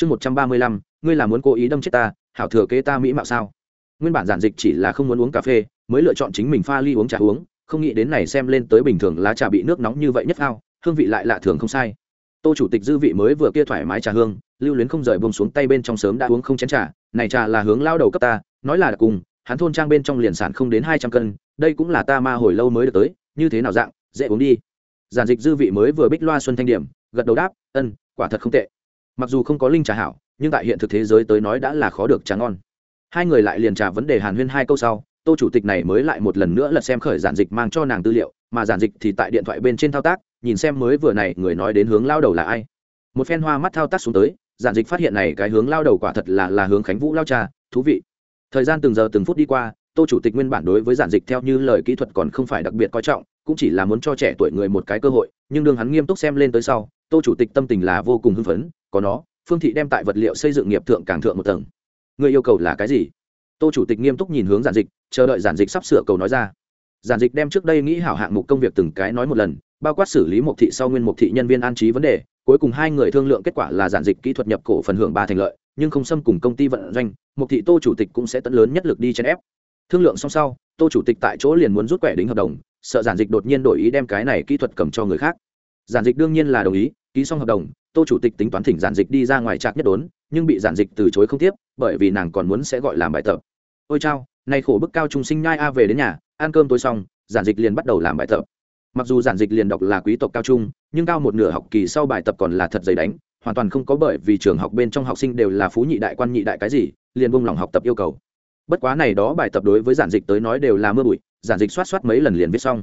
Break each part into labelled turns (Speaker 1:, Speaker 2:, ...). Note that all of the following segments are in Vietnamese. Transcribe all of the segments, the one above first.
Speaker 1: chương một trăm ba mươi lăm, ngươi là muốn cố ý đâm chết ta, hảo thừa kế ta mỹ mạo sao? Nguyên bản giản dịch chỉ là không muốn uống cà phê, mới lựa chọn chính mình pha ly uống trà uống, không nghĩ đến này xem lên tới bình thường lá trà bị nước nóng như vậy nhất ao, hương vị lại lạ thường không sai. Tô chủ tịch dư vị mới vừa kia thoải mái trà hương, lưu luyến không rời bông xuống tay bên trong sớm đã uống không chén trà, này trà là hướng lao đầu cấp ta, nói là cùng, hắn thôn trang bên trong liền sản không đến hai trăm cân, đây cũng là ta ma hồi lâu mới được tới, như thế nào dạng, dễ uống đi. Giản dịch dư vị mới vừa bích loa xuân thanh điểm, gật đầu đáp ân quả thật không tệ mặc dù không có linh trà hảo, nhưng tại hiện thực thế giới tới nói đã là khó được trà ngon. Hai người lại liền trà vấn đề hàn huyên hai câu sau, tô chủ tịch này mới lại một lần nữa lật xem khởi giản dịch mang cho nàng tư liệu, mà giản dịch thì tại điện thoại bên trên thao tác, nhìn xem mới vừa này người nói đến hướng lao đầu là ai. Một phen hoa mắt thao tác xuống tới, giản dịch phát hiện này cái hướng lao đầu quả thật là là hướng khánh vũ lao trà thú vị. Thời gian từng giờ từng phút đi qua, tô chủ tịch nguyên bản đối với giản dịch theo như lời kỹ thuật còn không phải đặc biệt coi trọng, cũng chỉ là muốn cho trẻ tuổi người một cái cơ hội, nhưng đương hắn nghiêm túc xem lên tới sau, tô chủ tịch tâm tình là vô cùng hưng phấn có nó, phương thị đem tại vật liệu xây dựng nghiệp thượng càng thượng một tầng. Người yêu cầu là cái gì? Tô chủ tịch nghiêm túc nhìn hướng giản dịch, chờ đợi giản dịch sắp sửa cầu nói ra. Giản dịch đem trước đây nghĩ hảo hạng mục công việc từng cái nói một lần, bao quát xử lý một thị sau nguyên một thị nhân viên an trí vấn đề, cuối cùng hai người thương lượng kết quả là giản dịch kỹ thuật nhập cổ phần hưởng ba thành lợi, nhưng không xâm cùng công ty vận doanh, một thị tô chủ tịch cũng sẽ tận lớn nhất lực đi chèn ép. Thương lượng xong sau, tô chủ tịch tại chỗ liền muốn rút quẻ đính hợp đồng, sợ giản dịch đột nhiên đổi ý đem cái này kỹ thuật cầm cho người khác. Giản dịch đương nhiên là đồng ý, ký xong hợp đồng tô chủ tịch tính toán thỉnh giản dịch đi ra ngoài trạc nhất đốn, nhưng bị giản dịch từ chối không tiếp, bởi vì nàng còn muốn sẽ gọi làm bài tập. Ôi chao, nay khổ bức cao trung sinh nhai a về đến nhà, ăn cơm tối xong, giản dịch liền bắt đầu làm bài tập. Mặc dù giản dịch liền đọc là quý tộc cao trung, nhưng cao một nửa học kỳ sau bài tập còn là thật dày đánh, hoàn toàn không có bởi vì trường học bên trong học sinh đều là phú nhị đại quan nhị đại cái gì, liền buông lòng học tập yêu cầu. Bất quá này đó bài tập đối với giản dịch tới nói đều là mưa bụi, giản dịch soát soát mấy lần liền viết xong.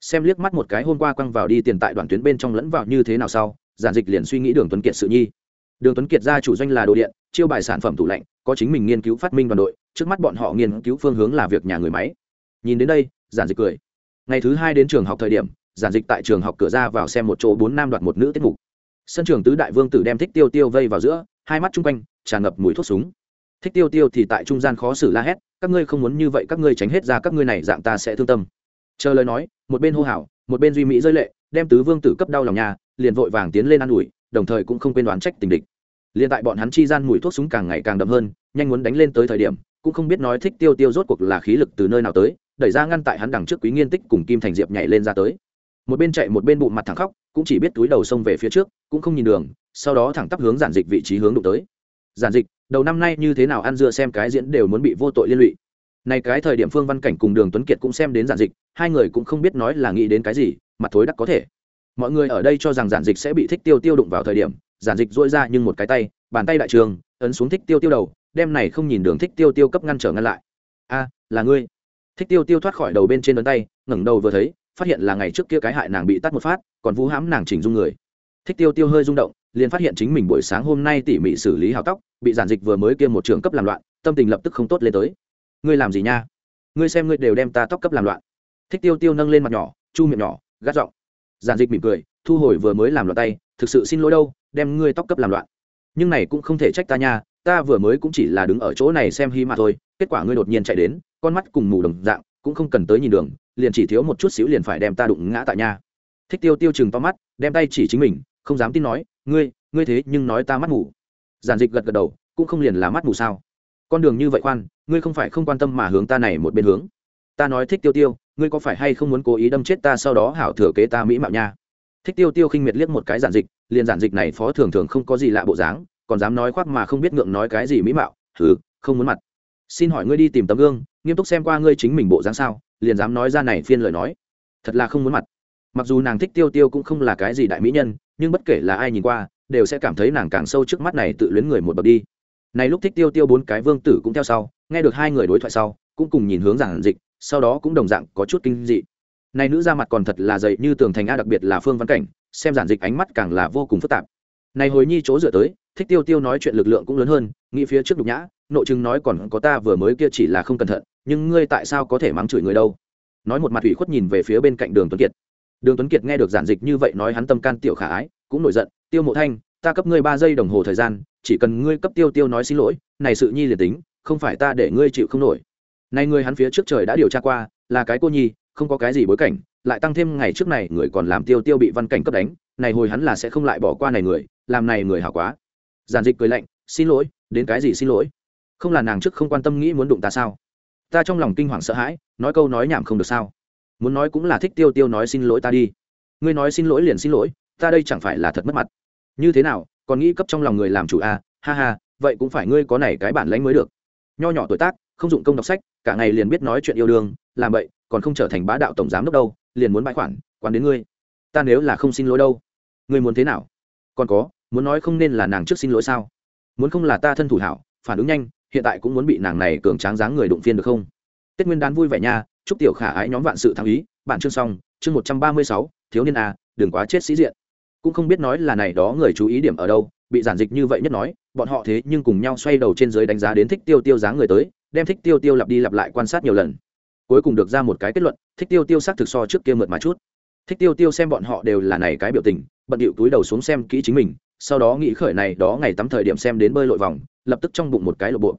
Speaker 1: Xem liếc mắt một cái hôm qua quăng vào đi tiền tại đoàn tuyến bên trong lẫn vào như thế nào sau giản dịch liền suy nghĩ đường tuấn kiệt sự nhi. Đường tuấn kiệt ra chủ doanh là đồ điện, chiêu bài sản phẩm tủ lạnh, có chính mình nghiên cứu phát minh đoàn đội, trước mắt bọn họ nghiên cứu phương hướng là việc nhà người máy. Nhìn đến đây, giản dịch cười. Ngày thứ hai đến trường học thời điểm, giản dịch tại trường học cửa ra vào xem một chỗ bốn nam đoạt một nữ tiết mục. Sân trường tứ đại vương tử đem thích tiêu tiêu vây vào giữa, hai mắt chung quanh, tràn ngập mùi thuốc súng. Thích tiêu tiêu thì tại trung gian khó xử la hét, các ngươi không muốn như vậy, các ngươi tránh hết ra, các ngươi này dạng ta sẽ thương tâm. Chờ lời nói, một bên hô hào, một bên duy mỹ rơi lệ, đem tứ vương tử cấp đau lòng nhà liền vội vàng tiến lên ă n ủi, đồng thời cũng không quên đoán trách tình địch. Liền tại bọn hắn chi gian mùi thuốc súng càng ngày càng đậm hơn, nhanh muốn đánh lên tới thời điểm, cũng không biết nói thích tiêu tiêu rốt cuộc là khí lực từ nơi nào tới, đẩy ra ngăn tại hắn đằng trước quý nghiên tích cùng kim thành diệp nhảy lên ra tới. Một bên chạy một bên bụng mặt thẳng khóc, cũng chỉ biết túi đầu xông về phía trước, cũng không nhìn đường, sau đó thẳng tắp hướng giản dịch vị trí hướng đụng tới. Giản dịch, đầu năm nay như thế nào ăn dưa xem cái diễn đều muốn bị vô tội liên lụy. Này cái thời điểm phương văn cảnh cùng đường tuấn kiệt cũng xem đến giản dịch, hai người cũng không biết nói là nghĩ đến cái gì mặt thối đắc có thể mọi người ở đây cho rằng giản dịch sẽ bị thích tiêu tiêu đụng vào thời điểm, giản dịch dỗi ra nhưng một cái tay, bàn tay đại trường, ấn xuống thích tiêu tiêu đầu, đem này không nhìn đường thích tiêu tiêu cấp ngăn trở ngăn lại. A, là ngươi. Thích tiêu tiêu thoát khỏi đầu bên trên ấn tay, ngẩng đầu vừa thấy, phát hiện là ngày trước kia cái hại nàng bị tắt một phát, còn vũ hãm nàng chỉnh dung người. Thích tiêu tiêu hơi rung động, liền phát hiện chính mình buổi sáng hôm nay tỉ mỉ xử lý hào tóc, bị giản dịch vừa mới kia một trường cấp làm loạn, tâm tình lập tức không tốt lên tới. Ngươi làm gì nha? Ngươi xem ngươi đều đem ta tóc cấp làm loạn. Thích tiêu tiêu nâng lên mặt nhỏ, chu miệng nhỏ, gắt giọng giản dịch mỉm cười, thu hồi vừa mới làm loạn tay, thực sự xin lỗi đâu, đem ngươi tóc cấp làm loạn. Nhưng này cũng không thể trách ta nha, ta vừa mới cũng chỉ là đứng ở chỗ này xem hy mà thôi, kết quả ngươi đột nhiên chạy đến, con mắt cùng mù đồng dạng, cũng không cần tới nhìn đường, liền chỉ thiếu một chút xíu liền phải đem ta đụng ngã tại nhà. Thích tiêu tiêu chừng to mắt, đem tay chỉ chính mình, không dám tin nói, ngươi ngươi thế nhưng nói ta mắt mù. Giản dịch gật gật đầu, cũng không liền là mắt mù sao? Con đường như vậy khoan, ngươi không phải không quan tâm mà hướng ta này một bên hướng ta nói thích tiêu tiêu, ngươi có phải hay không muốn cố ý đâm chết ta sau đó hảo thừa kế ta mỹ mạo nha? Thích tiêu tiêu khinh miệt liếc một cái giản dịch, liền giản dịch này phó thường thường không có gì lạ bộ dáng, còn dám nói khoác mà không biết ngượng nói cái gì mỹ mạo thử không muốn mặt. Xin hỏi ngươi đi tìm tấm gương, nghiêm túc xem qua ngươi chính mình bộ dáng sao, liền dám nói ra này phiên lời nói. Thật là không muốn mặt. Mặc dù nàng thích tiêu tiêu cũng không là cái gì đại mỹ nhân, nhưng bất kể là ai nhìn qua, đều sẽ cảm thấy nàng càng sâu trước mắt này tự luyến người một bậc đi. Này lúc thích tiêu tiêu bốn cái vương tử cũng theo sau, nghe được hai người đối thoại sau, cũng cùng nhìn hướng giản dịch sau đó cũng đồng dạng có chút kinh dị. Này nữ ra mặt còn thật là dày như tường thành a, đặc biệt là phương văn cảnh, xem giản dịch ánh mắt càng là vô cùng phức tạp. Này hồi nhi chỗ dựa tới, thích tiêu tiêu nói chuyện lực lượng cũng lớn hơn, nghĩ phía trước đục nhã, nội chứng nói còn có ta vừa mới kia chỉ là không cẩn thận, nhưng ngươi tại sao có thể mắng chửi người đâu? Nói một mặt ủy khuất nhìn về phía bên cạnh đường tuấn kiệt. Đường tuấn kiệt nghe được giản dịch như vậy nói hắn tâm can tiểu khả ái, cũng nổi giận, tiêu mộ thanh, ta cấp ngươi ba giây đồng hồ thời gian, chỉ cần ngươi cấp tiêu tiêu nói xin lỗi, này sự nhi liền tính, không phải ta để ngươi chịu không nổi này người hắn phía trước trời đã điều tra qua là cái cô nhi không có cái gì bối cảnh lại tăng thêm ngày trước này người còn làm tiêu tiêu bị văn cảnh cấp đánh này hồi hắn là sẽ không lại bỏ qua này người làm này người hảo quá. Giản dịch cười lạnh xin lỗi đến cái gì xin lỗi? Không là nàng trước không quan tâm nghĩ muốn đụng ta sao? Ta trong lòng kinh hoàng sợ hãi nói câu nói nhảm không được sao? Muốn nói cũng là thích tiêu tiêu nói xin lỗi ta đi. Ngươi nói xin lỗi liền xin lỗi ta đây chẳng phải là thật mất mặt. Như thế nào còn nghĩ cấp trong lòng người làm chủ à, ha ha vậy cũng phải ngươi có này cái bản lãnh mới được. Nho nhỏ tuổi tác không dụng công đọc sách cả ngày liền biết nói chuyện yêu đương làm vậy còn không trở thành bá đạo tổng giám đốc đâu liền muốn bãi khoản quán đến ngươi. Ta nếu là không xin lỗi đâu ngươi muốn thế nào? Còn có muốn nói không nên là nàng trước xin lỗi sao? Muốn không là ta thân thủ hảo phản ứng nhanh hiện tại cũng muốn bị nàng này cường tráng dáng người đụng phiên được không? Tết nguyên đán vui vẻ nha chúc tiểu khả ái nhóm vạn sự thắng ý bản chương xong chương một trăm ba mươi sáu thiếu niên à, đừng quá chết sĩ diện. Cũng không biết nói là này đó người chú ý điểm ở đâu bị giản dịch như vậy nhất nói bọn họ thế nhưng cùng nhau xoay đầu trên dưới đánh giá đến thích tiêu tiêu dáng người tới đem thích tiêu tiêu lặp đi lặp lại quan sát nhiều lần. Cuối cùng được ra một cái kết luận, thích tiêu tiêu xác thực so trước kia mượt mà chút. Thích tiêu tiêu xem bọn họ đều là này cái biểu tình, bận điệu túi đầu xuống xem kỹ chính mình, sau đó nghĩ khởi này đó ngày tắm thời điểm xem đến bơi lội vòng, lập tức trong bụng một cái lộ bộ.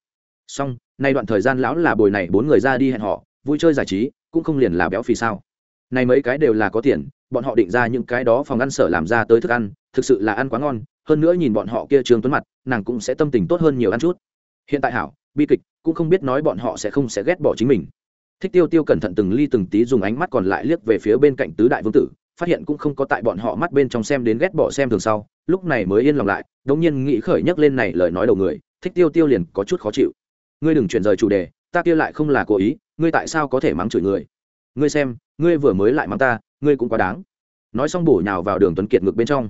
Speaker 1: Xong, nay đoạn thời gian lão là bồi này bốn người ra đi hẹn họ, vui chơi giải trí, cũng không liền là béo phì sao. Này mấy cái đều là có tiền, bọn họ định ra những cái đó phòng ăn sở làm ra tới thức ăn, thực sự là ăn quá ngon, hơn nữa nhìn bọn họ kia trường tuấn mặt, nàng cũng sẽ tâm tình tốt hơn nhiều ăn chút. Hiện tại hảo, bi kịch cũng không biết nói bọn họ sẽ không sẽ ghét bỏ chính mình. Thích tiêu tiêu cẩn thận từng ly từng tí dùng ánh mắt còn lại liếc về phía bên cạnh tứ đại vương tử, phát hiện cũng không có tại bọn họ mắt bên trong xem đến ghét bỏ xem thường sau, lúc này mới yên lòng lại, đống nhiên nghĩ khởi nhấc lên này lời nói đầu người, thích tiêu tiêu liền có chút khó chịu. Ngươi đừng chuyển rời chủ đề, ta kia lại không là cố ý, ngươi tại sao có thể mắng chửi người? Ngươi xem, ngươi vừa mới lại mắng ta, ngươi cũng quá đáng. Nói xong bổ nhào vào đường tuấn kiệt ngược bên trong.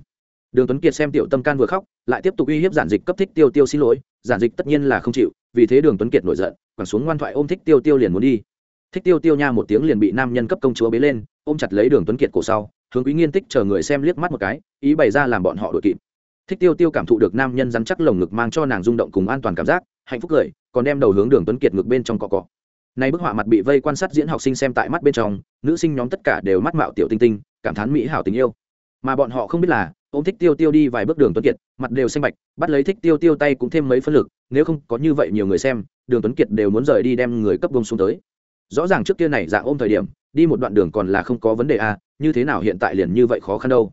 Speaker 1: Đường tuấn kiệt xem tiểu tâm can vừa khóc, lại tiếp tục uy hiếp giản dịch cấp thích tiêu tiêu xin lỗi, giản dịch tất nhiên là không chịu vì thế đường tuấn kiệt nổi giận, quẳng xuống ngoan thoại ôm thích tiêu tiêu liền muốn đi. Thích tiêu tiêu nha một tiếng liền bị nam nhân cấp công chúa bế lên, ôm chặt lấy đường tuấn kiệt cổ sau, hướng quý nghiên tích chờ người xem liếc mắt một cái, ý bày ra làm bọn họ đội kịp. Thích tiêu tiêu cảm thụ được nam nhân dám chắc lồng ngực mang cho nàng rung động cùng an toàn cảm giác, hạnh phúc cười, còn đem đầu hướng đường tuấn kiệt ngực bên trong cọ cọ. Nay bức họa mặt bị vây quan sát diễn học sinh xem tại mắt bên trong, nữ sinh nhóm tất cả đều mắt mạo tiểu tinh tinh, cảm thán mỹ hảo tình yêu. Mà bọn họ không biết là, ôm thích tiêu tiêu đi vài bước đường tuấn kiệt, mặt đều xanh bạch, bắt lấy thích tiêu tiêu tay cũng thêm mấy phân lực nếu không có như vậy nhiều người xem, đường tuấn kiệt đều muốn rời đi đem người cấp bông xuống tới. Rõ ràng trước kia này dạng ôm thời điểm, đi một đoạn đường còn là không có vấn đề à như thế nào hiện tại liền như vậy khó khăn đâu.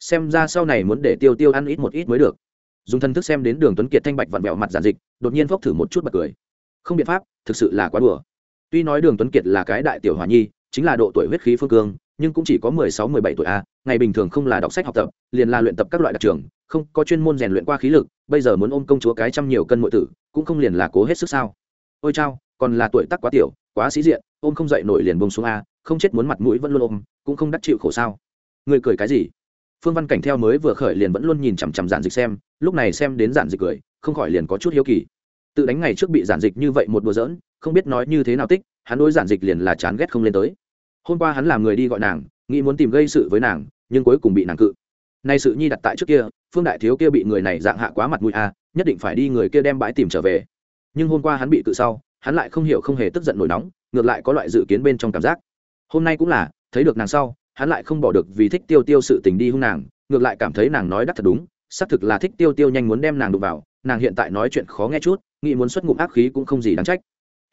Speaker 1: Xem ra sau này muốn để tiêu tiêu ăn ít một ít mới được. Dùng thân thức xem đến đường tuấn kiệt thanh bạch vặn vẹo mặt giản dịch, đột nhiên phốc thử một chút bật cười. Không biện pháp, thực sự là quá đùa. Tuy nói đường tuấn kiệt là cái đại tiểu hòa nhi, chính là độ tuổi huyết khí phương cương, nhưng cũng chỉ có mười sáu, mười bảy tuổi a ngày bình thường không là đọc sách học tập, liền là luyện tập các loại đặc trường, không có chuyên môn rèn luyện qua khí lực bây giờ muốn ôm công chúa cái trăm nhiều cân mọi tử, cũng không liền là cố hết sức sao? Ôi chao, còn là tuổi tác quá tiểu, quá sĩ diện, ôm không dậy nổi liền bông xuống a, không chết muốn mặt mũi vẫn luôn ôm, cũng không đắc chịu khổ sao? Người cười cái gì? Phương văn cảnh theo mới vừa khởi liền vẫn luôn nhìn chằm chằm giản dịch xem, lúc này xem đến giản dịch cười, không khỏi liền có chút hiếu kỳ. Tự đánh ngày trước bị giản dịch như vậy một đùa giỡn, không biết nói như thế nào tích, hắn đối giản dịch liền là chán ghét không lên tới. Hôm qua hắn làm người đi gọi nàng, nghĩ muốn tìm gây sự với nàng, nhưng cuối cùng bị nàng cự nay sự nhi đặt tại trước kia, phương đại thiếu kia bị người này dạng hạ quá mặt mũi a, nhất định phải đi người kia đem bãi tìm trở về. Nhưng hôm qua hắn bị cự sau, hắn lại không hiểu không hề tức giận nổi nóng, ngược lại có loại dự kiến bên trong cảm giác. Hôm nay cũng là, thấy được nàng sau, hắn lại không bỏ được vì thích tiêu tiêu sự tình đi hung nàng, ngược lại cảm thấy nàng nói đắt thật đúng, xác thực là thích tiêu tiêu nhanh muốn đem nàng đụng vào, nàng hiện tại nói chuyện khó nghe chút, nghĩ muốn xuất ngụm ác khí cũng không gì đáng trách.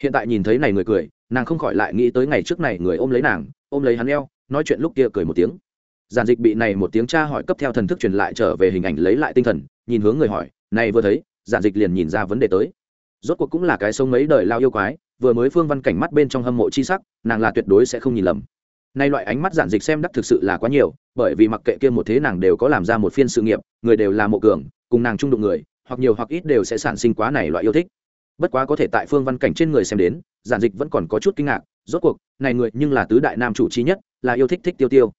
Speaker 1: Hiện tại nhìn thấy này người cười, nàng không khỏi lại nghĩ tới ngày trước này người ôm lấy nàng, ôm lấy hắn eo, nói chuyện lúc kia cười một tiếng giản dịch bị này một tiếng tra hỏi cấp theo thần thức truyền lại trở về hình ảnh lấy lại tinh thần, nhìn hướng người hỏi, này vừa thấy, giản dịch liền nhìn ra vấn đề tới. Rốt cuộc cũng là cái sông mấy đời lao yêu quái, vừa mới phương văn cảnh mắt bên trong hâm mộ chi sắc, nàng là tuyệt đối sẽ không nhìn lầm. Nay loại ánh mắt giản dịch xem đắc thực sự là quá nhiều, bởi vì mặc kệ kia một thế nàng đều có làm ra một phiên sự nghiệp, người đều là mộ cường, cùng nàng trung đụng người, hoặc nhiều hoặc ít đều sẽ sản sinh quá này loại yêu thích. Bất quá có thể tại phương văn cảnh trên người xem đến, giản dịch vẫn còn có chút kinh ngạc, rốt cuộc, này người nhưng là tứ đại nam chủ trí nhất, là yêu thích thích tiêu tiêu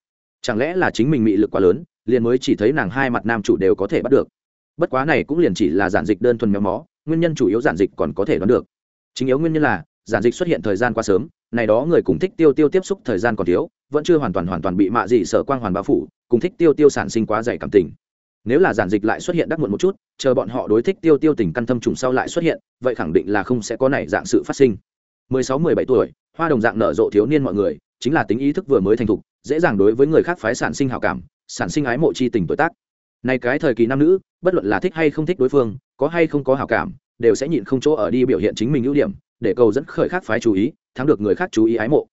Speaker 1: chẳng lẽ là chính mình mị lực quá lớn, liền mới chỉ thấy nàng hai mặt nam chủ đều có thể bắt được? Bất quá này cũng liền chỉ là giản dịch đơn thuần méo mó, nguyên nhân chủ yếu giản dịch còn có thể đoán được. Chính yếu nguyên nhân là, giản dịch xuất hiện thời gian quá sớm, này đó người cùng thích tiêu tiêu tiếp xúc thời gian còn thiếu, vẫn chưa hoàn toàn hoàn toàn bị mạ dị sở quang hoàn bao phủ, cùng thích tiêu tiêu sản sinh quá dày cảm tình. Nếu là giản dịch lại xuất hiện đắc muộn một chút, chờ bọn họ đối thích tiêu tiêu tình căn thâm trùng sau lại xuất hiện, vậy khẳng định là không sẽ có này dạng sự phát sinh. 16-17 tuổi, hoa đồng dạng nở rộ thiếu niên mọi người, chính là tính ý thức vừa mới thành thục dễ dàng đối với người khác phái sản sinh hào cảm, sản sinh ái mộ chi tình tuổi tác. Này cái thời kỳ nam nữ, bất luận là thích hay không thích đối phương, có hay không có hào cảm, đều sẽ nhịn không chỗ ở đi biểu hiện chính mình ưu điểm, để cầu dẫn khởi khác phái chú ý, thắng được người khác chú ý ái mộ.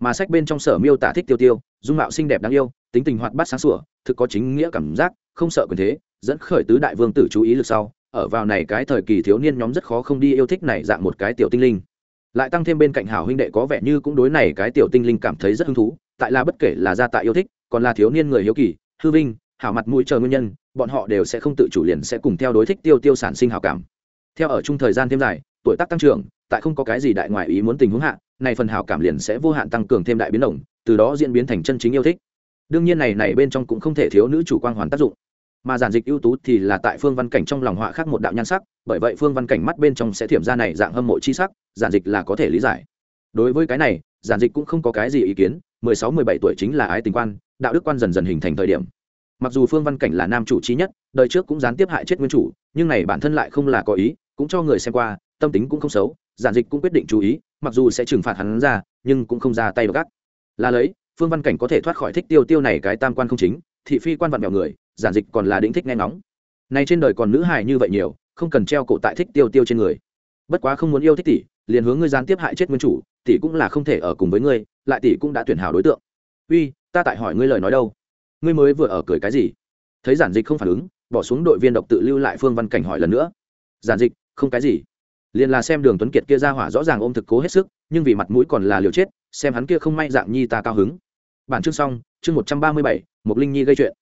Speaker 1: Mà sách bên trong sở miêu tả thích tiêu tiêu, dung mạo xinh đẹp đáng yêu, tính tình hoạt bát sáng sủa, thực có chính nghĩa cảm giác, không sợ quyền thế, dẫn khởi tứ đại vương tử chú ý lực sau, ở vào này cái thời kỳ thiếu niên nhóm rất khó không đi yêu thích này dạng một cái tiểu tinh linh. Lại tăng thêm bên cạnh hảo huynh đệ có vẻ như cũng đối này cái tiểu tinh linh cảm thấy rất hứng thú tại là bất kể là gia tại yêu thích, còn là thiếu niên người hiếu kỳ, hư vinh, hảo mặt mũi chờ nguyên nhân, bọn họ đều sẽ không tự chủ liền sẽ cùng theo đối thích tiêu tiêu sản sinh hảo cảm. Theo ở chung thời gian thêm dài, tuổi tác tăng trưởng, tại không có cái gì đại ngoại ý muốn tình huống hạ, này phần hảo cảm liền sẽ vô hạn tăng cường thêm đại biến động, từ đó diễn biến thành chân chính yêu thích. Đương nhiên này này bên trong cũng không thể thiếu nữ chủ quan hoàn tác dụng. Mà giản dịch ưu tú thì là tại phương văn cảnh trong lòng họa khác một đạo nhan sắc, bởi vậy phương văn cảnh mắt bên trong sẽ thiểm ra này dạng hâm mộ chi sắc, giản dịch là có thể lý giải. Đối với cái này, giản dịch cũng không có cái gì ý kiến sáu mười bảy tuổi chính là ái tình quan, đạo đức quan dần dần hình thành thời điểm. Mặc dù phương văn cảnh là nam chủ trí nhất, đời trước cũng gián tiếp hại chết nguyên chủ, nhưng này bản thân lại không là có ý, cũng cho người xem qua, tâm tính cũng không xấu, giản dịch cũng quyết định chú ý, mặc dù sẽ trừng phạt hắn ra, nhưng cũng không ra tay gắt. Là lấy, phương văn cảnh có thể thoát khỏi thích tiêu tiêu này cái tam quan không chính, thị phi quan vặn mẹo người, giản dịch còn là đĩnh thích nghe ngóng. Nay trên đời còn nữ hài như vậy nhiều, không cần treo cổ tại thích tiêu tiêu trên người. Bất quá không muốn yêu thích tỷ, liền hướng ngươi gián tiếp hại chết nguyên chủ, tỷ cũng là không thể ở cùng với ngươi lại tỷ cũng đã tuyển hảo đối tượng. Uy, ta tại hỏi ngươi lời nói đâu? Ngươi mới vừa ở cười cái gì? Thấy giản dịch không phản ứng, bỏ xuống đội viên độc tự lưu lại phương văn cảnh hỏi lần nữa. Giản dịch, không cái gì. Liền là xem đường tuấn kiệt kia ra hỏa rõ ràng ôm thực cố hết sức, nhưng vì mặt mũi còn là liều chết, xem hắn kia không may dạng nhi ta cao hứng. Bản chương xong, chương một trăm ba mươi bảy một linh nhi gây chuyện.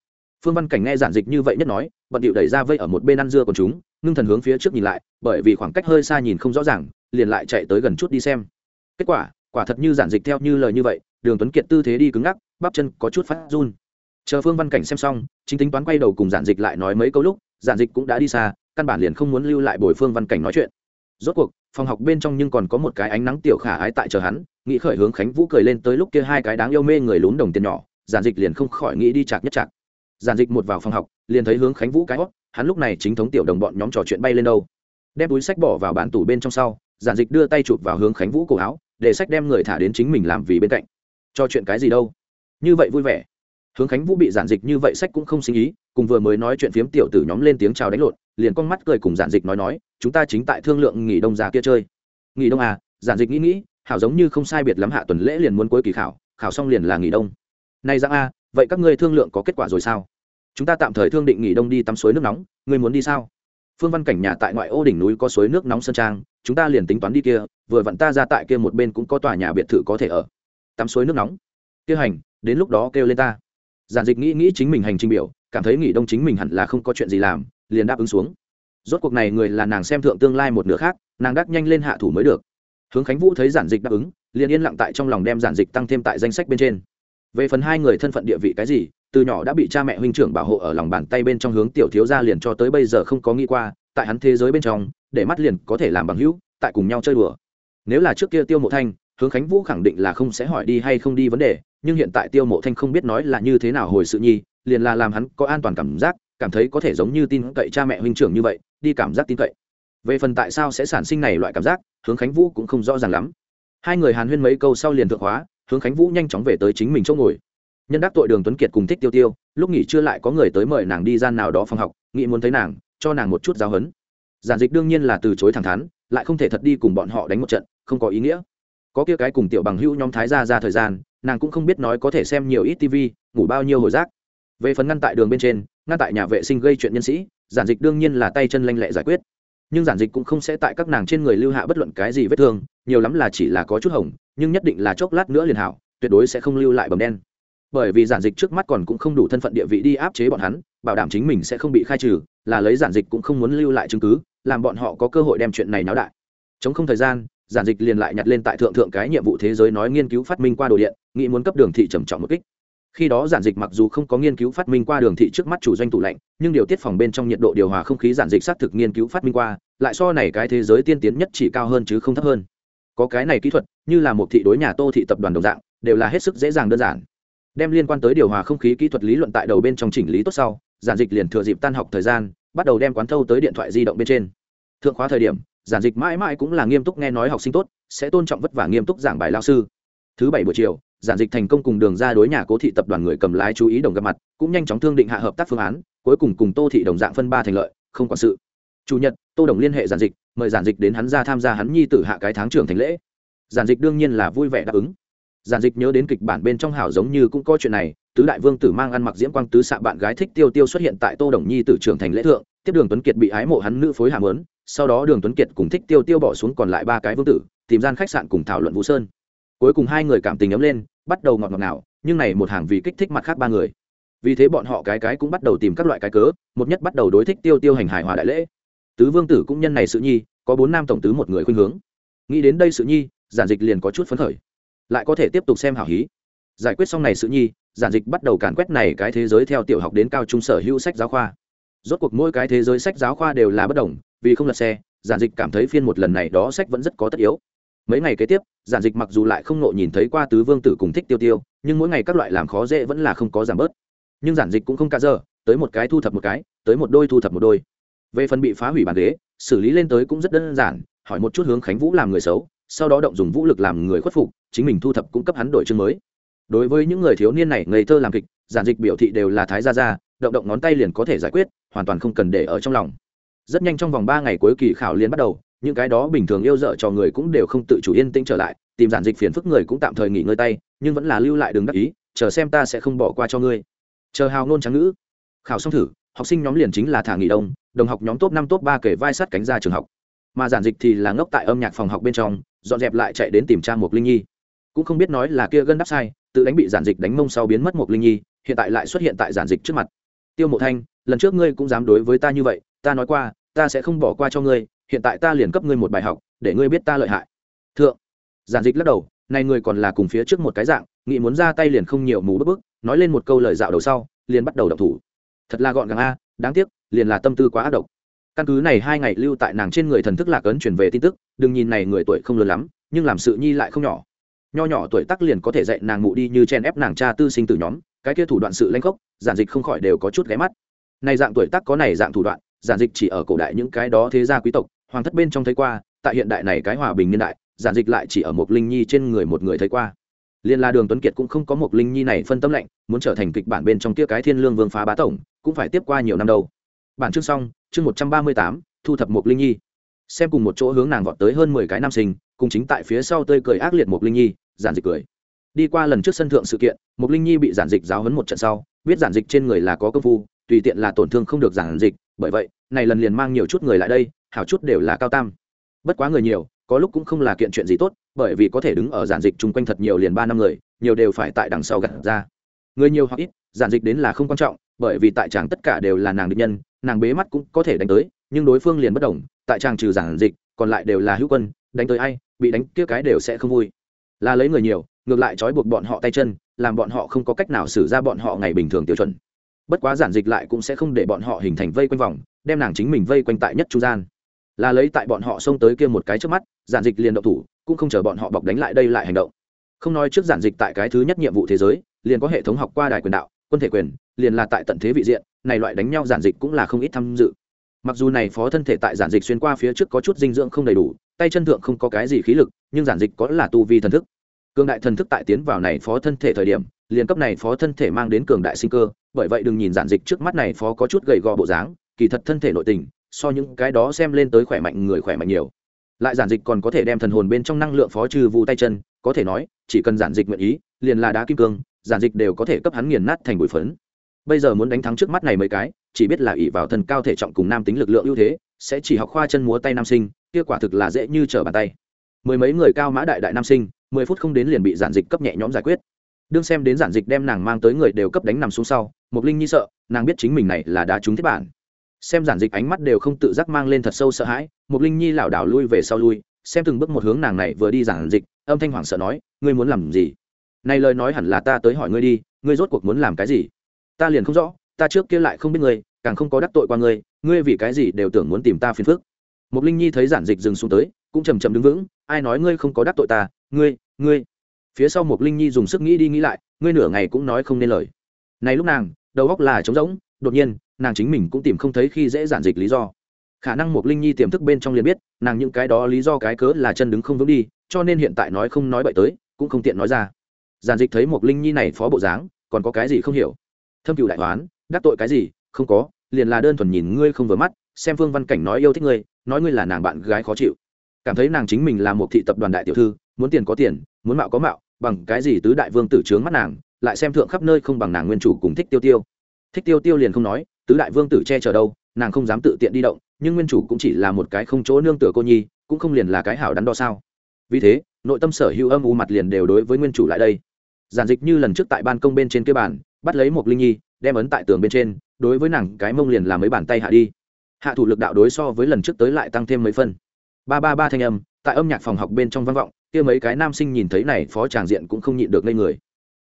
Speaker 1: Phương văn cảnh nghe giản dịch như vậy nhất nói, bận điệu đẩy ra vây ở một bên ăn dưa còn chúng, ngưng thần hướng phía trước nhìn lại, bởi vì khoảng cách hơi xa nhìn không rõ ràng, liền lại chạy tới gần chút đi xem. Kết quả quả thật như giản dịch theo như lời như vậy, đường tuấn kiệt tư thế đi cứng ngắc, bắp chân có chút phát run. Chờ phương văn cảnh xem xong, chính tính toán quay đầu cùng giản dịch lại nói mấy câu lúc, giản dịch cũng đã đi xa, căn bản liền không muốn lưu lại bồi phương văn cảnh nói chuyện. Rốt cuộc, phòng học bên trong nhưng còn có một cái ánh nắng tiểu khả ái tại chờ hắn, nghĩ khởi hướng khánh vũ cười lên tới lúc kia hai cái đáng yêu mê người lún đồng tiền nhỏ, giản dịch liền không khỏi nghĩ đi chạc nhất chạc. Giản dịch một vào phòng học, liền thấy hướng khánh vũ cái hót, hắn lúc này chính thống tiểu đồng bọn nhóm trò chuyện bay lên đâu. Đem túi sách bỏ vào bản tủ bên trong sau, giản dịch đưa tay chụp vào hướng khánh vũ cổ áo để sách đem người thả đến chính mình làm vì bên cạnh. Cho chuyện cái gì đâu. Như vậy vui vẻ. Hướng khánh vũ bị giản dịch như vậy sách cũng không sinh ý, cùng vừa mới nói chuyện phiếm tiểu tử nhóm lên tiếng chào đánh lộn, liền con mắt cười cùng giản dịch nói nói, chúng ta chính tại thương lượng nghỉ đông già kia chơi. Nghỉ đông à? Giản dịch nghĩ nghĩ, hảo giống như không sai biệt lắm hạ tuần lễ liền muốn cuối kỳ khảo khảo xong liền là nghỉ đông. Nay giang a, vậy các ngươi thương lượng có kết quả rồi sao? Chúng ta tạm thời thương định nghỉ đông đi tắm suối nước nóng, ngươi muốn đi sao? Phương văn cảnh nhà tại ngoại ô đỉnh núi có suối nước nóng sơn trang, chúng ta liền tính toán đi kia vừa vặn ta ra tại kia một bên cũng có tòa nhà biệt thự có thể ở. Tắm suối nước nóng. Kia hành, đến lúc đó kêu lên ta. Giản dịch nghĩ nghĩ chính mình hành trình biểu, cảm thấy nghỉ đông chính mình hẳn là không có chuyện gì làm, liền đáp ứng xuống. Rốt cuộc này người là nàng xem thượng tương lai một nửa khác, nàng đắc nhanh lên hạ thủ mới được. Hướng khánh vũ thấy giản dịch đáp ứng, liền yên lặng tại trong lòng đem giản dịch tăng thêm tại danh sách bên trên. Về phần hai người thân phận địa vị cái gì, từ nhỏ đã bị cha mẹ huynh trưởng bảo hộ ở lòng bàn tay bên trong hướng tiểu thiếu gia liền cho tới bây giờ không có nghĩ qua, tại hắn thế giới bên trong, để mắt liền có thể làm bằng hữu, tại cùng nhau chơi đùa nếu là trước kia tiêu mộ thanh, hướng khánh vũ khẳng định là không sẽ hỏi đi hay không đi vấn đề, nhưng hiện tại tiêu mộ thanh không biết nói là như thế nào hồi sự nhi, liền là làm hắn có an toàn cảm giác, cảm thấy có thể giống như tin cậy cha mẹ huynh trưởng như vậy, đi cảm giác tin cậy. Về phần tại sao sẽ sản sinh này loại cảm giác, hướng khánh vũ cũng không rõ ràng lắm. Hai người hàn huyên mấy câu sau liền thượng hóa, hướng khánh vũ nhanh chóng về tới chính mình chỗ ngồi. Nhân đắc tội đường tuấn kiệt cùng thích tiêu tiêu, lúc nghỉ trưa lại có người tới mời nàng đi gian nào đó phòng học nghị muốn thấy nàng, cho nàng một chút giáo huấn giản dịch đương nhiên là từ chối thẳng thắn, lại không thể thật đi cùng bọn họ đánh một trận, không có ý nghĩa. Có kia cái cùng tiểu bằng hữu nhóm thái ra ra thời gian, nàng cũng không biết nói có thể xem nhiều ít tv ngủ bao nhiêu hồi rác. Về phần ngăn tại đường bên trên, ngăn tại nhà vệ sinh gây chuyện nhân sĩ, giản dịch đương nhiên là tay chân lanh lẹ giải quyết. Nhưng giản dịch cũng không sẽ tại các nàng trên người lưu hạ bất luận cái gì vết thương, nhiều lắm là chỉ là có chút hỏng, nhưng nhất định là chốc lát nữa liền hảo, tuyệt đối sẽ không lưu lại bầm đen. Bởi vì giản dịch trước mắt còn cũng không đủ thân phận địa vị đi áp chế bọn hắn, bảo đảm chính mình sẽ không bị khai trừ, là lấy giản dịch cũng không muốn lưu lại chứng cứ làm bọn họ có cơ hội đem chuyện này náo đại. Chống không thời gian, giản dịch liền lại nhặt lên tại thượng thượng cái nhiệm vụ thế giới nói nghiên cứu phát minh qua đồ điện, nghĩ muốn cấp đường thị trầm trọng một kích. Khi đó giản dịch mặc dù không có nghiên cứu phát minh qua đường thị trước mắt chủ doanh tủ lạnh, nhưng điều tiết phòng bên trong nhiệt độ điều hòa không khí giản dịch xác thực nghiên cứu phát minh qua, lại so này cái thế giới tiên tiến nhất chỉ cao hơn chứ không thấp hơn. Có cái này kỹ thuật, như là một thị đối nhà tô thị tập đoàn đồng dạng, đều là hết sức dễ dàng đơn giản. Đem liên quan tới điều hòa không khí kỹ thuật lý luận tại đầu bên trong chỉnh lý tốt sau, giản dịch liền thừa dịp tan học thời gian bắt đầu đem quán thâu tới điện thoại di động bên trên. Thượng khóa thời điểm, giản dịch mãi mãi cũng là nghiêm túc nghe nói học sinh tốt, sẽ tôn trọng vất vả nghiêm túc giảng bài lao sư. Thứ bảy buổi chiều, giản dịch thành công cùng đường ra đối nhà cố thị tập đoàn người cầm lái chú ý đồng gặp mặt, cũng nhanh chóng thương định hạ hợp tác phương án, cuối cùng cùng tô thị đồng dạng phân ba thành lợi, không quản sự. Chủ nhật, tô đồng liên hệ giản dịch, mời giản dịch đến hắn ra tham gia hắn nhi tử hạ cái tháng trưởng thành lễ. Giản dịch đương nhiên là vui vẻ đáp ứng giản dịch nhớ đến kịch bản bên trong hảo giống như cũng có chuyện này, tứ đại vương tử mang ăn mặc diễm quang tứ xạ bạn gái thích tiêu tiêu xuất hiện tại tô đồng nhi tử trưởng thành lễ thượng, tiếp đường tuấn kiệt bị ái mộ hắn nữ phối hàm lớn sau đó đường tuấn kiệt cùng thích tiêu tiêu bỏ xuống còn lại ba cái vương tử, tìm gian khách sạn cùng thảo luận vũ sơn. Cuối cùng hai người cảm tình ấm lên, bắt đầu ngọt ngọt nào nhưng này một hàng vì kích thích mặt khác ba người. Vì thế bọn họ cái cái cũng bắt đầu tìm các loại cái cớ, một nhất bắt đầu đối thích tiêu tiêu hành hài hòa đại lễ. Tứ vương tử cũng nhân này sự nhi, có bốn nam tổng tứ một người khuyên hướng. Nghĩ đến đây sự nhi, giản dịch liền có chút phấn khởi lại có thể tiếp tục xem hảo hí. Giải quyết xong này sự nhi, giản dịch bắt đầu càn quét này cái thế giới theo tiểu học đến cao trung sở hữu sách giáo khoa. Rốt cuộc mỗi cái thế giới sách giáo khoa đều là bất đồng, vì không lật xe, giản dịch cảm thấy phiên một lần này đó sách vẫn rất có tất yếu. Mấy ngày kế tiếp, giản dịch mặc dù lại không nộ nhìn thấy qua tứ vương tử cùng thích tiêu tiêu, nhưng mỗi ngày các loại làm khó dễ vẫn là không có giảm bớt. Nhưng giản dịch cũng không cả giờ tới một cái thu thập một cái, tới một đôi thu thập một đôi. Về phần bị phá hủy bàn ghế, xử lý lên tới cũng rất đơn giản, hỏi một chút hướng khánh vũ làm người xấu, sau đó động dùng vũ lực làm người khuất phục chính mình thu thập cũng cấp hắn đổi chương mới. Đối với những người thiếu niên này, ngây thơ làm kịch, giản dịch biểu thị đều là thái gia gia, động động ngón tay liền có thể giải quyết, hoàn toàn không cần để ở trong lòng. Rất nhanh trong vòng ba ngày cuối kỳ khảo liên bắt đầu, những cái đó bình thường yêu dở cho người cũng đều không tự chủ yên tĩnh trở lại, tìm giản dịch phiền phức người cũng tạm thời nghỉ ngơi tay, nhưng vẫn là lưu lại đường đắc ý, chờ xem ta sẽ không bỏ qua cho ngươi. Chờ hào nôn trắng ngữ. Khảo xong thử, học sinh nhóm liền chính là thả nghỉ đông, đồng học nhóm top năm, top ba kể vai sát cánh ra trường học. Mà giản dịch thì là ngốc tại âm nhạc phòng học bên trong, dọn dẹp lại chạy đến tìm trang một linh nhi cũng không biết nói là kia gân đắp sai, tự đánh bị giản dịch đánh mông sau biến mất một linh nhi, hiện tại lại xuất hiện tại giản dịch trước mặt. Tiêu mộ thanh, lần trước ngươi cũng dám đối với ta như vậy, ta nói qua, ta sẽ không bỏ qua cho ngươi, hiện tại ta liền cấp ngươi một bài học, để ngươi biết ta lợi hại. Thượng, giản dịch lắc đầu này ngươi còn là cùng phía trước một cái dạng, nghĩ muốn ra tay liền không nhiều mù bức bức, nói lên một câu lời dạo đầu sau, liền bắt đầu đập thủ. Thật là gọn gàng a, đáng tiếc, liền là tâm tư quá ác độc. Căn cứ này hai ngày lưu tại nàng trên người thần thức lạc ấn chuyển về tin tức, đừng nhìn này người tuổi không lớn lắm, nhưng làm sự nhi lại không nhỏ nho nhỏ tuổi tắc liền có thể dạy nàng mụ đi như chen ép nàng cha tư sinh từ nhóm, cái kia thủ đoạn sự lanh khốc, giản dịch không khỏi đều có chút ghé mắt. Này dạng tuổi tắc có này dạng thủ đoạn, giản dịch chỉ ở cổ đại những cái đó thế gia quý tộc, hoàng thất bên trong thấy qua, tại hiện đại này cái hòa bình niên đại, giản dịch lại chỉ ở một linh nhi trên người một người thấy qua. Liên la đường tuấn kiệt cũng không có một linh nhi này phân tâm lệnh muốn trở thành kịch bản bên trong kia cái thiên lương vương phá bá tổng, cũng phải tiếp qua nhiều năm đâu. Bản chương xong, chương một trăm ba mươi tám, thu thập một linh nhi. Xem cùng một chỗ hướng nàng vọt tới hơn mười cái nam sinh, cùng chính tại phía sau tơi cười ác liệt một linh nhi giản dịch cười. Đi qua lần trước sân thượng sự kiện một linh nhi bị giản dịch giáo hấn một trận sau, biết giản dịch trên người là có công phu, tùy tiện là tổn thương không được giản dịch, bởi vậy, này lần liền mang nhiều chút người lại đây, hảo chút đều là cao tam. Bất quá người nhiều, có lúc cũng không là kiện chuyện gì tốt, bởi vì có thể đứng ở giản dịch chung quanh thật nhiều liền ba năm người, nhiều đều phải tại đằng sau gặt ra. Người nhiều hoặc ít, giản dịch đến là không quan trọng, bởi vì tại chàng tất cả đều là nàng định nhân, nàng bế mắt cũng có thể đánh tới, nhưng đối phương liền bất đồng, tại chàng trừ giản dịch, còn lại đều là hữu quân, đánh tới ai, bị đánh kia cái đều sẽ không vui là lấy người nhiều, ngược lại trói buộc bọn họ tay chân, làm bọn họ không có cách nào xử ra bọn họ ngày bình thường tiêu chuẩn. Bất quá giản dịch lại cũng sẽ không để bọn họ hình thành vây quanh vòng, đem nàng chính mình vây quanh tại nhất trung gian. Là lấy tại bọn họ xông tới kia một cái trước mắt, giản dịch liền động thủ, cũng không chờ bọn họ bọc đánh lại đây lại hành động. Không nói trước giản dịch tại cái thứ nhất nhiệm vụ thế giới, liền có hệ thống học qua đài quyền đạo, quân thể quyền, liền là tại tận thế vị diện, này loại đánh nhau giản dịch cũng là không ít tham dự. Mặc dù này phó thân thể tại giản dịch xuyên qua phía trước có chút dinh dưỡng không đầy đủ tay chân thượng không có cái gì khí lực, nhưng giản dịch có là tu vi thần thức. Cường đại thần thức tại tiến vào này phó thân thể thời điểm, liền cấp này phó thân thể mang đến cường đại sinh cơ, bởi vậy đừng nhìn giản dịch trước mắt này phó có chút gầy gò bộ dáng, kỳ thật thân thể nội tình, so những cái đó xem lên tới khỏe mạnh người khỏe mạnh nhiều. Lại giản dịch còn có thể đem thần hồn bên trong năng lượng phó trừ vụ tay chân, có thể nói, chỉ cần giản dịch nguyện ý, liền là đá kim cương, giản dịch đều có thể cấp hắn nghiền nát thành bụi phấn. Bây giờ muốn đánh thắng trước mắt này mấy cái, chỉ biết là ỷ vào thần cao thể trọng cùng nam tính lực lượng ưu thế, sẽ chỉ học khoa chân múa tay nam sinh kia quả thực là dễ như trở bàn tay. Mười mấy người cao mã đại đại nam sinh, mười phút không đến liền bị giản dịch cấp nhẹ nhõm giải quyết. Đương xem đến giản dịch đem nàng mang tới người đều cấp đánh nằm xuống sau mục linh nhi sợ, nàng biết chính mình này là đá trúng thiết bản. Xem giản dịch ánh mắt đều không tự giác mang lên thật sâu sợ hãi mục linh nhi lảo đảo lui về sau lui, xem từng bước một hướng nàng này vừa đi giản dịch, âm thanh hoảng sợ nói, ngươi muốn làm gì? Này lời nói hẳn là ta tới hỏi ngươi đi, ngươi rốt cuộc muốn làm cái gì? Ta liền không rõ, ta trước kia lại không biết ngươi, càng không có đắc tội qua ngươi ngươi vì cái gì đều tưởng muốn tìm ta phiền phức mục linh nhi thấy giản dịch dừng xuống tới, cũng chầm chầm đứng vững, ai nói ngươi không có đắc tội ta? Ngươi ngươi. Phía sau mục linh nhi dùng sức nghĩ đi nghĩ lại, ngươi nửa ngày cũng nói không nên lời. Này lúc nàng, đầu óc là trống rỗng, đột nhiên, nàng chính mình cũng tìm không thấy khi dễ giản dịch lý do. Khả năng một linh nhi tiềm thức bên trong liền biết, nàng những cái đó lý do cái cớ là chân đứng không vững đi, cho nên hiện tại nói không nói bậy tới, cũng không tiện nói ra. Giản dịch thấy một linh nhi này phó bộ dáng, còn có cái gì không hiểu? Thâm cựu đại toán, đắc tội cái gì? Không có, liền là đơn thuần nhìn ngươi không vừa mắt, xem phương văn cảnh nói yêu thích ngươi nói ngươi là nàng bạn gái khó chịu. Cảm thấy nàng chính mình là một thị tập đoàn đại tiểu thư, muốn tiền có tiền, muốn mạo có mạo, bằng cái gì tứ đại vương tử trướng mắt nàng, lại xem thượng khắp nơi không bằng nàng nguyên chủ cùng thích tiêu tiêu. Thích tiêu tiêu liền không nói, tứ đại vương tử che chở đâu, nàng không dám tự tiện đi động, nhưng nguyên chủ cũng chỉ là một cái không chỗ nương tựa cô nhi, cũng không liền là cái hảo đắn đo sao. Vì thế, nội tâm sở hữu âm u mặt liền đều đối với nguyên chủ lại đây. Giản dịch như lần trước tại ban công bên trên kia bàn, bắt lấy một linh nhi, đem ấn tại tường bên trên, đối với nàng cái mông liền làm mấy bàn tay hạ đi hạ thủ lực đạo đối so với lần trước tới lại tăng thêm mấy phân. Ba ba ba thanh âm, tại âm nhạc phòng học bên trong vang vọng, kia mấy cái nam sinh nhìn thấy này phó tràng diện cũng không nhịn được ngây người.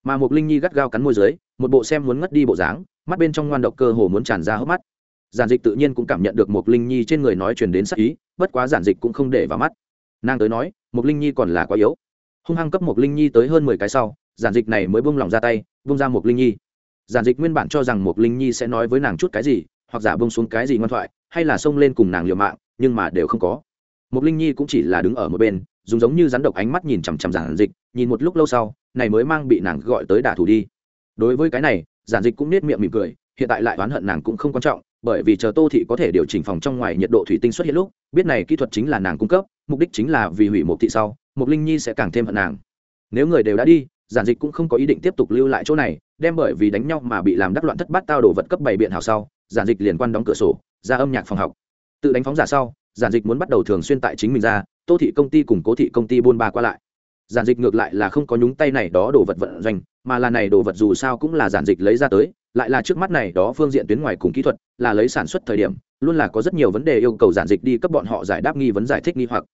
Speaker 1: Mà một linh nhi gắt gao cắn môi dưới, một bộ xem muốn ngất đi bộ dáng, mắt bên trong ngoan độc cơ hồ muốn tràn ra hốc mắt. Giản dịch tự nhiên cũng cảm nhận được một linh nhi trên người nói truyền đến sắc ý, bất quá giản dịch cũng không để vào mắt. Nàng tới nói một linh nhi còn là quá yếu. Hung hăng cấp một linh nhi tới hơn mười cái sau, giản dịch này mới bung lòng ra tay bung ra một linh nhi. Giản dịch nguyên bản cho rằng một linh nhi sẽ nói với nàng chút cái gì hoặc giả bông xuống cái gì ngoan thoại, hay là xông lên cùng nàng liều mạng, nhưng mà đều không có. Một linh nhi cũng chỉ là đứng ở một bên, dùng giống như rắn độc ánh mắt nhìn chằm chằm giản dịch, nhìn một lúc lâu sau, này mới mang bị nàng gọi tới đả thủ đi. Đối với cái này, giản dịch cũng nết miệng mỉm cười, hiện tại lại oán hận nàng cũng không quan trọng, bởi vì chờ tô thị có thể điều chỉnh phòng trong ngoài nhiệt độ thủy tinh xuất hiện lúc, biết này kỹ thuật chính là nàng cung cấp, mục đích chính là vì hủy một thị sau một linh nhi sẽ càng thêm hận nàng. Nếu người đều đã đi, giản dịch cũng không có ý định tiếp tục lưu lại chỗ này, đem bởi vì đánh nhau mà bị làm đắc loạn thất bát tao đồ vật cấp bảy biện hào sau giản dịch liền quan đóng cửa sổ, ra âm nhạc phòng học. Tự đánh phóng giả sau, giản dịch muốn bắt đầu thường xuyên tại chính mình ra, tô thị công ty cùng cố thị công ty buôn ba qua lại. Giản dịch ngược lại là không có nhúng tay này đó đồ vật vận doanh, mà là này đồ vật dù sao cũng là giản dịch lấy ra tới, lại là trước mắt này đó phương diện tuyến ngoài cùng kỹ thuật, là lấy sản xuất thời điểm, luôn là có rất nhiều vấn đề yêu cầu giản dịch đi cấp bọn họ giải đáp nghi vấn giải thích nghi hoặc.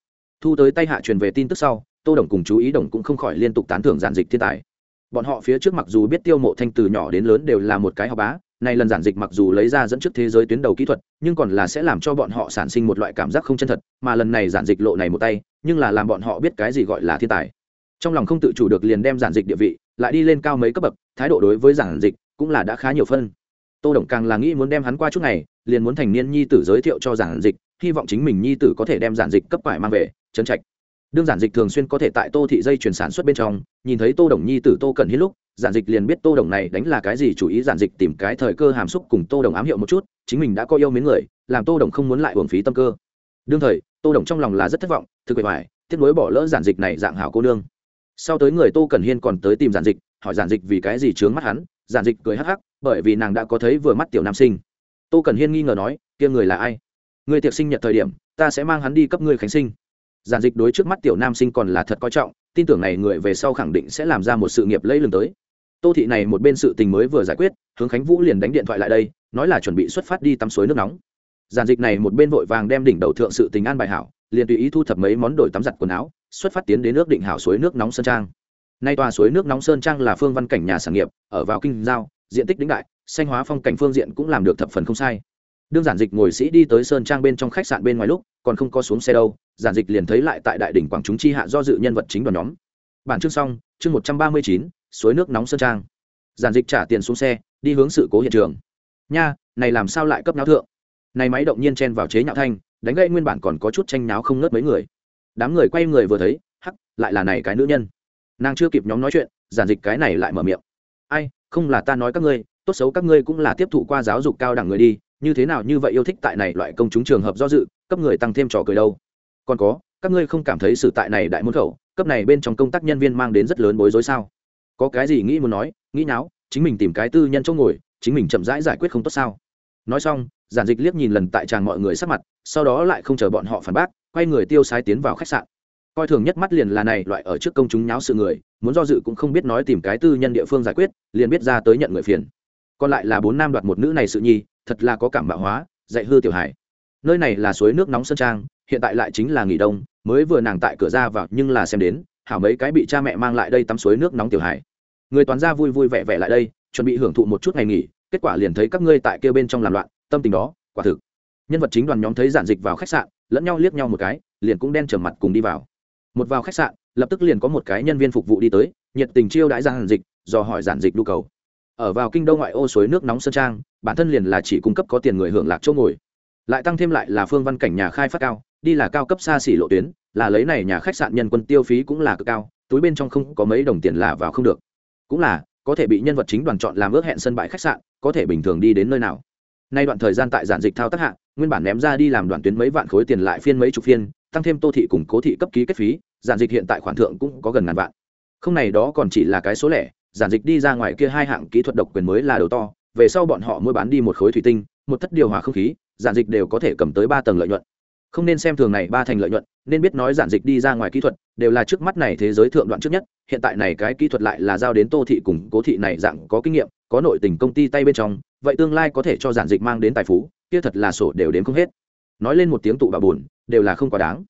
Speaker 1: Thu tới tay hạ truyền về tin tức sau, tô đồng cùng chú ý đồng cũng không khỏi liên tục tán thưởng giản dịch thiên tài. Bọn họ phía trước mặc dù biết tiêu mộ thanh từ nhỏ đến lớn đều là một cái học bá này lần giản dịch mặc dù lấy ra dẫn trước thế giới tuyến đầu kỹ thuật, nhưng còn là sẽ làm cho bọn họ sản sinh một loại cảm giác không chân thật, mà lần này giản dịch lộ này một tay, nhưng là làm bọn họ biết cái gì gọi là thiên tài. Trong lòng không tự chủ được liền đem giản dịch địa vị, lại đi lên cao mấy cấp bậc, thái độ đối với giản dịch cũng là đã khá nhiều phân. Tô đồng càng là nghĩ muốn đem hắn qua chút ngày, liền muốn thành niên nhi tử giới thiệu cho giản dịch, hy vọng chính mình nhi tử có thể đem giản dịch cấp quải mang về, trấn trạch. Đương giản dịch thường xuyên có thể tại tô thị dây chuyển sản xuất bên trong, nhìn thấy tô đồng nhi tử tô cần hết lúc giản dịch liền biết tô đồng này đánh là cái gì, chủ ý giản dịch tìm cái thời cơ hàm xúc cùng tô đồng ám hiệu một chút, chính mình đã có yêu mến người, làm tô đồng không muốn lại hưởng phí tâm cơ. Đương thời, tô đồng trong lòng là rất thất vọng, thực bề ngoài tiếc nối bỏ lỡ giản dịch này dạng hảo cô nương. Sau tới người tô cần hiên còn tới tìm giản dịch, hỏi giản dịch vì cái gì trướng mắt hắn, giản dịch cười hắc hắc, bởi vì nàng đã có thấy vừa mắt tiểu nam sinh. Tô cần hiên nghi ngờ nói, kia người là ai? Người tiệc sinh nhật thời điểm, ta sẽ mang hắn đi cấp ngươi khánh sinh. Giản dịch đối trước mắt tiểu nam sinh còn là thật coi trọng, tin tưởng này người về sau khẳng định sẽ làm ra một sự nghiệp lẫy lừng tới tô thị này một bên sự tình mới vừa giải quyết, hướng khánh vũ liền đánh điện thoại lại đây, nói là chuẩn bị xuất phát đi tắm suối nước nóng. Giản dịch này một bên vội vàng đem đỉnh đầu thượng sự tình an bài hảo, liền tùy ý thu thập mấy món đổi tắm giặt quần áo, xuất phát tiến đến nước định hảo suối nước nóng sơn trang. Nay tòa suối nước nóng sơn trang là phương văn cảnh nhà sản nghiệp, ở vào kinh giao, diện tích đĩnh đại, xanh hóa phong cảnh phương diện cũng làm được thập phần không sai. Đương giản dịch ngồi sĩ đi tới sơn trang bên trong khách sạn bên ngoài lúc, còn không có xuống xe đâu, giản dịch liền thấy lại tại đại đỉnh quảng chúng chi hạ do dự nhân vật chính đoàn nhóm. Bản chương xong, chương một trăm ba mươi chín suối nước nóng sơn trang. Giản dịch trả tiền xuống xe, đi hướng sự cố hiện trường. Nha, này làm sao lại cấp náo thượng? Này máy động nhiên chen vào chế nhạo thanh, đánh gãy nguyên bản còn có chút tranh náo không ngớt mấy người. Đám người quay người vừa thấy, hắc, lại là này cái nữ nhân. Nàng chưa kịp nhóm nói chuyện, giản dịch cái này lại mở miệng. Ai, không là ta nói các ngươi, tốt xấu các ngươi cũng là tiếp thụ qua giáo dục cao đẳng người đi, như thế nào như vậy yêu thích tại này loại công chúng trường hợp do dự, cấp người tăng thêm trò cười đâu. Còn có, các ngươi không cảm thấy sự tại này đại môn khẩu, cấp này bên trong công tác nhân viên mang đến rất lớn bối rối sao? Có cái gì nghĩ muốn nói, nghĩ náo chính mình tìm cái tư nhân chỗ ngồi, chính mình chậm rãi giải quyết không tốt sao? Nói xong, giản dịch liếc nhìn lần tại tràng mọi người sắc mặt, sau đó lại không chờ bọn họ phản bác, quay người tiêu sái tiến vào khách sạn. Coi thường nhất mắt liền là này, loại ở trước công chúng nháo sự người, muốn do dự cũng không biết nói tìm cái tư nhân địa phương giải quyết, liền biết ra tới nhận người phiền. Còn lại là bốn nam đoạt một nữ này sự nhi, thật là có cảm bạo hóa, dạy hư tiểu hải nơi này là suối nước nóng sơn trang, hiện tại lại chính là nghỉ đông, mới vừa nàng tại cửa ra vào nhưng là xem đến, hảo mấy cái bị cha mẹ mang lại đây tắm suối nước nóng tiểu hải người toán ra vui vui vẻ vẻ lại đây, chuẩn bị hưởng thụ một chút ngày nghỉ, kết quả liền thấy các ngươi tại kia bên trong làm loạn, tâm tình đó, quả thực. Nhân vật chính đoàn nhóm thấy giản dịch vào khách sạn, lẫn nhau liếc nhau một cái, liền cũng đen trở mặt cùng đi vào. Một vào khách sạn, lập tức liền có một cái nhân viên phục vụ đi tới, nhiệt tình chiêu đãi giản dịch, do hỏi giản dịch nhu cầu. Ở vào kinh đô ngoại ô suối nước nóng sơn trang, bản thân liền là chỉ cung cấp có tiền người hưởng lạc chỗ ngồi. Lại tăng thêm lại là phương văn cảnh nhà khai phát cao, đi là cao cấp xa xỉ lộ tuyến, là lấy này nhà khách sạn nhân quân tiêu phí cũng là cực cao, túi bên trong không có mấy đồng tiền là vào không được cũng là, có thể bị nhân vật chính đoàn chọn làm ước hẹn sân bãi khách sạn, có thể bình thường đi đến nơi nào. Nay đoạn thời gian tại giản dịch thao tác hạ, nguyên bản ném ra đi làm đoàn tuyến mấy vạn khối tiền lại phiên mấy chục phiên, tăng thêm tô thị cùng cố thị cấp ký kết phí, giản dịch hiện tại khoản thượng cũng có gần ngàn vạn. Không này đó còn chỉ là cái số lẻ, giản dịch đi ra ngoài kia hai hạng kỹ thuật độc quyền mới là đầu to, về sau bọn họ mua bán đi một khối thủy tinh, một thất điều hòa không khí, giản dịch đều có thể cầm tới ba tầng lợi nhuận không nên xem thường này ba thành lợi nhuận, nên biết nói giản dịch đi ra ngoài kỹ thuật, đều là trước mắt này thế giới thượng đoạn trước nhất, hiện tại này cái kỹ thuật lại là giao đến tô thị cùng cố thị này dạng có kinh nghiệm, có nội tình công ty tay bên trong, vậy tương lai có thể cho giản dịch mang đến tài phú, kia thật là sổ đều đến không hết. Nói lên một tiếng tụ bà buồn, đều là không quá đáng.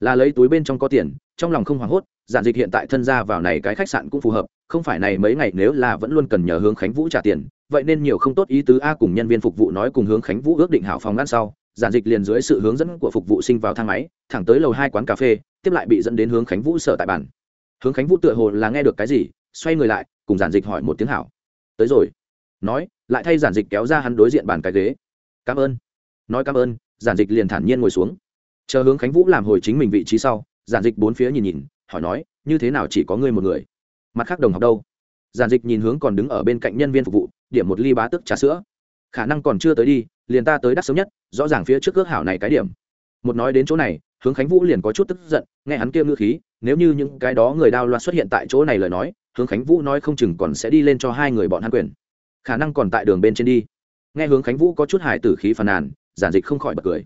Speaker 1: Là lấy túi bên trong có tiền, trong lòng không hoảng hốt, giản dịch hiện tại thân ra vào này cái khách sạn cũng phù hợp, không phải này mấy ngày nếu là vẫn luôn cần nhờ hướng khánh vũ trả tiền, vậy nên nhiều không tốt ý tứ a cùng nhân viên phục vụ nói cùng hướng khánh vũ ước định hảo phòng ngăn sau giản dịch liền dưới sự hướng dẫn của phục vụ sinh vào thang máy, thẳng tới lầu hai quán cà phê, tiếp lại bị dẫn đến hướng khánh vũ sở tại bản hướng khánh vũ tựa hồ là nghe được cái gì, xoay người lại, cùng giản dịch hỏi một tiếng hảo. Tới rồi. Nói, lại thay giản dịch kéo ra hắn đối diện bàn cái ghế. Cảm ơn. Nói cảm ơn giản dịch liền thản nhiên ngồi xuống. Chờ hướng khánh vũ làm hồi chính mình vị trí sau, giản dịch bốn phía nhìn nhìn, hỏi nói, như thế nào chỉ có ngươi một người? Mặt khác đồng học đâu? Giản dịch nhìn hướng còn đứng ở bên cạnh nhân viên phục vụ, điểm một ly bá tức trà sữa khả năng còn chưa tới đi, liền ta tới đắc sớm nhất, rõ ràng phía trước ước hảo này cái điểm. Một nói đến chỗ này, hướng khánh vũ liền có chút tức giận, nghe hắn kia ngư khí, nếu như những cái đó người đao loạn xuất hiện tại chỗ này lời nói, hướng khánh vũ nói không chừng còn sẽ đi lên cho hai người bọn hắn quyền. Khả năng còn tại đường bên trên đi. Nghe hướng khánh vũ có chút hải tử khí phàn nàn, giản dịch không khỏi bật cười.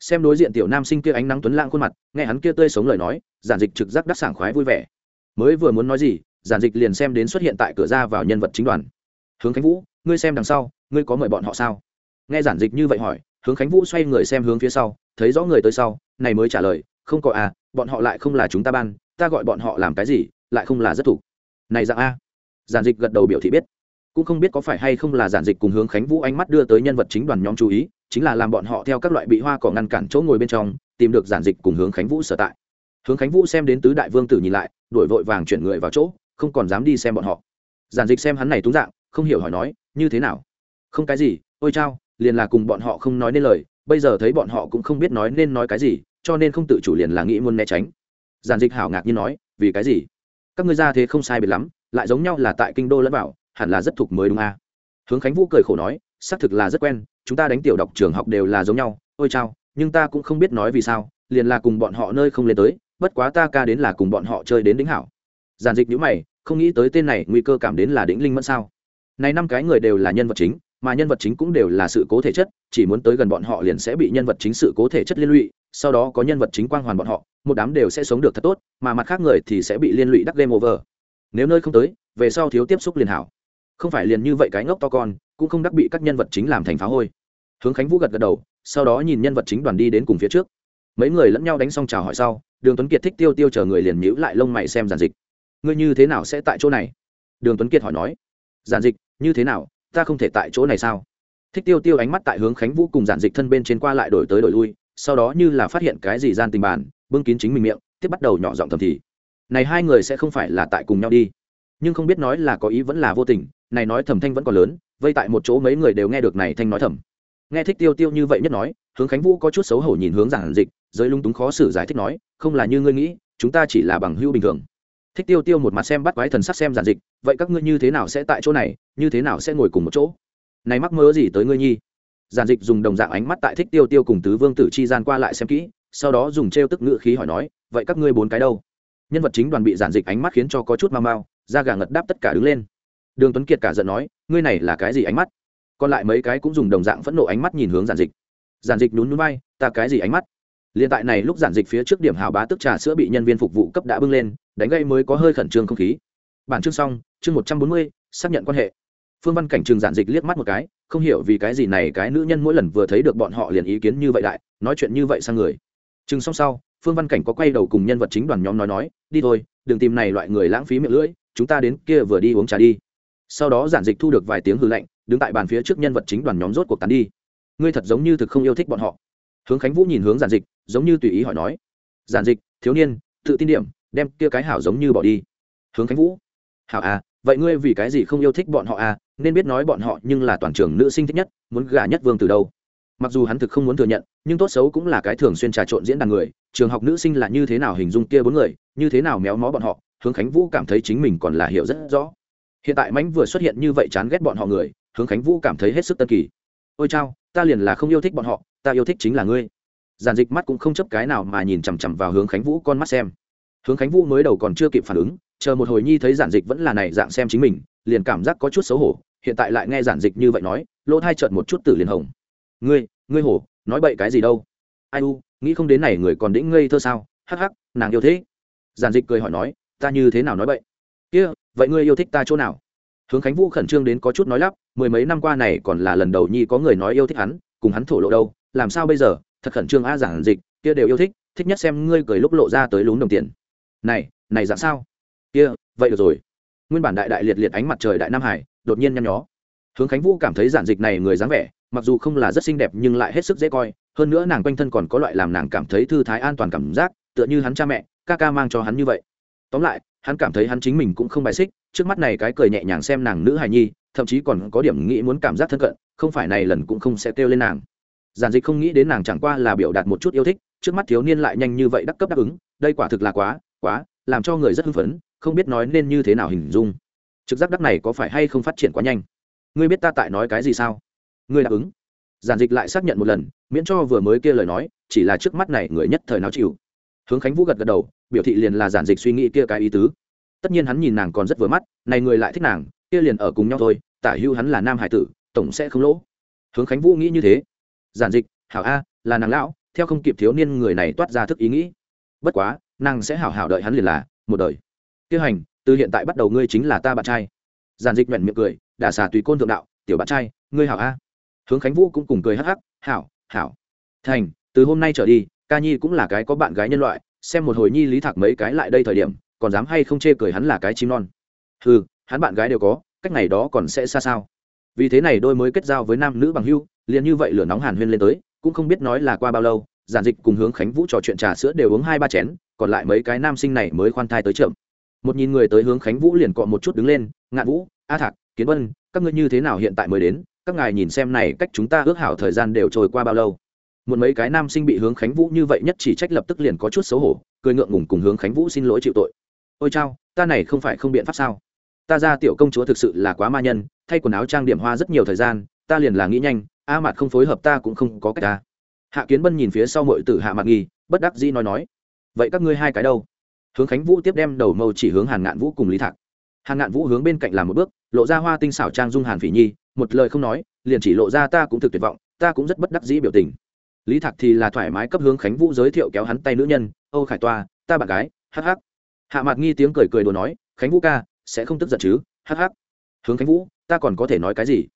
Speaker 1: Xem đối diện tiểu nam sinh kia ánh nắng tuấn lãng khuôn mặt, nghe hắn kia tươi sống lời nói, giản dịch trực giác đắc sảng khoái vui vẻ. Mới vừa muốn nói gì, giản dịch liền xem đến xuất hiện tại cửa ra vào nhân vật chính đoàn. Hướng khánh vũ, ngươi xem đằng sau ngươi có mời bọn họ sao? Nghe giản dịch như vậy hỏi, hướng khánh vũ xoay người xem hướng phía sau, thấy rõ người tới sau, này mới trả lời, không có à bọn họ lại không là chúng ta ban, ta gọi bọn họ làm cái gì, lại không là rất thủ. Này dạng a. Giản dịch gật đầu biểu thị biết. Cũng không biết có phải hay không là giản dịch cùng hướng khánh vũ ánh mắt đưa tới nhân vật chính đoàn nhóm chú ý, chính là làm bọn họ theo các loại bị hoa cỏ ngăn cản chỗ ngồi bên trong, tìm được giản dịch cùng hướng khánh vũ sở tại. Hướng khánh vũ xem đến tứ đại vương tử nhìn lại, đuổi vội vàng chuyển người vào chỗ, không còn dám đi xem bọn họ. Giản dịch xem hắn này túng dạng, không hiểu hỏi nói, như thế nào? Không cái gì, ôi chao, liền là cùng bọn họ không nói nên lời, bây giờ thấy bọn họ cũng không biết nói nên nói cái gì, cho nên không tự chủ liền là nghĩ muốn né tránh. Giản dịch hảo ngạc như nói, vì cái gì? Các ngươi ra thế không sai biệt lắm, lại giống nhau là tại kinh đô lẫn bảo hẳn là rất thục mới đúng a. À? hướng khánh vũ cười khổ nói, xác thực là rất quen, chúng ta đánh tiểu đọc trường học đều là giống nhau, ôi chao, nhưng ta cũng không biết nói vì sao, liền là cùng bọn họ nơi không lên tới, bất quá ta ca đến là cùng bọn họ chơi đến đính hảo. Giản dịch nhữ mày, không nghĩ tới tên này nguy cơ cảm đến là đĩnh linh mẫn sao. Này năm cái người đều là nhân vật chính mà nhân vật chính cũng đều là sự cố thể chất, chỉ muốn tới gần bọn họ liền sẽ bị nhân vật chính sự cố thể chất liên lụy, sau đó có nhân vật chính quang hoàn bọn họ, một đám đều sẽ sống được thật tốt, mà mặt khác người thì sẽ bị liên lụy đắc game over. Nếu nơi không tới, về sau thiếu tiếp xúc liền hảo. Không phải liền như vậy cái ngốc to con, cũng không đắc bị các nhân vật chính làm thành phá hôi. Hướng khánh vũ gật gật đầu, sau đó nhìn nhân vật chính đoàn đi đến cùng phía trước. Mấy người lẫn nhau đánh xong chào hỏi sau, đường tuấn kiệt thích tiêu tiêu chờ người liền nhữ lại lông mày xem giản dịch. Ngươi như thế nào sẽ tại chỗ này? Đường tuấn kiệt hỏi nói. Giản dịch, như thế nào? Ta không thể tại chỗ này sao? Thích tiêu tiêu ánh mắt tại hướng khánh vũ cùng giản dịch thân bên trên qua lại đổi tới đổi lui, sau đó như là phát hiện cái gì gian tình bàn bưng kín chính mình miệng, tiếp bắt đầu nhỏ giọng thầm thì. Này hai người sẽ không phải là tại cùng nhau đi. Nhưng không biết nói là có ý vẫn là vô tình, này nói thầm thanh vẫn còn lớn, vây tại một chỗ mấy người đều nghe được này thanh nói thầm. Nghe thích tiêu tiêu như vậy nhất nói, hướng khánh vũ có chút xấu hổ nhìn hướng giản dịch, giới lung túng khó xử giải thích nói, không là như ngươi nghĩ, chúng ta chỉ là bằng hữu bình thường thích tiêu tiêu một mặt xem bắt quái thần sắc xem giản dịch, vậy các ngươi như thế nào sẽ tại chỗ này, như thế nào sẽ ngồi cùng một chỗ? Này mắc mơ gì tới ngươi nhi? Giản dịch dùng đồng dạng ánh mắt tại thích tiêu tiêu cùng tứ vương tử chi gian qua lại xem kỹ, sau đó dùng t tức ngữ khí hỏi nói, vậy các ngươi bốn cái đâu? Nhân vật chính đoàn bị giản dịch ánh mắt khiến cho có chút mau mau, da gà ngật đáp tất cả đứng lên. Đường tuấn kiệt cả giận nói, ngươi này là cái gì ánh mắt? Còn lại mấy cái cũng dùng đồng dạng phẫn nộ ánh mắt nhìn hướng giản dịch. Giản dịch nhún núi bay ta cái gì ánh mắt? Liên tại này lúc giản dịch phía trước điểm hào bá tức trà sữa bị nhân viên phục vụ cấp đã bưng lên, đánh gây mới có hơi khẩn trương không khí. Bản chương xong, chương một trăm bốn mươi, xác nhận quan hệ. Phương văn cảnh trường giản dịch liếc mắt một cái, không hiểu vì cái gì này cái nữ nhân mỗi lần vừa thấy được bọn họ liền ý kiến như vậy đại, nói chuyện như vậy sang người. Chừng xong sau, phương văn cảnh có quay đầu cùng nhân vật chính đoàn nhóm nói nói, đi thôi, đừng tìm này loại người lãng phí miệng lưỡi, chúng ta đến kia vừa đi uống trà đi. Sau đó giản dịch thu được vài tiếng hừ lệnh, đứng tại bàn phía trước nhân vật chính đoàn nhóm rốt cuộc tán đi. Ngươi thật giống như thực không yêu thích bọn họ hướng khánh vũ nhìn hướng giản dịch, giống như tùy ý hỏi nói, giản dịch, thiếu niên, tự tin điểm, đem kia cái hảo giống như bỏ đi. Hướng khánh vũ, hảo à vậy ngươi vì cái gì không yêu thích bọn họ à? Nên biết nói bọn họ nhưng là toàn trường nữ sinh thích nhất, muốn gả nhất vương từ đâu. Mặc dù hắn thực không muốn thừa nhận, nhưng tốt xấu cũng là cái thường xuyên trà trộn diễn đàn người, trường học nữ sinh là như thế nào hình dung kia bốn người, như thế nào méo mó bọn họ, hướng khánh vũ cảm thấy chính mình còn là hiểu rất rõ. Hiện tại mãnh vừa xuất hiện như vậy chán ghét bọn họ người, hướng khánh vũ cảm thấy hết sức tân kỳ. Ôi chao, ta liền là không yêu thích bọn họ ta yêu thích chính là ngươi. Giàn dịch mắt cũng không chấp cái nào mà nhìn chằm chằm vào hướng khánh vũ con mắt xem. Hướng khánh vũ mới đầu còn chưa kịp phản ứng, chờ một hồi nhi thấy giản dịch vẫn là này dạng xem chính mình, liền cảm giác có chút xấu hổ, hiện tại lại nghe giản dịch như vậy nói, lỗ thai trợn một chút tử liền hồng. Ngươi ngươi hổ, nói bậy cái gì đâu? Ai u, nghĩ không đến này người còn đĩnh ngây thơ sao? Hắc hắc, nàng yêu thế. Giản dịch cười hỏi nói, ta như thế nào nói bậy? Kia, vậy ngươi yêu thích ta chỗ nào? Hướng khánh vũ khẩn trương đến có chút nói lắp, mười mấy năm qua này còn là lần đầu nhi có người nói yêu thích hắn cùng hắn thổ lộ đâu, làm sao bây giờ? Thật khẩn trương a giản dịch, kia đều yêu thích thích nhất xem ngươi cười lúc lộ ra tới lún đồng tiền. Này này dạng sao? Kia, vậy được rồi. Nguyên bản đại đại liệt liệt ánh mặt trời đại nam hải, đột nhiên nhăn nhó. Hướng khánh vũ cảm thấy giản dịch này người dáng vẻ, mặc dù không là rất xinh đẹp nhưng lại hết sức dễ coi, hơn nữa nàng quanh thân còn có loại làm nàng cảm thấy thư thái an toàn cảm giác, tựa như hắn cha mẹ, ca ca mang cho hắn như vậy tóm lại, hắn cảm thấy hắn chính mình cũng không bài xích, trước mắt này cái cười nhẹ nhàng xem nàng nữ hài nhi, thậm chí còn có điểm nghĩ muốn cảm giác thân cận, không phải này lần cũng không sẽ kêu lên nàng. Giản dịch không nghĩ đến nàng chẳng qua là biểu đạt một chút yêu thích, trước mắt thiếu niên lại nhanh như vậy đắc cấp đáp ứng, đây quả thực là quá quá, làm cho người rất hưng phấn, không biết nói nên như thế nào hình dung. Trực giác đắc này có phải hay không phát triển quá nhanh? Ngươi biết ta tại nói cái gì sao? Ngươi đáp ứng. Giản dịch lại xác nhận một lần, miễn cho vừa mới kia lời nói, chỉ là trước mắt này người nhất thời nào chịu hướng khánh vũ gật gật đầu biểu thị liền là giản dịch suy nghĩ kia cái ý tứ tất nhiên hắn nhìn nàng còn rất vừa mắt này người lại thích nàng kia liền ở cùng nhau thôi tả hưu hắn là nam hải tử tổng sẽ không lỗ hướng khánh vũ nghĩ như thế giản dịch hảo a là nàng lão theo không kịp thiếu niên người này toát ra thức ý nghĩ bất quá nàng sẽ hảo hảo đợi hắn liền là một đời tiêu hành từ hiện tại bắt đầu ngươi chính là ta bạn trai giản dịch nhuận miệng cười đả xà tùy côn thượng đạo tiểu bạn trai ngươi hảo a hướng khánh vũ cũng cùng cười hắc hắc hảo hảo thành từ hôm nay trở đi ca nhi cũng là cái có bạn gái nhân loại, xem một hồi nhi lý thạc mấy cái lại đây thời điểm, còn dám hay không chê cười hắn là cái chim non. Ừ hắn bạn gái đều có, cách ngày đó còn sẽ xa sao? Vì thế này đôi mới kết giao với nam nữ bằng hưu, liền như vậy lửa nóng hàn huyên lên tới, cũng không biết nói là qua bao lâu, giản dịch cùng hướng khánh vũ trò chuyện trà sữa đều uống hai ba chén, còn lại mấy cái nam sinh này mới khoan thai tới chậm. Một nhìn người tới hướng khánh vũ liền cọ một chút đứng lên, ngạn vũ, a thạc, kiến vân, các ngươi như thế nào hiện tại mới đến? Các ngài nhìn xem này cách chúng ta ước hảo thời gian đều trôi qua bao lâu? Một mấy cái nam sinh bị hướng khánh vũ như vậy nhất chỉ trách lập tức liền có chút xấu hổ, cười ngượng ngùng cùng hướng khánh vũ xin lỗi chịu tội. Ôi chao, ta này không phải không biện pháp sao? Ta ra tiểu công chúa thực sự là quá ma nhân, thay quần áo trang điểm hoa rất nhiều thời gian, ta liền là nghĩ nhanh, a mặt không phối hợp ta cũng không có cách ta. Hạ kiến bân nhìn phía sau mọi tử hạ mặt nghi, bất đắc dĩ nói nói, vậy các ngươi hai cái đâu? Hướng khánh vũ tiếp đem đầu mâu chỉ hướng hàn ngạn vũ cùng lý thạc. Hàn ngạn vũ hướng bên cạnh làm một bước, lộ ra hoa tinh xảo trang dung hàn phỉ nhi, một lời không nói, liền chỉ lộ ra ta cũng thực tuyệt vọng, ta cũng rất bất đắc dĩ biểu tình lý thạc thì là thoải mái cấp hướng khánh vũ giới thiệu kéo hắn tay nữ nhân, âu khải toa, ta bạn gái hh hạ mặt nghi tiếng cười cười đồ nói, khánh vũ ca, sẽ không tức giận chứ hh hướng khánh vũ, ta còn có thể nói cái gì?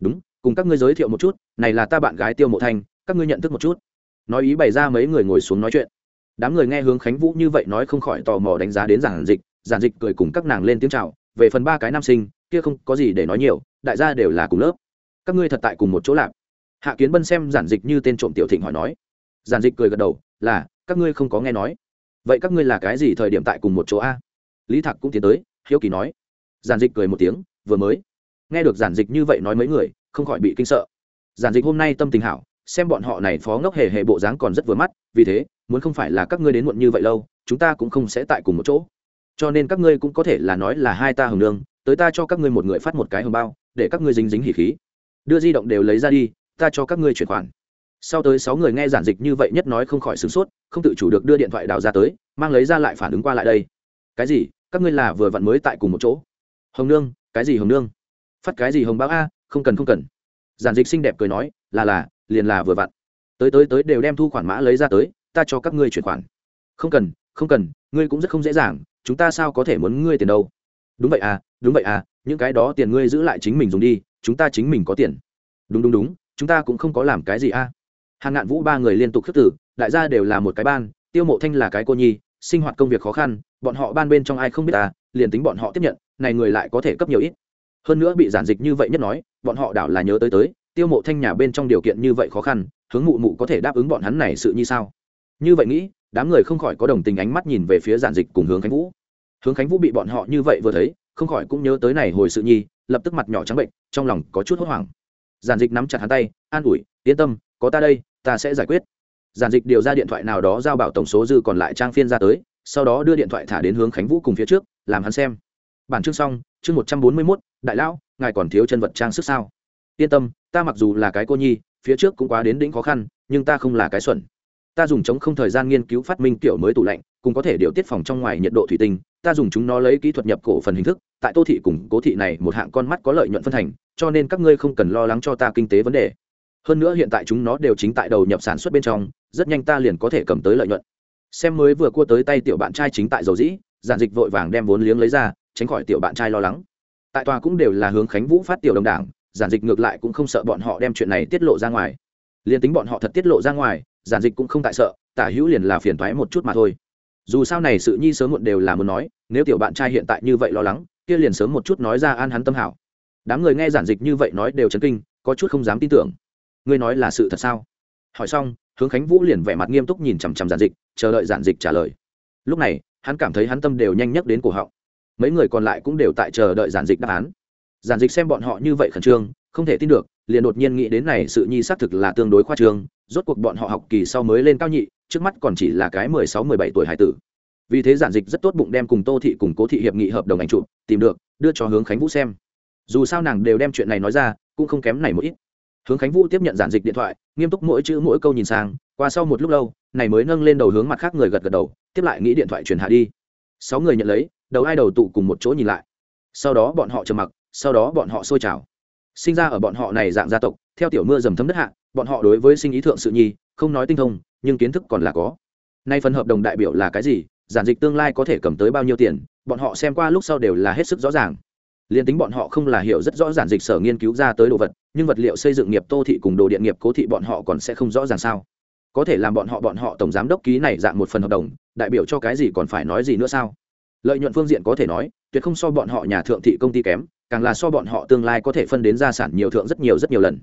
Speaker 1: Đúng, cùng các ngươi giới thiệu một chút, này là ta bạn gái tiêu mộ thanh, các ngươi nhận thức một chút. Nói ý bày ra mấy người ngồi xuống nói chuyện. Đám người nghe hướng khánh vũ như vậy nói không khỏi tò mò đánh giá đến giản dịch giản dịch cười cùng các nàng lên tiếng c h à o về phần ba cái nam sinh, kia không có gì để nói nhiều, đại gia đều là cùng lớp. Các ngươi thật tại cùng một chỗ lạp hạ kiến bân xem giản dịch như tên trộm tiểu thịnh hỏi nói. Giản dịch cười gật đầu, là, các ngươi không có nghe nói. Vậy các ngươi là cái gì thời điểm tại cùng một chỗ a? Lý thạc cũng tiến tới, hiếu kỳ nói. Giản dịch cười một tiếng, vừa mới. Nghe được giản dịch như vậy nói mấy người, không khỏi bị kinh sợ. Giản dịch hôm nay tâm tình hảo, xem bọn họ này phó ngốc hề hề bộ dáng còn rất vừa mắt, vì thế, muốn không phải là các ngươi đến muộn như vậy lâu, chúng ta cũng không sẽ tại cùng một chỗ. Cho nên các ngươi cũng có thể là nói là hai ta hồng nương, tới ta cho các ngươi một người phát một cái hồng bao, để các ngươi dính dính hỉ khí. Đưa di động đều lấy ra đi ta cho các ngươi chuyển khoản. Sau tới sáu người nghe giản dịch như vậy nhất nói không khỏi sửng sốt, không tự chủ được đưa điện thoại đào ra tới, mang lấy ra lại phản ứng qua lại đây. Cái gì? Các ngươi là vừa vặn mới tại cùng một chỗ. Hồng nương, cái gì hồng nương? Phát cái gì hồng báo a? Không cần không cần. Giản dịch xinh đẹp cười nói, là là, liền là vừa vặn. Tới tới tới đều đem thu khoản mã lấy ra tới, ta cho các ngươi chuyển khoản. Không cần không cần, ngươi cũng rất không dễ dàng, chúng ta sao có thể muốn ngươi tiền đâu? Đúng vậy à đúng vậy à những cái đó tiền ngươi giữ lại chính mình dùng đi, chúng ta chính mình có tiền. Đúng đúng đúng chúng ta cũng không có làm cái gì a. À. hàn ngạn vũ ba người liên tục khước tử đại gia đều là một cái ban, tiêu mộ thanh là cái cô nhi, sinh hoạt công việc khó khăn, bọn họ ban bên trong ai không biết ta, liền tính bọn họ tiếp nhận, này người lại có thể cấp nhiều ít. Hơn nữa bị giản dịch như vậy nhất nói, bọn họ đảo là nhớ tới tới, tiêu mộ thanh nhà bên trong điều kiện như vậy khó khăn, hướng mụ mụ có thể đáp ứng bọn hắn này sự như sao? Như vậy nghĩ, đám người không khỏi có đồng tình ánh mắt nhìn về phía giản dịch cùng hướng khánh vũ. Hướng khánh vũ bị bọn họ như vậy vừa thấy, không khỏi cũng nhớ tới này hồi sự nhi, lập tức mặt nhỏ trắng bệnh, trong lòng có chút hốt hoảng giản dịch nắm chặt hắn tay, an ủi, yên tâm, có ta đây, ta sẽ giải quyết. Giản dịch điều ra điện thoại nào đó giao bảo tổng số dư còn lại trang phiên ra tới, sau đó đưa điện thoại thả đến hướng khánh vũ cùng phía trước, làm hắn xem. Bản chương xong, chương một trăm bốn mươi mốt, đại lão, ngài còn thiếu chân vật trang sức sao? Yên tâm, ta mặc dù là cái cô nhi, phía trước cũng quá đến đỉnh khó khăn, nhưng ta không là cái xuẩn. Ta dùng chống không thời gian nghiên cứu phát minh kiểu mới tủ lạnh, cùng có thể điều tiết phòng trong ngoài nhiệt độ thủy tinh, ta dùng chúng nó lấy kỹ thuật nhập cổ phần hình thức, tại tô thị cùng cố thị này một hạng con mắt có lợi nhuận phân thành cho nên các ngươi không cần lo lắng cho ta kinh tế vấn đề. Hơn nữa hiện tại chúng nó đều chính tại đầu nhập sản xuất bên trong, rất nhanh ta liền có thể cầm tới lợi nhuận. Xem mới vừa cua tới tay tiểu bạn trai chính tại dầu dĩ, giản dịch vội vàng đem vốn liếng lấy ra, tránh khỏi tiểu bạn trai lo lắng. Tại tòa cũng đều là hướng khánh vũ phát tiểu đồng đảng, giản dịch ngược lại cũng không sợ bọn họ đem chuyện này tiết lộ ra ngoài. Liền tính bọn họ thật tiết lộ ra ngoài, giản dịch cũng không tại sợ, tả hữu liền là phiền thoái một chút mà thôi. Dù sao này sự nhi sớm muộn đều là muốn nói, nếu tiểu bạn trai hiện tại như vậy lo lắng, kia liền sớm một chút nói ra an hắn tâm hảo đám người nghe giản dịch như vậy nói đều chấn kinh, có chút không dám tin tưởng. Ngươi nói là sự thật sao? Hỏi xong, hướng khánh vũ liền vẻ mặt nghiêm túc nhìn chằm chằm giản dịch, chờ đợi giản dịch trả lời. Lúc này, hắn cảm thấy hắn tâm đều nhanh nhất đến cổ họng. Mấy người còn lại cũng đều tại chờ đợi giản dịch đáp án. Giản dịch xem bọn họ như vậy khẩn trương, không thể tin được, liền đột nhiên nghĩ đến này sự nhi xác thực là tương đối khoa trương, rốt cuộc bọn họ học kỳ sau mới lên cao nhị, trước mắt còn chỉ là cái mười sáu, mười bảy tuổi hải tử. Vì thế giản dịch rất tốt bụng đem cùng tô thị cùng cố thị hiệp nghị hợp đồng ảnh chụp, tìm được, đưa cho hướng khánh vũ xem dù sao nàng đều đem chuyện này nói ra, cũng không kém này một ít. Hướng khánh vũ tiếp nhận giản dịch điện thoại, nghiêm túc mỗi chữ mỗi câu nhìn sang, qua sau một lúc lâu, này mới nâng lên đầu hướng mặt khác người gật gật đầu, tiếp lại nghĩ điện thoại truyền hạ đi. Sáu người nhận lấy, đầu ai đầu tụ cùng một chỗ nhìn lại. Sau đó bọn họ trầm mặc, sau đó bọn họ sôi trào. Sinh ra ở bọn họ này dạng gia tộc, theo tiểu mưa dầm thấm đất hạ, bọn họ đối với sinh ý thượng sự nhi, không nói tinh thông, nhưng kiến thức còn là có. Nay phần hợp đồng đại biểu là cái gì, giản dịch tương lai có thể cầm tới bao nhiêu tiền, bọn họ xem qua lúc sau đều là hết sức rõ ràng liền tính bọn họ không là hiểu rất rõ giản dịch sở nghiên cứu ra tới đồ vật, nhưng vật liệu xây dựng nghiệp tô thị cùng đồ điện nghiệp cố thị bọn họ còn sẽ không rõ ràng sao? Có thể làm bọn họ bọn họ tổng giám đốc ký này dạng một phần hợp đồng, đại biểu cho cái gì còn phải nói gì nữa sao? Lợi nhuận phương diện có thể nói, tuyệt không so bọn họ nhà thượng thị công ty kém, càng là so bọn họ tương lai có thể phân đến gia sản nhiều thượng rất nhiều rất nhiều lần.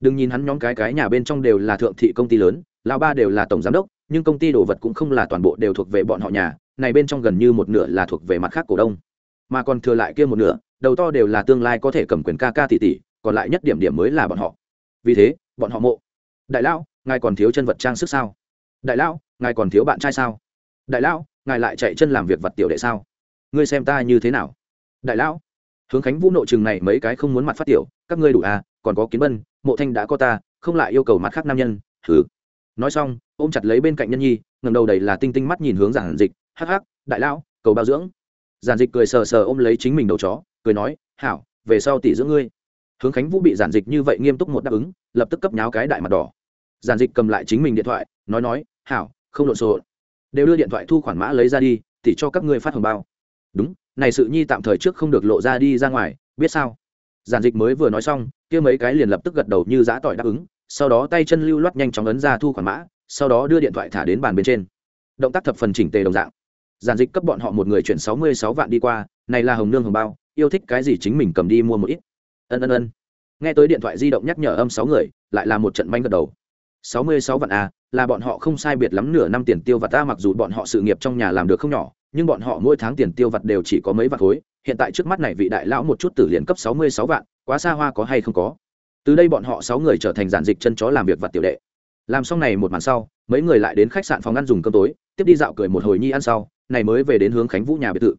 Speaker 1: Đừng nhìn hắn nhóm cái cái nhà bên trong đều là thượng thị công ty lớn lao ba đều là tổng giám đốc, nhưng công ty đồ vật cũng không là toàn bộ đều thuộc về bọn họ nhà, này bên trong gần như một nửa là thuộc về mặt khác cổ đông. Mà còn thừa lại kia một nửa đầu to đều là tương lai có thể cầm quyền ca ca tỷ tỷ, còn lại nhất điểm điểm mới là bọn họ. Vì thế, bọn họ mộ. Đại lão, ngài còn thiếu chân vật trang sức sao? Đại lão, ngài còn thiếu bạn trai sao? Đại lão, ngài lại chạy chân làm việc vật tiểu đệ sao? Ngươi xem ta như thế nào? Đại lão, hướng khánh vũ nội chừng này mấy cái không muốn mặt phát tiểu, các ngươi đủ à còn có kiến bân, mộ thanh đã có ta, không lại yêu cầu mặt khác nam nhân thử nói xong, ôm chặt lấy bên cạnh nhân nhi ngầm đầu đầy là tinh tinh mắt nhìn hướng giản dịch, hắc hắc, đại lão, cầu bao dưỡng. Giản dịch cười sờ sờ ôm lấy chính mình đầu chó cười nói, hảo, về sau tỷ giữa ngươi. Hướng khánh vũ bị giản dịch như vậy nghiêm túc một đáp ứng, lập tức cấp nháo cái đại mặt đỏ. Giản dịch cầm lại chính mình điện thoại, nói nói, hảo, không lộn xộn. Đều đưa điện thoại thu khoản mã lấy ra đi thì cho các ngươi phát hồng bao. Đúng, này sự nhi tạm thời trước không được lộ ra đi ra ngoài, biết sao? Giản dịch mới vừa nói xong, kia mấy cái liền lập tức gật đầu như giã tỏi đáp ứng, sau đó tay chân lưu loát nhanh chóng ấn ra thu khoản mã, sau đó đưa điện thoại thả đến bàn bên trên. Động tác thập phần chỉnh tề đồng dạng. Giản dịch cấp bọn họ một người chuyển sáu mươi sáu vạn đi qua, này là hồng nương hồng bao yêu thích cái gì chính mình cầm đi mua một ít. Ân ân ân. Nghe tới điện thoại di động nhắc nhở âm sáu người, lại là một trận manh gật đầu. Sáu mươi sáu vạn a là bọn họ không sai biệt lắm nửa năm tiền tiêu vặt ta, mặc dù bọn họ sự nghiệp trong nhà làm được không nhỏ, nhưng bọn họ mỗi tháng tiền tiêu vặt đều chỉ có mấy vạn khối. Hiện tại trước mắt này vị đại lão một chút tử liền cấp sáu mươi sáu vạn, quá xa hoa có hay không có. Từ đây bọn họ sáu người trở thành giản dịch chân chó làm việc vặt tiểu đệ. Làm xong này một màn sau, mấy người lại đến khách sạn phòng ăn dùng cơm tối, tiếp đi dạo cười một hồi nhi ăn sau, này mới về đến hướng khánh vũ nhà biệt thự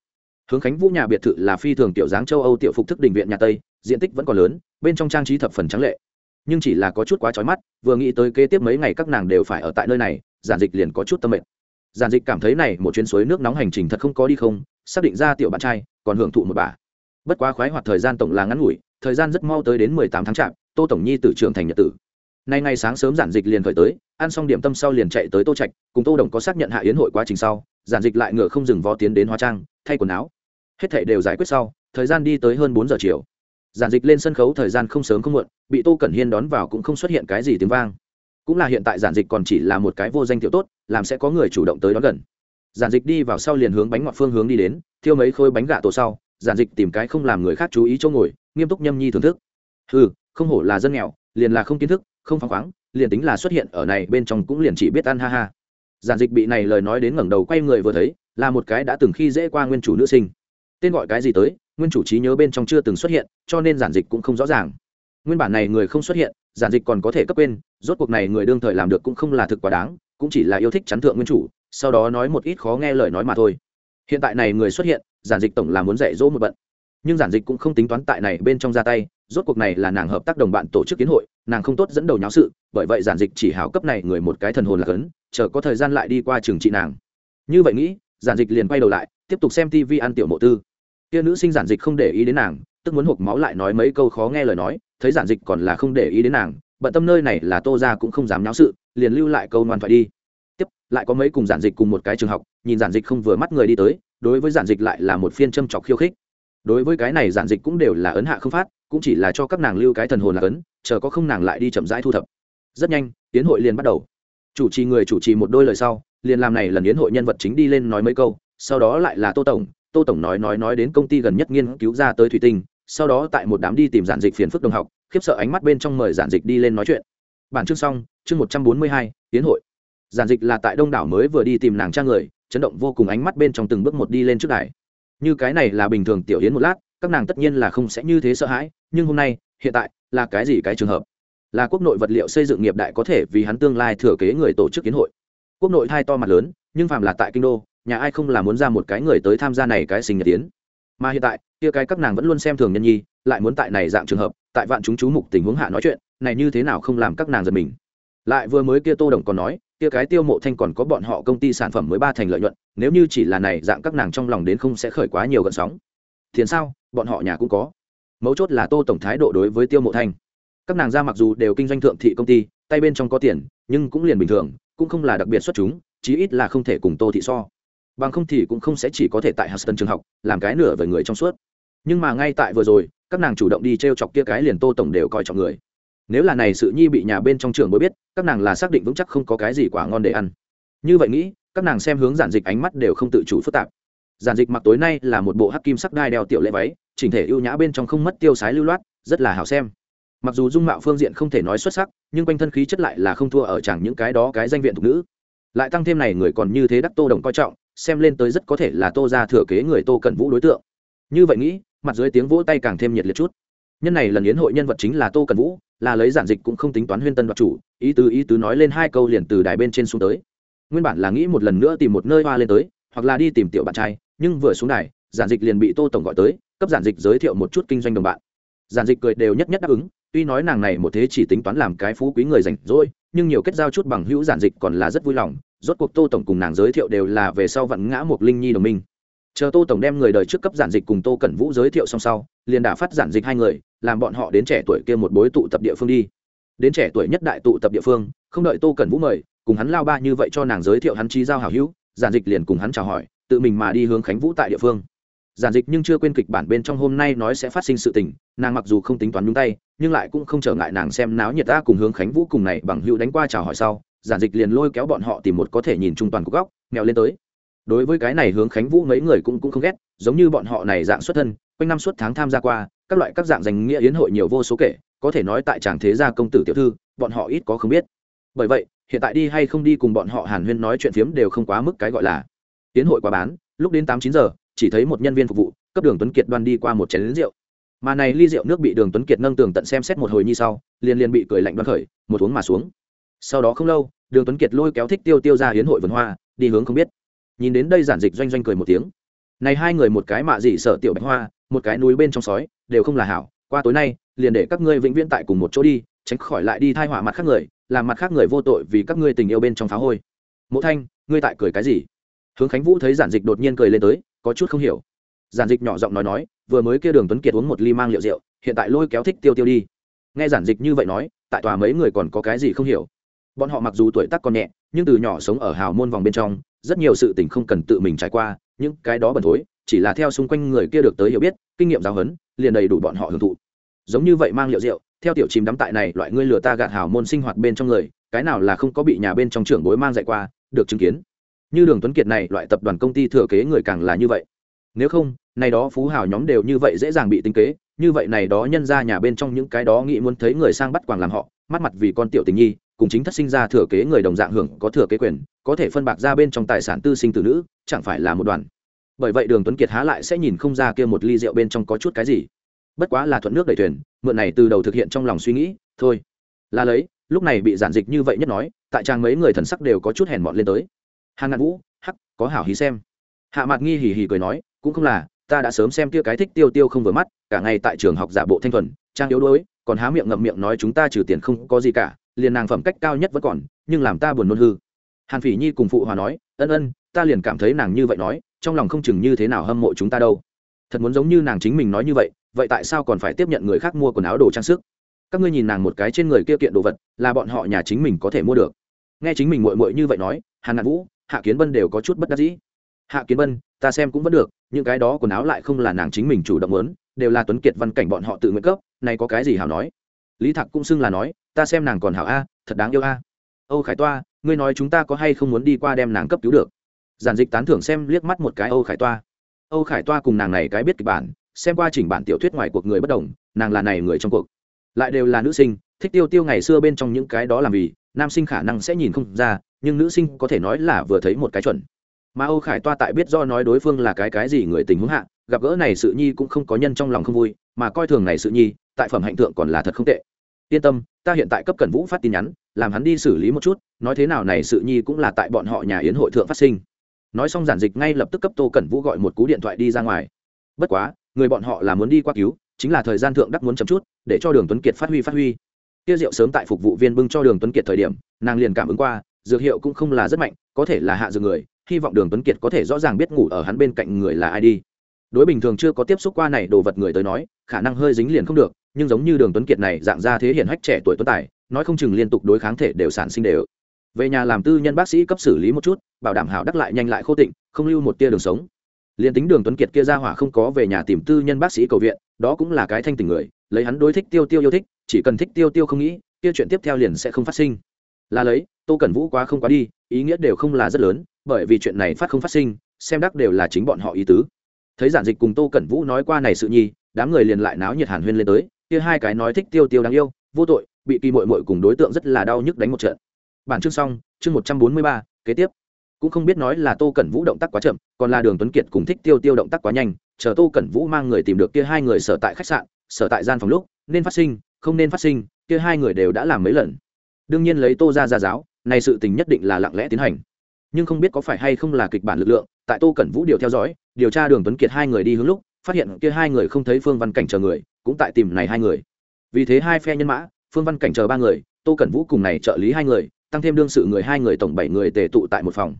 Speaker 1: hướng khánh vũ nhà biệt thự là phi thường tiểu dáng châu âu tiểu phục thức đình viện nhà tây, diện tích vẫn còn lớn, bên trong trang trí thập phần trắng lệ. Nhưng chỉ là có chút quá trói mắt, vừa nghĩ tới kế tiếp mấy ngày các nàng đều phải ở tại nơi này, giản dịch liền có chút tâm mệt. Giản dịch cảm thấy này một chuyến suối nước nóng hành trình thật không có đi không, xác định ra tiểu bạn trai, còn hưởng thụ một bà. Bất quá khoái hoạt thời gian tổng là ngắn ngủi, thời gian rất mau tới đến mười tám tháng chạp, tô tổng nhi từ trường thành nhật tử. Nay ngày sáng sớm giản dịch liền khởi tới, ăn xong điểm tâm sau liền chạy tới tô trạch, cùng tô đồng có xác nhận hạ yến hội quá trình sau, giản dịch lại ngựa không dừng vó tiến đến hóa trang, thay quần áo hết thảy đều giải quyết sau, thời gian đi tới hơn bốn giờ chiều. Giản dịch lên sân khấu thời gian không sớm không muộn, bị tô cẩn hiên đón vào cũng không xuất hiện cái gì tiếng vang. Cũng là hiện tại giản dịch còn chỉ là một cái vô danh tiểu tốt, làm sẽ có người chủ động tới đón gần. Giản dịch đi vào sau liền hướng bánh ngọt phương hướng đi đến, thiêu mấy khối bánh gà tổ sau, giản dịch tìm cái không làm người khác chú ý chỗ ngồi, nghiêm túc nhâm nhi thưởng thức. Ừ không hổ là dân nghèo, liền là không kiến thức, không phăng khoáng, liền tính là xuất hiện ở này bên trong cũng liền chỉ biết ăn ha ha. Giản dịch bị này lời nói đến ngẩng đầu quay người vừa thấy, là một cái đã từng khi dễ qua nguyên chủ nữ sinh tên gọi cái gì tới, nguyên chủ trí nhớ bên trong chưa từng xuất hiện, cho nên giản dịch cũng không rõ ràng. Nguyên bản này người không xuất hiện, giản dịch còn có thể cấp quên, rốt cuộc này người đương thời làm được cũng không là thực quá đáng, cũng chỉ là yêu thích chắn thượng nguyên chủ, sau đó nói một ít khó nghe lời nói mà thôi. Hiện tại này người xuất hiện, giản dịch tổng là muốn dạy dỗ một bận. Nhưng giản dịch cũng không tính toán tại này bên trong ra tay, rốt cuộc này là nàng hợp tác đồng bạn tổ chức kiến hội, nàng không tốt dẫn đầu nháo sự, bởi vậy giản dịch chỉ hảo cấp này người một cái thần hồn là cấn, chờ có thời gian lại đi qua trường trị nàng. Như vậy nghĩ, giản dịch liền quay đầu lại, tiếp tục xem tv ăn tiểu mộ tư kia nữ sinh giản dịch không để ý đến nàng, tức muốn hộp máu lại nói mấy câu khó nghe lời nói, thấy giản dịch còn là không để ý đến nàng, bận tâm nơi này là tô ra cũng không dám náo sự, liền lưu lại câu ngoan thoại đi. Tiếp, lại có mấy cùng giản dịch cùng một cái trường học, nhìn giản dịch không vừa mắt người đi tới, đối với giản dịch lại là một phiên châm chọc khiêu khích. Đối với cái này giản dịch cũng đều là ấn hạ không phát, cũng chỉ là cho các nàng lưu cái thần hồn là ấn, chờ có không nàng lại đi chậm rãi thu thập. Rất nhanh tiến hội liền bắt đầu. Chủ trì người chủ trì một đôi lời sau, liền làm này lần yến hội nhân vật chính đi lên nói mấy câu, sau đó lại là tô tổng tô tổng nói nói nói đến công ty gần nhất nghiên cứu ra tới thủy tinh, sau đó tại một đám đi tìm giản dịch phiền phức đồng học, khiếp sợ ánh mắt bên trong mời giản dịch đi lên nói chuyện. Bản chương xong, chương một trăm bốn mươi hai, tiến hội. Giản dịch là tại đông đảo mới vừa đi tìm nàng trang người, chấn động vô cùng ánh mắt bên trong từng bước một đi lên trước đài. Như cái này là bình thường tiểu yến một lát, các nàng tất nhiên là không sẽ như thế sợ hãi, nhưng hôm nay, hiện tại, là cái gì cái trường hợp? Là quốc nội vật liệu xây dựng nghiệp đại có thể vì hắn tương lai thừa kế người tổ chức kiến hội. Quốc nội thai to mặt lớn, nhưng phàm là tại kinh đô nhà ai không là muốn ra một cái người tới tham gia này cái sinh nhật tiến. Mà hiện tại, kia cái các nàng vẫn luôn xem thường nhân nhi, lại muốn tại này dạng trường hợp, tại vạn chúng chú mục tình huống hạ nói chuyện, này như thế nào không làm các nàng giật mình. Lại vừa mới kia tô đồng còn nói, kia cái tiêu mộ thanh còn có bọn họ công ty sản phẩm mới ba thành lợi nhuận, nếu như chỉ là này dạng các nàng trong lòng đến không sẽ khởi quá nhiều gợn sóng. Thiền sao, bọn họ nhà cũng có. Mấu chốt là tô tổng thái độ đối với tiêu mộ thanh. Các nàng ra mặc dù đều kinh doanh thượng thị công ty, tay bên trong có tiền, nhưng cũng liền bình thường, cũng không là đặc biệt xuất chúng, chí ít là không thể cùng tô thị so bằng không thì cũng không sẽ chỉ có thể tại Huston trường học, làm cái nửa về người trong suốt. Nhưng mà ngay tại vừa rồi, các nàng chủ động đi treo chọc kia cái liền tô tổng đều coi trọng người. Nếu là này sự nhi bị nhà bên trong trường mới biết, các nàng là xác định vững chắc không có cái gì quá ngon để ăn. Như vậy nghĩ, các nàng xem hướng giản dịch ánh mắt đều không tự chủ phức tạp. Giản dịch mặc tối nay là một bộ hắc kim sắc đai đeo tiểu lệ váy, chỉnh thể ưu nhã bên trong không mất tiêu sái lưu loát, rất là hào xem. Mặc dù dung mạo phương diện không thể nói xuất sắc, nhưng quanh thân khí chất lại là không thua ở chẳng những cái đó cái danh viện thục nữ. Lại tăng thêm này người còn như thế đắc tô đồng coi trọng xem lên tới rất có thể là tô ra thừa kế người tô cẩn vũ đối tượng. Như vậy nghĩ, mặt dưới tiếng vỗ tay càng thêm nhiệt liệt chút. Nhân này lần yến hội nhân vật chính là tô cẩn vũ, là lấy giản dịch cũng không tính toán huyên tân đoạt chủ, ý tứ ý tứ nói lên hai câu liền từ đài bên trên xuống tới. Nguyên bản là nghĩ một lần nữa tìm một nơi hoa lên tới, hoặc là đi tìm tiểu bạn trai, nhưng vừa xuống đài, giản dịch liền bị tô tổng gọi tới, cấp giản dịch giới thiệu một chút kinh doanh đồng bạn. Giản dịch cười đều nhất nhất đáp ứng, tuy nói nàng này một thế chỉ tính toán làm cái phú quý người rảnh rỗi nhưng nhiều kết giao chút bằng hữu giản dịch còn là rất vui lòng, rốt cuộc tô tổng cùng nàng giới thiệu đều là về sau vặn ngã một linh nhi đồng minh. Chờ tô tổng đem người đời trước cấp giản dịch cùng tô cẩn vũ giới thiệu xong sau, liền đã phát giản dịch hai người, làm bọn họ đến trẻ tuổi kia một bối tụ tập địa phương đi. Đến trẻ tuổi nhất đại tụ tập địa phương, không đợi tô cẩn vũ mời, cùng hắn lao ba như vậy cho nàng giới thiệu hắn trí giao hảo hữu, giản dịch liền cùng hắn chào hỏi, tự mình mà đi hướng khánh vũ tại địa phương giản dịch nhưng chưa quên kịch bản bên trong hôm nay nói sẽ phát sinh sự tình, nàng mặc dù không tính toán nhúng tay, nhưng lại cũng không trở ngại nàng xem náo nhiệt ta cùng hướng khánh vũ cùng này bằng hữu đánh qua chào hỏi sau, giản dịch liền lôi kéo bọn họ tìm một có thể nhìn trung toàn của góc, mèo lên tới. Đối với cái này hướng khánh vũ mấy người cũng cũng không ghét, giống như bọn họ này dạng xuất thân, quanh năm suốt tháng tham gia qua, các loại các dạng danh nghĩa yến hội nhiều vô số kể, có thể nói tại tràng thế gia công tử tiểu thư, bọn họ ít có không biết. Bởi vậy, hiện tại đi hay không đi cùng bọn họ hàn huyên nói chuyện phiếm đều không quá mức cái gọi là tiến hội quá bán, lúc đến tám chín giờ chỉ thấy một nhân viên phục vụ, cấp đường tuấn kiệt đoan đi qua một chén lính rượu. Mà này ly rượu nước bị đường tuấn kiệt nâng tường tận xem xét một hồi như sau, liền liền bị cười lạnh đoan khởi, một uống mà xuống. Sau đó không lâu, đường tuấn kiệt lôi kéo thích tiêu tiêu ra hiến hội vườn hoa, đi hướng không biết. Nhìn đến đây giản dịch doanh doanh cười một tiếng. Này hai người một cái mạ dị sợ tiểu bạch hoa, một cái núi bên trong sói, đều không là hảo, qua tối nay, liền để các ngươi vĩnh viễn tại cùng một chỗ đi, tránh khỏi lại đi thai họa mặt khác người, làm mặt khác người vô tội vì các ngươi tình yêu bên trong phá hôi. Mộ thanh, ngươi tại cười cái gì? Hướng khánh vũ thấy giản dịch đột nhiên cười lên tới có chút không hiểu. Giản dịch nhỏ giọng nói nói, vừa mới kia đường tuấn kiệt uống một ly mang liệu rượu, hiện tại lôi kéo thích tiêu tiêu đi. Nghe giản dịch như vậy nói, tại tòa mấy người còn có cái gì không hiểu. Bọn họ mặc dù tuổi tác còn nhẹ, nhưng từ nhỏ sống ở hào môn vòng bên trong, rất nhiều sự tình không cần tự mình trải qua, những cái đó bẩn thối, chỉ là theo xung quanh người kia được tới hiểu biết, kinh nghiệm giáo huấn, liền đầy đủ bọn họ hưởng thụ. Giống như vậy mang liệu rượu, theo tiểu chìm đắm tại này, loại ngươi lừa ta gạt hào môn sinh hoạt bên trong người, cái nào là không có bị nhà bên trong trưởng bối mang dạy qua, được chứng kiến như đường tuấn kiệt này, loại tập đoàn công ty thừa kế người càng là như vậy. Nếu không, này đó phú hào nhóm đều như vậy dễ dàng bị tính kế, như vậy này đó nhân ra nhà bên trong những cái đó nghĩ muốn thấy người sang bắt quàng làm họ, mắt mặt vì con tiểu tình nhi, cùng chính thất sinh ra thừa kế người đồng dạng hưởng có thừa kế quyền, có thể phân bạc ra bên trong tài sản tư sinh từ nữ, chẳng phải là một đoàn. Bởi vậy đường tuấn kiệt há lại sẽ nhìn không ra kia một ly rượu bên trong có chút cái gì. Bất quá là thuận nước đẩy thuyền, mượn này từ đầu thực hiện trong lòng suy nghĩ, thôi. Là lấy, lúc này bị giản dịch như vậy nhất nói, tại trang mấy người thần sắc đều có chút hèn mọn lên tới hàng ngạn vũ, hắc, có hảo hí xem. Hạ mặt nghi hì hì cười nói, cũng không là, ta đã sớm xem kia cái thích tiêu tiêu không vừa mắt, cả ngày tại trường học giả bộ thanh thuần, trang yếu đuối, còn há miệng ngậm miệng nói chúng ta trừ tiền không có gì cả, liền nàng phẩm cách cao nhất vẫn còn, nhưng làm ta buồn nôn hư. Hàn phỉ nhi cùng phụ hòa nói, ân ân, ta liền cảm thấy nàng như vậy nói, trong lòng không chừng như thế nào hâm mộ chúng ta đâu. Thật muốn giống như nàng chính mình nói như vậy vậy tại sao còn phải tiếp nhận người khác mua quần áo đồ trang sức? Các ngươi nhìn nàng một cái trên người kia kiện đồ vật, là bọn họ nhà chính mình có thể mua được. Nghe chính mình muội muội như vậy nói, hàn ngạn vũ hạ kiến bân đều có chút bất đắc dĩ. Hạ kiến bân, ta xem cũng vẫn được, những cái đó quần áo lại không là nàng chính mình chủ động muốn, đều là tuấn kiệt văn cảnh bọn họ tự nguyện cấp, này có cái gì hảo nói? Lý thạc cũng xưng là nói, ta xem nàng còn hảo a, thật đáng yêu a. Âu khải toa, ngươi nói chúng ta có hay không muốn đi qua đem nàng cấp cứu được? Giản dịch tán thưởng xem liếc mắt một cái âu khải toa. Âu khải toa cùng nàng này cái biết kịch bản, xem qua chỉnh bản tiểu thuyết ngoài cuộc người bất đồng, nàng là này người trong cuộc. Lại đều là nữ sinh, thích tiêu tiêu ngày xưa bên trong những cái đó làm vì, nam sinh khả năng sẽ nhìn không ra nhưng nữ sinh có thể nói là vừa thấy một cái chuẩn. Mà âu khải toa tại biết do nói đối phương là cái cái gì người tình huống hạ, gặp gỡ này sự nhi cũng không có nhân trong lòng không vui, mà coi thường này sự nhi, tại phẩm hạnh thượng còn là thật không tệ. Yên tâm, ta hiện tại cấp cẩn vũ phát tin nhắn, làm hắn đi xử lý một chút, nói thế nào này sự nhi cũng là tại bọn họ nhà yến hội thượng phát sinh. Nói xong giản dịch ngay lập tức cấp tô cẩn vũ gọi một cú điện thoại đi ra ngoài. Bất quá, người bọn họ là muốn đi qua cứu, chính là thời gian thượng đắc muốn chậm chút, để cho đường tuấn kiệt phát huy phát huy. Tiêu rượu sớm tại phục vụ viên bưng cho đường tuấn kiệt thời điểm, nàng liền cảm ứng qua dược hiệu cũng không là rất mạnh, có thể là hạ dược người, hy vọng đường tuấn kiệt có thể rõ ràng biết ngủ ở hắn bên cạnh người là ai đi. Đối bình thường chưa có tiếp xúc qua này đồ vật người tới nói, khả năng hơi dính liền không được, nhưng giống như đường tuấn kiệt này dạng ra thế hiển hách trẻ tuổi tuấn tài, nói không chừng liên tục đối kháng thể đều sản sinh đều. Về nhà làm tư nhân bác sĩ cấp xử lý một chút, bảo đảm hảo đắc lại nhanh lại khô tịnh, không lưu một tia đường sống. Liền tính đường tuấn kiệt kia ra hỏa không có về nhà tìm tư nhân bác sĩ cầu viện, đó cũng là cái thanh tình người, lấy hắn đối thích tiêu tiêu yêu thích, chỉ cần thích tiêu tiêu không nghĩ, kia chuyện tiếp theo liền sẽ không phát sinh là lấy, tô cẩn vũ quá không quá đi, ý nghĩa đều không là rất lớn, bởi vì chuyện này phát không phát sinh, xem đắc đều là chính bọn họ ý tứ. Thấy giản dịch cùng tô cẩn vũ nói qua này sự nhi, đám người liền lại náo nhiệt hàn huyên lên tới, kia hai cái nói thích tiêu tiêu đáng yêu, vô tội, bị kỳ mội mội cùng đối tượng rất là đau nhức đánh một trận. Bản chương xong, chương một trăm bốn mươi ba, kế tiếp. Cũng không biết nói là tô cẩn vũ động tác quá chậm, còn là đường tuấn kiệt cùng thích tiêu tiêu động tác quá nhanh, chờ tô cẩn vũ mang người tìm được kia hai người sở tại khách sạn, sở tại gian phòng lúc, nên phát sinh, không nên phát sinh, kia hai người đều đã làm mấy lần đương nhiên lấy tô ra ra giáo, này sự tình nhất định là lặng lẽ tiến hành. Nhưng không biết có phải hay không là kịch bản lực lượng, tại tô cẩn vũ điều theo dõi, điều tra đường tuấn kiệt hai người đi hướng lúc, phát hiện kia hai người không thấy phương văn cảnh chờ người, cũng tại tìm này hai người. Vì thế hai phe nhân mã, phương văn cảnh chờ ba người, tô cẩn vũ cùng này trợ lý hai người, tăng thêm đương sự người hai người tổng bảy người tề tụ tại một phòng.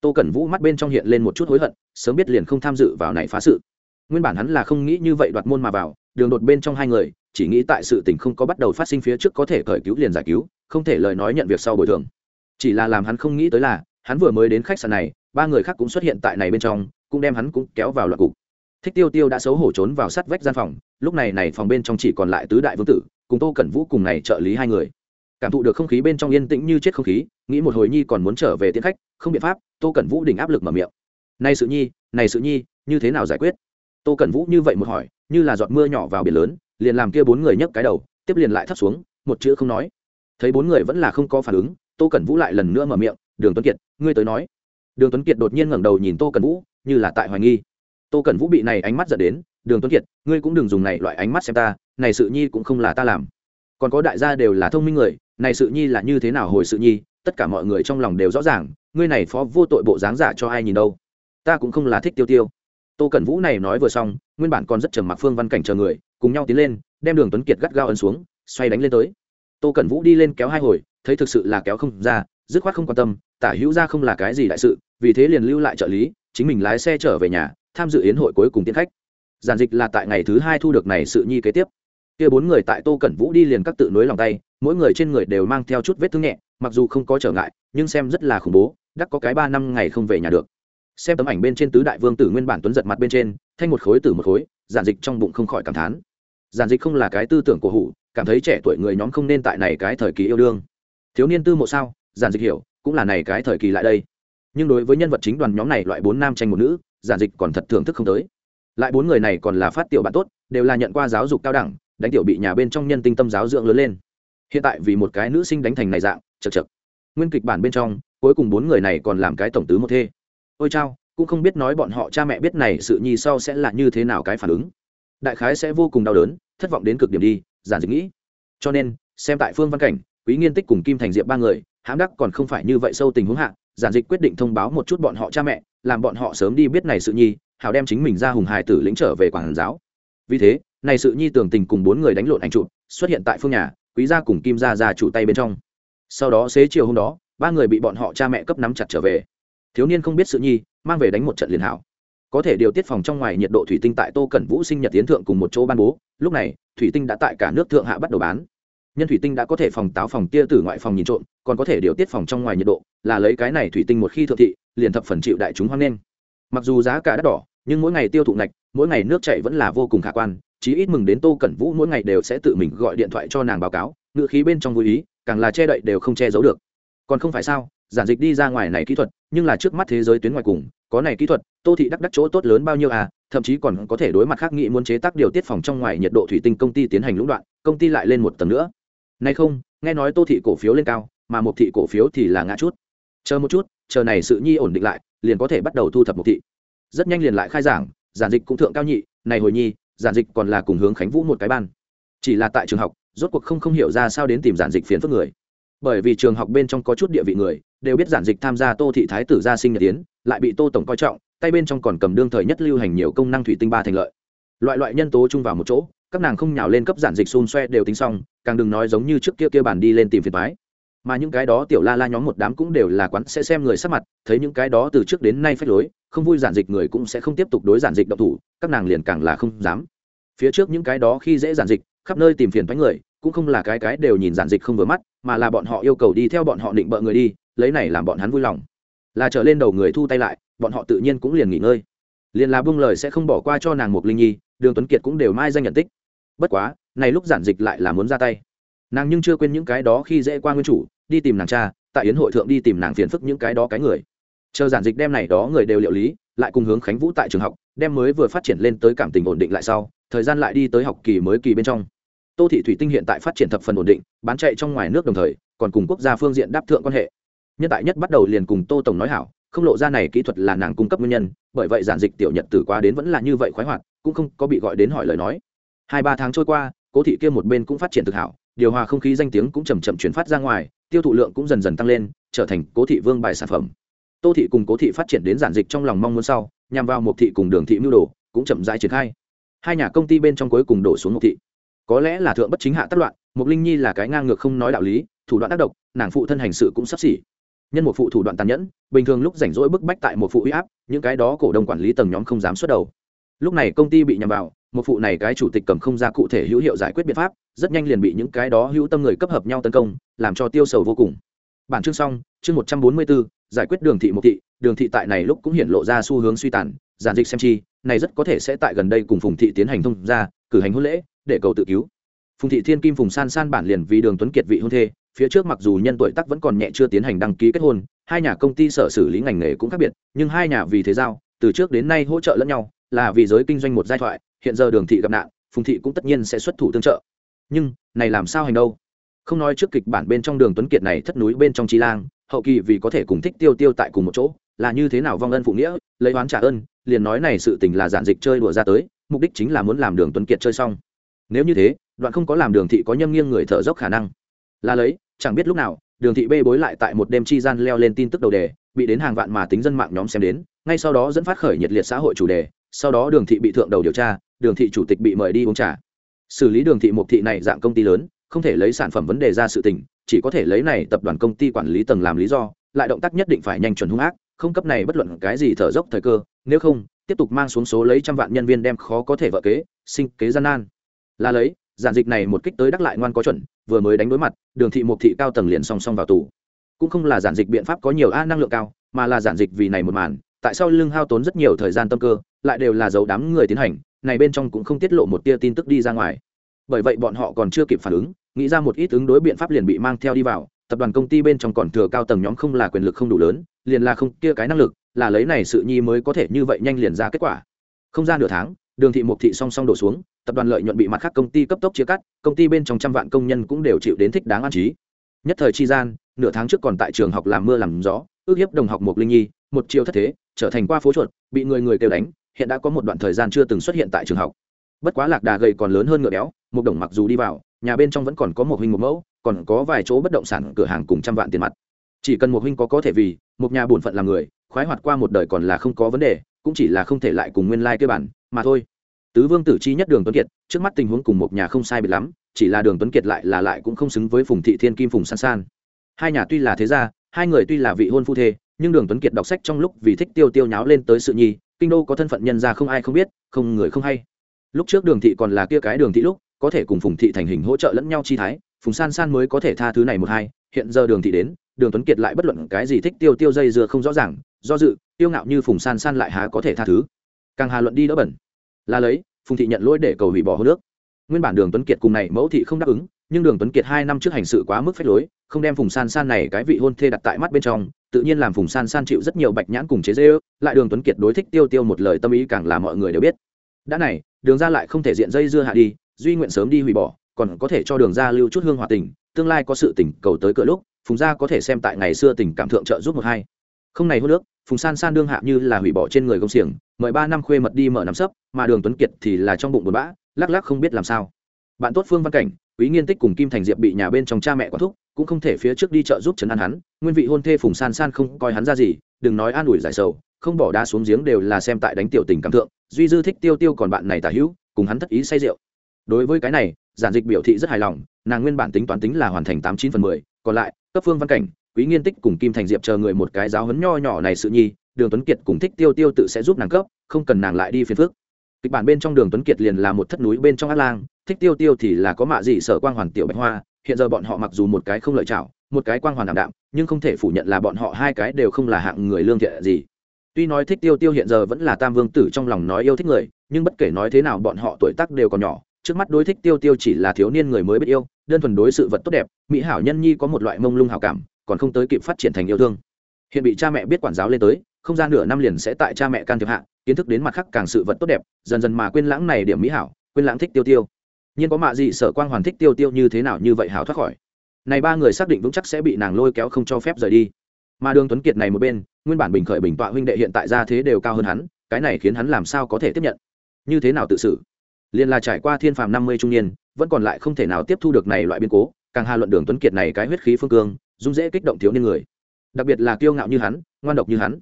Speaker 1: Tô cẩn vũ mắt bên trong hiện lên một chút hối hận, sớm biết liền không tham dự vào này phá sự. Nguyên bản hắn là không nghĩ như vậy đoạt môn mà vào, đường đột bên trong hai người, chỉ nghĩ tại sự tình không có bắt đầu phát sinh phía trước có thể khởi cứu liền giải cứu không thể lời nói nhận việc sau bồi thường. Chỉ là làm hắn không nghĩ tới là, hắn vừa mới đến khách sạn này, ba người khác cũng xuất hiện tại này bên trong, cũng đem hắn cũng kéo vào loạt cục. Thích tiêu tiêu đã xấu hổ trốn vào sát vách gian phòng, lúc này này phòng bên trong chỉ còn lại tứ đại vương tử, cùng tô cẩn vũ cùng này trợ lý hai người. Cảm thụ được không khí bên trong yên tĩnh như chết không khí, nghĩ một hồi nhi còn muốn trở về tiến khách, không biện pháp, tô cẩn vũ đỉnh áp lực mở miệng. Này sự nhi, này sự nhi, như thế nào giải quyết? Tô cẩn vũ như vậy một hỏi, như là giọt mưa nhỏ vào biển lớn, liền làm kia bốn người nhấc cái đầu, tiếp liền lại thấp xuống, một chữ không nói thấy bốn người vẫn là không có phản ứng, tô cẩn vũ lại lần nữa mở miệng, đường tuấn kiệt, ngươi tới nói. Đường tuấn kiệt đột nhiên ngẩng đầu nhìn tô cẩn vũ, như là tại hoài nghi. Tô cẩn vũ bị này ánh mắt dẫn đến, đường tuấn kiệt, ngươi cũng đừng dùng này loại ánh mắt xem ta, này sự nhi cũng không là ta làm. Còn có đại gia đều là thông minh người, này sự nhi là như thế nào hồi sự nhi, tất cả mọi người trong lòng đều rõ ràng, ngươi này phó vô tội bộ dáng giả cho ai nhìn đâu. Ta cũng không là thích tiêu tiêu. Tô cẩn vũ này nói vừa xong, nguyên bản còn rất trầm mặc phương văn cảnh chờ người, cùng nhau tiến lên, đem đường tuấn kiệt gắt gao ấn xuống, xoay đánh lên tới tô cẩn vũ đi lên kéo hai hồi, thấy thực sự là kéo không ra, dứt khoát không quan tâm, tả hữu ra không là cái gì đại sự, vì thế liền lưu lại trợ lý, chính mình lái xe trở về nhà, tham dự yến hội cuối cùng tiến khách. Giản dịch là tại ngày thứ hai thu được này sự nhi kế tiếp. Kia bốn người tại tô cẩn vũ đi liền các tự nối lòng tay, mỗi người trên người đều mang theo chút vết thương nhẹ, mặc dù không có trở ngại, nhưng xem rất là khủng bố, đắc có cái ba năm ngày không về nhà được. Xem tấm ảnh bên trên tứ đại vương tử nguyên bản tuấn giật mặt bên trên, thanh một khối tử một khối, giản dịch trong bụng không khỏi cảm thán. Giản dịch không là cái tư tưởng cổ hủ cảm thấy trẻ tuổi người nhóm không nên tại này cái thời kỳ yêu đương. Thiếu niên tư mộ sao? Giản dịch hiểu, cũng là này cái thời kỳ lại đây. Nhưng đối với nhân vật chính đoàn nhóm này loại bốn nam tranh một nữ, giản dịch còn thật thưởng thức không tới. Lại bốn người này còn là phát tiểu bạn tốt, đều là nhận qua giáo dục cao đẳng, đánh tiểu bị nhà bên trong nhân tinh tâm giáo dưỡng lớn lên. Hiện tại vì một cái nữ sinh đánh thành này dạng chật chật nguyên kịch bản bên trong, cuối cùng bốn người này còn làm cái tổng tứ một thê. Ôi chao, cũng không biết nói bọn họ cha mẹ biết này sự nhi sau sẽ là như thế nào cái phản ứng. Đại khái sẽ vô cùng đau đớn, thất vọng đến cực điểm đi giản dịch nghĩ. Cho nên, xem tại phương văn cảnh, quý nghiên tích cùng kim thành diệp ba người, hãm đắc còn không phải như vậy sâu tình huống hạ, giản dịch quyết định thông báo một chút bọn họ cha mẹ, làm bọn họ sớm đi biết này sự nhi hào đem chính mình ra hùng hài tử lĩnh trở về quảng giáo. Vì thế, này sự nhi tưởng tình cùng bốn người đánh lộn ảnh chụp, xuất hiện tại phương nhà, quý gia cùng kim gia ra chủ tay bên trong. Sau đó xế chiều hôm đó, ba người bị bọn họ cha mẹ cấp nắm chặt trở về. Thiếu niên không biết sự nhi, mang về đánh một trận liền hảo có thể điều tiết phòng trong ngoài nhiệt độ thủy tinh tại tô cẩn vũ sinh nhật tiến thượng cùng một chỗ ban bố. Lúc này, thủy tinh đã tại cả nước thượng hạ bắt đầu bán. Nhân thủy tinh đã có thể phòng táo phòng tia từ ngoại phòng nhìn trộm, còn có thể điều tiết phòng trong ngoài nhiệt độ, là lấy cái này thủy tinh một khi thượng thị, liền thập phần chịu đại chúng hoan nghênh. Mặc dù giá cả đắt đỏ, nhưng mỗi ngày tiêu thụ ngạch, mỗi ngày nước chạy vẫn là vô cùng khả quan, chí ít mừng đến tô cẩn vũ mỗi ngày đều sẽ tự mình gọi điện thoại cho nàng báo cáo ngựa khí bên trong vui ý, càng là che đậy đều không che giấu được. Còn không phải sao giản dịch đi ra ngoài này kỹ thuật, nhưng là trước mắt thế giới tuyến ngoài cùng, có này kỹ thuật, tô thị đắc đắc chỗ tốt lớn bao nhiêu à thậm chí còn có thể đối mặt khác nghị muốn chế tác điều tiết phòng trong ngoài nhiệt độ thủy tinh công ty tiến hành lũng đoạn, công ty lại lên một tầng nữa. Nay không, nghe nói tô thị cổ phiếu lên cao, mà một thị cổ phiếu thì là ngã chút. Chờ một chút, chờ này sự nhi ổn định lại, liền có thể bắt đầu thu thập một thị. Rất nhanh liền lại khai giảng, giản dịch cũng thượng cao nhị, này hồi nhi, giản dịch còn là cùng hướng khánh vũ một cái ban. Chỉ là tại trường học, rốt cuộc không không hiểu ra sao đến tìm giản dịch phiền phức người bởi vì trường học bên trong có chút địa vị người, đều biết giản dịch tham gia tô thị thái tử gia sinh nhật tiến, lại bị tô tổng coi trọng, tay bên trong còn cầm đương thời nhất lưu hành nhiều công năng thủy tinh ba thành lợi. Loại loại nhân tố chung vào một chỗ, các nàng không nhào lên cấp giản dịch xun xoe đều tính xong, càng đừng nói giống như trước kia kia bàn đi lên tìm phiền thoái mà những cái đó tiểu la la nhóm một đám cũng đều là quán sẽ xem người sắc mặt, thấy những cái đó từ trước đến nay phách lối, không vui giản dịch người cũng sẽ không tiếp tục đối giản dịch độc thủ, các nàng liền càng là không dám. Phía trước những cái đó khi dễ giản dịch, khắp nơi tìm phiền thoái người, cũng không là cái cái đều nhìn giản dịch không vừa mắt mà là bọn họ yêu cầu đi theo bọn họ định bợ người đi, lấy này làm bọn hắn vui lòng. Là trở lên đầu người thu tay lại, bọn họ tự nhiên cũng liền nghỉ ngơi. Liền là buông lời sẽ không bỏ qua cho nàng một linh nhi, đường tuấn kiệt cũng đều mai danh nhận tích. Bất quá, này lúc giản dịch lại là muốn ra tay. Nàng nhưng chưa quên những cái đó khi dễ qua nguyên chủ, đi tìm nàng cha, tại yến hội thượng đi tìm nàng phiền phức những cái đó cái người. Chờ giản dịch đem này đó người đều liệu lý, lại cùng hướng khánh vũ tại trường học, đem mới vừa phát triển lên tới cảm tình ổn định lại sau, thời gian lại đi tới học kỳ mới kỳ bên trong tô thị thủy tinh hiện tại phát triển thập phần ổn định, bán chạy trong ngoài nước đồng thời, còn cùng quốc gia phương diện đáp thượng quan hệ. Nhân tại nhất bắt đầu liền cùng tô tổng nói hảo, không lộ ra này kỹ thuật là nàng cung cấp nguyên nhân, bởi vậy giản dịch tiểu nhật tử qua đến vẫn là như vậy khoái hoạt, cũng không có bị gọi đến hỏi lời nói. Hai ba tháng trôi qua, cố thị kia một bên cũng phát triển thực hảo, điều hòa không khí danh tiếng cũng chầm chậm chuyển phát ra ngoài, tiêu thụ lượng cũng dần dần tăng lên, trở thành cố thị vương bài sản phẩm. Tô thị cùng cố thị phát triển đến giản dịch trong lòng mong muốn sau, nhằm vào một thị cùng đường thị mưu đồ, cũng chậm rãi triển khai. Hai nhà công ty bên trong cuối cùng đổ xuống một thị có lẽ là thượng bất chính hạ tất loạn, mục linh nhi là cái ngang ngược không nói đạo lý, thủ đoạn tác động nàng phụ thân hành sự cũng sắp xỉ. Nhân một phụ thủ đoạn tàn nhẫn, bình thường lúc rảnh rỗi bức bách tại một phụ uy áp, những cái đó cổ đông quản lý tầng nhóm không dám xuất đầu. Lúc này công ty bị nhằm vào, một phụ này cái chủ tịch cầm không ra cụ thể hữu hiệu giải quyết biện pháp, rất nhanh liền bị những cái đó hữu tâm người cấp hợp nhau tấn công, làm cho tiêu sầu vô cùng. Bản chương xong, chương một trăm bốn mươi bốn giải quyết đường thị một thị, đường thị tại này lúc cũng hiện lộ ra xu hướng suy tàn, giản dịch xem chi, này rất có thể sẽ tại gần đây cùng phùng thị tiến hành thông ra cử hành hôn lễ để cầu tự cứu. Phùng thị thiên kim phùng san san bản liền vì đường tuấn kiệt vị hôn thê, phía trước mặc dù nhân tuổi tác vẫn còn nhẹ chưa tiến hành đăng ký kết hôn, hai nhà công ty sở xử lý ngành nghề cũng khác biệt, nhưng hai nhà vì thế giao, từ trước đến nay hỗ trợ lẫn nhau, là vì giới kinh doanh một giai thoại, hiện giờ đường thị gặp nạn, phùng thị cũng tất nhiên sẽ xuất thủ tương trợ. Nhưng, này làm sao hành đâu? Không nói trước kịch bản bên trong đường tuấn kiệt này thất núi bên trong trí lang, hậu kỳ vì có thể cùng thích tiêu tiêu tại cùng một chỗ, là như thế nào vong ân phụ nghĩa, lấy oán trả ơn, liền nói này sự tình là giản dịch chơi đùa ra tới, mục đích chính là muốn làm đường tuấn kiệt chơi xong nếu như thế, đoạn không có làm đường thị có nhâm nghiêng người thở dốc khả năng. Là lấy, chẳng biết lúc nào, đường thị bê bối lại tại một đêm chi gian leo lên tin tức đầu đề, bị đến hàng vạn mà tính dân mạng nhóm xem đến, ngay sau đó dẫn phát khởi nhiệt liệt xã hội chủ đề, sau đó đường thị bị thượng đầu điều tra, đường thị chủ tịch bị mời đi uống trà. Xử lý đường thị một thị này dạng công ty lớn, không thể lấy sản phẩm vấn đề ra sự tình, chỉ có thể lấy này tập đoàn công ty quản lý tầng làm lý do, lại động tác nhất định phải nhanh chuẩn hung ác, không cấp này bất luận cái gì thở dốc thời cơ, nếu không, tiếp tục mang xuống số lấy trăm vạn nhân viên đem khó có thể vợ kế, sinh kế gian nan là lấy, giản dịch này một kích tới đắc lại ngoan có chuẩn, vừa mới đánh đối mặt, đường thị một thị cao tầng liền song song vào tù. Cũng không là giản dịch biện pháp có nhiều a năng lượng cao, mà là giản dịch vì này một màn, tại sao lưng hao tốn rất nhiều thời gian tâm cơ, lại đều là dấu đám người tiến hành, này bên trong cũng không tiết lộ một tia tin tức đi ra ngoài. Bởi vậy bọn họ còn chưa kịp phản ứng, nghĩ ra một ít ứng đối biện pháp liền bị mang theo đi vào, tập đoàn công ty bên trong còn thừa cao tầng nhóm không là quyền lực không đủ lớn, liền là không kia cái năng lực, là lấy này sự nhi mới có thể như vậy nhanh liền ra kết quả. Không ra nửa tháng, đường thị mục thị song song đổ xuống tập đoàn lợi nhuận bị mặt khác công ty cấp tốc chia cắt, công ty bên trong trăm vạn công nhân cũng đều chịu đến thích đáng an trí. Nhất thời chi gian, nửa tháng trước còn tại trường học làm mưa làm gió, ước hiếp đồng học một linh nhi, một chiều thất thế, trở thành qua phố chuột, bị người người kêu đánh, hiện đã có một đoạn thời gian chưa từng xuất hiện tại trường học. Bất quá lạc đà gầy còn lớn hơn ngựa béo một đồng mặc dù đi vào, nhà bên trong vẫn còn có một huynh một mẫu, còn có vài chỗ bất động sản cửa hàng cùng trăm vạn tiền mặt. Chỉ cần một huynh có có thể vì một nhà bổn phận làm người, khoái hoạt qua một đời còn là không có vấn đề, cũng chỉ là không thể lại cùng nguyên lai like bản mà thôi tứ vương tử chi nhất đường tuấn kiệt, trước mắt tình huống cùng một nhà không sai biệt lắm, chỉ là đường tuấn kiệt lại là lại cũng không xứng với phùng thị thiên kim phùng san san. Hai nhà tuy là thế gia, hai người tuy là vị hôn phu thê, nhưng đường tuấn kiệt đọc sách trong lúc vì thích tiêu tiêu nháo lên tới sự nhi, kinh đô có thân phận nhân gia không ai không biết, không người không hay. Lúc trước đường thị còn là kia cái đường thị lúc, có thể cùng phùng thị thành hình hỗ trợ lẫn nhau chi thái, phùng san san mới có thể tha thứ này một hai, hiện giờ đường thị đến, đường tuấn kiệt lại bất luận cái gì thích tiêu tiêu dây dưa không rõ ràng, do dự, tiêu ngạo như phùng san san lại há có thể tha thứ. Càng hà luận đi đỡ bẩn là lấy, phùng thị nhận lỗi để cầu hủy bỏ hô nước. Nguyên bản đường tuấn kiệt cùng này mẫu thị không đáp ứng, nhưng đường tuấn kiệt hai năm trước hành sự quá mức phép lối, không đem phùng san san này cái vị hôn thê đặt tại mắt bên trong, tự nhiên làm phùng san san chịu rất nhiều bạch nhãn cùng chế dê ư lại đường tuấn kiệt đối thích tiêu tiêu một lời tâm ý càng là mọi người đều biết. Đã này, đường ra lại không thể diện dây dưa hạ đi, duy nguyện sớm đi hủy bỏ, còn có thể cho đường ra lưu chút hương hòa tình, tương lai có sự tình cầu tới cửa lúc, phùng gia có thể xem tại ngày xưa tình cảm thượng trợ giúp một hai. Không này hô nước phùng san san đương hạ như là hủy bỏ trên người công xiềng, mời ba năm khuê mật đi mở nắm sấp, mà đường tuấn kiệt thì là trong bụng buồn bã, lắc lắc không biết làm sao. Bạn tốt phương văn cảnh, quý nghiên tích cùng kim thành diệp bị nhà bên trong cha mẹ quản thúc, cũng không thể phía trước đi chợ giúp trấn an hắn, nguyên vị hôn thê phùng san san không coi hắn ra gì, đừng nói an ủi giải sầu, không bỏ đá xuống giếng đều là xem tại đánh tiểu tình cảm thượng, duy dư thích tiêu tiêu còn bạn này tả hữu, cùng hắn thất ý say rượu. Đối với cái này, giản dịch biểu thị rất hài lòng, nàng nguyên bản tính toán tính là hoàn thành tám chín phần mười, còn lại, cấp phương văn cảnh quý nghiên tích cùng kim thành diệp chờ người một cái giáo hấn nho nhỏ này sự nhi, đường tuấn kiệt cùng thích tiêu tiêu tự sẽ giúp nàng cấp, không cần nàng lại đi phiền phước kịch bản bên trong đường tuấn kiệt liền là một thất núi bên trong át lang, thích tiêu tiêu thì là có mạ gì sở quang hoàn tiểu bạch hoa, hiện giờ bọn họ mặc dù một cái không lợi chảo một cái quang hoàn đảm đạm, nhưng không thể phủ nhận là bọn họ hai cái đều không là hạng người lương thiện gì. Tuy nói thích tiêu tiêu hiện giờ vẫn là tam vương tử trong lòng nói yêu thích người, nhưng bất kể nói thế nào bọn họ tuổi tác đều còn nhỏ, trước mắt đối thích tiêu tiêu chỉ là thiếu niên người mới biết yêu, đơn thuần đối sự vật tốt đẹp, mỹ hảo nhân nhi có một loại mông lung hảo cảm còn không tới kịp phát triển thành yêu thương. Hiện bị cha mẹ biết quản giáo lên tới, không gian nửa năm liền sẽ tại cha mẹ can thiệp hạ, kiến thức đến mặt khác càng sự vật tốt đẹp, dần dần mà quên lãng này điểm mỹ hảo, quên lãng thích tiêu tiêu. Nhưng có mạ gì sở quang hoàn thích tiêu tiêu như thế nào như vậy hảo thoát khỏi. Này ba người xác định vững chắc sẽ bị nàng lôi kéo không cho phép rời đi. Mà đường tuấn kiệt này một bên, nguyên bản bình khởi bình tọa huynh đệ hiện tại ra thế đều cao hơn hắn, cái này khiến hắn làm sao có thể tiếp nhận? Như thế nào tự xử? Liền là trải qua thiên phàm năm mươi trung niên, vẫn còn lại không thể nào tiếp thu được này loại biến cố, càng hà luận đường tuấn kiệt này cái huyết khí phương cương dung dễ kích động thiếu niên người. Đặc biệt là kiêu ngạo như hắn, ngoan độc như hắn.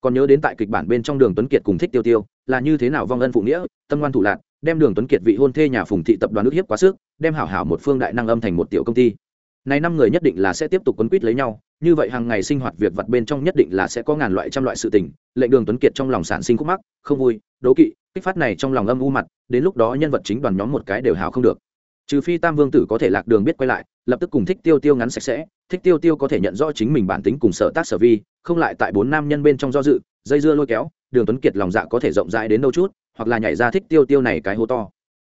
Speaker 1: Còn nhớ đến tại kịch bản bên trong đường tuấn kiệt cùng thích tiêu tiêu, là như thế nào vong ân phụ nghĩa, tâm ngoan thủ lạc đem đường tuấn kiệt vị hôn thê nhà phùng thị tập đoàn nước hiếp quá sức, đem hảo hảo một phương đại năng âm thành một tiểu công ty. Này năm người nhất định là sẽ tiếp tục quấn quýt lấy nhau, như vậy hàng ngày sinh hoạt việc vặt bên trong nhất định là sẽ có ngàn loại trăm loại sự tình, lệnh đường tuấn kiệt trong lòng sản sinh khúc mắc, không vui, đố kỵ, kích phát này trong lòng âm u mặt, đến lúc đó nhân vật chính đoàn nhóm một cái đều hào không được. Trừ phi tam vương tử có thể lạc đường biết quay lại lập tức cùng thích tiêu tiêu ngắn sạch sẽ, thích tiêu tiêu có thể nhận rõ chính mình bản tính cùng sở tác sở vi, không lại tại bốn nam nhân bên trong do dự, dây dưa lôi kéo, đường tuấn kiệt lòng dạ có thể rộng rãi đến đâu chút, hoặc là nhảy ra thích tiêu tiêu này cái hố to.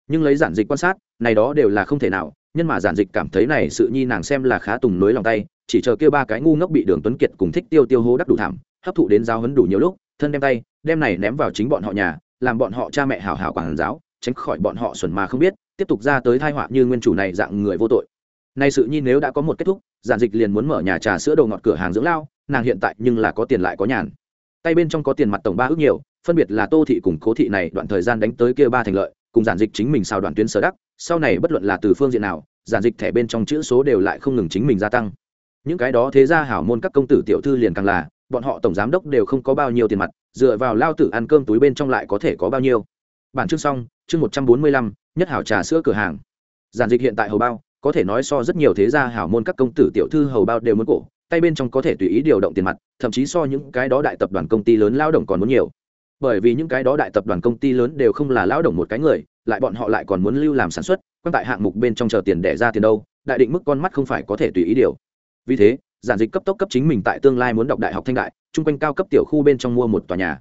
Speaker 1: Nhưng lấy giản dịch quan sát, này đó đều là không thể nào nhưng mà giản dịch cảm thấy này sự nhi nàng xem là khá tùng nối lòng tay, chỉ chờ kêu ba cái ngu ngốc bị đường tuấn kiệt cùng thích tiêu tiêu hố đắc đủ thảm, hấp thụ đến giao hấn đủ nhiều lúc, thân đem tay, đem này ném vào chính bọn họ nhà, làm bọn họ cha mẹ hảo hảo quản giáo, tránh khỏi bọn họ xuẩn mà không biết, tiếp tục ra tới thai họa như nguyên chủ này dạng người vô tội nay sự nhi nếu đã có một kết thúc, giản dịch liền muốn mở nhà trà sữa đầu ngọt cửa hàng dưỡng lao, nàng hiện tại nhưng là có tiền lại có nhàn. Tay bên trong có tiền mặt tổng ba ước nhiều, phân biệt là tô thị cùng cố thị này, đoạn thời gian đánh tới kia ba thành lợi, cùng giản dịch chính mình sao đoàn tuyến sở đắc, sau này bất luận là từ phương diện nào, giản dịch thẻ bên trong chữ số đều lại không ngừng chính mình gia tăng. Những cái đó thế ra hảo môn các công tử tiểu thư liền càng là, bọn họ tổng giám đốc đều không có bao nhiêu tiền mặt, dựa vào lao tử ăn cơm túi bên trong lại có thể có bao nhiêu. Bản chương xong, chương một trăm bốn mươi lăm, nhất hảo trà sữa cửa hàng. Giản dịch hiện tại hầu bao có thể nói so rất nhiều thế gia hảo môn các công tử tiểu thư hầu bao đều muốn cổ, tay bên trong có thể tùy ý điều động tiền mặt, thậm chí so những cái đó đại tập đoàn công ty lớn lao động còn muốn nhiều. Bởi vì những cái đó đại tập đoàn công ty lớn đều không là lao động một cái người, lại bọn họ lại còn muốn lưu làm sản xuất, quan tại hạng mục bên trong chờ tiền đẻ ra tiền đâu, đại định mức con mắt không phải có thể tùy ý điều. Vì thế, giản dịch cấp tốc cấp chính mình tại tương lai muốn đọc đại học thanh đại chung quanh cao cấp tiểu khu bên trong mua một tòa nhà.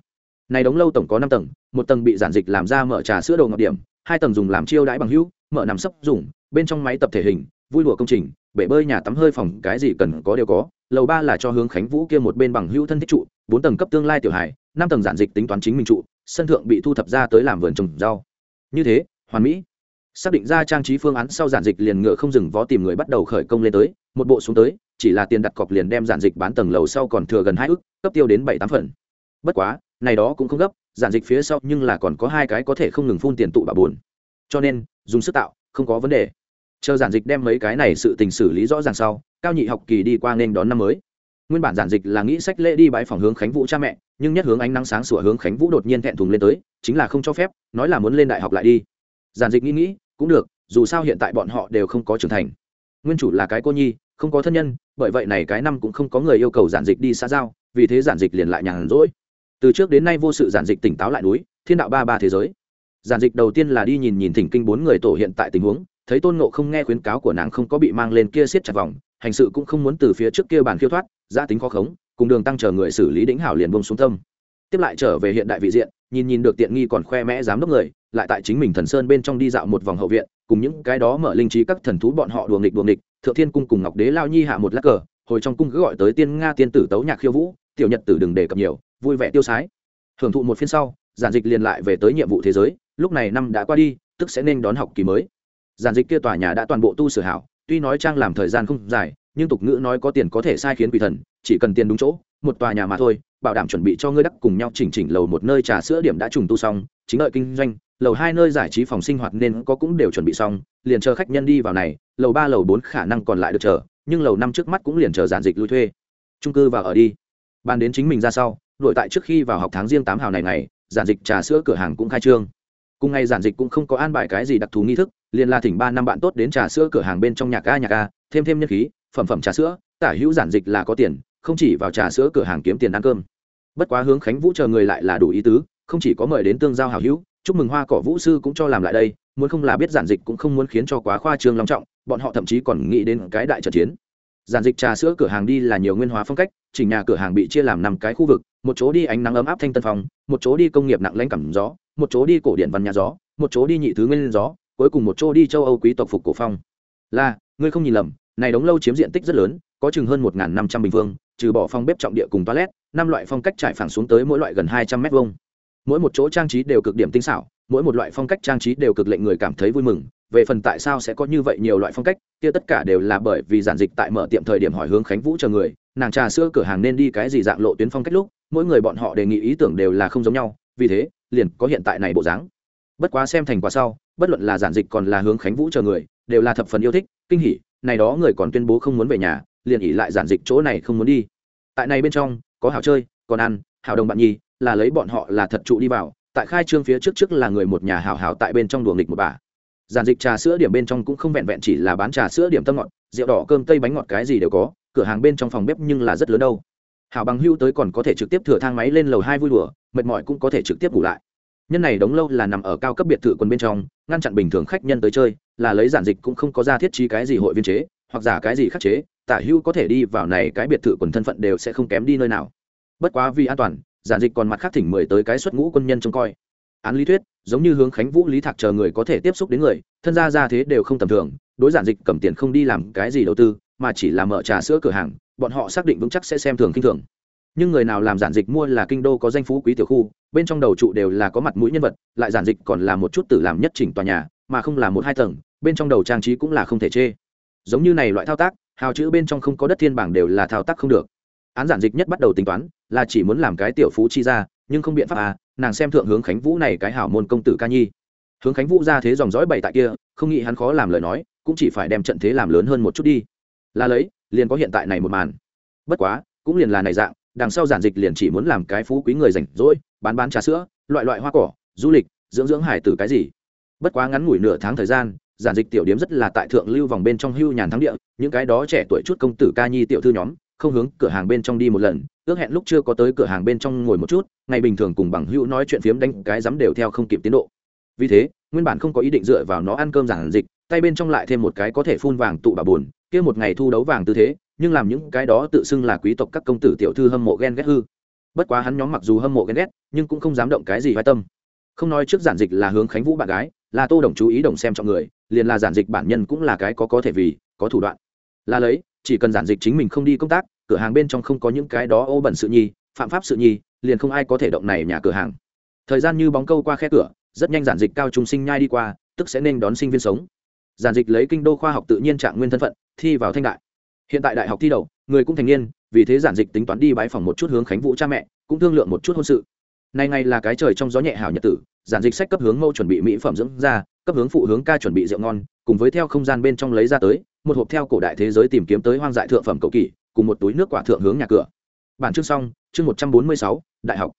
Speaker 1: Này đóng lâu tổng có năm tầng, một tầng bị giản dịch làm ra mở trà sữa đồ ngọc điểm, hai tầng dùng làm chiêu đãi bằng hữu, mở nằm sấp dùng bên trong máy tập thể hình, vui đùa công trình, bể bơi nhà tắm hơi phòng, cái gì cần có đều có. Lầu ba là cho hướng khánh vũ kia một bên bằng hữu thân thích trụ, bốn tầng cấp tương lai tiểu hải năm tầng giản dịch tính toán chính mình trụ, sân thượng bị thu thập ra tới làm vườn trồng rau. Như thế, hoàn mỹ. Xác định ra trang trí phương án sau giản dịch liền ngựa không dừng vó tìm người bắt đầu khởi công lên tới, một bộ xuống tới, chỉ là tiền đặt cọc liền đem giản dịch bán tầng lầu sau còn thừa gần hai ức, cấp tiêu đến bảy tám phần. Bất quá, này đó cũng không gấp, giản dịch phía sau nhưng là còn có hai cái có thể không ngừng phun tiền tụ bà buồn. Cho nên, dùng sức tạo, không có vấn đề chờ giản dịch đem mấy cái này sự tình xử lý rõ ràng sau, cao nhị học kỳ đi qua nên đón năm mới. Nguyên bản giản dịch là nghĩ sách lễ đi bãi phòng hướng khánh vũ cha mẹ, nhưng nhất hướng ánh nắng sáng sủa hướng khánh vũ đột nhiên thẹn thùng lên tới, chính là không cho phép, nói là muốn lên đại học lại đi. Giản dịch nghĩ nghĩ, cũng được, dù sao hiện tại bọn họ đều không có trưởng thành. Nguyên chủ là cái cô nhi, không có thân nhân, bởi vậy này cái năm cũng không có người yêu cầu giản dịch đi xã giao, vì thế giản dịch liền lại nhàn rỗi. Từ trước đến nay vô sự giản dịch tỉnh táo lại núi, thiên đạo ba ba thế giới. Giản dịch đầu tiên là đi nhìn nhìn thỉnh kinh bốn người tổ hiện tại tình huống thấy tôn nộ không nghe khuyến cáo của nàng không có bị mang lên kia siết chặt vòng, hành sự cũng không muốn từ phía trước kia bàn khiêu thoát gia tính khó khống, cùng đường tăng chờ người xử lý đĩnh hảo liền bông xuống tâm tiếp lại trở về hiện đại vị diện, nhìn nhìn được tiện nghi còn khoe mẽ giám đốc người, lại tại chính mình thần sơn bên trong đi dạo một vòng hậu viện, cùng những cái đó mở linh trí các thần thú bọn họ đùa nghịch đùa nghịch, thượng thiên cung cùng ngọc đế lao nhi hạ một lá cờ, hồi trong cung cứ gọi tới tiên nga tiên tử tấu nhạc khiêu vũ, tiểu nhật tử đừng đề cập nhiều, vui vẻ tiêu sái. Hưởng thụ một phiên sau, giản dịch liền lại về tới nhiệm vụ thế giới, lúc này năm đã qua đi, tức sẽ nên đón học kỳ mới giản dịch kia tòa nhà đã toàn bộ tu sửa hảo tuy nói trang làm thời gian không dài nhưng tục ngữ nói có tiền có thể sai khiến quỷ thần chỉ cần tiền đúng chỗ một tòa nhà mà thôi bảo đảm chuẩn bị cho ngươi đắc cùng nhau chỉnh chỉnh lầu một nơi trà sữa điểm đã trùng tu xong chính lợi kinh doanh lầu hai nơi giải trí phòng sinh hoạt nên có cũng đều chuẩn bị xong liền chờ khách nhân đi vào này lầu ba lầu bốn khả năng còn lại được chờ nhưng lầu năm trước mắt cũng liền chờ giản dịch lui thuê. Trung cư vào ở đi. Ban đến chính mình ra sau đổi tại trước khi vào học tháng riêng tám hào này ngày, giản dịch trà sữa cửa hàng cũng khai trương cùng ngày giản dịch cũng không có an bài cái gì đặc thù nghi thức, liền là thỉnh ba năm bạn tốt đến trà sữa cửa hàng bên trong nhạc ca nhạc ca thêm thêm nhân khí, phẩm phẩm trà sữa, tả hữu giản dịch là có tiền, không chỉ vào trà sữa cửa hàng kiếm tiền ăn cơm. Bất quá hướng khánh vũ chờ người lại là đủ ý tứ, không chỉ có mời đến tương giao hảo hữu, chúc mừng hoa cỏ vũ sư cũng cho làm lại đây, muốn không là biết giản dịch cũng không muốn khiến cho quá khoa trương long trọng, bọn họ thậm chí còn nghĩ đến cái đại trận chiến. Giản dịch trà sữa cửa hàng đi là nhiều nguyên hóa phong cách, chỉnh nhà cửa hàng bị chia làm năm cái khu vực, một chỗ đi ánh nắng ấm áp thanh tân phòng, một chỗ đi công nghiệp nặng lãnh cảm gió một chỗ đi cổ điện văn nhà gió, một chỗ đi nhị thứ nguyên gió, cuối cùng một chỗ đi châu âu quý tộc phục cổ phong. Là, ngươi không nhìn lầm, này đống lâu chiếm diện tích rất lớn, có chừng hơn một năm trăm bình phương trừ bỏ phòng bếp trọng địa cùng toilet, năm loại phong cách trải phẳng xuống tới mỗi loại gần hai trăm mét vuông. Mỗi một chỗ trang trí đều cực điểm tinh xảo, mỗi một loại phong cách trang trí đều cực lệnh người cảm thấy vui mừng. Về phần tại sao sẽ có như vậy nhiều loại phong cách, kia tất cả đều là bởi vì giản dịch tại mở tiệm thời điểm hỏi hướng khánh vũ chờ người, nàng trà sữa cửa hàng nên đi cái gì dạng lộ tuyến phong cách lúc, mỗi người bọn họ đề nghị ý tưởng đều là không giống nhau, vì thế liền có hiện tại này bộ dáng. Bất quá xem thành quả sau, bất luận là giản dịch còn là hướng khánh vũ chờ người, đều là thập phần yêu thích, kinh hỉ, này đó người còn tuyên bố không muốn về nhà, liền ỉ lại giản dịch chỗ này không muốn đi. Tại này bên trong, có hảo chơi, còn ăn, hảo đồng bạn nhi là lấy bọn họ là thật trụ đi vào, tại khai trương phía trước trước là người một nhà hảo hảo tại bên trong đùa nghịch một bà. Giản dịch trà sữa điểm bên trong cũng không vẹn vẹn chỉ là bán trà sữa điểm tâm ngọt, rượu đỏ, cơm tây bánh ngọt cái gì đều có, cửa hàng bên trong phòng bếp nhưng là rất lớn đâu hảo bằng hưu tới còn có thể trực tiếp thừa thang máy lên lầu hai vui đùa, mệt mỏi cũng có thể trực tiếp ngủ lại. Nhân này đóng lâu là nằm ở cao cấp biệt thự quần bên trong, ngăn chặn bình thường khách nhân tới chơi, là lấy giản dịch cũng không có ra thiết trí cái gì hội viên chế, hoặc giả cái gì khắc chế, tả hưu có thể đi vào này cái biệt thự quần thân phận đều sẽ không kém đi nơi nào. Bất quá vì an toàn, giản dịch còn mặt khác thỉnh mười tới cái xuất ngũ quân nhân trông coi. Án lý thuyết, giống như hướng khánh vũ, lý thạc chờ người có thể tiếp xúc đến người, thân gia ra thế đều không tầm thường, đối giản dịch cầm tiền không đi làm cái gì đầu tư mà chỉ là mở trà sữa cửa hàng, bọn họ xác định vững chắc sẽ xem thường kinh thường. Nhưng người nào làm giản dịch mua là kinh đô có danh phú quý tiểu khu, bên trong đầu trụ đều là có mặt mũi nhân vật, lại giản dịch còn là một chút tử làm nhất chỉnh tòa nhà, mà không là một hai tầng, bên trong đầu trang trí cũng là không thể chê. Giống như này loại thao tác, hào chữ bên trong không có đất thiên bảng đều là thao tác không được. Án giản dịch nhất bắt đầu tính toán, là chỉ muốn làm cái tiểu phú chi ra, nhưng không biện pháp à nàng xem thượng hướng khánh vũ này cái hảo môn công tử ca nhi. Hướng khánh vũ ra thế dòng dõi bảy tại kia, không nghĩ hắn khó làm lời nói, cũng chỉ phải đem trận thế làm lớn hơn một chút đi là lấy, liền có hiện tại này một màn. Bất quá, cũng liền là này dạng, đằng sau giản dịch liền chỉ muốn làm cái phú quý người rảnh rỗi, bán bán trà sữa, loại loại hoa cỏ, du lịch, dưỡng dưỡng hải tử cái gì. Bất quá ngắn ngủi nửa tháng thời gian, giản dịch tiểu điếm rất là tại thượng lưu vòng bên trong hưu nhàn thắng địa, những cái đó trẻ tuổi chút công tử ca nhi tiểu thư nhóm, không hướng cửa hàng bên trong đi một lần, ước hẹn lúc chưa có tới cửa hàng bên trong ngồi một chút, ngày bình thường cùng bằng hữu nói chuyện phiếm đánh cái dám đều theo không kịp tiến độ. Vì thế, nguyên bản không có ý định dựa vào nó ăn cơm giản dịch, tay bên trong lại thêm một cái có thể phun vàng tụ bà buồn kia một ngày thu đấu vàng tư thế, nhưng làm những cái đó tự xưng là quý tộc các công tử tiểu thư hâm mộ ghen ghét hư. Bất quá hắn nhóm mặc dù hâm mộ ghen ghét, nhưng cũng không dám động cái gì vai tâm. Không nói trước giản dịch là hướng khánh vũ bạn gái, là tô đồng chú ý đồng xem trọng người, liền là giản dịch bản nhân cũng là cái có có thể vì, có thủ đoạn. Là lấy, chỉ cần giản dịch chính mình không đi công tác, cửa hàng bên trong không có những cái đó ô bẩn sự nhi, phạm pháp sự nhi, liền không ai có thể động này nhà cửa hàng. Thời gian như bóng câu qua khe cửa, rất nhanh giản dịch cao trung sinh nhai đi qua, tức sẽ nên đón sinh viên sống giản dịch lấy kinh đô khoa học tự nhiên trạng nguyên thân phận, thi vào thanh đại. Hiện tại đại học thi đầu, người cũng thành niên, vì thế giản dịch tính toán đi bãi phòng một chút hướng khánh vũ cha mẹ, cũng thương lượng một chút hôn sự. Nay ngày là cái trời trong gió nhẹ hảo nhật tử, giản dịch sách cấp hướng mâu chuẩn bị mỹ phẩm dưỡng ra cấp hướng phụ hướng ca chuẩn bị rượu ngon, cùng với theo không gian bên trong lấy ra tới, một hộp theo cổ đại thế giới tìm kiếm tới hoang dại thượng phẩm cầu kỳ, cùng một túi nước quả thượng hướng nhà cửa. Bản chương xong, chương một trăm bốn mươi sáu, đại học.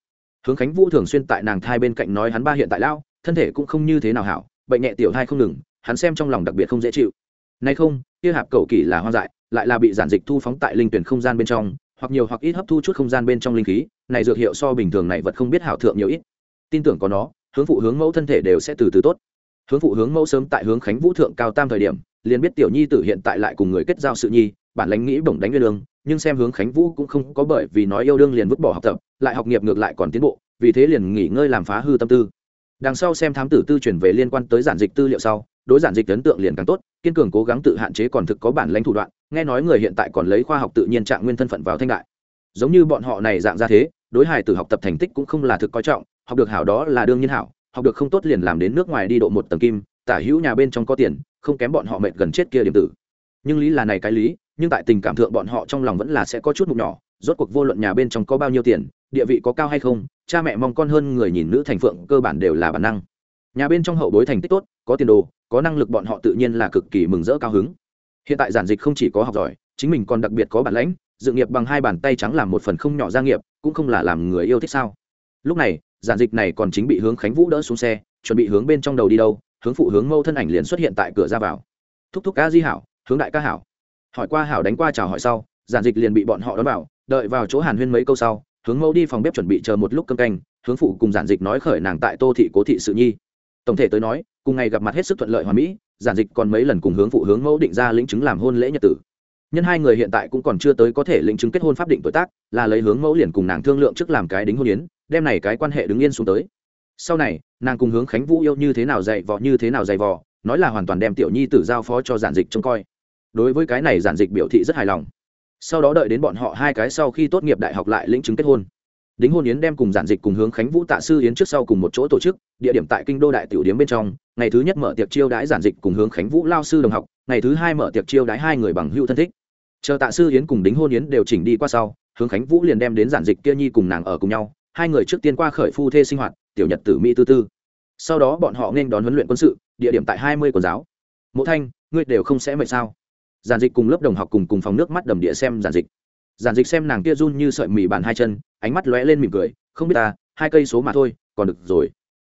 Speaker 1: Hướng khánh vũ thường xuyên tại nàng thai bên cạnh nói hắn ba hiện tại lao, thân thể cũng không như thế nào hảo, bệnh nhẹ tiểu thai không ngừng hắn xem trong lòng đặc biệt không dễ chịu. Nay không, kia hạp cầu kỳ là hoang dại, lại là bị giản dịch thu phóng tại linh tuyển không gian bên trong, hoặc nhiều hoặc ít hấp thu chút không gian bên trong linh khí, này dược hiệu so bình thường này vật không biết hảo thượng nhiều ít. Tin tưởng có nó, hướng phụ hướng mẫu thân thể đều sẽ từ từ tốt. Hướng phụ hướng mẫu sớm tại hướng khánh vũ thượng cao tam thời điểm, liền biết tiểu nhi tử hiện tại lại cùng người kết giao sự nhi, bản lãnh nghĩ bổng đánh nguyên lương, nhưng xem hướng khánh vũ cũng không có bởi vì nói yêu đương liền vứt bỏ học tập, lại học nghiệp ngược lại còn tiến bộ, vì thế liền nghỉ ngơi làm phá hư tâm tư. Đằng sau xem thám tử tư chuyển về liên quan tới giản dịch tư liệu sau đối giản dịch ấn tượng liền càng tốt, kiên cường cố gắng tự hạn chế còn thực có bản lãnh thủ đoạn, nghe nói người hiện tại còn lấy khoa học tự nhiên trạng nguyên thân phận vào thanh đại. Giống như bọn họ này dạng ra thế, đối hài tử học tập thành tích cũng không là thực coi trọng, học được hảo đó là đương nhiên hảo, học được không tốt liền làm đến nước ngoài đi độ một tầng kim, tả hữu nhà bên trong có tiền, không kém bọn họ mệt gần chết kia điểm tử. Nhưng lý là này cái lý, nhưng tại tình cảm thượng bọn họ trong lòng vẫn là sẽ có chút mục nhỏ, rốt cuộc vô luận nhà bên trong có bao nhiêu tiền, địa vị có cao hay không, cha mẹ mong con hơn người nhìn nữ thành phượng cơ bản đều là bản năng. Nhà bên trong hậu bối thành tích tốt, có tiền đồ có năng lực bọn họ tự nhiên là cực kỳ mừng rỡ cao hứng. Hiện tại giản dịch không chỉ có học giỏi, chính mình còn đặc biệt có bản lãnh, dự nghiệp bằng hai bàn tay trắng làm một phần không nhỏ gia nghiệp, cũng không là làm người yêu thích sao. Lúc này, giản dịch này còn chính bị hướng khánh vũ đỡ xuống xe, chuẩn bị hướng bên trong đầu đi đâu, hướng phụ hướng mâu thân ảnh liền xuất hiện tại cửa ra vào. Thúc thúc ca di hảo, hướng đại ca hảo. Hỏi qua hảo đánh qua chào hỏi sau, giản dịch liền bị bọn họ đón vào, đợi vào chỗ hàn huyên mấy câu sau, hướng mẫu đi phòng bếp chuẩn bị chờ một lúc cơm canh, hướng phụ cùng giản dịch nói khởi nàng tại tô thị cố thị sự nhi tổng thể tới nói, cùng ngày gặp mặt hết sức thuận lợi hoàn mỹ, giản dịch còn mấy lần cùng hướng phụ hướng mẫu định ra lĩnh chứng làm hôn lễ nhật tử. Nhân hai người hiện tại cũng còn chưa tới có thể lĩnh chứng kết hôn pháp định tuổi tác, là lấy hướng mẫu liền cùng nàng thương lượng trước làm cái đính hôn yến, đem này cái quan hệ đứng yên xuống tới. Sau này, nàng cùng hướng khánh vũ yêu như thế nào dạy vò như thế nào dạy vò, nói là hoàn toàn đem tiểu nhi tử giao phó cho giản dịch trông coi. Đối với cái này giản dịch biểu thị rất hài lòng. Sau đó đợi đến bọn họ hai cái sau khi tốt nghiệp đại học lại lĩnh chứng kết hôn đính hôn yến đem cùng giản dịch cùng hướng khánh vũ tạ sư yến trước sau cùng một chỗ tổ chức, địa điểm tại kinh đô đại tiểu điếm bên trong. Ngày thứ nhất mở tiệc chiêu đãi giản dịch cùng hướng khánh vũ lao sư đồng học, ngày thứ hai mở tiệc chiêu đãi hai người bằng hữu thân thích. Chờ tạ sư yến cùng đính hôn yến đều chỉnh đi qua sau, hướng khánh vũ liền đem đến giản dịch kia nhi cùng nàng ở cùng nhau, hai người trước tiên qua khởi phu thê sinh hoạt, tiểu nhật tử mỹ tư tư. Sau đó bọn họ nên đón huấn luyện quân sự, địa điểm tại hai mươi quần giáo. Mộ thanh, ngươi đều không sẽ mệt sao? Giản dịch cùng lớp đồng học cùng cùng phòng nước mắt đầm địa xem giản dịch giản dịch xem nàng kia run như sợi mì bàn hai chân, ánh mắt lóe lên mỉm cười, không biết ta, hai cây số mà thôi, còn được rồi.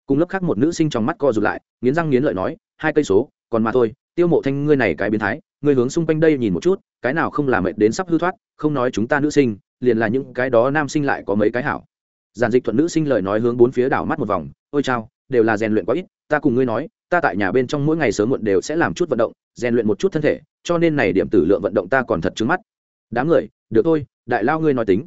Speaker 1: Cùng lớp khác một nữ sinh trong mắt co rụt lại, nghiến răng nghiến lợi nói, hai cây số, còn mà thôi, tiêu mộ thanh, ngươi này cái biến thái, ngươi hướng xung quanh đây nhìn một chút, cái nào không làm mệt đến sắp hư thoát, không nói chúng ta nữ sinh, liền là những cái đó nam sinh lại có mấy cái hảo. Giản dịch thuận nữ sinh lời nói hướng bốn phía đảo mắt một vòng, ôi chao, đều là rèn luyện quá ít, ta cùng ngươi nói, ta tại nhà bên trong mỗi ngày sớm muộn đều sẽ làm chút vận động, rèn luyện một chút thân thể, cho nên này điểm tử lượng vận động ta còn thật trứng mắt. Đám người được thôi, đại lao ngươi nói tính.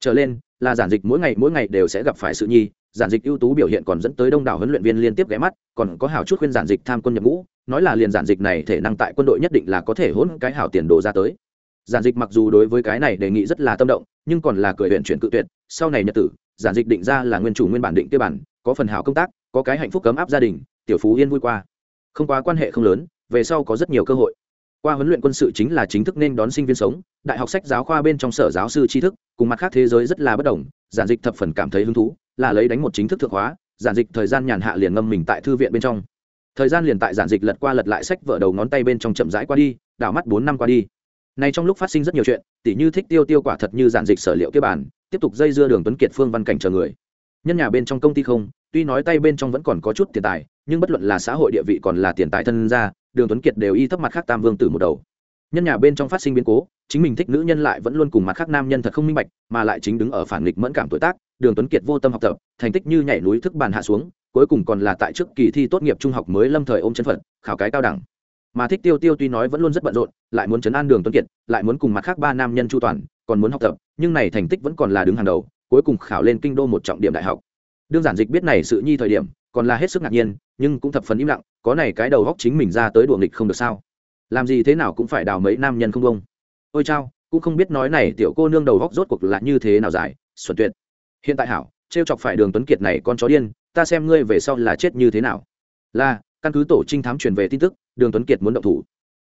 Speaker 1: Trở lên, là giản dịch mỗi ngày mỗi ngày đều sẽ gặp phải sự nhi, giản dịch ưu tú biểu hiện còn dẫn tới đông đảo huấn luyện viên liên tiếp ghé mắt, còn có hảo chút khuyên giản dịch tham quân nhập ngũ, nói là liền giản dịch này thể năng tại quân đội nhất định là có thể hỗn cái hảo tiền đồ ra tới. Giản dịch mặc dù đối với cái này đề nghị rất là tâm động, nhưng còn là cười huyện chuyển cự tuyệt, sau này nhật tử, giản dịch định ra là nguyên chủ nguyên bản định tiêu bản, có phần hảo công tác, có cái hạnh phúc cấm áp gia đình, tiểu phú yên vui qua. Không quá quan hệ không lớn, về sau có rất nhiều cơ hội qua huấn luyện quân sự chính là chính thức nên đón sinh viên sống, đại học sách giáo khoa bên trong sở giáo sư tri thức, cùng mặt khác thế giới rất là bất đồng, giản dịch thập phần cảm thấy hứng thú, là lấy đánh một chính thức thượng hóa giản dịch thời gian nhàn hạ liền ngâm mình tại thư viện bên trong. Thời gian liền tại giản dịch lật qua lật lại sách vợ đầu ngón tay bên trong chậm rãi qua đi, đảo mắt bốn năm qua đi. Này trong lúc phát sinh rất nhiều chuyện, tỉ như thích tiêu tiêu quả thật như giản dịch sở liệu kế bản, tiếp tục dây dưa đường tuấn kiệt phương văn cảnh chờ người. Nhân nhà bên trong công ty không, tuy nói tay bên trong vẫn còn có chút tiền tài, nhưng bất luận là xã hội địa vị còn là tiền tài thân ra đường tuấn kiệt đều y thấp mặt khác tam vương tử một đầu. Nhân nhà bên trong phát sinh biến cố, chính mình thích nữ nhân lại vẫn luôn cùng mặt khác nam nhân thật không minh bạch, mà lại chính đứng ở phản nghịch mẫn cảm tuổi tác, đường tuấn kiệt vô tâm học tập, thành tích như nhảy núi thức bàn hạ xuống, cuối cùng còn là tại trước kỳ thi tốt nghiệp trung học mới lâm thời ôm chân phận khảo cái cao đẳng. Mà thích tiêu tiêu tuy nói vẫn luôn rất bận rộn, lại muốn chấn an đường tuấn kiệt, lại muốn cùng mặt khác ba nam nhân chu toàn, còn muốn học tập, nhưng này thành tích vẫn còn là đứng hàng đầu, cuối cùng khảo lên kinh đô một trọng điểm đại học. Đương giản dịch biết này sự nhi thời điểm, còn là hết sức ngạc nhiên nhưng cũng thập phần im lặng, có này cái đầu góc chính mình ra tới đùa nghịch không được sao? Làm gì thế nào cũng phải đào mấy nam nhân không công ôi chao, cũng không biết nói này tiểu cô nương đầu góc rốt cuộc là như thế nào dài xuẩn tuyệt. Hiện tại hảo, trêu chọc phải đường tuấn kiệt này con chó điên, ta xem ngươi về sau là chết như thế nào. Là, căn cứ tổ trinh thám truyền về tin tức, đường tuấn kiệt muốn động thủ.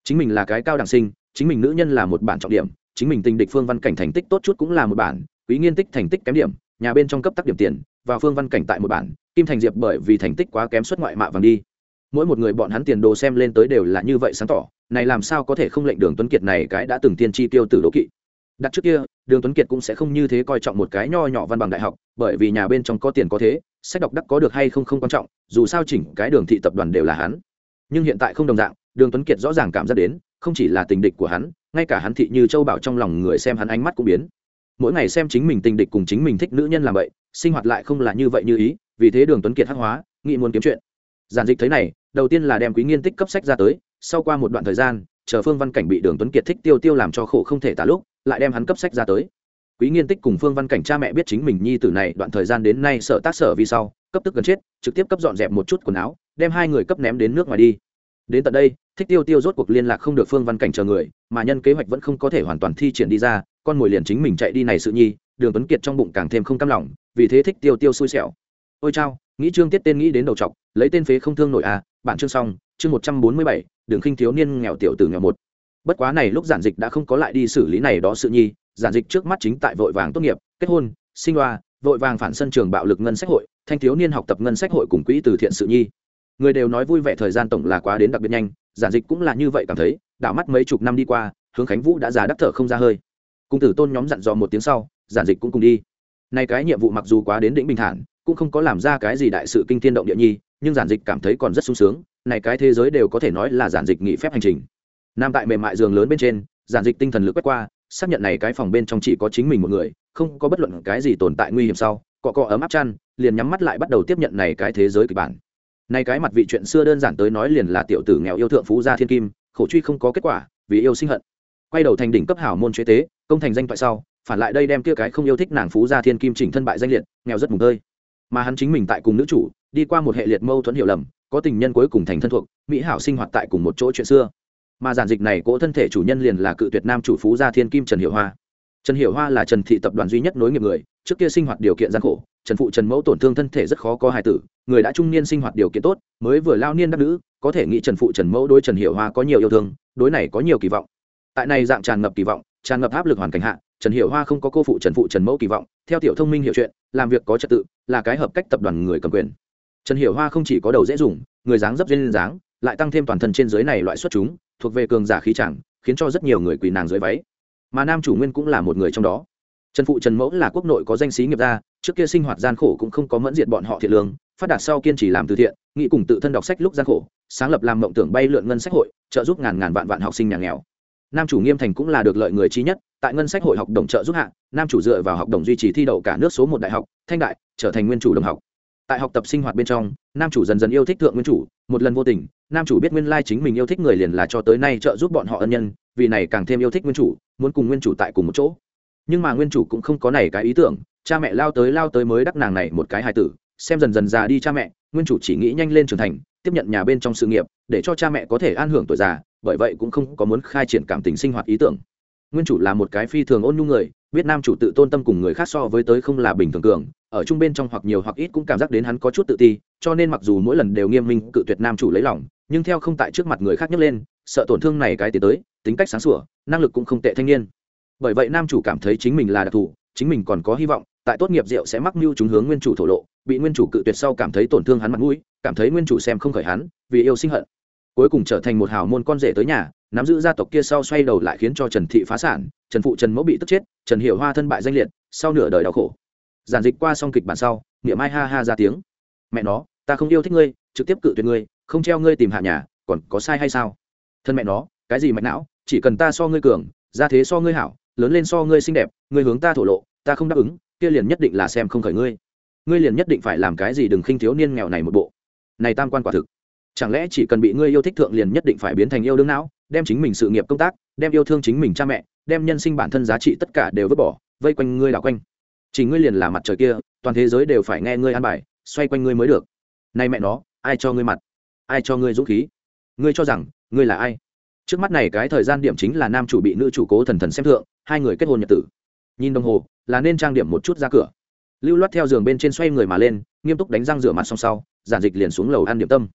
Speaker 1: Chính mình là cái cao đẳng sinh, chính mình nữ nhân là một bản trọng điểm, chính mình tình địch phương văn cảnh thành tích tốt chút cũng là một bản, quý nghiên tích thành tích kém điểm, nhà bên trong cấp tác điểm tiền, và phương văn cảnh tại một bản kim thành diệp bởi vì thành tích quá kém xuất ngoại mạ vàng đi. Mỗi một người bọn hắn tiền đồ xem lên tới đều là như vậy sáng tỏ, này làm sao có thể không lệnh đường tuấn kiệt này cái đã từng tiên tri tiêu tử đố kỵ. Đặt trước kia, đường tuấn kiệt cũng sẽ không như thế coi trọng một cái nho nhỏ văn bằng đại học, bởi vì nhà bên trong có tiền có thế, sách đọc đắc có được hay không không quan trọng, dù sao chỉnh cái đường thị tập đoàn đều là hắn. Nhưng hiện tại không đồng dạng, đường tuấn kiệt rõ ràng cảm giác đến, không chỉ là tình địch của hắn, ngay cả hắn thị như châu bảo trong lòng người xem hắn ánh mắt cũng biến mỗi ngày xem chính mình tình địch cùng chính mình thích nữ nhân làm vậy, sinh hoạt lại không là như vậy như ý, vì thế đường tuấn kiệt hắc hóa, nghĩ muốn kiếm chuyện. Giản dịch thấy này, đầu tiên là đem quý nghiên tích cấp sách ra tới, sau qua một đoạn thời gian, chờ phương văn cảnh bị đường tuấn kiệt thích tiêu tiêu làm cho khổ không thể tả lúc, lại đem hắn cấp sách ra tới. Quý nghiên tích cùng phương văn cảnh cha mẹ biết chính mình nhi tử này đoạn thời gian đến nay sợ tác sở vì sau, cấp tức gần chết, trực tiếp cấp dọn dẹp một chút quần áo, đem hai người cấp ném đến nước ngoài đi. Đến tận đây thích tiêu tiêu rốt cuộc liên lạc không được phương văn cảnh chờ người, mà nhân kế hoạch vẫn không có thể hoàn toàn thi triển đi ra, con mồi liền chính mình chạy đi này sự nhi, đường tuấn kiệt trong bụng càng thêm không cam lòng, vì thế thích tiêu tiêu xui xẻo. Ôi chao, nghĩ trương tiết tên nghĩ đến đầu trọc lấy tên phế không thương nổi à bản chương xong, chương một trăm bốn mươi bảy, đường khinh thiếu niên nghèo tiểu tử nghèo một. Bất quá này lúc giản dịch đã không có lại đi xử lý này đó sự nhi, giản dịch trước mắt chính tại vội vàng tốt nghiệp, kết hôn, sinh loa vội vàng phản sân trường bạo lực ngân sách hội, thanh thiếu niên học tập ngân sách hội cùng quỹ từ thiện sự nhi. Người đều nói vui vẻ thời gian tổng là quá đến đặc biệt nhanh giản dịch cũng là như vậy cảm thấy, đảo mắt mấy chục năm đi qua, hướng khánh vũ đã già đắc thở không ra hơi. Cung tử tôn nhóm dặn dò một tiếng sau, giản dịch cũng cùng đi. Nay cái nhiệm vụ mặc dù quá đến đỉnh bình thản, cũng không có làm ra cái gì đại sự kinh thiên động địa nhi, nhưng giản dịch cảm thấy còn rất sung sướng, này cái thế giới đều có thể nói là giản dịch nghỉ phép hành trình. Nam tại mềm mại giường lớn bên trên, giản dịch tinh thần lực quét qua, xác nhận này cái phòng bên trong chỉ có chính mình một người, không có bất luận cái gì tồn tại nguy hiểm sau, cọ cọ ấm áp chăn, liền nhắm mắt lại bắt đầu tiếp nhận này cái thế giới kịch bản này cái mặt vị chuyện xưa đơn giản tới nói liền là tiểu tử nghèo yêu thượng phú gia thiên kim, khổ truy không có kết quả, vì yêu sinh hận. Quay đầu thành đỉnh cấp hảo môn chế tế, công thành danh toại sau, phản lại đây đem kia cái không yêu thích nàng phú gia thiên kim chỉnh thân bại danh liệt, nghèo rất mùng tơi. Mà hắn chính mình tại cùng nữ chủ, đi qua một hệ liệt mâu thuẫn hiểu lầm, có tình nhân cuối cùng thành thân thuộc, mỹ hảo sinh hoạt tại cùng một chỗ chuyện xưa. Mà giản dịch này cỗ thân thể chủ nhân liền là cự tuyệt nam chủ phú gia thiên kim trần hiệu hoa trần Hiểu hoa là trần thị tập đoàn duy nhất nối nghiệp người, trước kia sinh hoạt điều kiện gian khổ, trần phụ trần mẫu tổn thương thân thể rất khó có hài tử, người đã trung niên sinh hoạt điều kiện tốt, mới vừa lao niên đắc nữ, có thể nghĩ trần phụ trần mẫu đối trần Hiểu hoa có nhiều yêu thương, đối này có nhiều kỳ vọng. Tại này dạng tràn ngập kỳ vọng, tràn ngập áp lực hoàn cảnh hạ, trần Hiểu hoa không có cô phụ trần phụ trần mẫu kỳ vọng, theo tiểu thông minh hiểu chuyện, làm việc có trật tự, là cái hợp cách tập đoàn người cầm quyền. Trần Hiểu hoa không chỉ có đầu dễ dùng, người dáng dấp duyên dáng, lại tăng thêm toàn thân trên dưới này loại xuất chúng, thuộc về cường giả khí chẳng, khiến cho rất nhiều người quỳ nàng dưới váy mà nam chủ nguyên cũng là một người trong đó. Trần phụ trần mẫu là quốc nội có danh sĩ nghiệp gia, trước kia sinh hoạt gian khổ cũng không có mẫn diệt bọn họ thiện lương, phát đạt sau kiên trì làm từ thiện, nghĩ cùng tự thân đọc sách lúc gian khổ, sáng lập làm mộng tưởng bay lượn ngân sách hội, trợ giúp ngàn ngàn vạn vạn học sinh nhà nghèo. Nam chủ nghiêm thành cũng là được lợi người trí nhất, tại ngân sách hội học đồng trợ giúp hạ, nam chủ dựa vào học đồng duy trì thi đậu cả nước số một đại học, thanh đại, trở thành nguyên chủ đồng học. Tại học tập sinh hoạt bên trong, nam chủ dần dần yêu thích thượng nguyên chủ, một lần vô tình, nam chủ biết nguyên lai chính mình yêu thích người liền là cho tới nay trợ giúp bọn họ ân nhân vì này càng thêm yêu thích nguyên chủ, muốn cùng nguyên chủ tại cùng một chỗ. Nhưng mà nguyên chủ cũng không có này cái ý tưởng, cha mẹ lao tới lao tới mới đắc nàng này một cái hài tử, xem dần dần già đi cha mẹ, nguyên chủ chỉ nghĩ nhanh lên trưởng thành, tiếp nhận nhà bên trong sự nghiệp, để cho cha mẹ có thể an hưởng tuổi già, bởi vậy cũng không có muốn khai triển cảm tình sinh hoạt ý tưởng. Nguyên chủ là một cái phi thường ôn nhu người, biết nam chủ tự tôn tâm cùng người khác so với tới không là bình thường cường, ở chung bên trong hoặc nhiều hoặc ít cũng cảm giác đến hắn có chút tự ti, cho nên mặc dù mỗi lần đều nghiêm minh cự tuyệt nam chủ lấy lòng, nhưng theo không tại trước mặt người khác nhấc lên sợ tổn thương này cái tiến tới, tính cách sáng sủa, năng lực cũng không tệ thanh niên. Bởi vậy nam chủ cảm thấy chính mình là đặc thù, chính mình còn có hy vọng, tại tốt nghiệp rượu sẽ mắc mưu chúng hướng nguyên chủ thổ lộ, bị nguyên chủ cự tuyệt sau cảm thấy tổn thương hắn mặt mũi, cảm thấy nguyên chủ xem không khởi hắn, vì yêu sinh hận. Cuối cùng trở thành một hào môn con rể tới nhà, nắm giữ gia tộc kia sau xoay đầu lại khiến cho trần thị phá sản, trần phụ trần mẫu bị tức chết, trần hiệu hoa thân bại danh liệt, sau nửa đời đau khổ. Giản dịch qua xong kịch bản sau niệm ai ha ha ra tiếng. Mẹ nó, ta không yêu thích ngươi, trực tiếp cự tuyệt ngươi, không treo ngươi tìm hạ nhà, còn có sai hay sao? Thân mẹ nó, cái gì mạch não, chỉ cần ta so ngươi cường ra thế so ngươi hảo, lớn lên so ngươi xinh đẹp, ngươi hướng ta thổ lộ, ta không đáp ứng, kia liền nhất định là xem không khởi ngươi. Ngươi liền nhất định phải làm cái gì đừng khinh thiếu niên nghèo này một bộ. Này tam quan quả thực. Chẳng lẽ chỉ cần bị ngươi yêu thích thượng liền nhất định phải biến thành yêu đương não, đem chính mình sự nghiệp công tác, đem yêu thương chính mình cha mẹ, đem nhân sinh bản thân giá trị tất cả đều vứt bỏ, vây quanh ngươi đảo quanh. Chỉ ngươi liền là mặt trời kia, toàn thế giới đều phải nghe ngươi an bài, xoay quanh ngươi mới được. Nay mẹ nó, ai cho ngươi mặt? Ai cho ngươi dũng khí? Ngươi cho rằng ngươi là ai? Trước mắt này cái thời gian điểm chính là nam chủ bị nữ chủ cố thần thần xem thượng, hai người kết hôn nhật tử. Nhìn đồng hồ, là nên trang điểm một chút ra cửa. Lưu loát theo giường bên trên xoay người mà lên, nghiêm túc đánh răng rửa mặt xong sau, giản dịch liền xuống lầu ăn điểm tâm.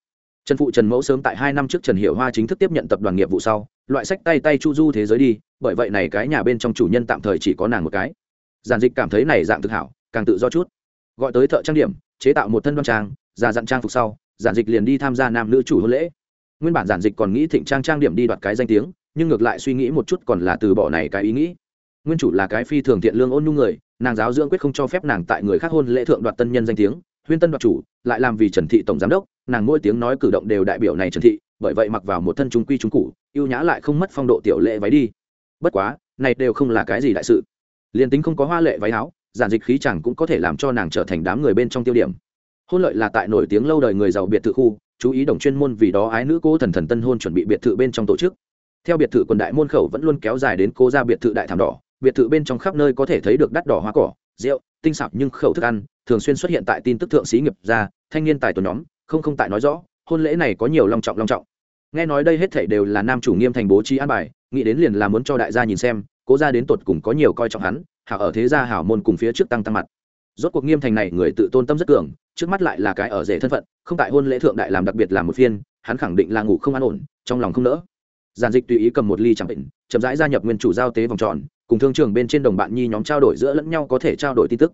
Speaker 1: Trần phụ trần mẫu sớm tại hai năm trước trần hiệu hoa chính thức tiếp nhận tập đoàn nghiệp vụ sau, loại sách tay tay chu du thế giới đi, bởi vậy này cái nhà bên trong chủ nhân tạm thời chỉ có nàng một cái. Giản dịch cảm thấy này dạng thực hảo, càng tự do chút. Gọi tới thợ trang điểm, chế tạo một thân đoan trang, già dặn trang phục sau, giản dịch liền đi tham gia nam nữ chủ hôn lễ nguyên bản giản dịch còn nghĩ thịnh trang trang điểm đi đoạt cái danh tiếng, nhưng ngược lại suy nghĩ một chút còn là từ bỏ này cái ý nghĩ. Nguyên chủ là cái phi thường thiện lương ôn nhu người, nàng giáo dưỡng quyết không cho phép nàng tại người khác hôn lễ thượng đoạt tân nhân danh tiếng, huyên tân đoạt chủ, lại làm vì trần thị tổng giám đốc, nàng mỗi tiếng nói cử động đều đại biểu này trần thị, bởi vậy mặc vào một thân trung quy trung cụ ưu nhã lại không mất phong độ tiểu lệ váy đi. Bất quá, này đều không là cái gì đại sự. Liền tính không có hoa lệ váy áo, giản dịch khí chẳng cũng có thể làm cho nàng trở thành đám người bên trong tiêu điểm. Hôn lợi là tại nổi tiếng lâu đời người giàu biệt thự khu chú ý đồng chuyên môn vì đó ái nữ cố thần thần tân hôn chuẩn bị biệt thự bên trong tổ chức. Theo biệt thự quần đại môn khẩu vẫn luôn kéo dài đến cô ra biệt thự đại thảm đỏ, biệt thự bên trong khắp nơi có thể thấy được đắt đỏ hoa cỏ, rượu, tinh xảo nhưng khẩu thức ăn, thường xuyên xuất hiện tại tin tức thượng sĩ nghiệp gia, thanh niên tài tổ nhóm, không không tại nói rõ, hôn lễ này có nhiều long trọng long trọng. Nghe nói đây hết thảy đều là nam chủ nghiêm thành bố trí an bài, nghĩ đến liền là muốn cho đại gia nhìn xem, cố ra đến tột cùng có nhiều coi trọng hắn, hảo ở thế gia hảo môn cùng phía trước tăng tăng mặt rốt cuộc nghiêm thành này người tự tôn tâm rất cường trước mắt lại là cái ở rể thân phận không tại hôn lễ thượng đại làm đặc biệt làm một phiên hắn khẳng định là ngủ không an ổn trong lòng không nỡ. Giản dịch tùy ý cầm một ly chẳng định chậm rãi gia nhập nguyên chủ giao tế vòng tròn cùng thương trường bên trên đồng bạn nhi nhóm trao đổi giữa lẫn nhau có thể trao đổi tin tức.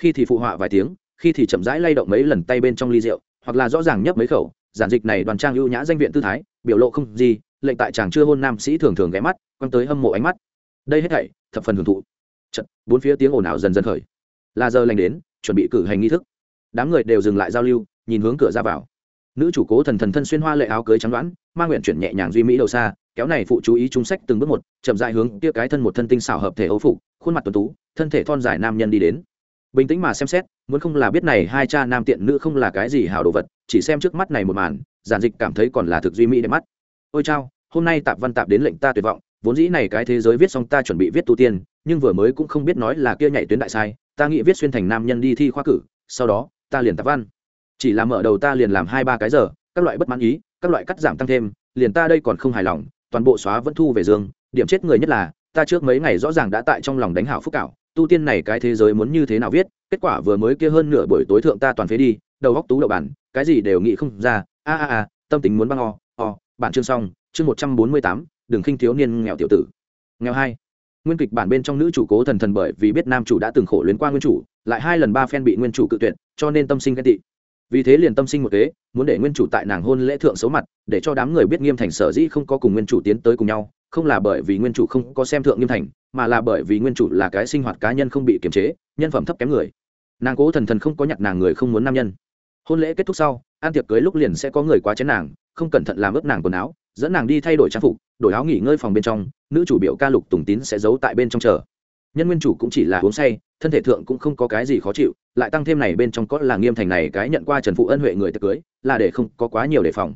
Speaker 1: Khi thì phụ họa vài tiếng khi thì chậm rãi lay động mấy lần tay bên trong ly rượu hoặc là rõ ràng nhấp mấy khẩu giản dịch này đoàn trang ưu nhã danh viện tư thái biểu lộ không gì lệnh tại chàng chưa hôn nam sĩ thường thường ghé mắt quăng tới hâm mộ ánh mắt. Đây hết thảy thập phần hưởng thụ. Chật, bốn phía tiếng ồn ào dần dần khởi là giờ lành đến, chuẩn bị cử hành nghi thức. Đám người đều dừng lại giao lưu, nhìn hướng cửa ra vào. Nữ chủ cố thần thần thân xuyên hoa lệ áo cưới trắng đoán mang nguyện chuyển nhẹ nhàng duy mỹ đầu xa, kéo này phụ chú ý chúng sách từng bước một, chậm dại hướng tia cái thân một thân tinh xảo hợp thể ấu phục, khuôn mặt tuần tú, thân thể thon dài nam nhân đi đến. Bình tĩnh mà xem xét, muốn không là biết này hai cha nam tiện nữ không là cái gì hảo đồ vật, chỉ xem trước mắt này một màn, giản dịch cảm thấy còn là thực duy mỹ đẹp mắt. Ôi chao, hôm nay tạp văn tạp đến lệnh ta tuyệt vọng, vốn dĩ này cái thế giới viết xong ta chuẩn bị viết tu tiên, nhưng vừa mới cũng không biết nói là kia nhảy tuyến đại sai ta nghĩ viết xuyên thành nam nhân đi thi khoa cử, sau đó, ta liền tạp văn. Chỉ là mở đầu ta liền làm hai ba cái giờ, các loại bất mãn ý, các loại cắt giảm tăng thêm, liền ta đây còn không hài lòng, toàn bộ xóa vẫn thu về dương điểm chết người nhất là, ta trước mấy ngày rõ ràng đã tại trong lòng đánh hảo phúc cảo, tu tiên này cái thế giới muốn như thế nào viết, kết quả vừa mới kia hơn nửa buổi tối thượng ta toàn phế đi, đầu góc tú đậu bản, cái gì đều nghĩ không ra, a a a, tâm tính muốn băng o o, bản chương xong, chương một trăm bốn mươi tám, đừng khinh thiếu niên nghèo tiểu tử. Nghèo hai nguyên kịch bản bên trong nữ chủ cố thần thần bởi vì biết nam chủ đã từng khổ luyến qua nguyên chủ, lại hai lần ba phen bị nguyên chủ cự tuyệt, cho nên tâm sinh ghen tị. Vì thế liền tâm sinh một kế, muốn để nguyên chủ tại nàng hôn lễ thượng xấu mặt, để cho đám người biết nghiêm thành sở dĩ không có cùng nguyên chủ tiến tới cùng nhau, không là bởi vì nguyên chủ không có xem thượng nghiêm thành, mà là bởi vì nguyên chủ là cái sinh hoạt cá nhân không bị kiềm chế, nhân phẩm thấp kém người. Nàng cố thần thần không có nhặt nàng người không muốn nam nhân. Hôn lễ kết thúc sau ăn tiệc cưới lúc liền sẽ có người quá chén nàng, không cẩn thận làm ướt nàng quần áo dẫn nàng đi thay đổi trang phục, đổi áo nghỉ ngơi phòng bên trong, nữ chủ biểu ca lục tùng tín sẽ giấu tại bên trong chờ. Nhân nguyên chủ cũng chỉ là uống say, thân thể thượng cũng không có cái gì khó chịu, lại tăng thêm này bên trong có là nghiêm thành này cái nhận qua trần phụ ân huệ người tập cưới, là để không có quá nhiều đề phòng.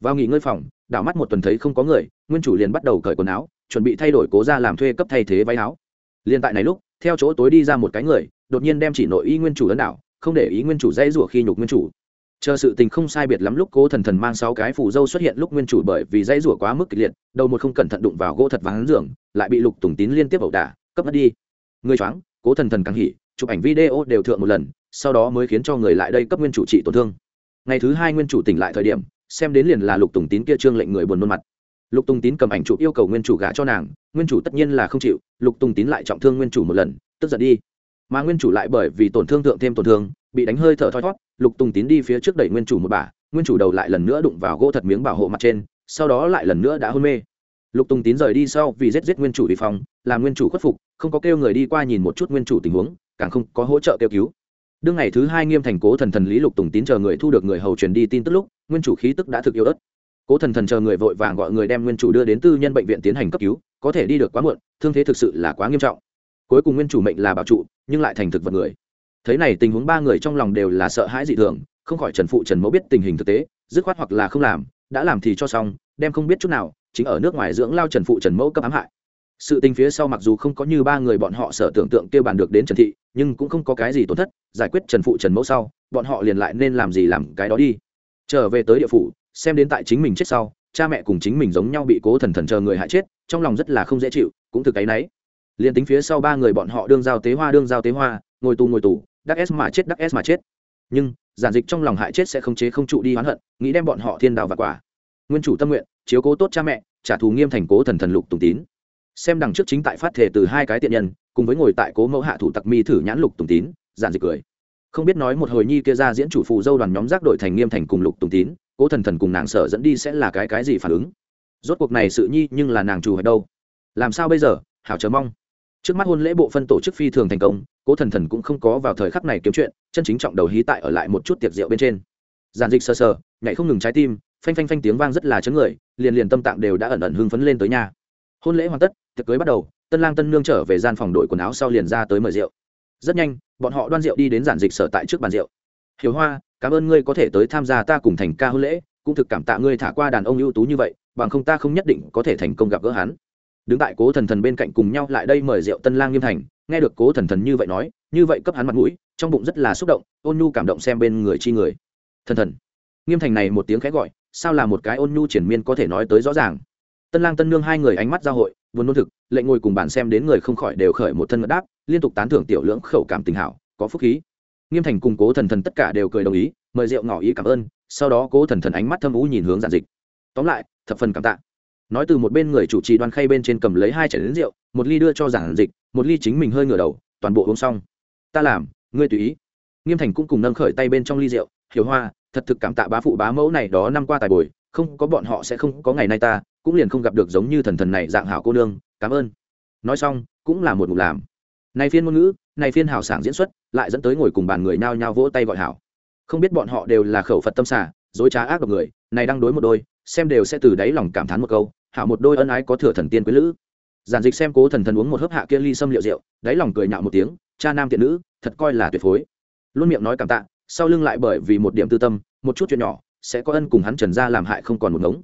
Speaker 1: Vào nghỉ ngơi phòng, đảo mắt một tuần thấy không có người, nguyên chủ liền bắt đầu cởi quần áo, chuẩn bị thay đổi cố ra làm thuê cấp thay thế váy áo. Liền tại này lúc, theo chỗ tối đi ra một cái người, đột nhiên đem chỉ nội y nguyên chủ ấn đảo, không để ý nguyên chủ dây rủa khi nhục nguyên chủ chờ sự tình không sai biệt lắm lúc cố thần thần mang sáu cái phù dâu xuất hiện lúc nguyên chủ bởi vì dãy rủa quá mức kịch liệt, đầu một không cẩn thận đụng vào gỗ thật vắng giường, lại bị lục tùng tín liên tiếp ẩu đả, cấp mất đi. Người choáng, cố thần thần càng hỉ, chụp ảnh video đều thượng một lần, sau đó mới khiến cho người lại đây cấp nguyên chủ trị tổn thương. Ngày thứ hai nguyên chủ tỉnh lại thời điểm, xem đến liền là lục tùng tín kia trương lệnh người buồn nôn mặt. Lục tùng tín cầm ảnh chụp yêu cầu nguyên chủ gả cho nàng, nguyên chủ tất nhiên là không chịu, lục tùng tín lại trọng thương nguyên chủ một lần, tức giận đi mà nguyên chủ lại bởi vì tổn thương thượng thêm tổn thương, bị đánh hơi thở thoi thót lục tùng tín đi phía trước đẩy nguyên chủ một bà nguyên chủ đầu lại lần nữa đụng vào gỗ thật miếng bảo hộ mặt trên, sau đó lại lần nữa đã hôn mê. Lục tùng tín rời đi sau vì giết giết nguyên chủ đi phòng, làm nguyên chủ khuất phục, không có kêu người đi qua nhìn một chút nguyên chủ tình huống, càng không có hỗ trợ kêu cứu. Đương ngày thứ hai nghiêm thành cố thần thần lý lục tùng tín chờ người thu được người hầu truyền đi tin tức lúc, nguyên chủ khí tức đã thực yếu đất cố thần thần chờ người vội vàng gọi người đem nguyên chủ đưa đến tư nhân bệnh viện tiến hành cấp cứu, có thể đi được quá muộn, thương thế thực sự là quá nghiêm trọng cuối cùng nguyên chủ mệnh là bảo trụ, nhưng lại thành thực vật người. Thấy này tình huống ba người trong lòng đều là sợ hãi dị thường, không khỏi trần phụ trần mẫu biết tình hình thực tế, dứt khoát hoặc là không làm, đã làm thì cho xong, đem không biết chút nào, chính ở nước ngoài dưỡng lao trần phụ trần mẫu cấp ám hại. Sự tình phía sau mặc dù không có như ba người bọn họ sở tưởng tượng kêu bàn được đến trần thị, nhưng cũng không có cái gì tổn thất, giải quyết trần phụ trần mẫu sau, bọn họ liền lại nên làm gì làm cái đó đi. Trở về tới địa phủ, xem đến tại chính mình chết sau, cha mẹ cùng chính mình giống nhau bị cố thần thần chờ người hại chết, trong lòng rất là không dễ chịu, cũng thực cái nấy liền tính phía sau ba người bọn họ đương giao tế hoa, đương giao tế hoa, ngồi tù ngồi tù, đắc s mà chết, đắc s mà chết. Nhưng, giản dịch trong lòng hại chết sẽ không chế không trụ đi hoán hận, nghĩ đem bọn họ thiên đạo và quả. Nguyên chủ tâm nguyện, chiếu cố tốt cha mẹ, trả thù nghiêm thành cố thần thần lục tùng tín. Xem đằng trước chính tại phát thể từ hai cái tiện nhân, cùng với ngồi tại cố mẫu hạ thủ tặc mi thử nhãn lục tùng tín, giản dịch cười. Không biết nói một hồi nhi kia ra diễn chủ phụ dâu đoàn nhóm giác đội thành nghiêm thành cùng lục tùng tín, cố thần thần cùng nàng sở dẫn đi sẽ là cái cái gì phản ứng? Rốt cuộc này sự nhi nhưng là nàng chủ ở đâu? Làm sao bây giờ? Hảo chờ mong trước mắt hôn lễ bộ phân tổ chức phi thường thành công, cố thần thần cũng không có vào thời khắc này kiếm chuyện, chân chính trọng đầu hí tại ở lại một chút tiệc rượu bên trên. Giàn dịch sờ sờ, nhảy không ngừng trái tim, phanh phanh phanh tiếng vang rất là chấn người, liền liền tâm tạng đều đã ẩn ẩn hưng phấn lên tới nhà. Hôn lễ hoàn tất, tiệc cưới bắt đầu, tân lang tân nương trở về gian phòng đội quần áo sau liền ra tới mời rượu. Rất nhanh, bọn họ đoan rượu đi đến giản dịch sở tại trước bàn rượu. Hiểu hoa, cảm ơn ngươi có thể tới tham gia ta cùng thành ca hôn lễ, cũng thực cảm tạ ngươi thả qua đàn ông ưu tú như vậy, bằng không ta không nhất định có thể thành công gặp gỡ hắn đứng tại cố thần thần bên cạnh cùng nhau lại đây mời rượu tân lang nghiêm thành, nghe được cố thần thần như vậy nói, như vậy cấp hắn mặt mũi, trong bụng rất là xúc động, ôn nhu cảm động xem bên người chi người. Thần thần. Nghiêm thành này một tiếng khẽ gọi, sao là một cái ôn nhu triển miên có thể nói tới rõ ràng. Tân lang tân nương hai người ánh mắt giao hội vốn nôn thực, lệnh ngồi cùng bàn xem đến người không khỏi đều khởi một thân ngất đáp, liên tục tán thưởng tiểu lưỡng khẩu cảm tình hảo, có phúc khí. Nghiêm thành cùng cố thần thần tất cả đều cười đồng ý, mời rượu ngỏ ý cảm ơn, sau đó cố thần thần ánh mắt thâm ú nhìn hướng giản dịch. Tóm lại, thập phần cảm tạ nói từ một bên người chủ trì đoan khay bên trên cầm lấy hai chảy đến rượu, một ly đưa cho giản dịch, một ly chính mình hơi ngửa đầu, toàn bộ uống xong. Ta làm, ngươi tùy ý. Nghiêm thành cũng cùng nâng khởi tay bên trong ly rượu, hiểu hoa, thật thực cảm tạ bá phụ bá mẫu này đó năm qua tài bồi, không có bọn họ sẽ không có ngày nay ta, cũng liền không gặp được giống như thần thần này dạng hảo cô nương, cảm ơn. Nói xong, cũng là một ngục làm. Này phiên ngôn ngữ, này phiên hảo sảng diễn xuất, lại dẫn tới ngồi cùng bàn người nhao nhao vỗ tay gọi hảo. Không biết bọn họ đều là khẩu phật tâm xả dối trá ác độc người, này đang đối một đôi, xem đều sẽ từ đáy lòng cảm thán một câu hảo một đôi ân ái có thừa thần tiên quý lữ. Giản dịch xem cố thần thần uống một hớp hạ kia ly xâm liệu rượu, đáy lòng cười nhạo một tiếng, cha nam tiện nữ, thật coi là tuyệt phối. Luôn miệng nói cảm tạ, sau lưng lại bởi vì một điểm tư tâm, một chút chuyện nhỏ, sẽ có ân cùng hắn trần ra làm hại không còn một ngống.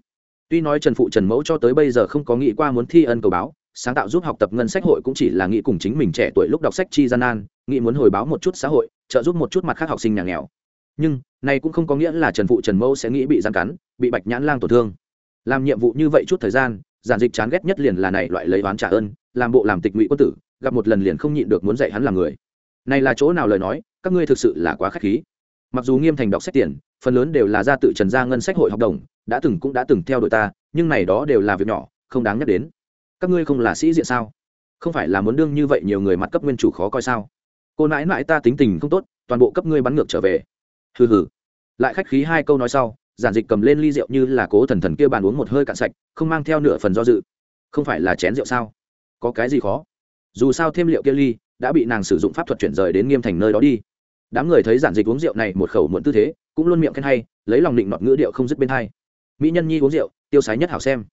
Speaker 1: Tuy nói trần phụ trần mẫu cho tới bây giờ không có nghĩ qua muốn thi ân cầu báo, sáng tạo giúp học tập ngân sách hội cũng chỉ là nghĩ cùng chính mình trẻ tuổi lúc đọc sách chi gian nan, nghĩ muốn hồi báo một chút xã hội, trợ giúp một chút mặt khác học sinh nhà nghèo. Nhưng này cũng không có nghĩa là trần phụ trần mẫu sẽ nghĩ bị gian cắn, bị bạch nhãn lang tổn thương làm nhiệm vụ như vậy chút thời gian, giản dịch chán ghét nhất liền là này loại lấy oán trả ơn, làm bộ làm tịch ngụy quân tử, gặp một lần liền không nhịn được muốn dạy hắn làm người. Này là chỗ nào lời nói, các ngươi thực sự là quá khách khí. Mặc dù nghiêm thành đọc sách tiền, phần lớn đều là ra tự trần gia ngân sách hội học đồng, đã từng cũng đã từng theo đội ta, nhưng này đó đều là việc nhỏ, không đáng nhắc đến. Các ngươi không là sĩ diện sao? Không phải là muốn đương như vậy nhiều người mặt cấp nguyên chủ khó coi sao? Cô nãi nãi ta tính tình không tốt, toàn bộ cấp ngươi bắn ngược trở về. Hừ hừ. Lại khách khí hai câu nói sau giản dịch cầm lên ly rượu như là cố thần thần kia bàn uống một hơi cạn sạch, không mang theo nửa phần do dự. Không phải là chén rượu sao? Có cái gì khó? Dù sao thêm liệu kia ly, đã bị nàng sử dụng pháp thuật chuyển rời đến nghiêm thành nơi đó đi. Đám người thấy giản dịch uống rượu này một khẩu muộn tư thế, cũng luôn miệng khen hay, lấy lòng định nọt ngữ điệu không dứt bên hai. Mỹ nhân nhi uống rượu, tiêu sái nhất hảo xem.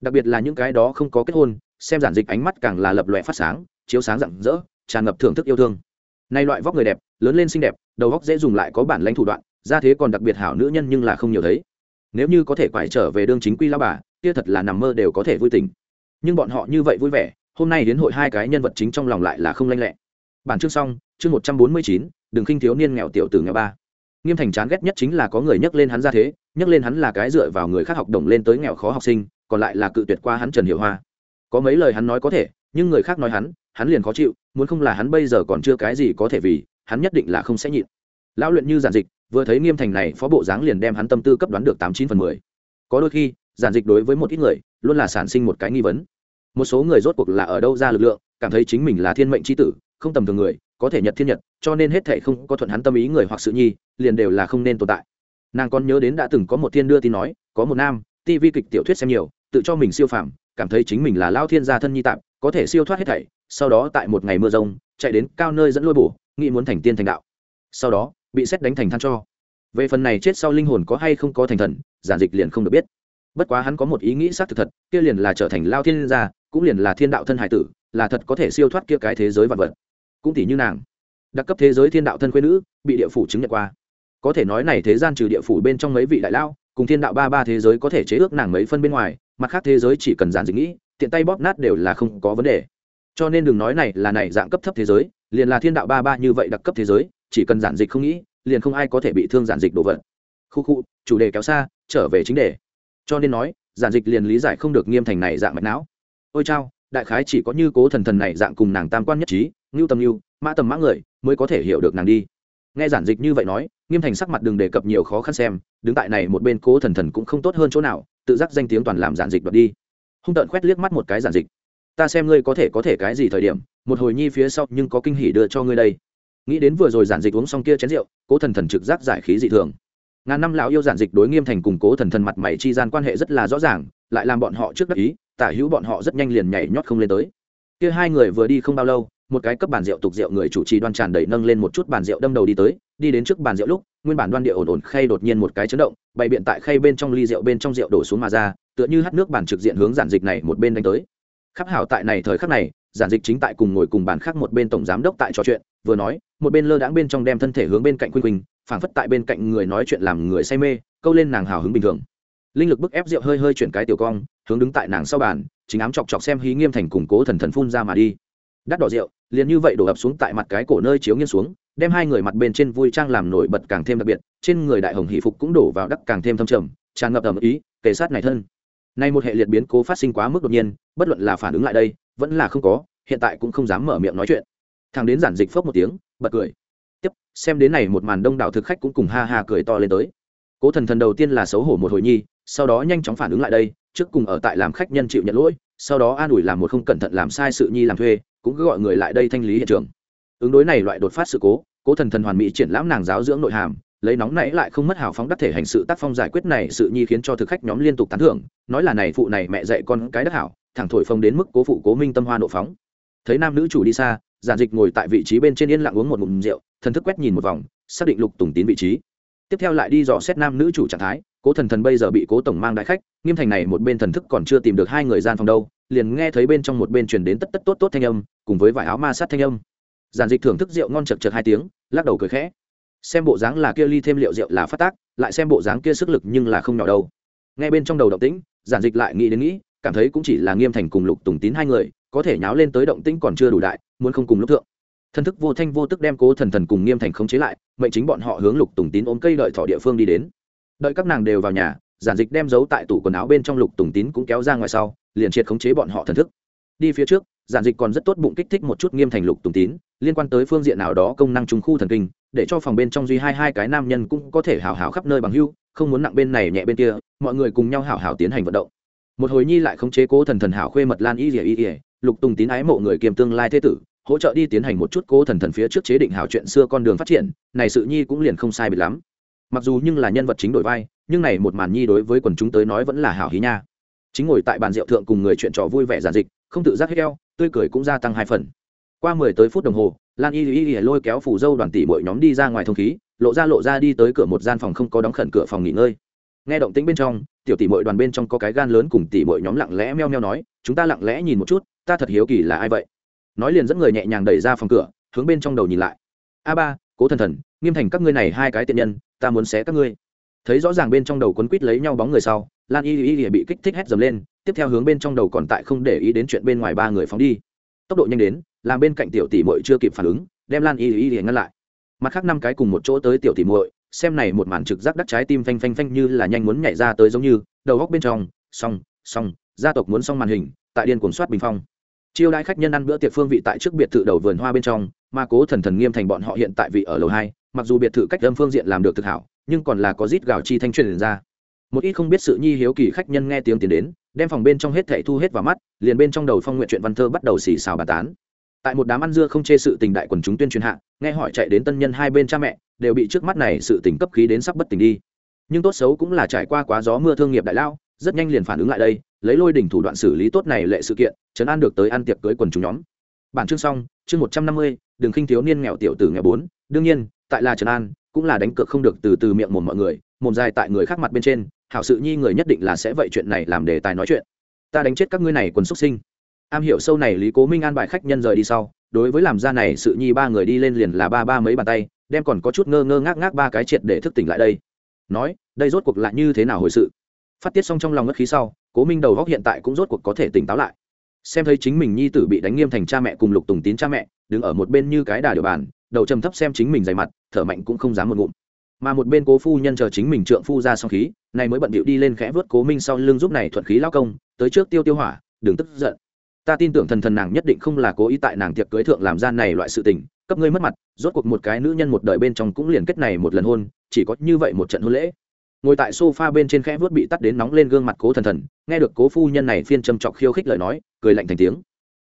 Speaker 1: Đặc biệt là những cái đó không có kết hôn, xem giản dịch ánh mắt càng là lập lòe phát sáng, chiếu sáng rạng rỡ, tràn ngập thưởng thức yêu thương. Nay loại vóc người đẹp, lớn lên xinh đẹp, đầu góc dễ dùng lại có bản lãnh thủ đoạn ra thế còn đặc biệt hảo nữ nhân nhưng là không nhiều thấy. Nếu như có thể quải trở về đương chính quy lao bà, kia thật là nằm mơ đều có thể vui tình. Nhưng bọn họ như vậy vui vẻ, hôm nay đến hội hai cái nhân vật chính trong lòng lại là không lanh lẹ. Bản chương xong, chương một trăm bốn mươi chín, đừng khinh thiếu niên nghèo tiểu tử nghèo ba. Nghiêm thành chán ghét nhất chính là có người nhắc lên hắn ra thế, nhắc lên hắn là cái dựa vào người khác học đồng lên tới nghèo khó học sinh, còn lại là cự tuyệt qua hắn trần hiệu hoa. Có mấy lời hắn nói có thể, nhưng người khác nói hắn hắn liền khó chịu, muốn không là hắn bây giờ còn chưa cái gì có thể vì, hắn nhất định là không sẽ nhịn. Lão luyện như giản dịch vừa thấy nghiêm thành này phó bộ dáng liền đem hắn tâm tư cấp đoán được tám chín phần mười. Có đôi khi, giản dịch đối với một ít người, luôn là sản sinh một cái nghi vấn. Một số người rốt cuộc là ở đâu ra lực lượng, cảm thấy chính mình là thiên mệnh c h i tử, không tầm thường người, có thể nhật thiên nhật, cho nên hết thể không có thuận hắn tâm ý người hoặc sự nhi, liền đều là không nên tồn tại. Nàng còn nhớ đến đã từng có một thiên đưa tin nói, có một nam, ti vi kịch tiểu thuyết xem nhiều, tự cho mình siêu phàm, cảm thấy chính mình là lao thiên gia thân nhi tạm có thể siêu thoát hết thảy, sau đó tại một ngày mưa rông, chạy đến cao nơi dẫn lôi bổ, nghĩ muốn thành tiên thành đạo. Sau đó bị xét đánh thành than cho. Về phần này chết sau linh hồn có hay không có thành thần, giản dịch liền không được biết. Bất quá hắn có một ý nghĩ xác thực thật, kia liền là trở thành lao thiên gia, cũng liền là thiên đạo thân hải tử, là thật có thể siêu thoát kia cái thế giới vật vật. Cũng tỷ như nàng. Đặc cấp thế giới thiên đạo thân quê nữ, bị địa phủ chứng nhận qua. Có thể nói này thế gian trừ địa phủ bên trong mấy vị đại lao cùng thiên đạo ba ba thế giới có thể chế ước nàng mấy phân bên ngoài, mặt khác thế giới chỉ cần giản dịch nghĩ, tiện tay bóp nát đều là không có vấn đề. Cho nên đừng nói này là này dạng cấp thấp thế giới, liền là thiên đạo ba ba như vậy đặc cấp thế giới chỉ cần giản dịch không nghĩ, liền không ai có thể bị thương giản dịch đồ vật. Khu khu, chủ đề kéo xa, trở về chính đề. Cho nên nói, giản dịch liền lý giải không được nghiêm thành này dạng mạch não. Ôi chao, đại khái chỉ có như cố thần thần này dạng cùng nàng tam quan nhất trí, ngưu tầm ngưu, mã tầm mã người, mới có thể hiểu được nàng đi. Nghe giản dịch như vậy nói, nghiêm thành sắc mặt đừng đề cập nhiều khó khăn xem, đứng tại này một bên cố thần thần cũng không tốt hơn chỗ nào, tự giác danh tiếng toàn làm giản dịch đoạt đi. Hung tợn khoét liếc mắt một cái giản dịch. Ta xem ngươi có thể có thể cái gì thời điểm, một hồi nhi phía sau nhưng có kinh hỉ đưa cho ngươi đây nghĩ đến vừa rồi giản dịch uống xong kia chén rượu, cố thần thần trực giác giải khí dị thường. Ngàn năm lão yêu giản dịch đối nghiêm thành cùng cố thần thần mặt mày chi gian quan hệ rất là rõ ràng, lại làm bọn họ trước đắc ý, tả hữu bọn họ rất nhanh liền nhảy nhót không lên tới. Kia hai người vừa đi không bao lâu, một cái cấp bàn rượu tục rượu người chủ trì đoan tràn đầy nâng lên một chút bàn rượu đâm đầu đi tới, đi đến trước bàn rượu lúc, nguyên bản đoan địa ổn ổn khay đột nhiên một cái chấn động, bày biện tại khay bên trong ly rượu bên trong rượu đổ xuống mà ra, tựa như hắt nước bàn trực diện hướng giản dịch này một bên đánh tới. Khắp hảo tại này thời khắc này giản dịch chính tại cùng ngồi cùng bàn khác một bên tổng giám đốc tại trò chuyện, vừa nói, một bên lơ đãng bên trong đem thân thể hướng bên cạnh khuynh khuynh phảng phất tại bên cạnh người nói chuyện làm người say mê, câu lên nàng hào hứng bình thường. Linh lực bức ép rượu hơi hơi chuyển cái tiểu cong, hướng đứng tại nàng sau bàn, chính ám chọc chọc xem hí nghiêm thành củng cố thần thần phun ra mà đi. Đắt đỏ rượu, liền như vậy đổ ập xuống tại mặt cái cổ nơi chiếu nghiêng xuống, đem hai người mặt bên trên vui trang làm nổi bật càng thêm đặc biệt, trên người đại hồng hỷ phục cũng đổ vào đắc càng thêm thâm trầm, tràn ngập ẩm ý kề sát này thân. Nay một hệ liệt biến cố phát sinh quá mức đột nhiên, bất luận là phản ứng lại đây vẫn là không có, hiện tại cũng không dám mở miệng nói chuyện. Thằng đến giản dịch phốc một tiếng, bật cười. Tiếp, xem đến này một màn đông đảo thực khách cũng cùng ha ha cười to lên tới. Cố thần thần đầu tiên là xấu hổ một hồi nhi, sau đó nhanh chóng phản ứng lại đây, trước cùng ở tại làm khách nhân chịu nhận lỗi, sau đó an ủi làm một không cẩn thận làm sai sự nhi làm thuê, cũng cứ gọi người lại đây thanh lý hiện trường. Ứng đối này loại đột phát sự cố cố thần thần hoàn mỹ triển lãm nàng giáo dưỡng nội hàm, lấy nóng nảy lại không mất hào phóng đắc thể hành sự tác phong giải quyết này sự nhi khiến cho thực khách nhóm liên tục tán thưởng, nói là này phụ này mẹ dạy con cái đất hảo thẳng thổi phồng đến mức cố phụ cố minh tâm hoa nộ phóng. Thấy nam nữ chủ đi xa, giản dịch ngồi tại vị trí bên trên yên lặng uống một ngụm rượu, thần thức quét nhìn một vòng, xác định lục tùng tín vị trí. Tiếp theo lại đi dò xét nam nữ chủ trạng thái, cố thần thần bây giờ bị cố tổng mang đại khách, nghiêm thành này một bên thần thức còn chưa tìm được hai người gian phòng đâu, liền nghe thấy bên trong một bên truyền đến tất tất tốt tốt thanh âm, cùng với vải áo ma sát thanh âm. Giản dịch thưởng thức rượu ngon chật chật hai tiếng, lắc đầu cười khẽ. Xem bộ dáng là kia ly thêm liệu rượu là phát tác, lại xem bộ dáng kia sức lực nhưng là không nhỏ đâu. Nghe bên trong đầu động tĩnh, giản dịch lại nghĩ đến nghĩ cảm thấy cũng chỉ là nghiêm thành cùng lục tùng tín hai người, có thể nháo lên tới động tĩnh còn chưa đủ đại, muốn không cùng lúc thượng. Thân thức vô thanh vô tức đem cố thần thần cùng nghiêm thành khống chế lại, mệnh chính bọn họ hướng lục tùng tín ôm cây đợi thọ địa phương đi đến. Đợi các nàng đều vào nhà, giản dịch đem giấu tại tủ quần áo bên trong lục tùng tín cũng kéo ra ngoài sau, liền triệt khống chế bọn họ thần thức. Đi phía trước, giản dịch còn rất tốt bụng kích thích một chút nghiêm thành lục tùng tín, liên quan tới phương diện nào đó công năng trùng khu thần kinh, để cho phòng bên trong duy hai hai cái nam nhân cũng có thể hào hào khắp nơi bằng hưu, không muốn nặng bên này nhẹ bên kia, mọi người cùng nhau hào hào tiến hành vận động một hồi nhi lại khống chế cố thần thần hảo khuê mật lan y ỉa y ỉa lục tùng tín ái mộ người kiềm tương lai thế tử, hỗ trợ đi tiến hành một chút cố thần thần phía trước chế định hảo chuyện xưa con đường phát triển, này sự nhi cũng liền không sai biệt lắm. Mặc dù nhưng là nhân vật chính đổi vai, nhưng này một màn nhi đối với quần chúng tới nói vẫn là hảo hí nha. Chính ngồi tại bàn rượu thượng cùng người chuyện trò vui vẻ giản dịch, không tự giác hết eo, tươi cười cũng gia tăng hai phần. Qua mười tới phút đồng hồ, lan y y y lôi kéo phủ dâu đoàn tỷ mỗi nhóm đi ra ngoài thông khí, lộ ra lộ ra đi tới cửa một gian phòng không có đóng khẩn cửa phòng nghỉ ngơi nghe động tĩnh bên trong, tiểu tỷ mội đoàn bên trong có cái gan lớn cùng tỷ mội nhóm lặng lẽ meo meo nói, chúng ta lặng lẽ nhìn một chút, ta thật hiếu kỳ là ai vậy? Nói liền dẫn người nhẹ nhàng đẩy ra phòng cửa, hướng bên trong đầu nhìn lại. A ba, cố thần thần, nghiêm thành các ngươi này hai cái tiện nhân, ta muốn xé các ngươi. Thấy rõ ràng bên trong đầu quấn quít lấy nhau bóng người sau, lan y y y bị kích thích hét dầm lên, tiếp theo hướng bên trong đầu còn tại không để ý đến chuyện bên ngoài ba người phóng đi. Tốc độ nhanh đến, làm bên cạnh tiểu tỷ muội chưa kịp phản ứng, đem lan y y y ngăn lại. Mặt khác năm cái cùng một chỗ tới tiểu tỷ muội xem này một màn trực giác đắc trái tim phanh phanh phanh như là nhanh muốn nhảy ra tới giống như, đầu góc bên trong xong xong gia tộc muốn xong màn hình, tại điên cuồng soát bình phong. Chiêu đãi khách nhân ăn bữa tiệc phương vị tại trước biệt thự đầu vườn hoa bên trong, mà cố thần thần nghiêm thành bọn họ hiện tại vị ở lầu hai, mặc dù biệt thự cách âm phương diện làm được thực hảo, nhưng còn là có rít gào chi thanh truyền ra. Một ít không biết sự nhi hiếu kỳ khách nhân nghe tiếng tiến đến, đem phòng bên trong hết thảy thu hết vào mắt, liền bên trong đầu phong nguyện chuyện văn thơ bắt đầu xì xào bàn tán tại một đám ăn dưa không chê sự tình đại quần chúng tuyên truyền hạ, nghe hỏi chạy đến tân nhân hai bên cha mẹ, đều bị trước mắt này sự tình cấp khí đến sắp bất tỉnh đi. Nhưng tốt xấu cũng là trải qua quá gió mưa thương nghiệp đại lao, rất nhanh liền phản ứng lại đây, lấy lôi đỉnh thủ đoạn xử lý tốt này lệ sự kiện chấn an được tới ăn tiệc cưới quần chúng nhóm. Bản chương xong, chương một trăm năm mươi đừng khinh thiếu niên nghèo tiểu tử nghèo bốn. Đương nhiên, tại là Trần an, cũng là đánh cược không được từ từ miệng mồm mọi người, mồm dài tại người khác mặt bên trên, hảo sự nhi người nhất định là sẽ vậy chuyện này làm đề tài nói chuyện. Ta đánh chết các ngươi này quần xuất sinh am hiểu sâu này lý cố minh an bài khách nhân rời đi sau, đối với làm ra này sự nhi ba người đi lên liền là ba ba mấy bàn tay, đem còn có chút ngơ ngơ ngác ngác ba cái triệt để thức tỉnh lại đây. Nói, đây rốt cuộc lại như thế nào hồi sự? Phát tiết xong trong lòng ngất khí sau, cố minh đầu góc hiện tại cũng rốt cuộc có thể tỉnh táo lại. Xem thấy chính mình nhi tử bị đánh nghiêm thành cha mẹ cùng lục tùng tín cha mẹ, đứng ở một bên như cái đà điều bàn, đầu trầm thấp xem chính mình dày mặt, thở mạnh cũng không dám một ngụm. Mà một bên cố phu nhân chờ chính mình trượng phu ra xong khí, này mới bận bịu đi lên khẽ vớt cố minh sau lưng giúp này thuận khí lao công, tới trước tiêu tiêu hỏa, đừng tức giận ta tin tưởng thần thần nàng nhất định không là cố ý tại nàng tiệc cưới thượng làm gian này loại sự tình cấp ngươi mất mặt, rốt cuộc một cái nữ nhân một đời bên trong cũng liền kết này một lần hôn, chỉ có như vậy một trận hôn lễ. Ngồi tại sofa bên trên khẽ vớt bị tắt đến nóng lên gương mặt cố thần thần, nghe được cố phu nhân này phiên châm chọc khiêu khích lời nói, cười lạnh thành tiếng.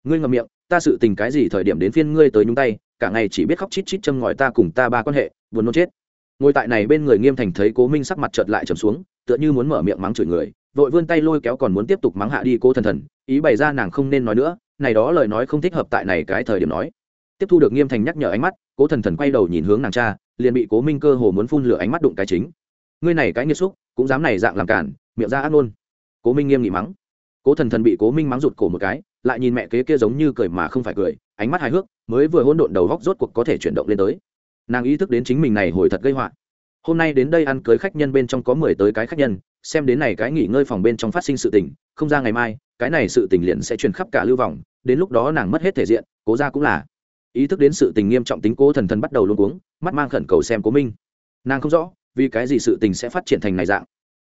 Speaker 1: Ngươi ngậm miệng, ta sự tình cái gì thời điểm đến phiên ngươi tới nhúng tay, cả ngày chỉ biết khóc chít chít châm ngòi ta cùng ta ba quan hệ, buồn nôn chết. Ngồi tại này bên người nghiêm thành thấy cố minh sắc mặt chợt lại trầm xuống, tựa như muốn mở miệng mắng chửi người vội vươn tay lôi kéo còn muốn tiếp tục mắng hạ đi cố thần thần, ý bày ra nàng không nên nói nữa, này đó lời nói không thích hợp tại này cái thời điểm nói. Tiếp thu được nghiêm thành nhắc nhở ánh mắt, cố thần thần quay đầu nhìn hướng nàng cha, liền bị cố minh cơ hồ muốn phun lửa ánh mắt đụng cái chính. Ngươi này cái nghiêm xúc, cũng dám này dạng làm cản, miệng ra ác nôn cố minh nghiêm nghị mắng. Cố thần thần bị cố minh mắng rụt cổ một cái, lại nhìn mẹ kế kia giống như cười mà không phải cười, ánh mắt hài hước, mới vừa hôn độn đầu góc rốt cuộc có thể chuyển động lên tới. Nàng ý thức đến chính mình này hồi thật gây họa. Hôm nay đến đây ăn cưới khách nhân bên trong có mười tới cái khách nhân xem đến này cái nghỉ ngơi phòng bên trong phát sinh sự tình, không ra ngày mai, cái này sự tình liền sẽ truyền khắp cả lưu vòng, đến lúc đó nàng mất hết thể diện, cố ra cũng là. Ý thức đến sự tình nghiêm trọng tính cố thần thần bắt đầu luôn cuống, mắt mang khẩn cầu xem cố minh. Nàng không rõ, vì cái gì sự tình sẽ phát triển thành này dạng.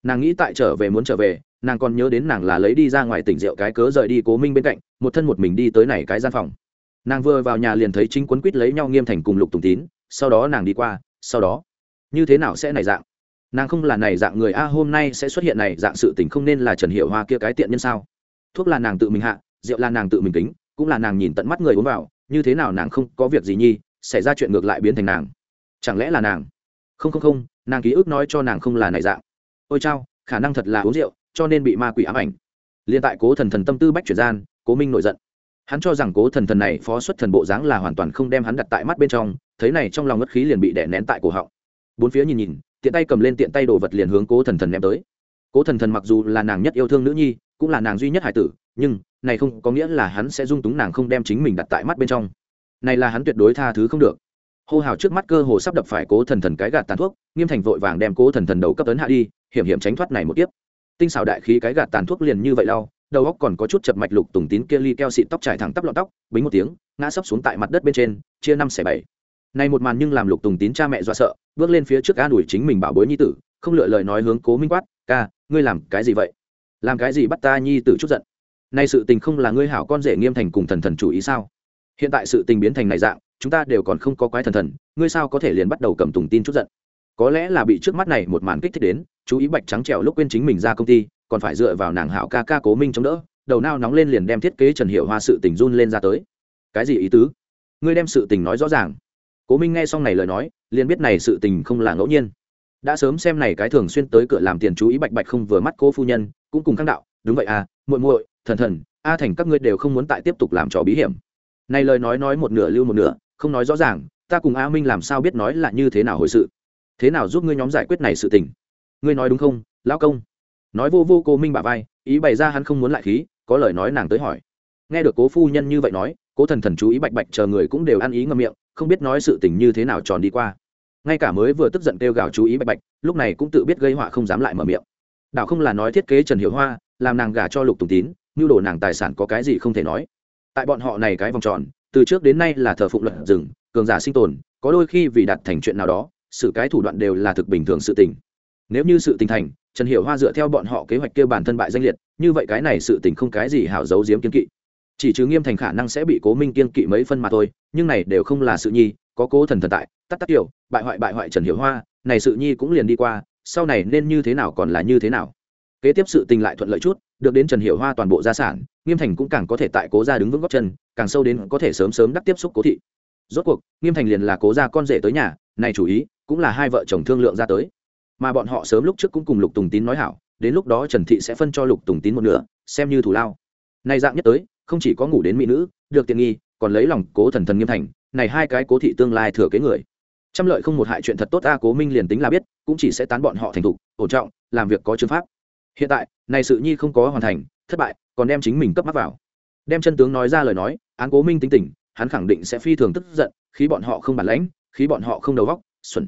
Speaker 1: Nàng nghĩ tại trở về muốn trở về, nàng còn nhớ đến nàng là lấy đi ra ngoài tỉnh rượu cái cớ rời đi cố minh bên cạnh, một thân một mình đi tới này cái gian phòng. Nàng vừa vào nhà liền thấy chính quấn quýt lấy nhau nghiêm thành cùng lục tùng tín, sau đó nàng đi qua, sau đó. Như thế nào sẽ này dạng? Nàng không là này dạng người a, hôm nay sẽ xuất hiện này dạng sự tình không nên là trần hiệu hoa kia cái tiện nhân sao? Thuốc là nàng tự mình hạ, rượu là nàng tự mình tính cũng là nàng nhìn tận mắt người uống vào, như thế nào nàng không có việc gì nhi, xảy ra chuyện ngược lại biến thành nàng. Chẳng lẽ là nàng? Không không không, nàng ký ức nói cho nàng không là này dạng. Ôi chao, khả năng thật là uống rượu, cho nên bị ma quỷ ám ảnh. Liên tại cố thần thần tâm tư bách chuyển gian, cố minh nổi giận. Hắn cho rằng cố thần thần này phó xuất thần bộ dáng là hoàn toàn không đem hắn đặt tại mắt bên trong, thấy này trong lòng ngất khí liền bị đè nén tại cổ họng. Bốn phía nhìn nhìn tiện tay cầm lên tiện tay đồ vật liền hướng cố thần thần ném tới. Cố thần thần mặc dù là nàng nhất yêu thương nữ nhi, cũng là nàng duy nhất hải tử, nhưng này không có nghĩa là hắn sẽ dung túng nàng không đem chính mình đặt tại mắt bên trong. Này là hắn tuyệt đối tha thứ không được. Hô hào trước mắt cơ hồ sắp đập phải cố thần thần cái gạt tàn thuốc, nghiêm thành vội vàng đem cố thần thần đầu cấp tấn hạ đi, hiểm hiểm tránh thoát này một tiếp tinh xảo đại khí cái gạt tàn thuốc liền như vậy lau, đầu óc còn có chút chập mạch lục tùng tín kia ly keo xịn tóc trải thẳng tắp lọn tóc, bính một tiếng, ngã sấp xuống tại mặt đất bên trên, chia năm xẻ bảy này một màn nhưng làm lục tùng tín cha mẹ dọa sợ, bước lên phía trước an ủi chính mình bảo bối nhi tử, không lựa lời nói hướng cố minh quát, ca, ngươi làm cái gì vậy? Làm cái gì bắt ta nhi tử chút giận? Nay sự tình không là ngươi hảo con rể nghiêm thành cùng thần thần chủ ý sao? Hiện tại sự tình biến thành này dạng, chúng ta đều còn không có quái thần thần, ngươi sao có thể liền bắt đầu cầm tùng tin chút giận? Có lẽ là bị trước mắt này một màn kích thích đến, chú ý bạch trắng trèo lúc quên chính mình ra công ty, còn phải dựa vào nàng hảo ca ca cố minh chống đỡ, đầu nao nóng lên liền đem thiết kế trần hiệu hoa sự tình run lên ra tới. Cái gì ý tứ? Ngươi đem sự tình nói rõ ràng cố minh nghe xong này lời nói, liền biết này sự tình không là ngẫu nhiên. Đã sớm xem này cái thường xuyên tới cửa làm tiền chú ý bạch bạch không vừa mắt cô phu nhân, cũng cùng kháng đạo, đúng vậy à muội muội, thần thần, a thành các ngươi đều không muốn tại tiếp tục làm trò bí hiểm. Này lời nói nói một nửa lưu một nửa, không nói rõ ràng, ta cùng a minh làm sao biết nói là như thế nào hồi sự? Thế nào giúp ngươi nhóm giải quyết này sự tình? Ngươi nói đúng không, lão công? Nói vô vô cô minh bà vai, ý bày ra hắn không muốn lại khí, có lời nói nàng tới hỏi. Nghe được cố phu nhân như vậy nói, cố thần thần chú ý bạch bạch chờ người cũng đều ăn ý ngâm miệng không biết nói sự tình như thế nào tròn đi qua. Ngay cả mới vừa tức giận kêu gào chú ý bạch bạch, lúc này cũng tự biết gây họa không dám lại mở miệng. Đạo không là nói thiết kế trần hiệu hoa, làm nàng gả cho lục tùng tín nhu đồ nàng tài sản có cái gì không thể nói. Tại bọn họ này cái vòng tròn, từ trước đến nay là thờ phụng luật rừng, cường giả sinh tồn, có đôi khi vì đạt thành chuyện nào đó, sự cái thủ đoạn đều là thực bình thường sự tình. Nếu như sự tình thành, trần hiểu hoa dựa theo bọn họ kế hoạch kêu bản thân bại danh liệt, như vậy cái này sự tình không cái gì hảo giấu giếm kiến kỵ chỉ trừ nghiêm thành khả năng sẽ bị cố minh kiên kỵ mấy phân mà thôi, nhưng này đều không là sự nhi, có cố thần thần tại, tắt tắt kiểu bại hoại bại hoại trần hiểu hoa, này sự nhi cũng liền đi qua, sau này nên như thế nào còn là như thế nào. Kế tiếp sự tình lại thuận lợi chút, được đến trần hiểu hoa toàn bộ gia sản, nghiêm thành cũng càng có thể tại cố gia đứng vững góc chân, càng sâu đến có thể sớm sớm đắc tiếp xúc cố thị. Rốt cuộc, nghiêm thành liền là cố gia con rể tới nhà, này chủ ý, cũng là hai vợ chồng thương lượng ra tới. Mà bọn họ sớm lúc trước cũng cùng lục tùng tín nói hảo, đến lúc đó trần thị sẽ phân cho lục tùng tín một nửa, xem như thủ lao. Này dạng nhất tới không chỉ có ngủ đến mỹ nữ, được tiện nghi, còn lấy lòng cố thần thần nghiêm thành, này hai cái cố thị tương lai thừa kế người. Trăm lợi không một hại chuyện thật tốt ta cố minh liền tính là biết, cũng chỉ sẽ tán bọn họ thành thục, ổn trọng, làm việc có chương pháp. Hiện tại, này sự nhi không có hoàn thành, thất bại, còn đem chính mình cấp mắc vào. Đem chân tướng nói ra lời nói, án cố minh tính tình, hắn khẳng định sẽ phi thường tức giận khi bọn họ không bản lãnh khi bọn họ không đầu góc xuẩn.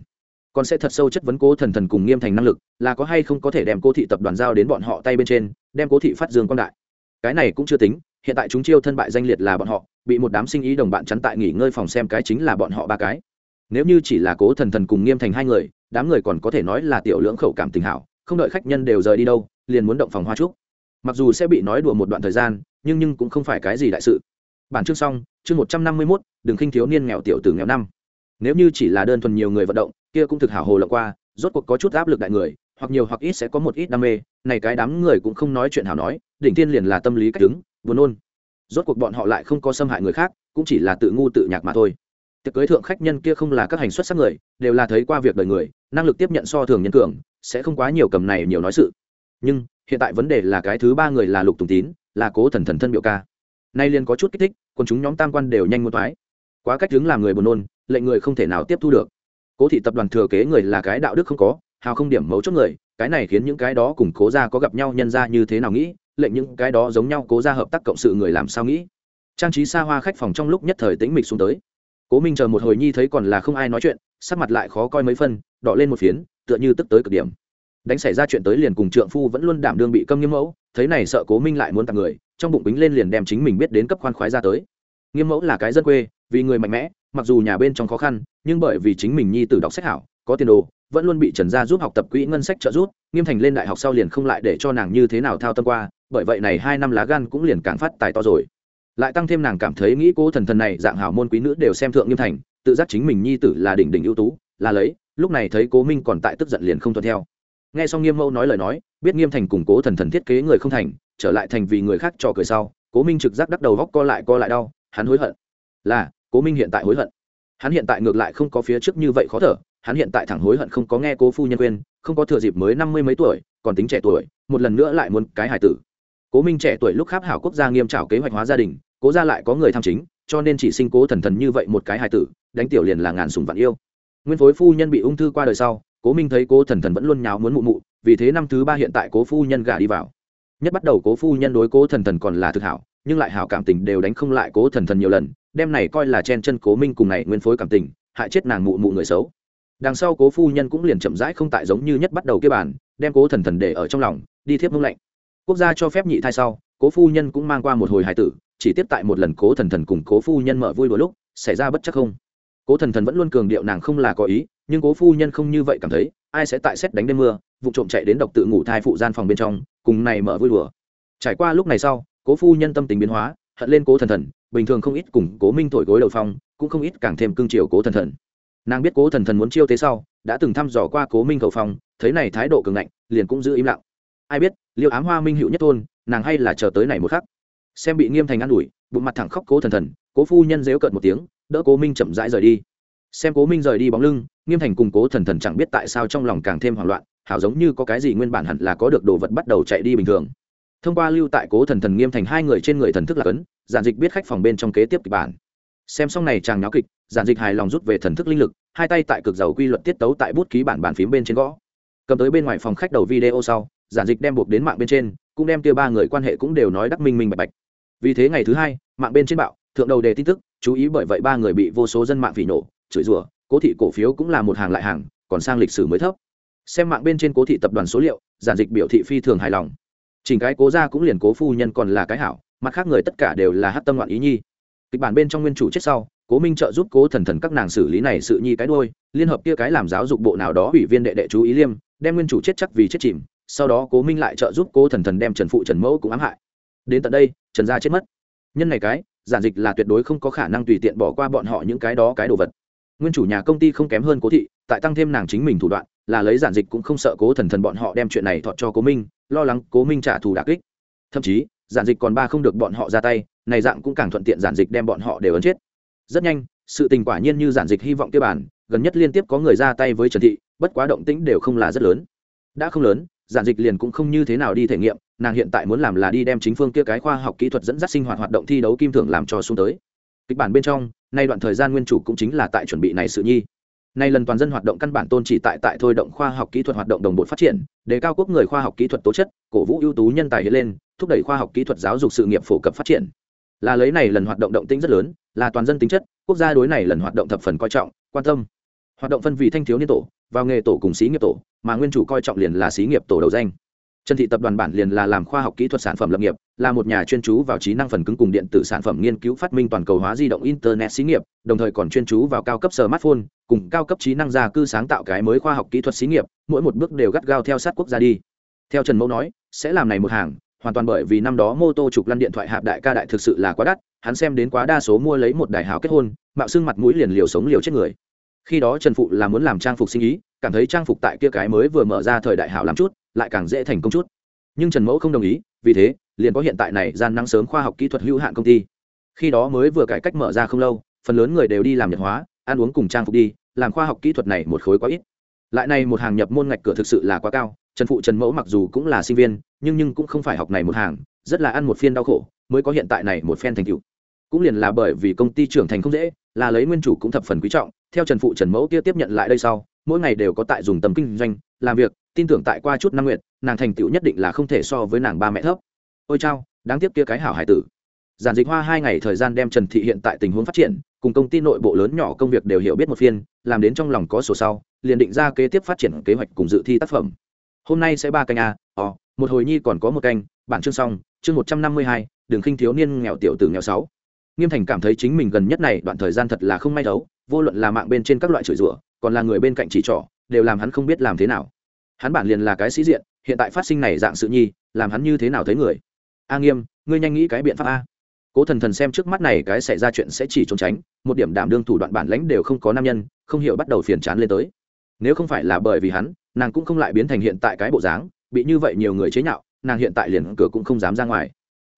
Speaker 1: Còn sẽ thật sâu chất vấn cố thần thần cùng nghiêm thành năng lực, là có hay không có thể đem cố thị tập đoàn giao đến bọn họ tay bên trên, đem cố thị phát dương quan đại. Cái này cũng chưa tính hiện tại chúng chiêu thân bại danh liệt là bọn họ, bị một đám sinh ý đồng bạn chắn tại nghỉ ngơi phòng xem cái chính là bọn họ ba cái. Nếu như chỉ là cố thần thần cùng nghiêm thành hai người, đám người còn có thể nói là tiểu lưỡng khẩu cảm tình hảo, không đợi khách nhân đều rời đi đâu, liền muốn động phòng hoa trúc mặc dù sẽ bị nói đùa một đoạn thời gian, nhưng nhưng cũng không phải cái gì đại sự. Bản chương xong, chương một trăm năm mươi mốt, đừng khinh thiếu niên nghèo tiểu từ nghèo năm. Nếu như chỉ là đơn thuần nhiều người vận động, kia cũng thực hảo hồ lộng qua, rốt cuộc có chút áp lực đại người, hoặc nhiều hoặc ít sẽ có một ít đam mê, này cái đám người cũng không nói chuyện hảo nói, đỉnh tiên liền là tâm lý cách đứng buồn nôn. Rốt cuộc bọn họ lại không có xâm hại người khác, cũng chỉ là tự ngu tự nhạc mà thôi. Tiệc cưới thượng khách nhân kia không là các hành xuất sắc người, đều là thấy qua việc đời người, năng lực tiếp nhận so thường nhân cường, sẽ không quá nhiều cầm này nhiều nói sự. Nhưng, hiện tại vấn đề là cái thứ ba người là lục tùng tín, là cố thần thần thân biểu ca. Nay liền có chút kích thích còn chúng nhóm tam quan đều nhanh muốn thoái. Quá cách đứng làm người buồn nôn, lệnh người không thể nào tiếp thu được. Cố thị tập đoàn thừa kế người là cái đạo đức không có, hào không điểm mấu chốt người, cái này khiến những cái đó cùng cố ra có gặp nhau nhân ra như thế nào nghĩ lệnh những cái đó giống nhau cố ra hợp tác cộng sự người làm sao nghĩ. Trang trí xa hoa khách phòng trong lúc nhất thời tĩnh mịch xuống tới. Cố minh chờ một hồi nhi thấy còn là không ai nói chuyện, sắc mặt lại khó coi mấy phân đọ lên một phiến, tựa như tức tới cực điểm. Đánh xảy ra chuyện tới liền cùng trượng phu vẫn luôn đảm đương bị câm nghiêm mẫu, thấy này sợ cố minh lại muốn tặng người, trong bụng bính lên liền đem chính mình biết đến cấp khoan khoái ra tới. Nghiêm mẫu là cái dân quê, vì người mạnh mẽ, mặc dù nhà bên trong khó khăn, nhưng bởi vì chính mình nhi tử đọc sách hảo, có tiền đồ, vẫn luôn bị trần gia giúp học tập quỹ ngân sách trợ giúp, nghiêm thành lên đại học sau liền không lại để cho nàng như thế nào thao tâm qua bởi vậy này hai năm lá gan cũng liền càng phát tài to rồi. Lại tăng thêm nàng cảm thấy nghĩ cố thần thần này dạng hảo môn quý nữ đều xem thượng nghiêm thành, tự giác chính mình nhi tử là đỉnh đỉnh ưu tú, là lấy, lúc này thấy cố minh còn tại tức giận liền không thuận theo. Nghe xong nghiêm mẫu nói lời nói, biết nghiêm thành củng cố thần thần thiết kế người không thành, trở lại thành vì người khác trò cười sau, cố minh trực giác đắc đầu góc co lại co lại đau, hắn hối hận. Là, cố minh hiện tại hối hận. Hắn hiện tại ngược lại không có phía trước như vậy khó thở, hắn hiện tại thẳng hối hận không có nghe cố phu nhân quên, không có thừa dịp mới năm mươi mấy tuổi, còn tính trẻ tuổi, một lần nữa lại muốn cái hải tử cố minh trẻ tuổi lúc kháp hảo quốc gia nghiêm trảo kế hoạch hóa gia đình cố ra lại có người tham chính cho nên chỉ sinh cố thần thần như vậy một cái hài tử đánh tiểu liền là ngàn sùng vạn yêu. Nguyên phối phu nhân bị ung thư qua đời sau cố minh thấy cố thần thần vẫn luôn nháo muốn mụ mụ vì thế năm thứ ba hiện tại cố phu nhân gả đi vào. Nhất bắt đầu cố phu nhân đối cố thần thần còn là thực hảo nhưng lại hảo cảm tình đều đánh không lại cố thần thần nhiều lần đem này coi là chen chân cố minh cùng này nguyên phối cảm tình hại chết nàng mụ mụ người xấu. Đằng sau cố phu nhân cũng liền chậm rãi không tại giống như nhất bắt đầu kia bàn, đem cố thần thần để ở trong lòng đi thiếp mông lạnh quốc gia cho phép nhị thai sau, cố phu nhân cũng mang qua một hồi hài tử, chỉ tiếp tại một lần cố thần thần cùng cố phu nhân mở vui đôi lúc, xảy ra bất chắc không. Cố thần thần vẫn luôn cường điệu nàng không là có ý, nhưng cố phu nhân không như vậy cảm thấy, ai sẽ tại xét đánh đêm mưa, vụ trộm chạy đến độc tự ngủ thai phụ gian phòng bên trong, cùng này mở vui đùa. Trải qua lúc này sau, cố phu nhân tâm tình biến hóa, hận lên cố thần thần, bình thường không ít cùng cố minh thổi gối đầu phong, cũng không ít càng thêm cương triều cố thần thần. Nàng biết cố thần thần muốn chiêu thế sau, đã từng thăm dò qua cố minh cầu phong, thấy này thái độ cường ngạnh, liền cũng giữ im lặng ai biết liệu ám hoa minh hữu nhất thôn, nàng hay là chờ tới này một khắc. Xem bị nghiêm thành an ủi, bụng mặt thẳng khóc cố thần thần, cố phu nhân dếu cợt một tiếng, đỡ cố minh chậm rãi rời đi. Xem cố minh rời đi bóng lưng, nghiêm thành cùng cố thần thần chẳng biết tại sao trong lòng càng thêm hoảng loạn, hảo giống như có cái gì nguyên bản hẳn là có được đồ vật bắt đầu chạy đi bình thường. Thông qua lưu tại cố thần thần nghiêm thành hai người trên người thần thức là cấn giản dịch biết khách phòng bên trong kế tiếp kịch bản. Xem xong này chàng nháo kịch, giản dịch hài lòng rút về thần thức linh lực, hai tay tại cực dầu quy luật tiết tấu tại bút ký bản bàn phím bên trên gõ. Cầm tới bên ngoài phòng khách đầu video sau giản dịch đem buộc đến mạng bên trên, cũng đem kia ba người quan hệ cũng đều nói đắc minh minh bạch bạch. Vì thế ngày thứ hai, mạng bên trên bạo, thượng đầu đề tin tức, chú ý bởi vậy ba người bị vô số dân mạng phỉ nổ chửi rủa, cố thị cổ phiếu cũng là một hàng lại hàng, còn sang lịch sử mới thấp. Xem mạng bên trên cố thị tập đoàn số liệu, giản dịch biểu thị phi thường hài lòng. Chỉnh cái cố ra cũng liền cố phu nhân còn là cái hảo, mặt khác người tất cả đều là hát tâm loạn ý nhi. Kịch bản bên trong nguyên chủ chết sau, cố minh trợ giúp cố thần thần các nàng xử lý này sự nhi cái đôi liên hợp kia cái làm giáo dục bộ nào đó ủy viên đệ đệ chú ý liêm, đem nguyên chủ chết chắc vì chết chìm sau đó cố minh lại trợ giúp cố thần thần đem trần phụ trần mẫu cũng ám hại đến tận đây trần gia chết mất nhân này cái giản dịch là tuyệt đối không có khả năng tùy tiện bỏ qua bọn họ những cái đó cái đồ vật nguyên chủ nhà công ty không kém hơn cố thị tại tăng thêm nàng chính mình thủ đoạn là lấy giản dịch cũng không sợ cố thần thần bọn họ đem chuyện này thọt cho cố minh lo lắng cố minh trả thù đà kích thậm chí giản dịch còn ba không được bọn họ ra tay này dạng cũng càng thuận tiện giản dịch đem bọn họ đều ấn chết rất nhanh sự tình quả nhiên như giản dịch hy vọng kia bản gần nhất liên tiếp có người ra tay với trần thị bất quá động tĩnh đều không là rất lớn đã không lớn giản dịch liền cũng không như thế nào đi thể nghiệm, nàng hiện tại muốn làm là đi đem chính phương kia cái khoa học kỹ thuật dẫn dắt sinh hoạt hoạt động thi đấu kim thưởng làm cho xuống tới. Kịch bản bên trong, nay đoạn thời gian nguyên chủ cũng chính là tại chuẩn bị này sự nhi. Nay lần toàn dân hoạt động căn bản tôn chỉ tại tại thôi động khoa học kỹ thuật hoạt động đồng bộ phát triển, đề cao quốc người khoa học kỹ thuật tố chất, cổ vũ ưu tú nhân tài hiện lên, thúc đẩy khoa học kỹ thuật giáo dục sự nghiệp phổ cập phát triển. Là lấy này lần hoạt động động tĩnh rất lớn, là toàn dân tính chất, quốc gia đối này lần hoạt động thập phần coi trọng, quan tâm hoạt động phân vị thanh thiếu niên tổ, vào nghề tổ cùng xí nghiệp tổ, mà nguyên chủ coi trọng liền là xí nghiệp tổ đầu danh. Trần thị tập đoàn bản liền là làm khoa học kỹ thuật sản phẩm lập nghiệp, là một nhà chuyên chú vào trí năng phần cứng cùng điện tử sản phẩm nghiên cứu phát minh toàn cầu hóa di động internet xí nghiệp, đồng thời còn chuyên chú vào cao cấp smartphone, cùng cao cấp trí năng gia cư sáng tạo cái mới khoa học kỹ thuật xí nghiệp, mỗi một bước đều gắt gao theo sát quốc gia đi. Theo trần mẫu nói, sẽ làm này một hàng, hoàn toàn bởi vì năm đó mô tô trục lăn điện thoại hạp đại ca đại thực sự là quá đắt, hắn xem đến quá đa số mua lấy một đại hào kết hôn, mạo xương mặt mũi liền liều sống liều chết người khi đó trần phụ là muốn làm trang phục sinh ý, cảm thấy trang phục tại kia cái mới vừa mở ra thời đại hảo làm chút, lại càng dễ thành công chút. Nhưng trần mẫu không đồng ý, vì thế, liền có hiện tại này gian năng sớm khoa học kỹ thuật hữu hạn công ty. Khi đó mới vừa cải cách mở ra không lâu, phần lớn người đều đi làm nhật hóa, ăn uống cùng trang phục đi, làm khoa học kỹ thuật này một khối quá ít. Lại này một hàng nhập môn ngạch cửa thực sự là quá cao, trần phụ trần mẫu mặc dù cũng là sinh viên, nhưng nhưng cũng không phải học này một hàng, rất là ăn một phiên đau khổ, mới có hiện tại này một phen thành tựu. Cũng liền là bởi vì công ty trưởng thành không dễ, là lấy nguyên chủ cũng thập phần quý trọng theo trần phụ trần mẫu kia tiếp nhận lại đây sau, mỗi ngày đều có tại dùng tầm kinh doanh, làm việc, tin tưởng tại qua chút năm nguyện nàng thành tựu nhất định là không thể so với nàng ba mẹ thấp. Ôi chao, đáng tiếc kia cái hảo hải tử. Giản dịch hoa hai ngày thời gian đem trần thị hiện tại tình huống phát triển, cùng công ty nội bộ lớn nhỏ công việc đều hiểu biết một phiên, làm đến trong lòng có sổ sau, liền định ra kế tiếp phát triển kế hoạch cùng dự thi tác phẩm. Hôm nay sẽ ba canh a ò một hồi nhi còn có một canh, bản chương xong, chương một trăm năm mươi hai, đường khinh thiếu niên nghèo tiểu tử nghèo sáu nghiêm thành cảm thấy chính mình gần nhất này đoạn thời gian thật là không may đấu, vô luận là mạng bên trên các loại chửi rủa, còn là người bên cạnh chỉ trỏ, đều làm hắn không biết làm thế nào. Hắn bản liền là cái sĩ diện, hiện tại phát sinh này dạng sự nhi, làm hắn như thế nào thấy người? A nghiêm, ngươi nhanh nghĩ cái biện pháp a. Cố thần thần xem trước mắt này cái xảy ra chuyện sẽ chỉ trốn tránh, một điểm đảm đương thủ đoạn bản lãnh đều không có nam nhân, không hiểu bắt đầu phiền chán lên tới. Nếu không phải là bởi vì hắn, nàng cũng không lại biến thành hiện tại cái bộ dáng, bị như vậy nhiều người chế nhạo, nàng hiện tại liền cửa cũng không dám ra ngoài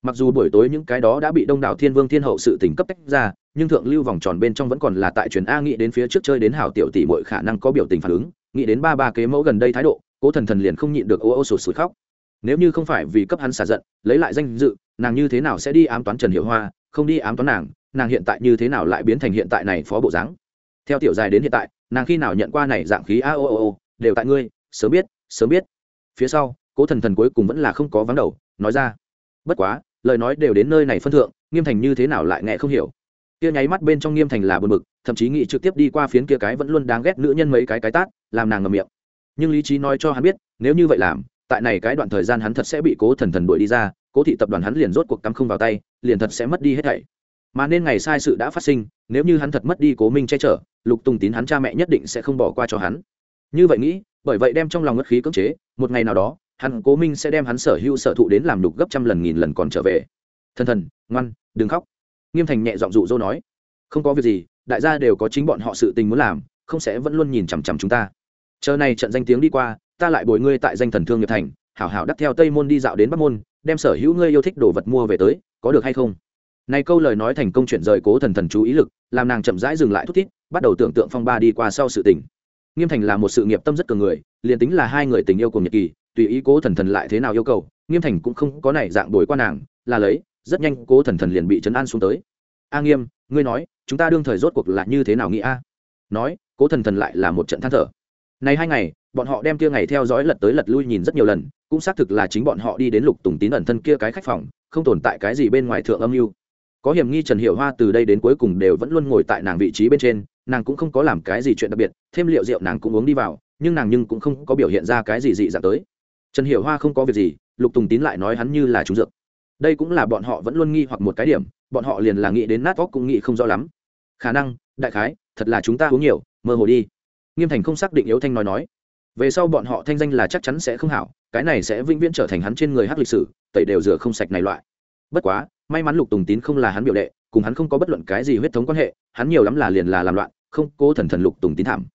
Speaker 1: mặc dù buổi tối những cái đó đã bị đông đảo thiên vương thiên hậu sự tỉnh cấp tách ra, nhưng thượng lưu vòng tròn bên trong vẫn còn là tại truyền a nghĩ đến phía trước chơi đến hảo tiểu tỷ mọi khả năng có biểu tình phản ứng, nghĩ đến ba ba kế mẫu gần đây thái độ, cố thần thần liền không nhịn được ô ô sụt sụt khóc. Nếu như không phải vì cấp hắn xả giận, lấy lại danh dự, nàng như thế nào sẽ đi ám toán trần hiệu hoa, không đi ám toán nàng nàng hiện tại như thế nào lại biến thành hiện tại này phó bộ dáng? Theo tiểu dài đến hiện tại, nàng khi nào nhận qua này dạng khí a ô ô ô, đều tại ngươi, sớm biết sớm biết. Phía sau, cố thần thần cuối cùng vẫn là không có vắng đầu, nói ra. Bất quá lời nói đều đến nơi này phân thượng, nghiêm thành như thế nào lại nghe không hiểu. Kia nháy mắt bên trong nghiêm thành là buồn bực, thậm chí nghĩ trực tiếp đi qua phiến kia cái vẫn luôn đáng ghét nữ nhân mấy cái cái tát, làm nàng ngầm miệng. Nhưng lý trí nói cho hắn biết, nếu như vậy làm, tại này cái đoạn thời gian hắn thật sẽ bị cố thần thần đuổi đi ra, cố thị tập đoàn hắn liền rốt cuộc cắm không vào tay, liền thật sẽ mất đi hết thảy. Mà nên ngày sai sự đã phát sinh, nếu như hắn thật mất đi cố minh che chở, lục tùng tín hắn cha mẹ nhất định sẽ không bỏ qua cho hắn. Như vậy nghĩ, bởi vậy đem trong lòng ngất khí cưỡng chế, một ngày nào đó hắn cố minh sẽ đem hắn sở hữu sở thụ đến làm đục gấp trăm lần nghìn lần còn trở về. Thần thần, ngoan, đừng khóc. Nghiêm thành nhẹ giọng dụ dỗ nói, không có việc gì, đại gia đều có chính bọn họ sự tình muốn làm, không sẽ vẫn luôn nhìn chằm chằm chúng ta. Chờ này trận danh tiếng đi qua, ta lại bồi ngươi tại danh thần thương nghiệp thành, hảo hảo đắt theo tây môn đi dạo đến bắc môn, đem sở hữu ngươi yêu thích đồ vật mua về tới, có được hay không? Này câu lời nói thành công chuyển rời cố thần thần chú ý lực, làm nàng chậm rãi dừng lại thút thít, bắt đầu tưởng tượng phong ba đi qua sau sự tình. Nghiêm thành là một sự nghiệp tâm rất cường người, liền tính là hai người tình yêu cùng nhật kỳ tùy ý cố thần thần lại thế nào yêu cầu, nghiêm thành cũng không có này dạng đổi qua nàng, là lấy, rất nhanh cố thần thần liền bị chấn an xuống tới. A nghiêm, ngươi nói, chúng ta đương thời rốt cuộc là như thế nào nghĩ a? Nói, cố thần thần lại là một trận than thở. Này hai ngày, bọn họ đem kia ngày theo dõi lật tới lật lui nhìn rất nhiều lần, cũng xác thực là chính bọn họ đi đến lục tùng tín ẩn thân kia cái khách phòng, không tồn tại cái gì bên ngoài thượng âm mưu. Có hiểm nghi trần hiệu hoa từ đây đến cuối cùng đều vẫn luôn ngồi tại nàng vị trí bên trên, nàng cũng không có làm cái gì chuyện đặc biệt, thêm liệu rượu nàng cũng uống đi vào, nhưng nàng nhưng cũng không có biểu hiện ra cái gì dị dạng tới trần Hiểu hoa không có việc gì, lục tùng tín lại nói hắn như là trúng dược. Đây cũng là bọn họ vẫn luôn nghi hoặc một cái điểm, bọn họ liền là nghĩ đến nát vóc cũng nghĩ không rõ lắm. Khả năng, đại khái, thật là chúng ta uống nhiều, mơ hồ đi. Nghiêm thành không xác định yếu thanh nói nói. Về sau bọn họ thanh danh là chắc chắn sẽ không hảo, cái này sẽ vĩnh viễn trở thành hắn trên người hát lịch sử, tẩy đều rửa không sạch này loại. Bất quá, may mắn lục tùng tín không là hắn biểu đệ, cùng hắn không có bất luận cái gì huyết thống quan hệ, hắn nhiều lắm là liền là làm loạn, không cố thần thần lục tùng tín thảm.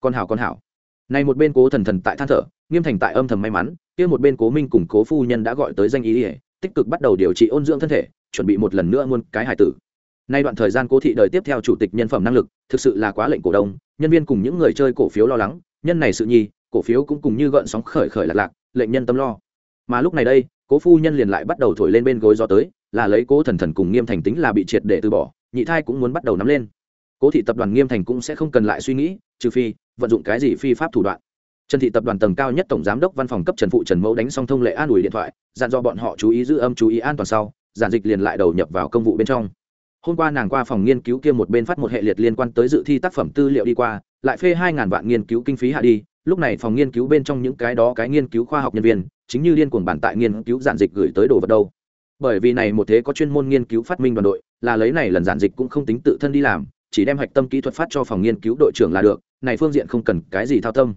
Speaker 1: Con hảo con hảo này một bên cố thần thần tại than thở, nghiêm thành tại âm thầm may mắn, kia một bên cố minh cùng cố phu nhân đã gọi tới danh ý ỉa tích cực bắt đầu điều trị ôn dưỡng thân thể, chuẩn bị một lần nữa muôn cái hài tử. Nay đoạn thời gian cố thị đời tiếp theo chủ tịch nhân phẩm năng lực, thực sự là quá lệnh cổ đông, nhân viên cùng những người chơi cổ phiếu lo lắng, nhân này sự nhi, cổ phiếu cũng cùng như gợn sóng khởi khởi lạc lạc, lệnh nhân tâm lo. Mà lúc này đây, cố phu nhân liền lại bắt đầu thổi lên bên gối gió tới, là lấy cố thần thần cùng nghiêm thành tính là bị triệt để từ bỏ, nhị thai cũng muốn bắt đầu nắm lên. Cố thị tập đoàn nghiêm thành cũng sẽ không cần lại suy nghĩ trừ phi, vận dụng cái gì phi pháp thủ đoạn. Trần thị tập đoàn tầng cao nhất tổng giám đốc văn phòng cấp trần phụ trần mẫu đánh xong thông lệ an ủi điện thoại, dặn do bọn họ chú ý giữ âm, chú ý an toàn sau, giản dịch liền lại đầu nhập vào công vụ bên trong. Hôm qua nàng qua phòng nghiên cứu kia một bên phát một hệ liệt liên quan tới dự thi tác phẩm tư liệu đi qua, lại phê hai ngàn vạn nghiên cứu kinh phí hạ đi, lúc này phòng nghiên cứu bên trong những cái đó cái nghiên cứu khoa học nhân viên, chính như liên cuồng bản tại nghiên cứu giản dịch gửi tới đồ vật đâu. Bởi vì này một thế có chuyên môn nghiên cứu phát minh đoàn đội, là lấy này lần giản dịch cũng không tính tự thân đi làm chỉ đem hạch tâm kỹ thuật phát cho phòng nghiên cứu đội trưởng là được, này phương diện không cần cái gì thao tâm.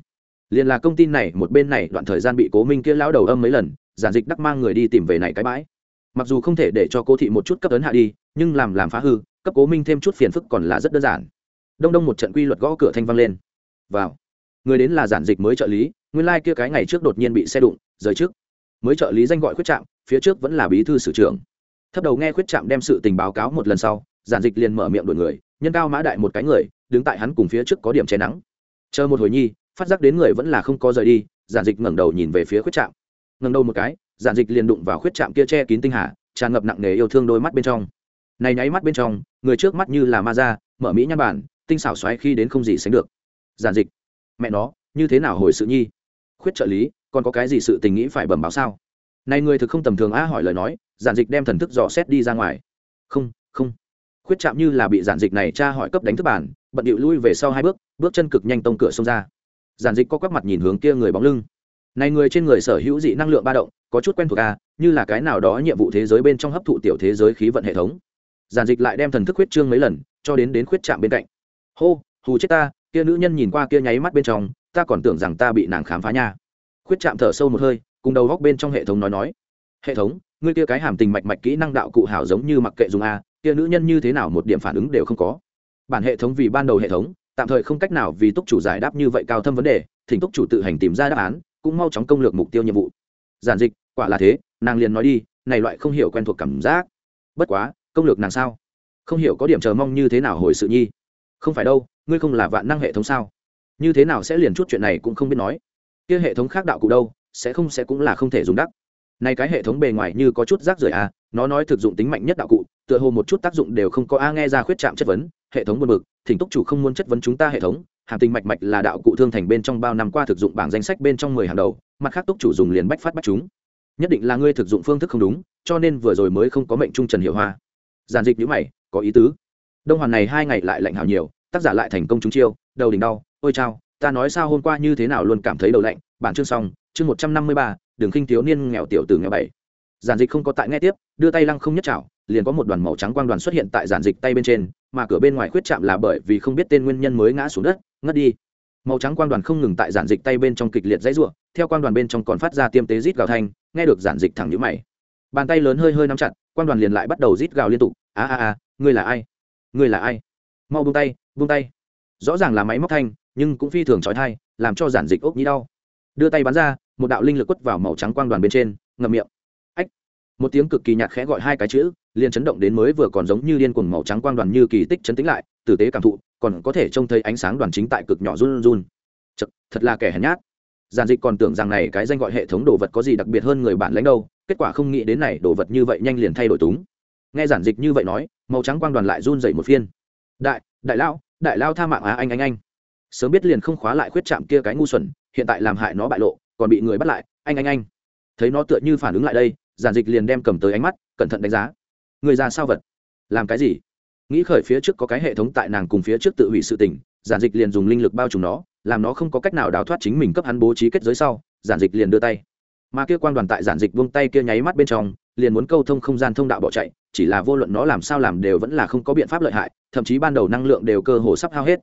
Speaker 1: Liền là công ty này, một bên này đoạn thời gian bị cố minh kia lão đầu âm mấy lần, giản dịch đắc mang người đi tìm về này cái bãi. Mặc dù không thể để cho cố thị một chút cấp ấn hạ đi, nhưng làm làm phá hư, cấp cố minh thêm chút phiền phức còn là rất đơn giản. Đông đông một trận quy luật gõ cửa thanh vang lên. Vào. Người đến là giản dịch mới trợ lý, nguyên lai、like、kia cái ngày trước đột nhiên bị xe đụng, rời trước. Mới trợ lý danh gọi khuyết trạm, phía trước vẫn là bí thư sử trưởng. Thấp đầu nghe khuyết trạm đem sự tình báo cáo một lần sau, giản dịch liền mở miệng đổi người nhân cao mã đại một cái người, đứng tại hắn cùng phía trước có điểm che nắng. Chờ một hồi nhi, phát giác đến người vẫn là không có rời đi, giản dịch ngẩng đầu nhìn về phía khuyết trạm. Ngẩng đầu một cái, giản dịch liền đụng vào khuyết trạm kia che kín tinh hà, tràn ngập nặng nề yêu thương đôi mắt bên trong. Này nháy mắt bên trong, người trước mắt như là ma ra mở mỹ nhan bản, tinh xảo xoáy khi đến không gì sánh được. Giản dịch, mẹ nó, như thế nào hồi sự nhi? Khuyết trợ lý, còn có cái gì sự tình nghĩ phải bẩm báo sao? Này người thực không tầm thường a hỏi lời nói, giản dịch đem thần thức dò xét đi ra ngoài. Không khuyết chạm như là bị giản dịch này tra hỏi cấp đánh thức bản, bận điệu lui về sau hai bước bước chân cực nhanh tông cửa xông ra. Giản dịch có quắc mặt nhìn hướng kia người bóng lưng. Này người trên người sở hữu dị năng lượng ba động, có chút quen thuộc a như là cái nào đó nhiệm vụ thế giới bên trong hấp thụ tiểu thế giới khí vận hệ thống. Giản dịch lại đem thần thức huyết trương mấy lần, cho đến đến khuyết chạm bên cạnh. Hô, hù chết ta, kia nữ nhân nhìn qua kia nháy mắt bên trong, ta còn tưởng rằng ta bị nàng khám phá nha. Khuyết chạm thở sâu một hơi, cùng đầu góc bên trong hệ thống nói nói. Hệ thống, ngươi kia cái hàm tình mạch mạch kỹ năng đạo cụ hảo giống như mặc kệ dùng a kia nữ nhân như thế nào một điểm phản ứng đều không có. Bản hệ thống vì ban đầu hệ thống, tạm thời không cách nào vì túc chủ giải đáp như vậy cao thâm vấn đề, thỉnh túc chủ tự hành tìm ra đáp án, cũng mau chóng công lược mục tiêu nhiệm vụ. Giản dịch, quả là thế, nàng liền nói đi, này loại không hiểu quen thuộc cảm giác. Bất quá, công lược nàng sao? Không hiểu có điểm chờ mong như thế nào hồi sự nhi? Không phải đâu, ngươi không là vạn năng hệ thống sao? Như thế nào sẽ liền chút chuyện này cũng không biết nói. Kia hệ thống khác đạo cụ đâu, sẽ không sẽ cũng là không thể dùng đắc. Này cái hệ thống bề ngoài như có chút rác rưởi à nó nói thực dụng tính mạnh nhất đạo cụ tựa hồ một chút tác dụng đều không có a nghe ra khuyết trạm chất vấn, hệ thống buồn bực, thỉnh túc chủ không muốn chất vấn chúng ta hệ thống, hàm tình mạch mạch là đạo cụ thương thành bên trong bao năm qua thực dụng bảng danh sách bên trong mười hàng đầu, mặt khác túc chủ dùng liền bách phát bắt chúng. Nhất định là ngươi thực dụng phương thức không đúng, cho nên vừa rồi mới không có mệnh trung trần hiệu hoa. Giàn dịch nhữ mày, có ý tứ. Đông hoàn này hai ngày lại lạnh hào nhiều, tác giả lại thành công chúng chiêu, đầu đỉnh đau, ôi chao, ta nói sao hôm qua như thế nào luôn cảm thấy đầu lạnh, bản chương xong, chương một trăm năm mươi ba, đường khinh thiếu niên nghèo tiểu từ nghèo bảy giản dịch không có tại nghe tiếp, đưa tay lăng không nhất chảo, liền có một đoàn màu trắng quang đoàn xuất hiện tại giản dịch tay bên trên, mà cửa bên ngoài khuyết chạm là bởi vì không biết tên nguyên nhân mới ngã xuống đất, ngất đi. Màu trắng quang đoàn không ngừng tại giản dịch tay bên trong kịch liệt dãy ruộng theo quang đoàn bên trong còn phát ra tiêm tế rít gào thanh, nghe được giản dịch thẳng nhũ mày. Bàn tay lớn hơi hơi nắm chặt, quang đoàn liền lại bắt đầu rít gào liên tục, a a a, ngươi là ai? Ngươi là ai? Mau buông tay buông tay. Rõ ràng là máy móc thanh, nhưng cũng phi thường trói thai làm cho giản dịch ốc nhĩ đau. Đưa tay bắn ra, một đạo linh lực quất vào màu trắng quang đoàn bên trên, ngậm miệng một tiếng cực kỳ nhạt khẽ gọi hai cái chữ liền chấn động đến mới vừa còn giống như điên cuồng màu trắng quang đoàn như kỳ tích chấn tĩnh lại tử tế cảm thụ còn có thể trông thấy ánh sáng đoàn chính tại cực nhỏ run run. Chật, thật là kẻ hèn nhát. Giản dịch còn tưởng rằng này cái danh gọi hệ thống đồ vật có gì đặc biệt hơn người bạn lãnh đâu kết quả không nghĩ đến này đồ vật như vậy nhanh liền thay đổi túng. Nghe giản dịch như vậy nói màu trắng quang đoàn lại run dậy một phiên. Đại đại lao đại lao tha mạng á anh anh anh. Sớm biết liền không khóa lại khuyết chạm kia cái ngu xuẩn hiện tại làm hại nó bại lộ còn bị người bắt lại anh anh anh. Thấy nó tựa như phản ứng lại đây giản dịch liền đem cầm tới ánh mắt, cẩn thận đánh giá. Người ra sao vật? Làm cái gì? Nghĩ khởi phía trước có cái hệ thống tại nàng cùng phía trước tự hủy sự tình, giản dịch liền dùng linh lực bao trùm nó, làm nó không có cách nào đào thoát chính mình cấp hắn bố trí kết giới sau, giản dịch liền đưa tay. Mà kia quan đoàn tại giản dịch vung tay kia nháy mắt bên trong, liền muốn câu thông không gian thông đạo bỏ chạy, chỉ là vô luận nó làm sao làm đều vẫn là không có biện pháp lợi hại, thậm chí ban đầu năng lượng đều cơ hồ sắp hao hết.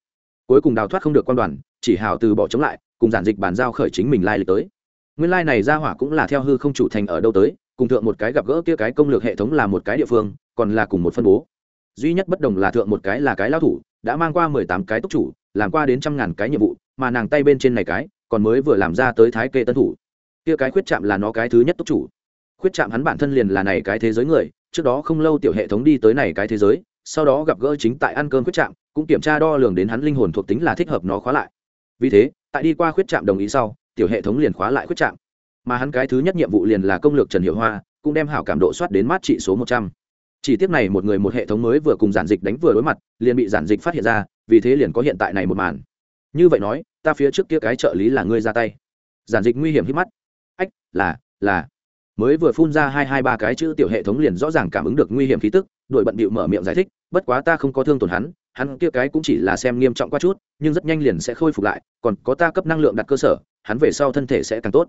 Speaker 1: Cuối cùng đào thoát không được quan đoàn, chỉ hào từ bỏ chống lại, cùng giản dịch bàn giao khởi chính mình lai lịch tới. Nguyên lai này ra hỏa cũng là theo hư không chủ thành ở đâu tới cùng thượng một cái gặp gỡ kia cái công lược hệ thống là một cái địa phương, còn là cùng một phân bố. Duy nhất bất đồng là thượng một cái là cái lao thủ, đã mang qua mười tám cái túc chủ, làm qua đến trăm ngàn cái nhiệm vụ, mà nàng tay bên trên này cái, còn mới vừa làm ra tới thái kê tân thủ. Kia cái khuyết chạm là nó cái thứ nhất túc chủ. Khuyết chạm hắn bản thân liền là này cái thế giới người, trước đó không lâu tiểu hệ thống đi tới này cái thế giới, sau đó gặp gỡ chính tại ăn cơm khuyết chạm cũng kiểm tra đo lường đến hắn linh hồn thuộc tính là thích hợp nó khóa lại. Vì thế, tại đi qua khuyết chạm đồng ý sau, tiểu hệ thống liền khóa lại khuyết chạm mà hắn cái thứ nhất nhiệm vụ liền là công lược trần hiệu hoa, cũng đem hảo cảm độ soát đến mát trị số một trăm. Chỉ tiếp này một người một hệ thống mới vừa cùng giản dịch đánh vừa đối mặt, liền bị giản dịch phát hiện ra, vì thế liền có hiện tại này một màn. Như vậy nói, ta phía trước kia cái trợ lý là ngươi ra tay. Giản dịch nguy hiểm hít mắt. Ách, là là. Mới vừa phun ra hai hai ba cái chữ tiểu hệ thống liền rõ ràng cảm ứng được nguy hiểm khí tức, đội bận bịu mở miệng giải thích, bất quá ta không có thương tổn hắn hắn kia cái cũng chỉ là xem nghiêm trọng qua chút, nhưng rất nhanh liền sẽ khôi phục lại, còn có ta cấp năng lượng đặt cơ sở, hắn về sau thân thể sẽ càng tốt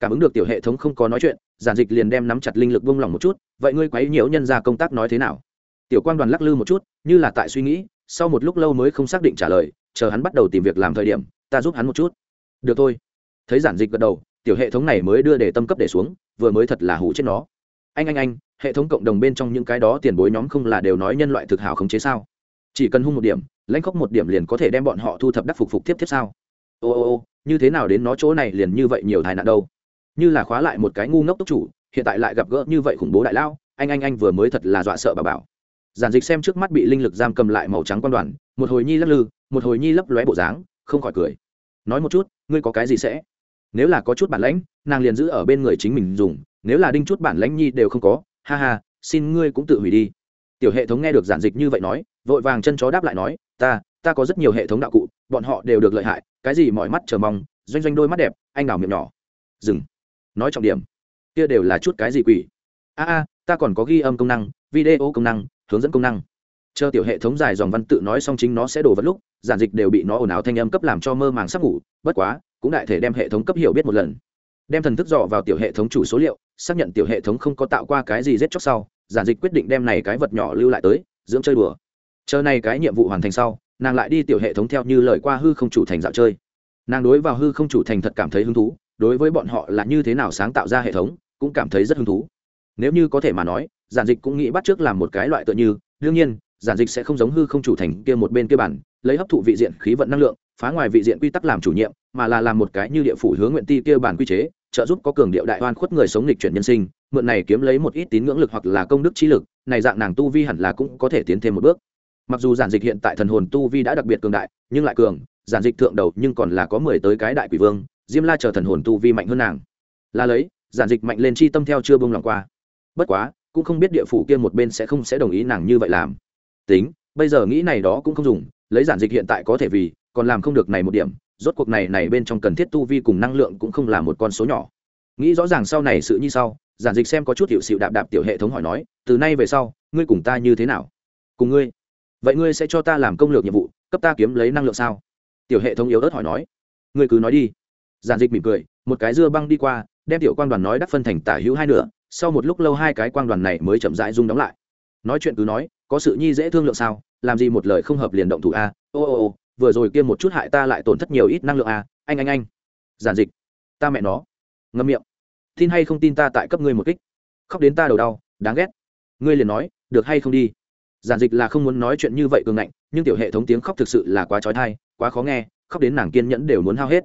Speaker 1: cảm ứng được tiểu hệ thống không có nói chuyện, giản dịch liền đem nắm chặt linh lực buông lỏng một chút, vậy ngươi quấy nhiễu nhân ra công tác nói thế nào? Tiểu quan đoàn lắc lư một chút, như là tại suy nghĩ, sau một lúc lâu mới không xác định trả lời, chờ hắn bắt đầu tìm việc làm thời điểm, ta giúp hắn một chút. Được thôi. Thấy giản dịch gật đầu, tiểu hệ thống này mới đưa để tâm cấp để xuống, vừa mới thật là hủ chết nó. Anh anh anh, hệ thống cộng đồng bên trong những cái đó tiền bối nhóm không là đều nói nhân loại thực hảo khống chế sao? Chỉ cần hung một điểm, lãnh khóc một điểm liền có thể đem bọn họ thu thập đắc phục phục tiếp tiếp sao? Ô ô ô, như thế nào đến nó chỗ này liền như vậy nhiều tai nạn đâu? Như là khóa lại một cái ngu ngốc túc chủ, hiện tại lại gặp gỡ như vậy khủng bố đại lao, anh anh anh vừa mới thật là dọa sợ bà bảo. Giản dịch xem trước mắt bị linh lực giam cầm lại màu trắng quan đoàn, một hồi nhi lắc lư, một hồi nhi lấp lóe bộ dáng, không khỏi cười. Nói một chút, ngươi có cái gì sẽ? Nếu là có chút bản lãnh, nàng liền giữ ở bên người chính mình dùng, nếu là đinh chút bản lãnh nhi đều không có, ha ha, xin ngươi cũng tự hủy đi. Tiểu hệ thống nghe được giản dịch như vậy nói, vội vàng chân chó đáp lại nói, ta ta có rất nhiều hệ thống đạo cụ, bọn họ đều được lợi hại, cái gì mọi mắt chờ mong, doanh doanh đôi mắt đẹp, anh đào miệng nhỏ. Dừng nói trọng điểm. Kia đều là chút cái gì quỷ? A a, ta còn có ghi âm công năng, video công năng, hướng dẫn công năng. Chờ tiểu hệ thống dài dòng văn tự nói xong chính nó sẽ đổ vật lúc, giản dịch đều bị nó ồn ào thanh âm cấp làm cho mơ màng sắp ngủ, bất quá, cũng đại thể đem hệ thống cấp hiểu biết một lần. Đem thần thức dò vào tiểu hệ thống chủ số liệu, xác nhận tiểu hệ thống không có tạo qua cái gì giết chóc sau, giản dịch quyết định đem này cái vật nhỏ lưu lại tới, dưỡng chơi đùa. Chờ này cái nhiệm vụ hoàn thành sau, nàng lại đi tiểu hệ thống theo như lời qua hư không chủ thành dạo chơi. Nàng đối vào hư không chủ thành thật cảm thấy hứng thú đối với bọn họ là như thế nào sáng tạo ra hệ thống, cũng cảm thấy rất hứng thú. Nếu như có thể mà nói, giản dịch cũng nghĩ bắt trước làm một cái loại tựa như, đương nhiên, giản dịch sẽ không giống hư không chủ thành kia một bên kia bản, lấy hấp thụ vị diện khí vận năng lượng, phá ngoài vị diện quy tắc làm chủ nhiệm, mà là làm một cái như địa phủ hướng nguyện ti kia bản quy chế, trợ giúp có cường điệu đại oan khuất người sống lịch chuyển nhân sinh, mượn này kiếm lấy một ít tín ngưỡng lực hoặc là công đức trí lực, này dạng nàng tu vi hẳn là cũng có thể tiến thêm một bước. Mặc dù giản dịch hiện tại thần hồn tu vi đã đặc biệt cường đại, nhưng lại cường, giản dịch thượng đầu nhưng còn là có mười tới cái đại quỷ vương diêm la chờ thần hồn tu vi mạnh hơn nàng. Là lấy, giản dịch mạnh lên chi tâm theo chưa bông lòng qua. Bất quá, cũng không biết địa phủ kia một bên sẽ không sẽ đồng ý nàng như vậy làm. Tính, bây giờ nghĩ này đó cũng không dùng, lấy giản dịch hiện tại có thể vì, còn làm không được này một điểm, rốt cuộc này này bên trong cần thiết tu vi cùng năng lượng cũng không là một con số nhỏ. Nghĩ rõ ràng sau này sự như sau, giản dịch xem có chút hiệu sự đạp đạp tiểu hệ thống hỏi nói, từ nay về sau, ngươi cùng ta như thế nào? Cùng ngươi. Vậy ngươi sẽ cho ta làm công lược nhiệm vụ, cấp ta kiếm lấy năng lượng sao? Tiểu hệ thống yếu ớt hỏi nói. Ngươi cứ nói đi giản dịch mỉm cười, một cái dưa băng đi qua, đem tiểu quan đoàn nói đắc phân thành tả hữu hai nửa, sau một lúc lâu hai cái quan đoàn này mới chậm rãi rung đóng lại. Nói chuyện cứ nói, có sự nhi dễ thương lượng sao, làm gì một lời không hợp liền động thủ a, ô ô ô, vừa rồi kia một chút hại ta lại tổn thất nhiều ít năng lượng a, anh anh anh. Giản dịch, ta mẹ nó. Ngâm miệng. Tin hay không tin ta tại cấp ngươi một kích. Khóc đến ta đầu đau, đáng ghét. Ngươi liền nói, được hay không đi. Giản dịch là không muốn nói chuyện như vậy cường ngạnh, nhưng tiểu hệ thống tiếng khóc thực sự là quá trói thai quá khó nghe, khóc đến nàng kiên nhẫn đều muốn hao hết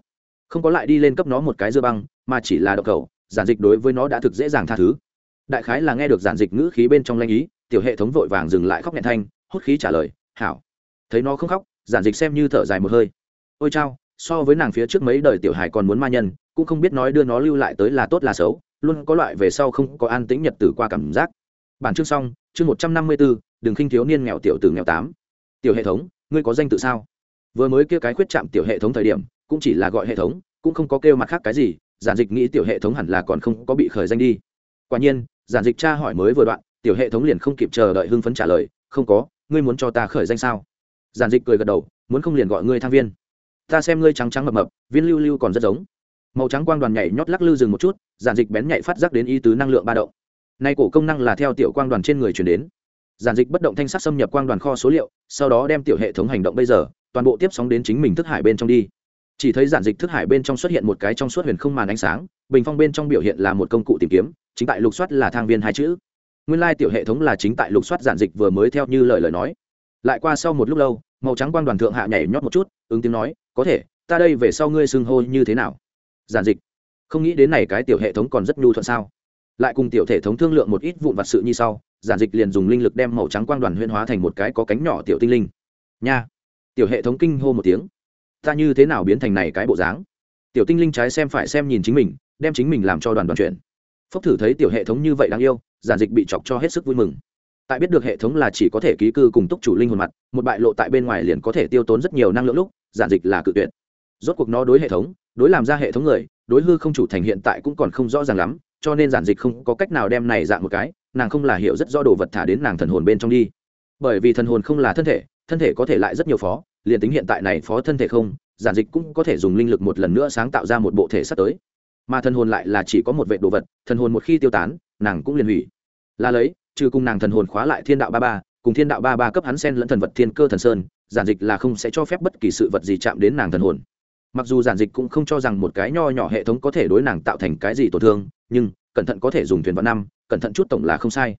Speaker 1: không có lại đi lên cấp nó một cái dưa băng, mà chỉ là độc cầu, giản dịch đối với nó đã thực dễ dàng tha thứ. Đại khái là nghe được giản dịch ngữ khí bên trong lanh ý, tiểu hệ thống vội vàng dừng lại khóc nhẹ thanh, hút khí trả lời, hảo. Thấy nó không khóc, giản dịch xem như thở dài một hơi. Ôi chao, so với nàng phía trước mấy đời tiểu hải còn muốn ma nhân, cũng không biết nói đưa nó lưu lại tới là tốt là xấu, luôn có loại về sau không có an tĩnh nhật tử qua cảm giác. Bản chương xong, chương một trăm năm mươi bốn, đừng khinh thiếu niên nghèo tiểu từ nghèo tám. Tiểu hệ thống, ngươi có danh tự sao? Vừa mới kia cái khuyết chạm tiểu hệ thống thời điểm cũng chỉ là gọi hệ thống, cũng không có kêu mặt khác cái gì, giản dịch nghĩ tiểu hệ thống hẳn là còn không có bị khởi danh đi. Quả nhiên, giản dịch tra hỏi mới vừa đoạn, tiểu hệ thống liền không kịp chờ đợi hưng phấn trả lời, không có, ngươi muốn cho ta khởi danh sao? Giản dịch cười gật đầu, muốn không liền gọi ngươi thang viên. Ta xem ngươi trắng trắng mập mập, viên lưu lưu còn rất giống. Màu trắng quang đoàn nhảy nhót lắc lư dừng một chút, giản dịch bén nhạy phát giác đến y tứ năng lượng ba động. Nay cổ công năng là theo tiểu quang đoàn trên người chuyển đến. Giản dịch bất động thanh sắc xâm nhập quang đoàn kho số liệu, sau đó đem tiểu hệ thống hành động bây giờ, toàn bộ tiếp sóng đến chính mình thức hải bên trong đi chỉ thấy giản dịch thức hải bên trong xuất hiện một cái trong suốt huyền không màn ánh sáng, bình phong bên trong biểu hiện là một công cụ tìm kiếm, chính tại lục soát là thang viên hai chữ. Nguyên lai tiểu hệ thống là chính tại lục soát giản dịch vừa mới theo như lời lời nói. Lại qua sau một lúc lâu, màu trắng quang đoàn thượng hạ nhảy nhót một chút, ứng tiếng nói, có thể, ta đây về sau ngươi xưng hô như thế nào? Giản dịch. Không nghĩ đến này cái tiểu hệ thống còn rất nhu thuận sao? Lại cùng tiểu hệ thống thương lượng một ít vụn vặt sự như sau, giản dịch liền dùng linh lực đem màu trắng quang đoàn huyên hóa thành một cái có cánh nhỏ tiểu tinh linh. Nha. Tiểu hệ thống kinh hô một tiếng ta như thế nào biến thành này cái bộ dáng? Tiểu tinh linh trái xem phải xem nhìn chính mình, đem chính mình làm cho đoàn đoàn chuyện. phốc thử thấy tiểu hệ thống như vậy đáng yêu, giản dịch bị chọc cho hết sức vui mừng. Tại biết được hệ thống là chỉ có thể ký cư cùng túc chủ linh hồn mặt, một bại lộ tại bên ngoài liền có thể tiêu tốn rất nhiều năng lượng lúc, giản dịch là cự tuyệt. Rốt cuộc nó đối hệ thống, đối làm ra hệ thống người, đối hư không chủ thành hiện tại cũng còn không rõ ràng lắm, cho nên giản dịch không có cách nào đem này dạng một cái, nàng không là hiểu rất rõ đồ vật thả đến nàng thần hồn bên trong đi. Bởi vì thần hồn không là thân thể thân thể có thể lại rất nhiều phó liền tính hiện tại này phó thân thể không, giản dịch cũng có thể dùng linh lực một lần nữa sáng tạo ra một bộ thể sắp tới. Mà thần hồn lại là chỉ có một vệ đồ vật, thần hồn một khi tiêu tán, nàng cũng liền hủy. Là lấy, trừ cùng nàng thần hồn khóa lại thiên đạo ba ba, cùng thiên đạo ba ba cấp hắn sen lẫn thần vật thiên cơ thần sơn, giản dịch là không sẽ cho phép bất kỳ sự vật gì chạm đến nàng thần hồn. Mặc dù giản dịch cũng không cho rằng một cái nho nhỏ hệ thống có thể đối nàng tạo thành cái gì tổn thương, nhưng, cẩn thận có thể dùng thuyền vào năm, cẩn thận chút tổng là không sai.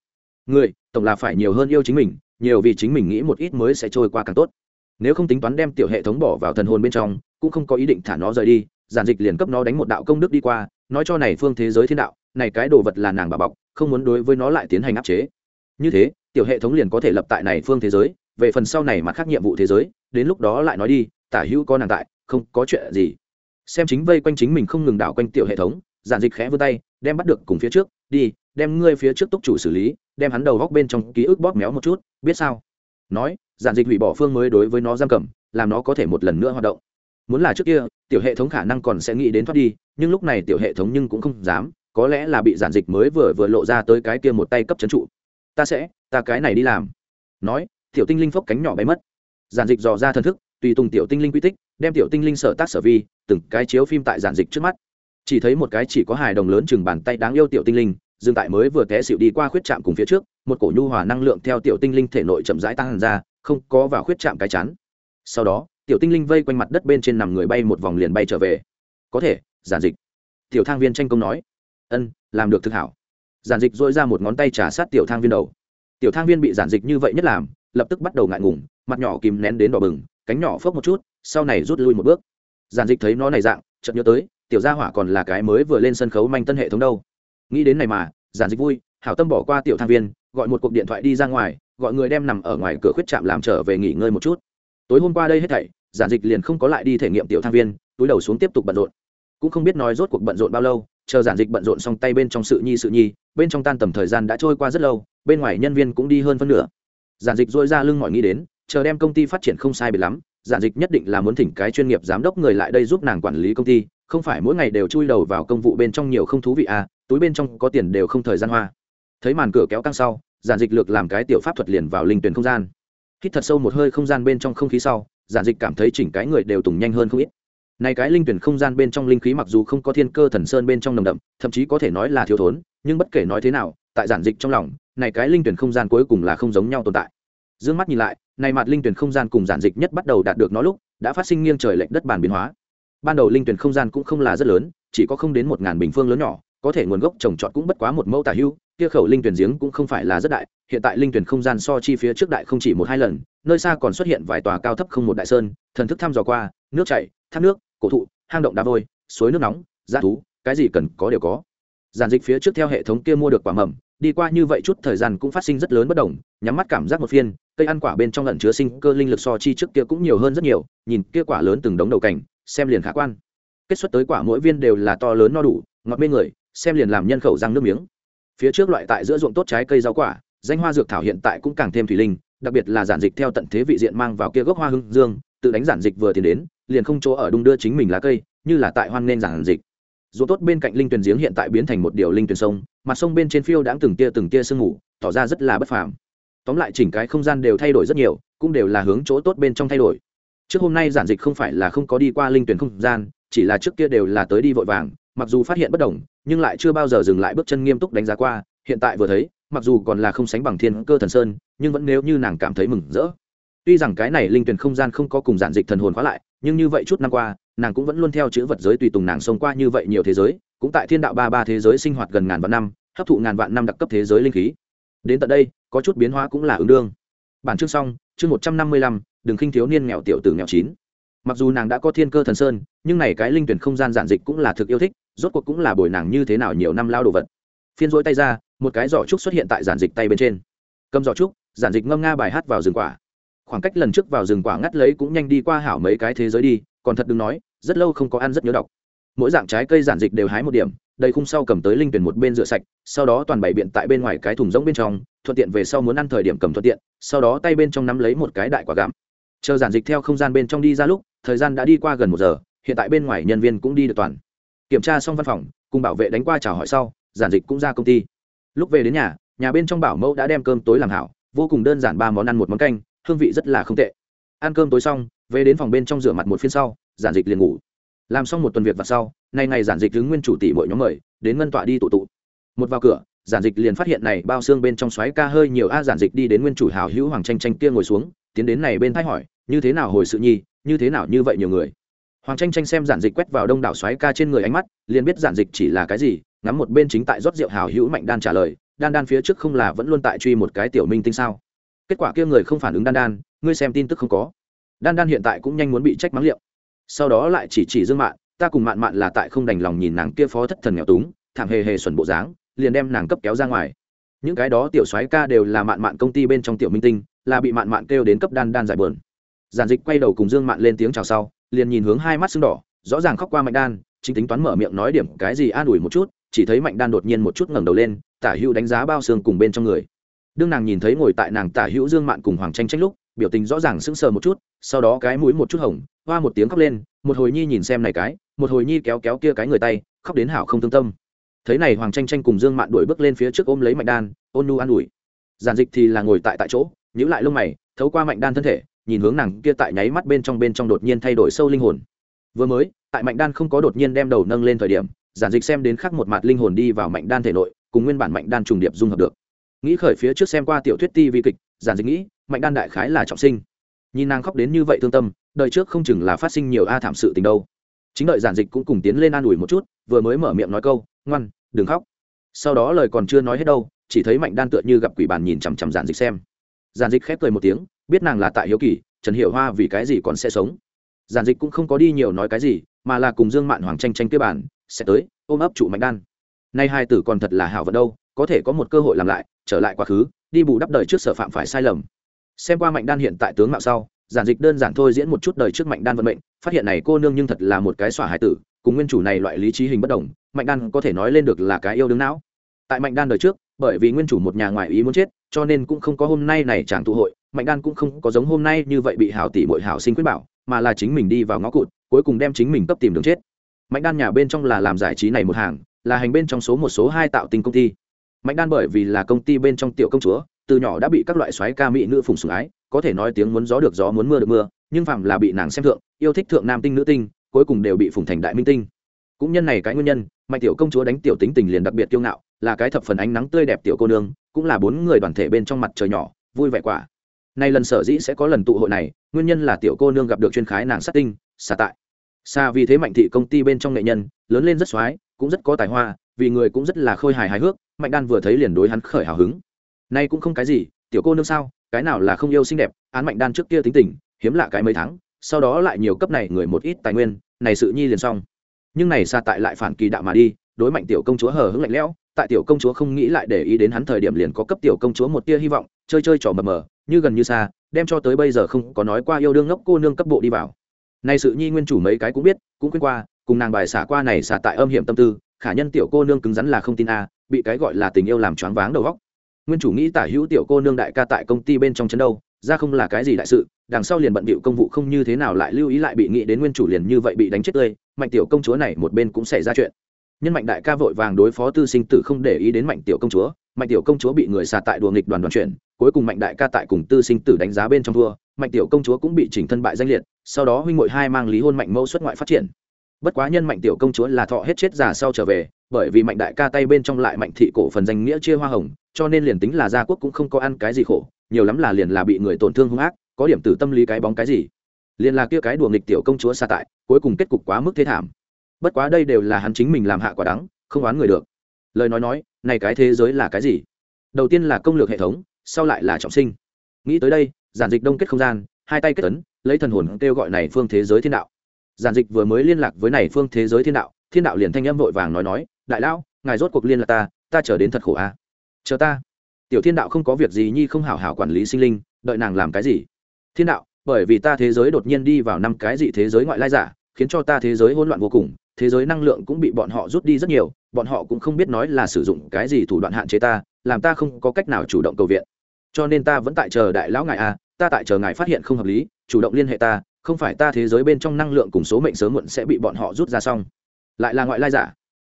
Speaker 1: Người, tổng là phải nhiều hơn yêu chính mình, nhiều vì chính mình nghĩ một ít mới sẽ trôi qua càng tốt nếu không tính toán đem tiểu hệ thống bỏ vào thần hồn bên trong, cũng không có ý định thả nó rời đi, giản dịch liền cấp nó đánh một đạo công đức đi qua, nói cho này phương thế giới thiên đạo, này cái đồ vật là nàng bà bọc, không muốn đối với nó lại tiến hành áp chế. Như thế, tiểu hệ thống liền có thể lập tại này phương thế giới, về phần sau này mặt khác nhiệm vụ thế giới, đến lúc đó lại nói đi, tả hữu có nàng tại, không có chuyện gì. Xem chính vây quanh chính mình không ngừng đảo quanh tiểu hệ thống, giản dịch khẽ vươn tay, đem bắt được cùng phía trước, đi, đem ngươi phía trước túc chủ xử lý, đem hắn đầu góc bên trong ký ức bóp méo một chút, biết sao? Nói, giản dịch hủy bỏ phương mới đối với nó giam cầm, làm nó có thể một lần nữa hoạt động. Muốn là trước kia, tiểu hệ thống khả năng còn sẽ nghĩ đến thoát đi, nhưng lúc này tiểu hệ thống nhưng cũng không dám, có lẽ là bị giản dịch mới vừa vừa lộ ra tới cái kia một tay cấp c trụ. Ta sẽ, ta cái này đi làm. Nói, tiểu tinh linh phốc cánh nhỏ bay mất. Giản dịch dò ra thần thức, tùy tùng tiểu tinh linh quy tích, đem tiểu tinh linh sở tác sở vi, từng cái chiếu phim tại giản dịch trước mắt. Chỉ thấy một cái chỉ có hài đồng lớn chừng bàn tay đáng yêu tiểu tinh linh dừng tại mới vừa té xịu đi qua khuyết trạm cùng phía trước, một cổ nhu hòa năng lượng theo tiểu tinh linh thể nội chậm rãi tăng ra, không có vào khuyết trạm cái chắn sau đó, tiểu tinh linh vây quanh mặt đất bên trên nằm người bay một vòng liền bay trở về. Có thể, giản dịch. Tiểu thang viên tranh công nói. Ân, làm được thực hảo. Giản dịch dội ra một ngón tay trả sát tiểu thang viên đầu. Tiểu thang viên bị giản dịch như vậy nhất làm, lập tức bắt đầu ngại ngùng, mặt nhỏ kìm nén đến đỏ bừng, cánh nhỏ phớp một chút, sau này rút lui một bước. Giản dịch thấy nó này dạng, chợt nhớ tới, tiểu gia hỏa còn là cái mới vừa lên sân khấu manh tân hệ thống đâu nghĩ đến này mà, giản dịch vui, hảo tâm bỏ qua tiểu thang viên, gọi một cuộc điện thoại đi ra ngoài, gọi người đem nằm ở ngoài cửa khuyết trạm làm trở về nghỉ ngơi một chút. Tối hôm qua đây hết thảy, giản dịch liền không có lại đi thể nghiệm tiểu thang viên, túi đầu xuống tiếp tục bận rộn. Cũng không biết nói rốt cuộc bận rộn bao lâu, chờ giản dịch bận rộn xong tay bên trong sự nhi sự nhi, bên trong tan tầm thời gian đã trôi qua rất lâu, bên ngoài nhân viên cũng đi hơn phân nửa. Giản dịch dôi ra lưng mọi nghĩ đến, chờ đem công ty phát triển không sai biệt lắm, giản dịch nhất định là muốn thỉnh cái chuyên nghiệp giám đốc người lại đây giúp nàng quản lý công ty, không phải mỗi ngày đều chui đầu vào công vụ bên trong nhiều không thú vị à túi bên trong có tiền đều không thời gian hoa. Thấy màn cửa kéo căng sau, giản dịch lược làm cái tiểu pháp thuật liền vào linh tuyển không gian. Hít thật sâu một hơi không gian bên trong không khí sau, giản dịch cảm thấy chỉnh cái người đều tùng nhanh hơn không ít. Này cái linh tuyển không gian bên trong linh khí mặc dù không có thiên cơ thần sơn bên trong nồng đậm, thậm chí có thể nói là thiếu thốn, nhưng bất kể nói thế nào, tại giản dịch trong lòng, này cái linh tuyển không gian cuối cùng là không giống nhau tồn tại. D mắt nhìn lại, này mặt linh tuyển không gian cùng giản dịch nhất bắt đầu đạt được nó lúc, đã phát sinh nghiêng trời lệch đất bàn biến hóa. Ban đầu linh tuyển không gian cũng không là rất lớn, chỉ có không đến một ngàn bình phương lớn nhỏ có thể nguồn gốc trồng trọt cũng bất quá một mẫu tả hưu, kia khẩu linh tuyển giếng cũng không phải là rất đại, hiện tại linh tuyển không gian so chi phía trước đại không chỉ một hai lần, nơi xa còn xuất hiện vài tòa cao thấp không một đại sơn, thần thức thăm dò qua, nước chảy, thác nước, cổ thụ, hang động đá vôi, suối nước nóng g thú, cái gì cần có đều có. Giản dịch phía trước theo hệ thống kia mua được quả mầm, đi qua như vậy chút thời gian cũng phát sinh rất lớn bất đồng, nhắm mắt cảm giác một phiên, cây ăn quả bên trong lẩn chứa sinh cơ linh lực so chi trước kia cũng nhiều hơn rất nhiều, nhìn kia quả lớn từng đống đầu cảnh xem liền khả quan. Kết xuất tới quả mỗi viên đều là to lớn no đủ, ngọt mê người xem liền làm nhân khẩu răng nước miếng. Phía trước loại tại giữa ruộng tốt trái cây rau quả, danh hoa dược thảo hiện tại cũng càng thêm thủy linh, đặc biệt là giản dịch theo tận thế vị diện mang vào kia gốc hoa hưng dương, tự đánh giản dịch vừa tiến đến, liền không chỗ ở đung đưa chính mình lá cây, như là tại hoan nên giản dịch. Ruộng tốt bên cạnh linh tuyền giếng hiện tại biến thành một điều linh tuyền sông, mặt sông bên trên phiêu đãng từng tia từng tia sương ngủ tỏ ra rất là bất phàm. Tóm lại chỉnh cái không gian đều thay đổi rất nhiều, cũng đều là hướng chỗ tốt bên trong thay đổi. Trước hôm nay giản dịch không phải là không có đi qua linh tuyển không gian, chỉ là trước kia đều là tới đi vội vàng mặc dù phát hiện bất đồng, nhưng lại chưa bao giờ dừng lại bước chân nghiêm túc đánh giá qua, hiện tại vừa thấy, mặc dù còn là không sánh bằng thiên cơ thần sơn, nhưng vẫn nếu như nàng cảm thấy mừng rỡ. Tuy rằng cái này linh tuyển không gian không có cùng giản dịch thần hồn khóa lại, nhưng như vậy chút năm qua, nàng cũng vẫn luôn theo chữ vật giới tùy tùng nàng xông qua như vậy nhiều thế giới, cũng tại thiên đạo ba ba thế giới sinh hoạt gần ngàn vạn năm, hấp thụ ngàn vạn năm đặc cấp thế giới linh khí. Đến tận đây, có chút biến hóa cũng là ứng đương. Bản chương xong, chương một trăm năm mươi lăm, đừng khinh thiếu niên nghèo tiểu tử nghèo chín. Mặc dù nàng đã có thiên cơ thần sơn, nhưng này cái linh tuyển không gian giản dịch cũng là thực yêu thích rốt cuộc cũng là bồi nàng như thế nào nhiều năm lao đồ vật. Phiên rỗi tay ra, một cái giỏ trúc xuất hiện tại giản dịch tay bên trên. Cầm giỏ trúc, giản dịch ngâm nga bài hát vào rừng quả. Khoảng cách lần trước vào rừng quả ngắt lấy cũng nhanh đi qua hảo mấy cái thế giới đi, còn thật đừng nói, rất lâu không có ăn rất nhớ đọc. Mỗi dạng trái cây giản dịch đều hái một điểm, đầy khung sau cầm tới linh tuyển một bên rửa sạch, sau đó toàn bày biện tại bên ngoài cái thùng rỗng bên trong, thuận tiện về sau muốn ăn thời điểm cầm thuận tiện, sau đó tay bên trong nắm lấy một cái đại quả gặm. Chờ giản dịch theo không gian bên trong đi ra lúc, thời gian đã đi qua gần một giờ, hiện tại bên ngoài nhân viên cũng đi được toàn kiểm tra xong văn phòng, cùng bảo vệ đánh qua chào hỏi sau, giản dịch cũng ra công ty. Lúc về đến nhà nhà bên trong bảo mẫu đã đem cơm tối làm hảo, vô cùng đơn giản ba món ăn một món canh, hương vị rất là không tệ. Ăn cơm tối xong, về đến phòng bên trong rửa mặt một phiên sau, giản dịch liền ngủ. Làm xong một tuần việc và sau, nay ngày giản dịch đứng nguyên chủ tỷ mỗi nhóm mời, đến ngân tọa đi tụ tụ. Một vào cửa, giản dịch liền phát hiện này bao xương bên trong xoáy ca hơi nhiều a, giản dịch đi đến nguyên chủ hào hữu hoàng tranh tranh kia ngồi xuống, tiến đến này bên thay hỏi, như thế nào hồi sự nhi? Như thế nào như vậy nhiều người? Hoàng tranh tranh xem giản dịch quét vào đông đảo xoáy ca trên người ánh mắt, liền biết giản dịch chỉ là cái gì, ngắm một bên chính tại rót rượu hào hữu mạnh đan trả lời, đan đan phía trước không là vẫn luôn tại truy một cái tiểu minh tinh sao? Kết quả kia người không phản ứng đan đan, ngươi xem tin tức không có. Đan đan hiện tại cũng nhanh muốn bị trách mắng liệu. Sau đó lại chỉ chỉ dương mạn, ta cùng mạn mạn là tại không đành lòng nhìn nàng kia phó thất thần nghèo túng, thảm hề hề xuẩn bộ dáng, liền đem nàng cấp kéo ra ngoài. Những cái đó tiểu soái ca đều là mạn mạn công ty bên trong tiểu minh tinh, là bị mạn mạn kêu đến cấp đan đan giải bờn giản dịch quay đầu cùng dương mạn lên tiếng chào sau liền nhìn hướng hai mắt sưng đỏ, rõ ràng khóc qua mạnh đan, chính tính toán mở miệng nói điểm cái gì an ủi một chút, chỉ thấy mạnh đan đột nhiên một chút ngẩng đầu lên, tả hữu đánh giá bao xương cùng bên trong người. Đương nàng nhìn thấy ngồi tại nàng tả hữu dương mạn cùng hoàng tranh tranh lúc, biểu tình rõ ràng sững sờ một chút, sau đó cái mũi một chút hồng, hoa một tiếng khóc lên, một hồi nhi nhìn xem này cái, một hồi nhi kéo kéo kia cái người tay, khóc đến hảo không thương tâm. Thấy này hoàng tranh tranh cùng dương mạn đuổi bước lên phía trước ôm lấy mạnh đan, ôn nu an ủi. Giản dịch thì là ngồi tại tại chỗ nhữ lại lông mày, thấu qua mạnh đan thân thể nhìn hướng nàng kia tại nháy mắt bên trong bên trong đột nhiên thay đổi sâu linh hồn. Vừa mới, tại mạnh đan không có đột nhiên đem đầu nâng lên thời điểm, giản dịch xem đến khắc một mặt linh hồn đi vào mạnh đan thể nội, cùng nguyên bản mạnh đan trùng điệp dung hợp được. Nghĩ khởi phía trước xem qua tiểu thuyết ti vi kịch, giản dịch nghĩ mạnh đan đại khái là trọng sinh. Nhìn nàng khóc đến như vậy thương tâm đợi trước không chừng là phát sinh nhiều a thảm sự tình đâu. Chính đợi giản dịch cũng cùng tiến lên an ủi một chút, vừa mới mở miệng nói câu, ngoan, đừng khóc. Sau đó lời còn chưa nói hết đâu, chỉ thấy mạnh đan tựa như gặp quỷ bàn nhìn chằm chằm giản dịch xem. Giản dịch khép cười một tiếng biết nàng là tại hiếu kỳ, trần hiệu hoa vì cái gì còn sẽ sống. Giản dịch cũng không có đi nhiều nói cái gì, mà là cùng dương mạn hoàng tranh tranh kế bản sẽ tới, ôm ấp trụ mạnh đan. Nay hai tử còn thật là hảo vận đâu, có thể có một cơ hội làm lại, trở lại quá khứ, đi bù đắp đời trước sở phạm phải sai lầm. Xem qua mạnh đan hiện tại tướng mạo sau, giản dịch đơn giản thôi diễn một chút đời trước mạnh đan vận mệnh, phát hiện này cô nương nhưng thật là một cái xỏa hải tử, cùng nguyên chủ này loại lý trí hình bất đồng mạnh đan có thể nói lên được là cái yêu đương não. Tại mạnh đan đời trước, bởi vì nguyên chủ một nhà ngoại ý muốn chết, cho nên cũng không có hôm nay này chàng tụ hội mạnh đan cũng không có giống hôm nay như vậy bị hảo tỷ bội hảo sinh quyết bảo, mà là chính mình đi vào ngõ cụt, cuối cùng đem chính mình cấp tìm đường chết. Mạnh đan nhà bên trong là làm giải trí này một hàng, là hành bên trong số một số hai tạo tình công ty. Mạnh đan bởi vì là công ty bên trong tiểu công chúa, từ nhỏ đã bị các loại xoáy ca mỹ nữ phùng sủng ái, có thể nói tiếng muốn gió được gió muốn mưa được mưa, nhưng phạm là bị nàng xem thượng, yêu thích thượng nam tinh nữ tinh, cuối cùng đều bị phùng thành đại minh tinh. Cũng nhân này cái nguyên nhân, mạnh tiểu công chúa đánh tiểu tính tình liền đặc biệt kiêu ngạo, là cái thập phần ánh nắng tươi đẹp tiểu cô nương, cũng là bốn người đoàn thể bên trong mặt trời nhỏ, vui vẻ quả nay lần sở dĩ sẽ có lần tụ hội này, nguyên nhân là tiểu cô nương gặp được chuyên khái nàng sát tinh xa tại. Xa vì thế mạnh thị công ty bên trong nghệ nhân, lớn lên rất x cũng rất có tài hoa, vì người cũng rất là khôi hài hài hước, mạnh đan vừa thấy liền đối hắn khởi hào hứng. Nay cũng không cái gì, tiểu cô nương sao, cái nào là không yêu xinh đẹp, án mạnh đan trước kia tính tình, hiếm lạ cái mấy tháng, sau đó lại nhiều cấp này người một ít tài nguyên, này sự nhi liền xong. Nhưng này xa tại lại phản kỳ đạo mà đi, đối mạnh tiểu công chúa hờ hững lạnh lẽo, tại tiểu công chúa không nghĩ lại để ý đến hắn thời điểm liền có cấp tiểu công chúa một tia hy vọng chơi chơi trò mờ mờ, như gần như xa, đem cho tới bây giờ không có nói qua yêu đương ngốc cô nương cấp bộ đi vào. Nay sự nhi nguyên chủ mấy cái cũng biết, cũng quên qua, cùng nàng bài xả qua này xả tại âm hiểm tâm tư, khả nhân tiểu cô nương cứng rắn là không tin a, bị cái gọi là tình yêu làm choáng váng đầu góc nguyên chủ nghĩ tả hữu tiểu cô nương đại ca tại công ty bên trong chấn đâu, ra không là cái gì đại sự, đằng sau liền bận bịu công vụ không như thế nào lại lưu ý lại bị nghĩ đến nguyên chủ liền như vậy bị đánh chết tươi, mạnh tiểu công chúa này một bên cũng xảy ra chuyện. Nhân mạnh đại ca vội vàng đối phó tư sinh tử không để ý đến mạnh tiểu công chúa, mạnh tiểu công chúa bị người xà tại đùa nghịch đoàn đoàn chuyển cuối cùng mạnh đại ca tại cùng tư sinh tử đánh giá bên trong thua, mạnh tiểu công chúa cũng bị chỉnh thân bại danh liệt, sau đó huynh ngội hai mang lý hôn mạnh mẫu xuất ngoại phát triển. Bất quá nhân mạnh tiểu công chúa là thọ hết chết già sau trở về, bởi vì mạnh đại ca tay bên trong lại mạnh thị cổ phần danh nghĩa chia hoa hồng, cho nên liền tính là gia quốc cũng không có ăn cái gì khổ, nhiều lắm là liền là bị người tổn thương hung ác, có điểm tử tâm lý cái bóng cái gì. Liền là kia cái đùa nghịch tiểu công chúa xa tại, cuối cùng kết cục quá mức thế thảm. Bất quá đây đều là hắn chính mình làm hạ quả đắng, không oán người được. Lời nói nói, này cái thế giới là cái gì? Đầu tiên là công lược hệ thống sau lại là trọng sinh. Nghĩ tới đây, giản dịch đông kết không gian, hai tay kết tấn lấy thần hồn kêu gọi này phương thế giới thiên đạo. Giản dịch vừa mới liên lạc với này phương thế giới thiên đạo thiên đạo liền thanh âm vội vàng nói nói, đại lão, ngài rốt cuộc liên lạc ta ta chờ đến thật khổ a à? chờ ta. Tiểu thiên đạo không có việc gì nhi không hảo hảo quản lý sinh linh, đợi nàng làm cái gì? Thiên đạo, bởi vì ta thế giới đột nhiên đi vào năm cái dị thế giới ngoại lai giả, khiến cho ta thế giới hỗn loạn vô cùng, thế giới năng lượng cũng bị bọn họ rút đi rất nhiều, bọn họ cũng không biết nói là sử dụng cái gì thủ đoạn hạn chế ta, làm ta không có cách nào chủ động cầu viện cho nên ta vẫn tại chờ đại lão ngài à, ta tại chờ ngài phát hiện không hợp lý chủ động liên hệ ta không phải ta thế giới bên trong năng lượng cùng số mệnh sớm muộn sẽ bị bọn họ rút ra xong. Lại là ngoại lai giả.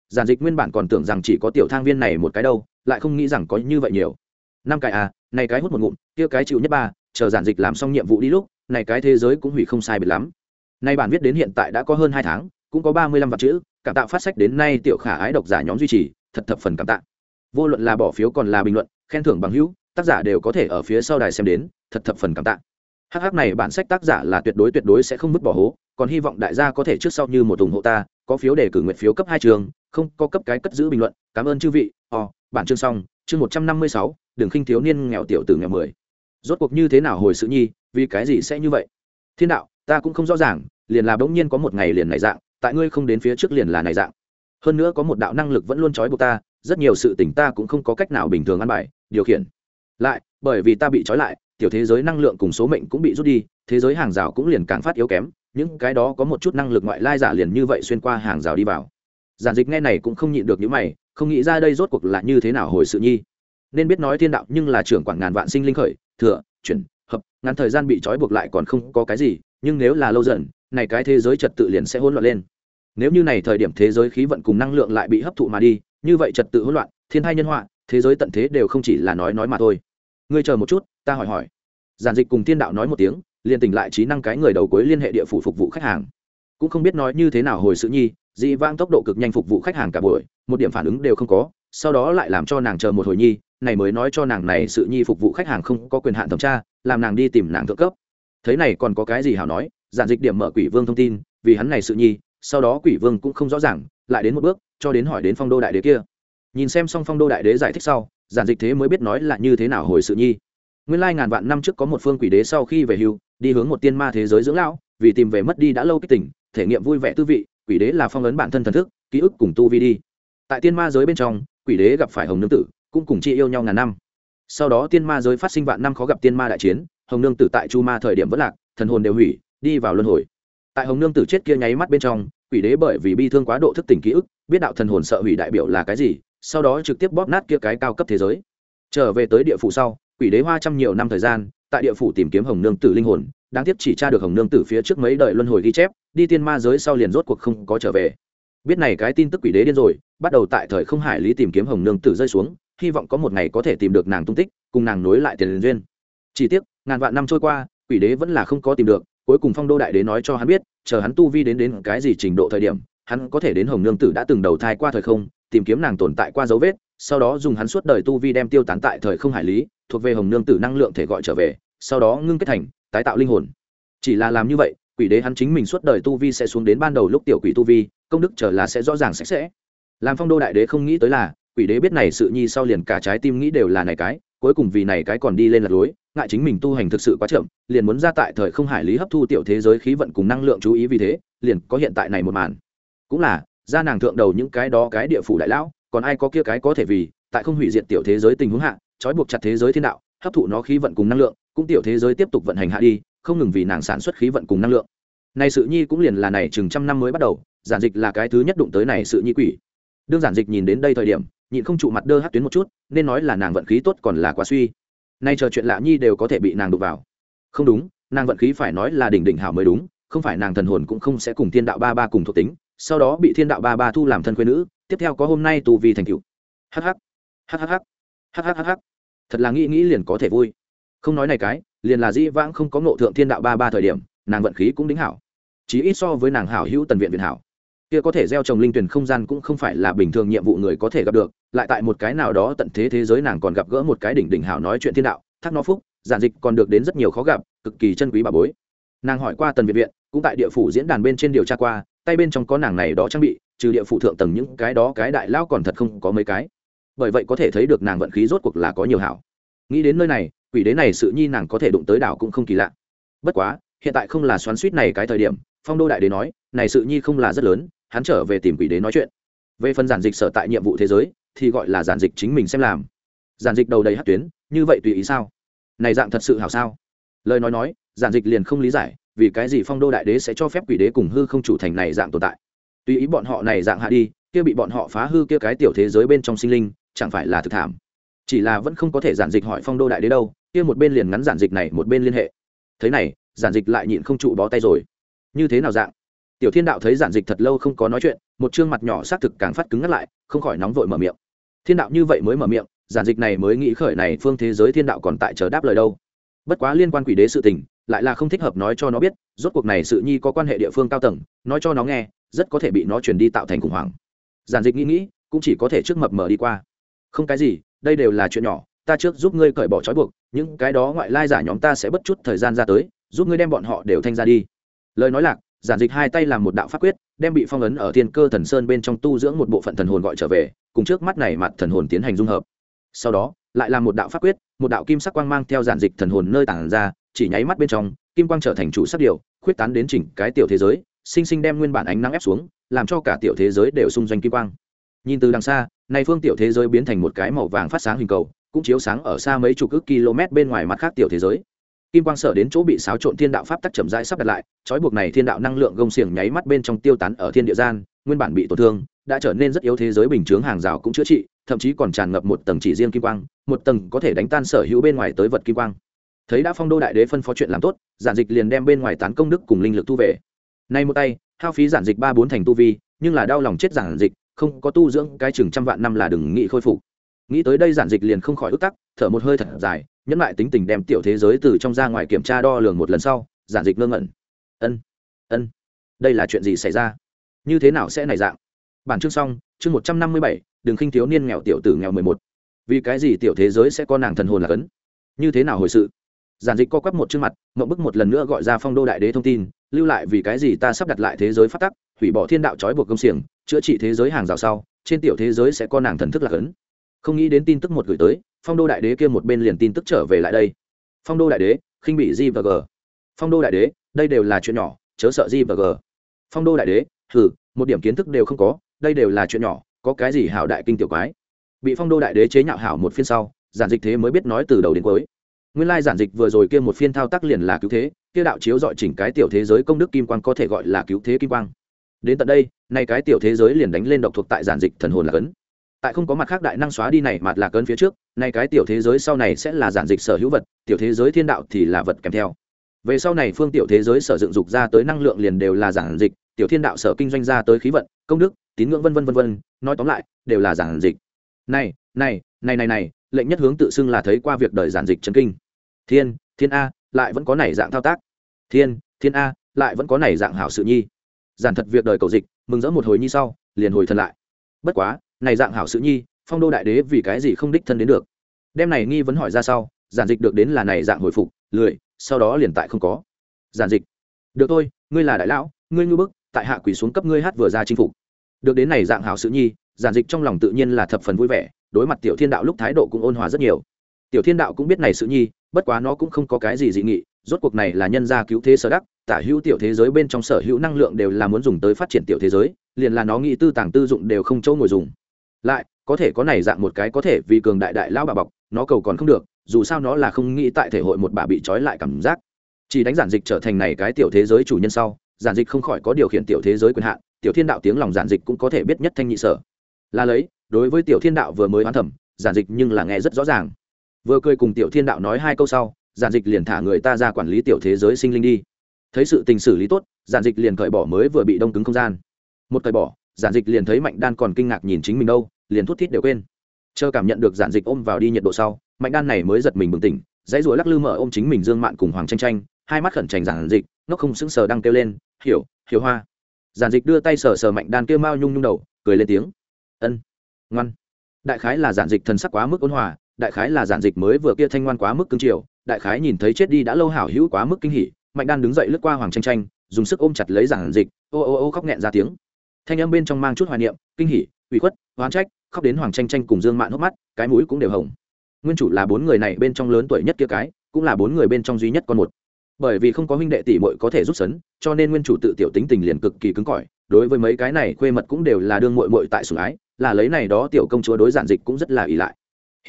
Speaker 1: Giản dịch nguyên bản còn tưởng rằng chỉ có tiểu thang viên này một cái đâu lại không nghĩ rằng có như vậy nhiều. Năm cái à này cái hút một ngụm kia cái chịu nhất ba chờ giản dịch làm xong nhiệm vụ đi lúc này cái thế giới cũng hủy không sai biệt lắm. Nay bản viết đến hiện tại đã có hơn hai tháng cũng có ba mươi lăm vật chữ cảm tạ phát sách đến nay tiểu khả ái độc giả nhóm duy trì thật thập phần cảm tạ. Vô luận là bỏ phiếu còn là bình luận khen thưởng bằng hữu tác giả đều có thể ở phía sau đài xem đến, thật thập phần cảm tạ. Hh này bản sách tác giả là tuyệt đối tuyệt đối sẽ không vứt bỏ hố, còn hy vọng đại gia có thể trước sau như một ủng hộ ta, có phiếu để cử nguyện phiếu cấp hai trường, không có cấp cái cất giữ bình luận, cảm ơn chư vị. Ò bản chương xong, chương một trăm năm mươi sáu, đường khinh thiếu niên nghèo tiểu từ nghèo mười. Rốt cuộc như thế nào hồi sự nhi, vì cái gì sẽ như vậy? Thiên đạo, ta cũng không rõ ràng, liền là bỗng nhiên có một ngày liền này dạng, tại ngươi không đến phía trước liền là này dạng. Hơn nữa có một đạo năng lực vẫn luôn trói buộc ta, rất nhiều sự tỉnh ta cũng không có cách nào bình thường ăn bài, điều khiển lại, bởi vì ta bị trói lại, tiểu thế giới năng lượng cùng số mệnh cũng bị rút đi, thế giới hàng rào cũng liền càng phát yếu kém, những cái đó có một chút năng lực ngoại lai giả liền như vậy xuyên qua hàng rào đi vào. Giản dịch nghe này cũng không nhịn được những mày, không nghĩ ra đây rốt cuộc là như thế nào hồi sự nhi. Nên biết nói thiên đạo nhưng là trưởng quản ngàn vạn sinh linh khởi, thừa, chuyển, hợp, ngắn thời gian bị trói buộc lại còn không có cái gì, nhưng nếu là lâu dần, này cái thế giới trật tự liền sẽ hỗn loạn lên. Nếu như này thời điểm thế giới khí vận cùng năng lượng lại bị hấp thụ mà đi, như vậy trật tự hỗn loạn, thiên hai nhân họa, thế giới tận thế đều không chỉ là nói nói mà thôi ngươi chờ một chút, ta hỏi hỏi. Giản dịch cùng thiên đạo nói một tiếng, liền tỉnh lại trí năng cái người đầu cuối liên hệ địa phủ phục vụ khách hàng. Cũng không biết nói như thế nào hồi sự nhi, dị vang tốc độ cực nhanh phục vụ khách hàng cả buổi, một điểm phản ứng đều không có, sau đó lại làm cho nàng chờ một hồi nhi, này mới nói cho nàng này sự nhi phục vụ khách hàng không có quyền hạn thẩm tra, làm nàng đi tìm nàng thượng cấp. Thấy này còn có cái gì hảo nói, giản dịch điểm mở quỷ vương thông tin, vì hắn này sự nhi, sau đó quỷ vương cũng không rõ ràng, lại đến một bước, cho đến hỏi đến phong đô đại đế kia. Nhìn xem xong phong đô đại đế giải thích sau giản dịch thế mới biết nói là như thế nào hồi sự nhi. Nguyên lai ngàn vạn năm trước có một phương quỷ đế sau khi về hưu, đi hướng một tiên ma thế giới dưỡng lão, vì tìm về mất đi đã lâu kích tỉnh thể nghiệm vui vẻ tư vị, quỷ đế là phong ấn bản thân thần thức, ký ức cùng tu vi đi. Tại tiên ma giới bên trong, quỷ đế gặp phải hồng nương tử, cũng cùng chi yêu nhau ngàn năm. Sau đó tiên ma giới phát sinh vạn năm khó gặp tiên ma đại chiến, hồng nương tử tại chu ma thời điểm vẫn lạc, thần hồn đều hủy, đi vào luân hồi. Tại hồng nương tử chết kia nháy mắt bên trong, quỷ đế bởi vì bi thương quá độ thức tỉnh ký ức, biết đạo thần hồn sợ hủy đại biểu là cái gì sau đó trực tiếp bóp nát kia cái cao cấp thế giới. Trở về tới địa phủ sau, quỷ đế hoa trăm nhiều năm thời gian, tại địa phủ tìm kiếm hồng nương tử linh hồn, đáng tiếc chỉ tra được hồng nương tử phía trước mấy đời luân hồi ghi chép, đi tiên ma giới sau liền rốt cuộc không có trở về. Biết này cái tin tức quỷ đế điên rồi, bắt đầu tại thời không hải lý tìm kiếm hồng nương tử rơi xuống, hy vọng có một ngày có thể tìm được nàng tung tích, cùng nàng nối lại tiền liên duyên. Chỉ tiếc, ngàn vạn năm trôi qua, quỷ đế vẫn là không có tìm được, cuối cùng phong đô đại đế nói cho hắn biết, chờ hắn tu vi đến đến cái gì trình độ thời điểm, hắn có thể đến hồng nương tử đã từng đầu thai qua thời không tìm kiếm nàng tồn tại qua dấu vết, sau đó dùng hắn suốt đời tu vi đem tiêu tán tại thời không hải lý, thuộc về hồng nương tử năng lượng thể gọi trở về, sau đó ngưng kết thành, tái tạo linh hồn. Chỉ là làm như vậy, quỷ đế hắn chính mình suốt đời tu vi sẽ xuống đến ban đầu lúc tiểu quỷ tu vi, công đức trở là sẽ rõ ràng sạch sẽ. Làm phong đô đại đế không nghĩ tới là, quỷ đế biết này sự nhi sau liền cả trái tim nghĩ đều là này cái, cuối cùng vì này cái còn đi lên lật lối, ngại chính mình tu hành thực sự quá chậm, liền muốn ra tại thời không hải lý hấp thu tiểu thế giới khí vận cùng năng lượng chú ý vì thế, liền có hiện tại này một màn. Cũng là ra nàng thượng đầu những cái đó cái địa phủ đại lão, còn ai có kia cái có thể vì, tại không hủy diệt tiểu thế giới tình huống hạ, trói buộc chặt thế giới thiên đạo, hấp thụ nó khí vận cùng năng lượng, cũng tiểu thế giới tiếp tục vận hành hạ đi, không ngừng vì nàng sản xuất khí vận cùng năng lượng. Này sự nhi cũng liền là này chừng trăm năm mới bắt đầu, giản dịch là cái thứ nhất đụng tới này sự nhi quỷ. Đương giản dịch nhìn đến đây thời điểm, nhịn không trụ mặt đơ hát tuyến một chút, nên nói là nàng vận khí tốt còn là quá suy. Nay chờ chuyện lạ nhi đều có thể bị nàng đụng vào. Không đúng, nàng vận khí phải nói là đỉnh đỉnh hảo mới đúng, không phải nàng thần hồn cũng không sẽ cùng thiên đạo ba ba cùng thuộc tính sau đó bị thiên đạo ba ba thu làm thân quê nữ, tiếp theo có hôm nay tù vì thành cựu hh hh hh hh thật là nghĩ nghĩ liền có thể vui. Không nói này cái, liền là dĩ vãng không có ngộ thượng thiên đạo ba ba thời điểm, nàng vận khí cũng đính hảo. Chí ít so với nàng hảo hữu tần viện viện hảo. Kia có thể gieo trồng linh tuyển không gian cũng không phải là bình thường nhiệm vụ người có thể gặp được, lại tại một cái nào đó tận thế thế giới nàng còn gặp gỡ một cái đỉnh đỉnh hảo nói chuyện thiên đạo, thác nó phúc, giản dịch còn được đến rất nhiều khó gặp, cực kỳ chân quý bà bối. Nàng hỏi qua tần viện viện, cũng tại địa phủ diễn đàn bên trên điều tra qua tay bên trong có nàng này đó trang bị, trừ địa phụ thượng tầng những cái đó, cái đại lao còn thật không có mấy cái. Bởi vậy có thể thấy được nàng vận khí rốt cuộc là có nhiều hảo. Nghĩ đến nơi này, quỷ đế này sự nhi nàng có thể đụng tới đảo cũng không kỳ lạ. Bất quá, hiện tại không là xoắn suýt này cái thời điểm, phong đô đại đế nói, này sự nhi không là rất lớn, hắn trở về tìm quỷ đế nói chuyện. Về phần giản dịch sở tại nhiệm vụ thế giới, thì gọi là giản dịch chính mình xem làm. Giản dịch đầu đầy hát tuyến, như vậy tùy ý sao? Này dạng thật sự hảo sao? Lời nói nói, giản dịch liền không lý giải vì cái gì phong đô đại đế sẽ cho phép quỷ đế cùng hư không chủ thành này dạng tồn tại? Tùy ý bọn họ này dạng hạ đi, kia bị bọn họ phá hư kia cái tiểu thế giới bên trong sinh linh, chẳng phải là thực thảm. Chỉ là vẫn không có thể giản dịch hỏi phong đô đại đế đâu, kia một bên liền ngắn giản dịch này, một bên liên hệ. Thế này, giản dịch lại nhịn không trụ bó tay rồi. Như thế nào dạng? Tiểu thiên đạo thấy giản dịch thật lâu không có nói chuyện, một chương mặt nhỏ xác thực càng phát cứng ngắt lại, không khỏi nóng vội mở miệng. Thiên đạo như vậy mới mở miệng, giản dịch này mới nghĩ khởi này phương thế giới thiên đạo còn tại chờ đáp lời đâu bất quá liên quan quỷ đế sự tình, lại là không thích hợp nói cho nó biết, rốt cuộc này sự nhi có quan hệ địa phương cao tầng, nói cho nó nghe, rất có thể bị nó chuyển đi tạo thành khủng hoảng. Giản dịch nghĩ nghĩ, cũng chỉ có thể trước mập mờ đi qua. Không cái gì, đây đều là chuyện nhỏ, ta trước giúp ngươi cởi bỏ trói buộc, những cái đó ngoại lai giả nhóm ta sẽ bất chút thời gian ra tới, giúp ngươi đem bọn họ đều thanh ra đi. Lời nói lạc, giản dịch hai tay làm một đạo pháp quyết, đem bị phong ấn ở thiên cơ thần sơn bên trong tu dưỡng một bộ phận thần hồn gọi trở về, cùng trước mắt này mặt thần hồn tiến hành dung hợp. Sau đó lại làm một đạo pháp quyết, một đạo kim sắc quang mang theo giản dịch thần hồn nơi tản ra, chỉ nháy mắt bên trong, kim quang trở thành chủ sắc điều khuyết tán đến chỉnh cái tiểu thế giới, sinh sinh đem nguyên bản ánh nắng ép xuống, làm cho cả tiểu thế giới đều xung doanh kim quang. Nhìn từ đằng xa nay phương tiểu thế giới biến thành một cái màu vàng phát sáng hình cầu, cũng chiếu sáng ở xa mấy chục ước km bên ngoài mặt khác tiểu thế giới. Kim quang sở đến chỗ bị xáo trộn thiên đạo pháp tắc chậm rãi sắp đặt lại, trói buộc này thiên đạo năng lượng gông xiềng nháy mắt bên trong tiêu tán ở thiên địa gian, nguyên bản bị tổn thương đã trở nên rất yếu thế giới bình chướng hàng rào cũng chữa trị, thậm chí còn tràn ngập một tầng chỉ riêng kim quang, một tầng có thể đánh tan sở hữu bên ngoài tới vật kim quang. Thấy đã phong đô đại đế phân phó chuyện làm tốt, giản dịch liền đem bên ngoài tán công đức cùng linh lực thu về. Nay một tay, hao phí giản dịch ba bốn thành tu vi, nhưng là đau lòng chết giản dịch, không có tu dưỡng, cái chừng trăm vạn năm là đừng nghĩ khôi phục. Nghĩ tới đây giản dịch liền không khỏi ức tắc, thở một hơi thật dài, nhẫn lại tính tình đem tiểu thế giới từ trong ra ngoài kiểm tra đo lường một lần sau, giản dịch ngơ ngẩn. Ân ân, đây là chuyện gì xảy ra? Như thế nào sẽ nảy dạng? Bản chương xong, chương một trăm năm mươi bảy đừng khinh thiếu niên nghèo tiểu tử nghèo mười một. Vì cái gì tiểu thế giới sẽ có nàng thần hồn là cấn? Như thế nào hồi sự? Giản dịch co quắp một chương mặt mậu bức một lần nữa gọi ra phong đô đại đế thông tin, lưu lại vì cái gì ta sắp đặt lại thế giới phát tắc, hủy bỏ thiên đạo trói buộc công xiềng, chữa trị thế giới hàng rào sau, trên tiểu thế giới sẽ có nàng thần thức là cấn. Không nghĩ đến tin tức một gửi tới, phong đô đại đế kia một bên liền tin tức trở về lại đây. Phong đô đại đế, khinh bị g và g. Phong đô đại đế, đây đều là chuyện nhỏ, chớ sợ g và g. Phong đô đại đế, hừ, một điểm kiến thức đều không có đây đều là chuyện nhỏ, có cái gì hảo đại kinh tiểu quái? Bị phong đô đại đế chế nhạo hảo một phiên sau, giản dịch thế mới biết nói từ đầu đến cuối. Nguyên lai giản dịch vừa rồi kia một phiên thao tác liền là cứu thế, kia đạo chiếu dọi chỉnh cái tiểu thế giới công đức kim quang có thể gọi là cứu thế kim quang. Đến tận đây, nay cái tiểu thế giới liền đánh lên độc thuộc tại giản dịch thần hồn là cấn. Tại không có mặt khác đại năng xóa đi này mặt là cấn phía trước, nay cái tiểu thế giới sau này sẽ là giản dịch sở hữu vật, tiểu thế giới thiên đạo thì là vật kèm theo. Về sau này phương tiểu thế giới sở dựng dục ra tới năng lượng liền đều là giản dịch, tiểu thiên đạo sở kinh doanh ra tới khí vận, công đức tín ngưỡng vân vân vân vân, nói tóm lại, đều là giản dịch. Này này này này này, lệnh nhất hướng tự xưng là thấy qua việc đời giản dịch chân kinh. Thiên thiên a, lại vẫn có này dạng thao tác. Thiên thiên a, lại vẫn có này dạng hảo sự nhi. Giản thật việc đời cầu dịch, mừng rỡ một hồi nhi sau, liền hồi thân lại. Bất quá, này dạng hảo sự nhi, phong đô đại đế vì cái gì không đích thân đến được? Đem này nghi vấn hỏi ra sau, giản dịch được đến là này dạng hồi phục, lười, sau đó liền tại không có. Giản dịch, được thôi, ngươi là đại lão, ngươi ngư bức, tại hạ quỷ xuống cấp ngươi hát vừa ra chinh phục được đến này dạng hảo sự nhi, giản dịch trong lòng tự nhiên là thập phần vui vẻ, đối mặt tiểu thiên đạo lúc thái độ cũng ôn hòa rất nhiều. Tiểu thiên đạo cũng biết này sự nhi, bất quá nó cũng không có cái gì dị nghị, rốt cuộc này là nhân gia cứu thế sở đắc, tả hữu tiểu thế giới bên trong sở hữu năng lượng đều là muốn dùng tới phát triển tiểu thế giới, liền là nó nghĩ tư tàng tư dụng đều không chỗ ngồi dùng. Lại, có thể có này dạng một cái có thể vì cường đại đại lão bà bọc, nó cầu còn không được, dù sao nó là không nghĩ tại thể hội một bà bị trói lại cảm giác. Chỉ đánh giản dịch trở thành này cái tiểu thế giới chủ nhân sau, giản dịch không khỏi có điều khiển tiểu thế giới quyền hạn tiểu thiên đạo tiếng lòng giản dịch cũng có thể biết nhất thanh nhị sở. Là lấy, đối với tiểu thiên đạo vừa mới hoán thẩm giản dịch nhưng là nghe rất rõ ràng. Vừa cười cùng tiểu thiên đạo nói hai câu sau, giản dịch liền thả người ta ra quản lý tiểu thế giới sinh linh đi. Thấy sự tình xử lý tốt, giản dịch liền cởi bỏ mới vừa bị đông cứng không gian. Một cởi bỏ, giản dịch liền thấy mạnh đan còn kinh ngạc nhìn chính mình đâu, liền thút thít đều quên. Chờ cảm nhận được giản dịch ôm vào đi nhiệt độ sau, mạnh đan này mới giật mình bừng tỉnh, dãy ruồi lắc lư mở ôm chính mình dương mạn cùng hoàng tranh tranh hai mắt khẩn trành giản dịch nó không sững sờ đang kêu lên, hiểu hiểu hoa giản dịch đưa tay sờ sờ mạnh đan kia mao nhung nhung đầu, cười lên tiếng. Ân, ngoan. Đại khái là giản dịch thần sắc quá mức ôn hòa, đại khái là giản dịch mới vừa kia thanh ngoan quá mức cương triều đại khái nhìn thấy chết đi đã lâu hảo hữu quá mức kinh hỉ. Mạnh đan đứng dậy lướt qua hoàng tranh tranh dùng sức ôm chặt lấy giản dịch, ô ô ô khóc nghẹn ra tiếng. Thanh âm bên trong mang chút hoài niệm, kinh hỉ, ủy khuất, oán trách, khóc đến hoàng tranh tranh cùng dương mạn hốc mắt, cái mũi cũng đều hồng. Nguyên chủ là bốn người này bên trong lớn tuổi nhất kia cái, cũng là bốn người bên trong duy nhất con một bởi vì không có huynh đệ tỷ muội có thể rút sấn, cho nên nguyên chủ tự tiểu tính tình liền cực kỳ cứng cỏi, đối với mấy cái này khuê mật cũng đều là đương muội muội tại sủng ái, là lấy này đó tiểu công chúa đối giản dịch cũng rất là ỷ lại.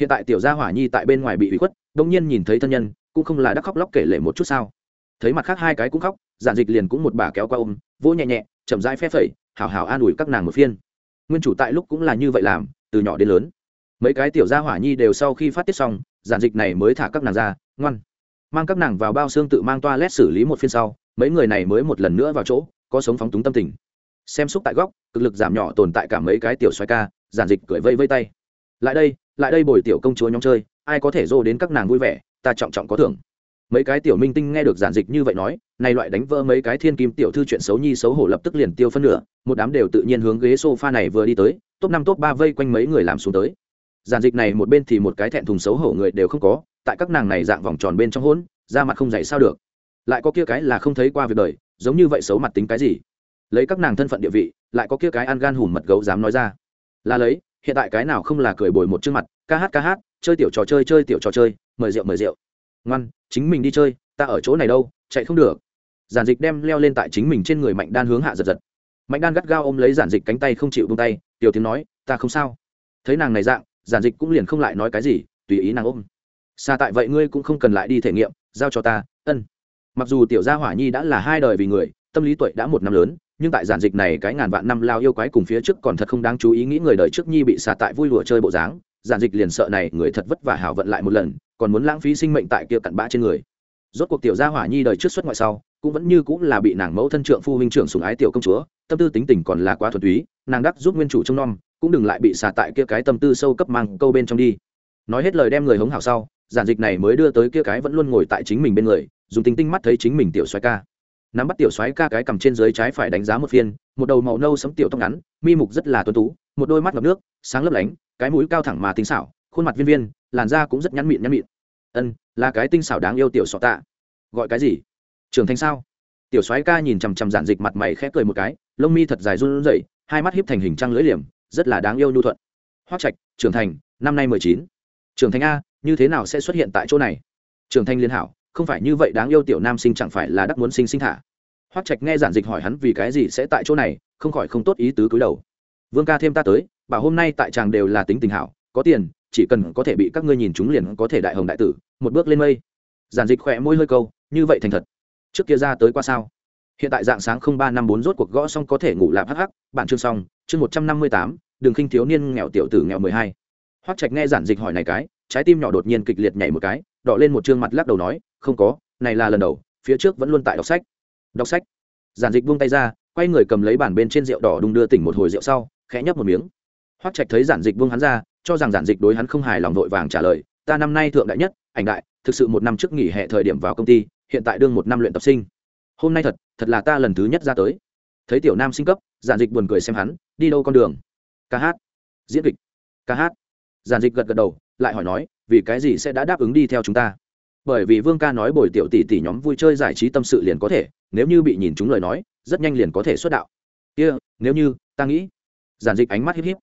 Speaker 1: Hiện tại tiểu gia hỏa nhi tại bên ngoài bị ủy khuất, đông nhiên nhìn thấy thân nhân, cũng không là đắc khóc lóc kể lể một chút sao. Thấy mặt khác hai cái cũng khóc, giản dịch liền cũng một bà kéo qua ôm, vỗ nhẹ nhẹ, chậm rãi phe phẩy, hảo hảo an ủi các nàng một phiên. Nguyên chủ tại lúc cũng là như vậy làm, từ nhỏ đến lớn. Mấy cái tiểu gia hỏa nhi đều sau khi phát tiết xong, giản dịch này mới thả các nàng ra, ngoan mang các nàng vào bao xương tự mang toa lét xử lý một phiên sau, mấy người này mới một lần nữa vào chỗ, có sống phóng túng tâm tình. Xem xúc tại góc, cực lực giảm nhỏ tồn tại cả mấy cái tiểu xoay ca, giản dịch cười vây vây tay. Lại đây lại đây bồi tiểu công chúa nhóm chơi, ai có thể dô đến các nàng vui vẻ, ta trọng trọng có thưởng. Mấy cái tiểu minh tinh nghe được giản dịch như vậy nói nay loại đánh vỡ mấy cái thiên kim tiểu thư chuyện xấu nhi xấu hổ lập tức liền tiêu phân nửa, một đám đều tự nhiên hướng ghế sofa này vừa đi tới, top năm top ba vây quanh mấy người làm xuống tới. Giản dịch này một bên thì một cái thẹn thùng xấu hổ người đều không có tại các nàng này dạng vòng tròn bên trong hỗn ra mặt không dạy sao được. Lại có kia cái là không thấy qua việc đời, giống như vậy xấu mặt tính cái gì? Lấy các nàng thân phận địa vị, lại có kia cái ăn gan hùm mật gấu dám nói ra. Là lấy, hiện tại cái nào không là cười bồi một trước mặt, ca hát ca hát, chơi tiểu trò chơi chơi tiểu trò chơi, mời rượu mời rượu. Ngoan, chính mình đi chơi, ta ở chỗ này đâu, chạy không được. Giản dịch đem leo lên tại chính mình trên người mạnh đan hướng hạ giật giật. Mạnh đan gắt gao ôm lấy giản dịch cánh tay không chịu buông tay, tiểu tiếng nói, ta không sao. Thấy nàng này dạng, giản dịch cũng liền không lại nói cái gì, tùy ý nàng ôm xa tại vậy ngươi cũng không cần lại đi thể nghiệm, giao cho ta, ân. Mặc dù tiểu gia hỏa nhi đã là hai đời vì người, tâm lý tuổi đã một năm lớn, nhưng tại giản dịch này cái ngàn vạn năm lao yêu quái cùng phía trước còn thật không đáng chú ý nghĩ người đời trước nhi bị xà tại vui lụa chơi bộ dáng, giản dịch liền sợ này người thật vất vả hảo vận lại một lần, còn muốn lãng phí sinh mệnh tại kia cặn bã trên người. Rốt cuộc tiểu gia hỏa nhi đời trước xuất ngoại sau, cũng vẫn như cũng là bị nàng mẫu thân trượng phu huynh trưởng sùng ái tiểu công chúa, tâm tư tính tình còn là quá thuần túy, nàng đắc giúp nguyên chủ trông nom, cũng đừng lại bị xà tại kia cái tâm tư sâu cấp mang câu bên trong đi. Nói hết lời đem người hống hảo sau giản dịch này mới đưa tới kia cái vẫn luôn ngồi tại chính mình bên người, dùng tinh tinh mắt thấy chính mình tiểu xoái ca. Nắm bắt tiểu xoái ca cái cầm trên dưới trái phải đánh giá một phiên, một đầu màu nâu sấm tiểu tóc ngắn, mi mục rất là tuấn tú, một đôi mắt ngập nước, sáng lấp lánh, cái mũi cao thẳng mà tinh xảo, khuôn mặt viên viên, làn da cũng rất nhăn mịn nhăn mịn. Ân, là cái tinh xảo đáng yêu tiểu sọ tạ. Gọi cái gì? Trưởng thành sao? Tiểu soái ca nhìn chằm chằm giản dịch mặt mày khẽ cười một cái, lông mi thật dài run rẩy, hai mắt hiếp thành hình trăng lưỡi liềm, rất là đáng yêu nhu thuận. Hoác trạch, trưởng thành, năm nay mười chín. Trưởng thành a như thế nào sẽ xuất hiện tại chỗ này? Trưởng Thanh liên hảo, không phải như vậy đáng yêu tiểu nam sinh chẳng phải là đắc muốn sinh sinh thả. Hoác trạch nghe giản dịch hỏi hắn vì cái gì sẽ tại chỗ này, không khỏi không tốt ý tứ cúi đầu. Vương ca thêm ta tới, bảo hôm nay tại chàng đều là tính tình hảo, có tiền, chỉ cần có thể bị các ngươi nhìn chúng liền có thể đại hồng đại tử, một bước lên mây. Giản dịch khỏe môi hơi câu, như vậy thành thật. Trước kia ra tới qua sao? Hiện tại dạng sáng không ba năm bốn rốt cuộc gõ xong có thể ngủ lạp hắc hắc, bản chương xong, chương một trăm năm mươi tám, đường khinh thiếu niên nghèo tiểu tử nghèo mười hai. Hoắc trạch nghe giản dịch hỏi này cái trái tim nhỏ đột nhiên kịch liệt nhảy một cái đọ lên một chương mặt lắc đầu nói, không có, này là lần đầu, phía trước vẫn luôn tại đọc sách. Đọc sách? Giản dịch buông tay ra, quay người cầm lấy bàn bên trên rượu đỏ đung đưa tỉnh một hồi rượu sau, khẽ nhấp một miếng. Hoắc trạch thấy giản dịch buông hắn ra, cho rằng giản dịch đối hắn không hài lòng vội vàng trả lời, ta năm nay thượng đại nhất, ảnh đại, thực sự một năm trước nghỉ hè thời điểm vào công ty, hiện tại đương một năm luyện tập sinh. Hôm nay thật thật là ta lần thứ nhất ra tới. Thấy tiểu nam sinh cấp, giản dịch buồn cười xem hắn, đi đâu con đường? Ca hát. Diễn kịch. Ca hát. Giản dịch gật gật đầu lại hỏi nói vì cái gì sẽ đã đáp ứng đi theo chúng ta? Bởi vì vương ca nói bồi tiểu tỷ tỷ nhóm vui chơi giải trí tâm sự liền có thể nếu như bị nhìn chúng lời nói rất nhanh liền có thể xuất đạo. Kia、yeah, nếu như ta nghĩ. Giản dịch ánh mắt híp híp.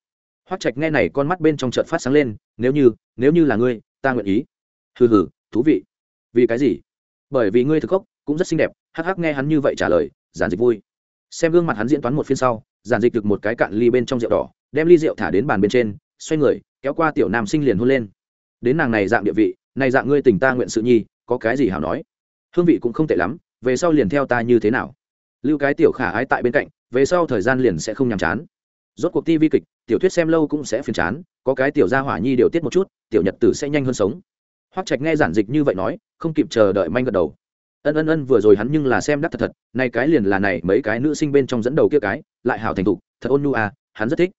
Speaker 1: Hoắc trạch nghe này con mắt bên trong chợt phát sáng lên nếu như nếu như là ngươi ta nguyện ý. Hừ hừ thú vị. Vì cái gì? Bởi vì ngươi thực gốc cũng rất xinh đẹp hắc hắc nghe hắn như vậy trả lời giản dịch vui. Xem gương mặt hắn diễn toán một phiên sau giản dịch được một cái cạn ly bên trong rượu đỏ đem ly rượu thả đến bàn bên trên xoay người kéo qua tiểu nam sinh liền hôn lên. Đến nàng này dạng địa vị, này dạng ngươi tình ta nguyện sự nhi, có cái gì hảo nói? Hương vị cũng không tệ lắm, về sau liền theo ta như thế nào? Lưu cái tiểu khả ái tại bên cạnh, về sau thời gian liền sẽ không nhàm chán. Rốt cuộc ti vi kịch, tiểu thuyết xem lâu cũng sẽ phiền chán, có cái tiểu gia hỏa nhi điều tiết một chút, tiểu nhật tử sẽ nhanh hơn sống. Hoắc trạch nghe giản dịch như vậy nói, không kịp chờ đợi manh gật đầu. Ân ân ân, vừa rồi hắn nhưng là xem đắc thật thật, này cái liền là này, mấy cái nữ sinh bên trong dẫn đầu kia cái, lại hảo thành thục, thật ôn nhu à hắn rất thích.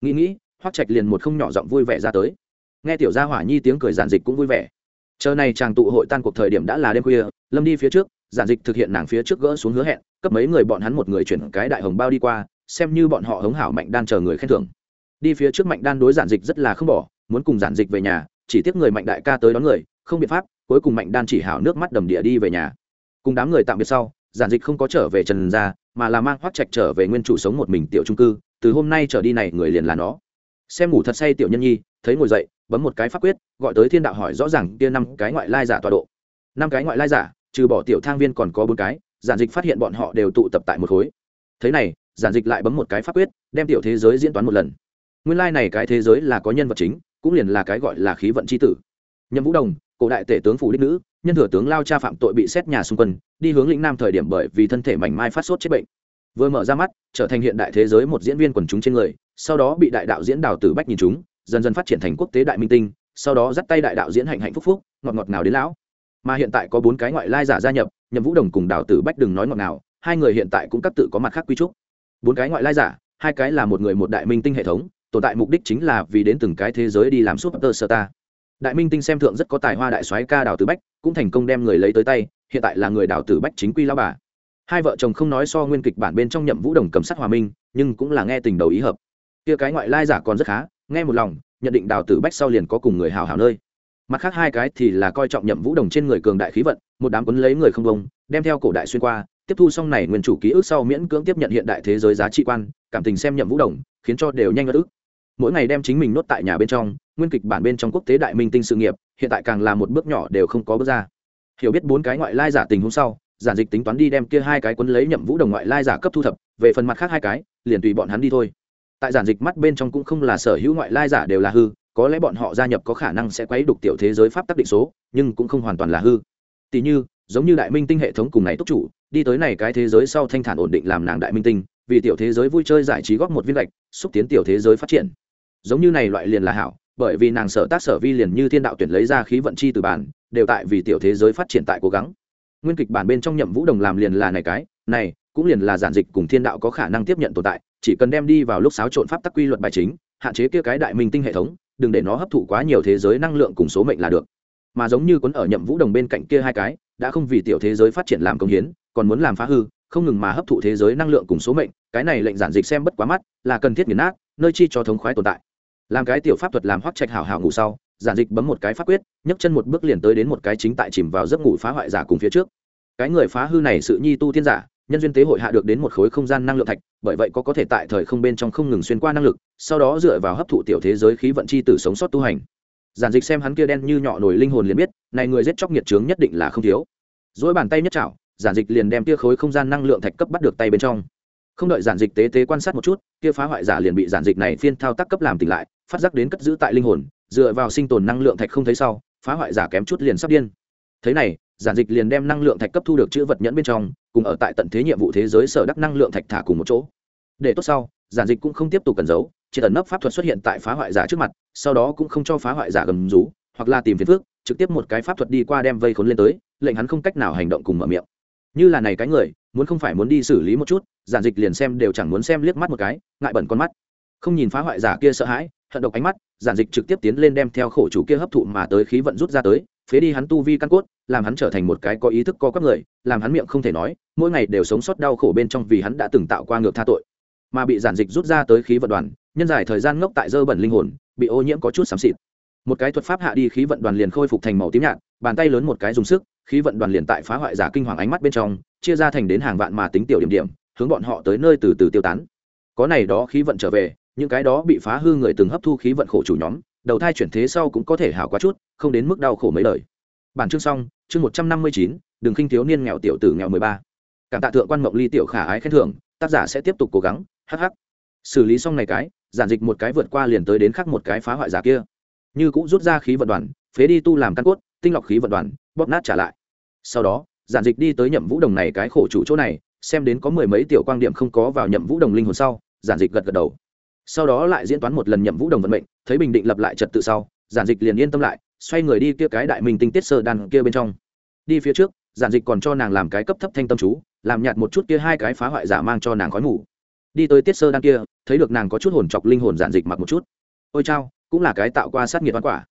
Speaker 1: Nghĩ nghĩ hoắc trạch liền một không nhỏ giọng vui vẻ ra tới. Nghe tiểu gia hỏa nhi tiếng cười giản dịch cũng vui vẻ. Chờ này chàng tụ hội tan cuộc thời điểm đã là đêm khuya, lâm đi phía trước, giản dịch thực hiện nàng phía trước gỡ xuống hứa hẹn, cấp mấy người bọn hắn một người chuyển cái đại hồng bao đi qua, xem như bọn họ hống hảo mạnh đan chờ người khen thưởng. Đi phía trước mạnh đan đối giản dịch rất là không bỏ, muốn cùng giản dịch về nhà, chỉ tiếc người mạnh đại ca tới đón người, không biện pháp, cuối cùng mạnh đan chỉ hảo nước mắt đầm địa đi về nhà. Cùng đám người tạm biệt sau, giản dịch không có trở về trần gia, mà là mang hoác trạch trở về nguyên chủ sống một mình tiểu trung cư, từ hôm nay trở đi này người liền là nó xem ngủ thật say tiểu nhân nhi, thấy ngồi dậy, bấm một cái pháp quyết, gọi tới thiên đạo hỏi rõ ràng kia năm cái ngoại lai giả tọa độ. Năm cái ngoại lai giả, trừ bỏ tiểu thang viên còn có bốn cái, giản dịch phát hiện bọn họ đều tụ tập tại một khối. Thế này, giản dịch lại bấm một cái pháp quyết, đem tiểu thế giới diễn toán một lần. Nguyên lai này cái thế giới là có nhân vật chính, cũng liền là cái gọi là khí vận c h i tử. Nhậm vũ đồng, cổ đại tể tướng phủ đích nữ, nhân thừa tướng lao cha phạm tội bị xét nhà xung quân, đi hướng lĩnh nam thời điểm bởi vì thân thể mảnh mai phát sốt chết bệnh. Vừa mở ra mắt, trở thành hiện đại thế giới một diễn viên quần chúng trên người sau đó bị đại đạo diễn đào tử bách nhìn chúng, dần dần phát triển thành quốc tế đại minh tinh, sau đó dắt tay đại đạo diễn hạnh hạnh phúc phúc, ngọt ngọt nào đến lão. Mà hiện tại có bốn cái ngoại lai giả gia nhập, nhậm vũ đồng cùng đào tử bách đừng nói ngọt nào hai người hiện tại cũng các tự có mặt khác quy trúc. Bốn cái ngoại lai giả, hai cái là một người một đại minh tinh hệ thống, tồn tại mục đích chính là vì đến từng cái thế giới đi làm suốt. tơ sơ ta đại minh tinh xem thượng rất có tài hoa đại soái ca đào tử bách, cũng thành công đem người lấy tới tay, hiện tại là người đào tử bách chính quy lao bà. Hai vợ chồng không nói so nguyên kịch bản bên trong nhậm vũ đồng cầm sát hòa minh, nhưng cũng là nghe tình đầu ý hợp kia cái ngoại lai giả còn rất khá, nghe một lòng, nhận định đào tử bách sau liền có cùng người hào hào nơi. Mặt khác hai cái thì là coi trọng nhậm vũ đồng trên người cường đại khí vận, một đám quấn lấy người không bông đem theo cổ đại xuyên qua, tiếp thu xong này nguyên chủ ký ức sau miễn cưỡng tiếp nhận hiện đại thế giới giá trị quan, cảm tình xem nhậm vũ đồng, khiến cho đều nhanh ngất ức. Mỗi ngày đem chính mình nốt tại nhà bên trong, nguyên kịch bản bên trong quốc tế đại minh tinh sự nghiệp, hiện tại càng là một bước nhỏ đều không có bước ra. Hiểu biết bốn cái ngoại lai giả tình hôm sau giản dịch tính toán đi đem kia hai cái quấn lấy nhậm vũ đồng ngoại lai giả cấp thu thập, về phần mặt khác hai cái, liền tùy bọn hắn đi thôi tại giản dịch mắt bên trong cũng không là sở hữu ngoại lai giả đều là hư, có lẽ bọn họ gia nhập có khả năng sẽ quấy đục tiểu thế giới pháp tắc định số, nhưng cũng không hoàn toàn là hư. Tỷ như, giống như đại minh tinh hệ thống cùng này túc chủ, đi tới này cái thế giới sau thanh thản ổn định làm nàng đại minh tinh, vì tiểu thế giới vui chơi giải trí góp một viên gạch, xúc tiến tiểu thế giới phát triển. Giống như này loại liền là hảo, bởi vì nàng sở tác sở vi liền như thiên đạo tuyển lấy ra khí vận chi từ bản, đều tại vì tiểu thế giới phát triển tại cố gắng. Nguyên kịch bản bên trong nhậm vũ đồng làm liền là này cái, này, cũng liền là giản dịch cùng thiên đạo có khả năng tiếp nhận tồn tại chỉ cần đem đi vào lúc xáo trộn pháp tắc quy luật bài chính, hạn chế kia cái đại minh tinh hệ thống, đừng để nó hấp thụ quá nhiều thế giới năng lượng cùng số mệnh là được. Mà giống như quấn ở nhậm vũ đồng bên cạnh kia hai cái, đã không vì tiểu thế giới phát triển làm công hiến, còn muốn làm phá hư, không ngừng mà hấp thụ thế giới năng lượng cùng số mệnh, cái này lệnh giản dịch xem bất quá mắt, là cần thiết nghiền nát, nơi chi cho thống khoái tồn tại. Làm cái tiểu pháp thuật làm hoắc trạch hảo hảo ngủ sau, giản dịch bấm một cái pháp quyết, nhấc chân một bước liền tới đến một cái chính tại chìm vào giấc ngủ phá hoại giả cùng phía trước. Cái người phá hư này sự nhi tu tiên giả nhân duyên tế hội hạ được đến một khối không gian năng lượng thạch, bởi vậy có có thể tại thời không bên trong không ngừng xuyên qua năng lực, sau đó dựa vào hấp thụ tiểu thế giới khí vận chi tử sống sót tu hành. Giản dịch xem hắn kia đen như nhọ nổi linh hồn liền biết, này người giết chóc nhiệt trướng nhất định là không thiếu. Dỗi bàn tay nhất chảo, giản dịch liền đem kia khối không gian năng lượng thạch cấp bắt được tay bên trong. Không đợi giản dịch tế tế quan sát một chút, kia phá hoại giả liền bị giản dịch này phiên thao tác cấp làm tỉnh lại, phát giác đến cất giữ tại linh hồn, dựa vào sinh tồn năng lượng thạch không thấy sau, phá hoại giả kém chút liền sắp điên. Thế này giản dịch liền đem năng lượng thạch cấp thu được chữ vật nhẫn bên trong, cùng ở tại tận thế nhiệm vụ thế giới sở đắc năng lượng thạch thả cùng một chỗ. Để tốt sau, giản dịch cũng không tiếp tục cần giấu, chỉ tận nấp pháp thuật xuất hiện tại phá hoại giả trước mặt, sau đó cũng không cho phá hoại giả gầm rú, hoặc là tìm phiền phước trực tiếp một cái pháp thuật đi qua đem vây khốn lên tới, lệnh hắn không cách nào hành động cùng mở miệng. Như là này cái người, muốn không phải muốn đi xử lý một chút, giản dịch liền xem đều chẳng muốn xem liếc mắt một cái, ngại bẩn con mắt. Không nhìn phá hoại giả kia sợ hãi, hận độc ánh mắt, giản dịch trực tiếp tiến lên đem theo khổ chủ kia hấp thụ mà tới khí vận rút ra tới phế đi hắn tu vi căn cốt, làm hắn trở thành một cái có ý thức co các người, làm hắn miệng không thể nói, mỗi ngày đều sống sót đau khổ bên trong vì hắn đã từng tạo qua ngược tha tội. Mà bị giản dịch rút ra tới khí vận đoàn, nhân dài thời gian ngốc tại dơ bẩn linh hồn, bị ô nhiễm có chút xám xịt. Một cái thuật pháp hạ đi khí vận đoàn liền khôi phục thành màu tím nhạt, bàn tay lớn một cái dùng sức, khí vận đoàn liền tại phá hoại giả kinh hoàng ánh mắt bên trong, chia ra thành đến hàng vạn mà tính tiểu điểm điểm, hướng bọn họ tới nơi từ từ tiêu tán. Có này đó khí vận trở về, những cái đó bị phá hư người từng hấp thu khí vận khổ chủ nhóm đầu thai chuyển thế sau cũng có thể hảo quá chút, không đến mức đau khổ mấy lời. Bản chương xong, chương một trăm năm mươi chín, đừng khinh thiếu niên nghèo tiểu tử nghèo mười ba. Cảm tạ thượng quan mộng ly tiểu khả ái khen thưởng, tác giả sẽ tiếp tục cố gắng hh xử lý xong này cái, giản dịch một cái vượt qua liền tới đến khắc một cái phá hoại giả kia. Như cũng rút ra khí vận đoàn, phế đi tu làm căn cốt, tinh lọc khí vận đoàn, bóp nát trả lại. Sau đó, giản dịch đi tới nhậm vũ đồng này cái khổ chủ chỗ này, xem đến có mười mấy tiểu quan điểm không có vào nhậm vũ đồng linh hồn sau, giản dịch gật gật đầu sau đó lại diễn toán một lần nhậm vũ đồng vận mệnh, thấy bình định lập lại trật tự sau, giản dịch liền yên tâm lại, xoay người đi kia cái đại minh tinh tiết sơ đan kia bên trong. Đi phía trước, giản dịch còn cho nàng làm cái cấp thấp thanh tâm chú, làm nhạt một chút kia hai cái phá hoại giả mang cho nàng khói mù. Đi tới tiết sơ đan kia, thấy được nàng có chút hồn chọc linh hồn giản dịch mặc một chút. Ôi chao, cũng là cái tạo qua sát nghiệt toán quả.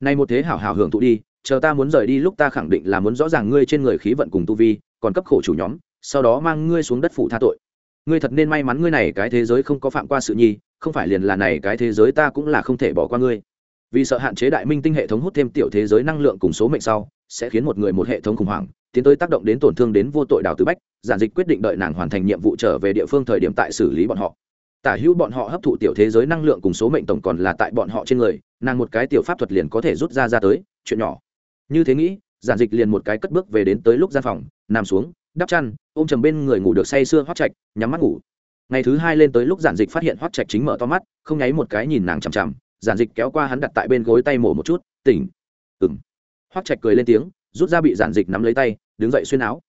Speaker 1: Nay một thế hảo hảo hưởng thụ đi, chờ ta muốn rời đi lúc ta khẳng định là muốn rõ ràng ngươi trên người khí vận cùng tu vi, còn cấp khổ chủ nhóm, sau đó mang ngươi xuống đất phủ tha tội. Ngươi thật nên may mắn ngươi này cái thế giới không có phạm qua sự nhi không phải liền là này cái thế giới ta cũng là không thể bỏ qua ngươi. Vì sợ hạn chế đại minh tinh hệ thống hút thêm tiểu thế giới năng lượng cùng số mệnh sau, sẽ khiến một người một hệ thống khủng hoảng, tiến tới tác động đến tổn thương đến vô tội đào tứ bách, giản dịch quyết định đợi nàng hoàn thành nhiệm vụ trở về địa phương thời điểm tại xử lý bọn họ. Tả hữu bọn họ hấp thụ tiểu thế giới năng lượng cùng số mệnh tổng còn là tại bọn họ trên người, nàng một cái tiểu pháp thuật liền có thể rút ra ra tới, chuyện nhỏ. Như thế nghĩ, giản dịch liền một cái cất bước về đến tới lúc gian phòng, nằm xuống, đắp chăn, ôm chầm bên người ngủ được say sưa hoắt chạch nhắm mắt ngủ ngày thứ hai lên tới lúc giản dịch phát hiện hoắc trạch chính mở to mắt không nháy một cái nhìn nàng chằm chằm giản dịch kéo qua hắn đặt tại bên gối tay mổ một chút tỉnh. Ừng hoắc trạch cười lên tiếng rút ra bị giản dịch nắm lấy tay đứng dậy xuyên áo.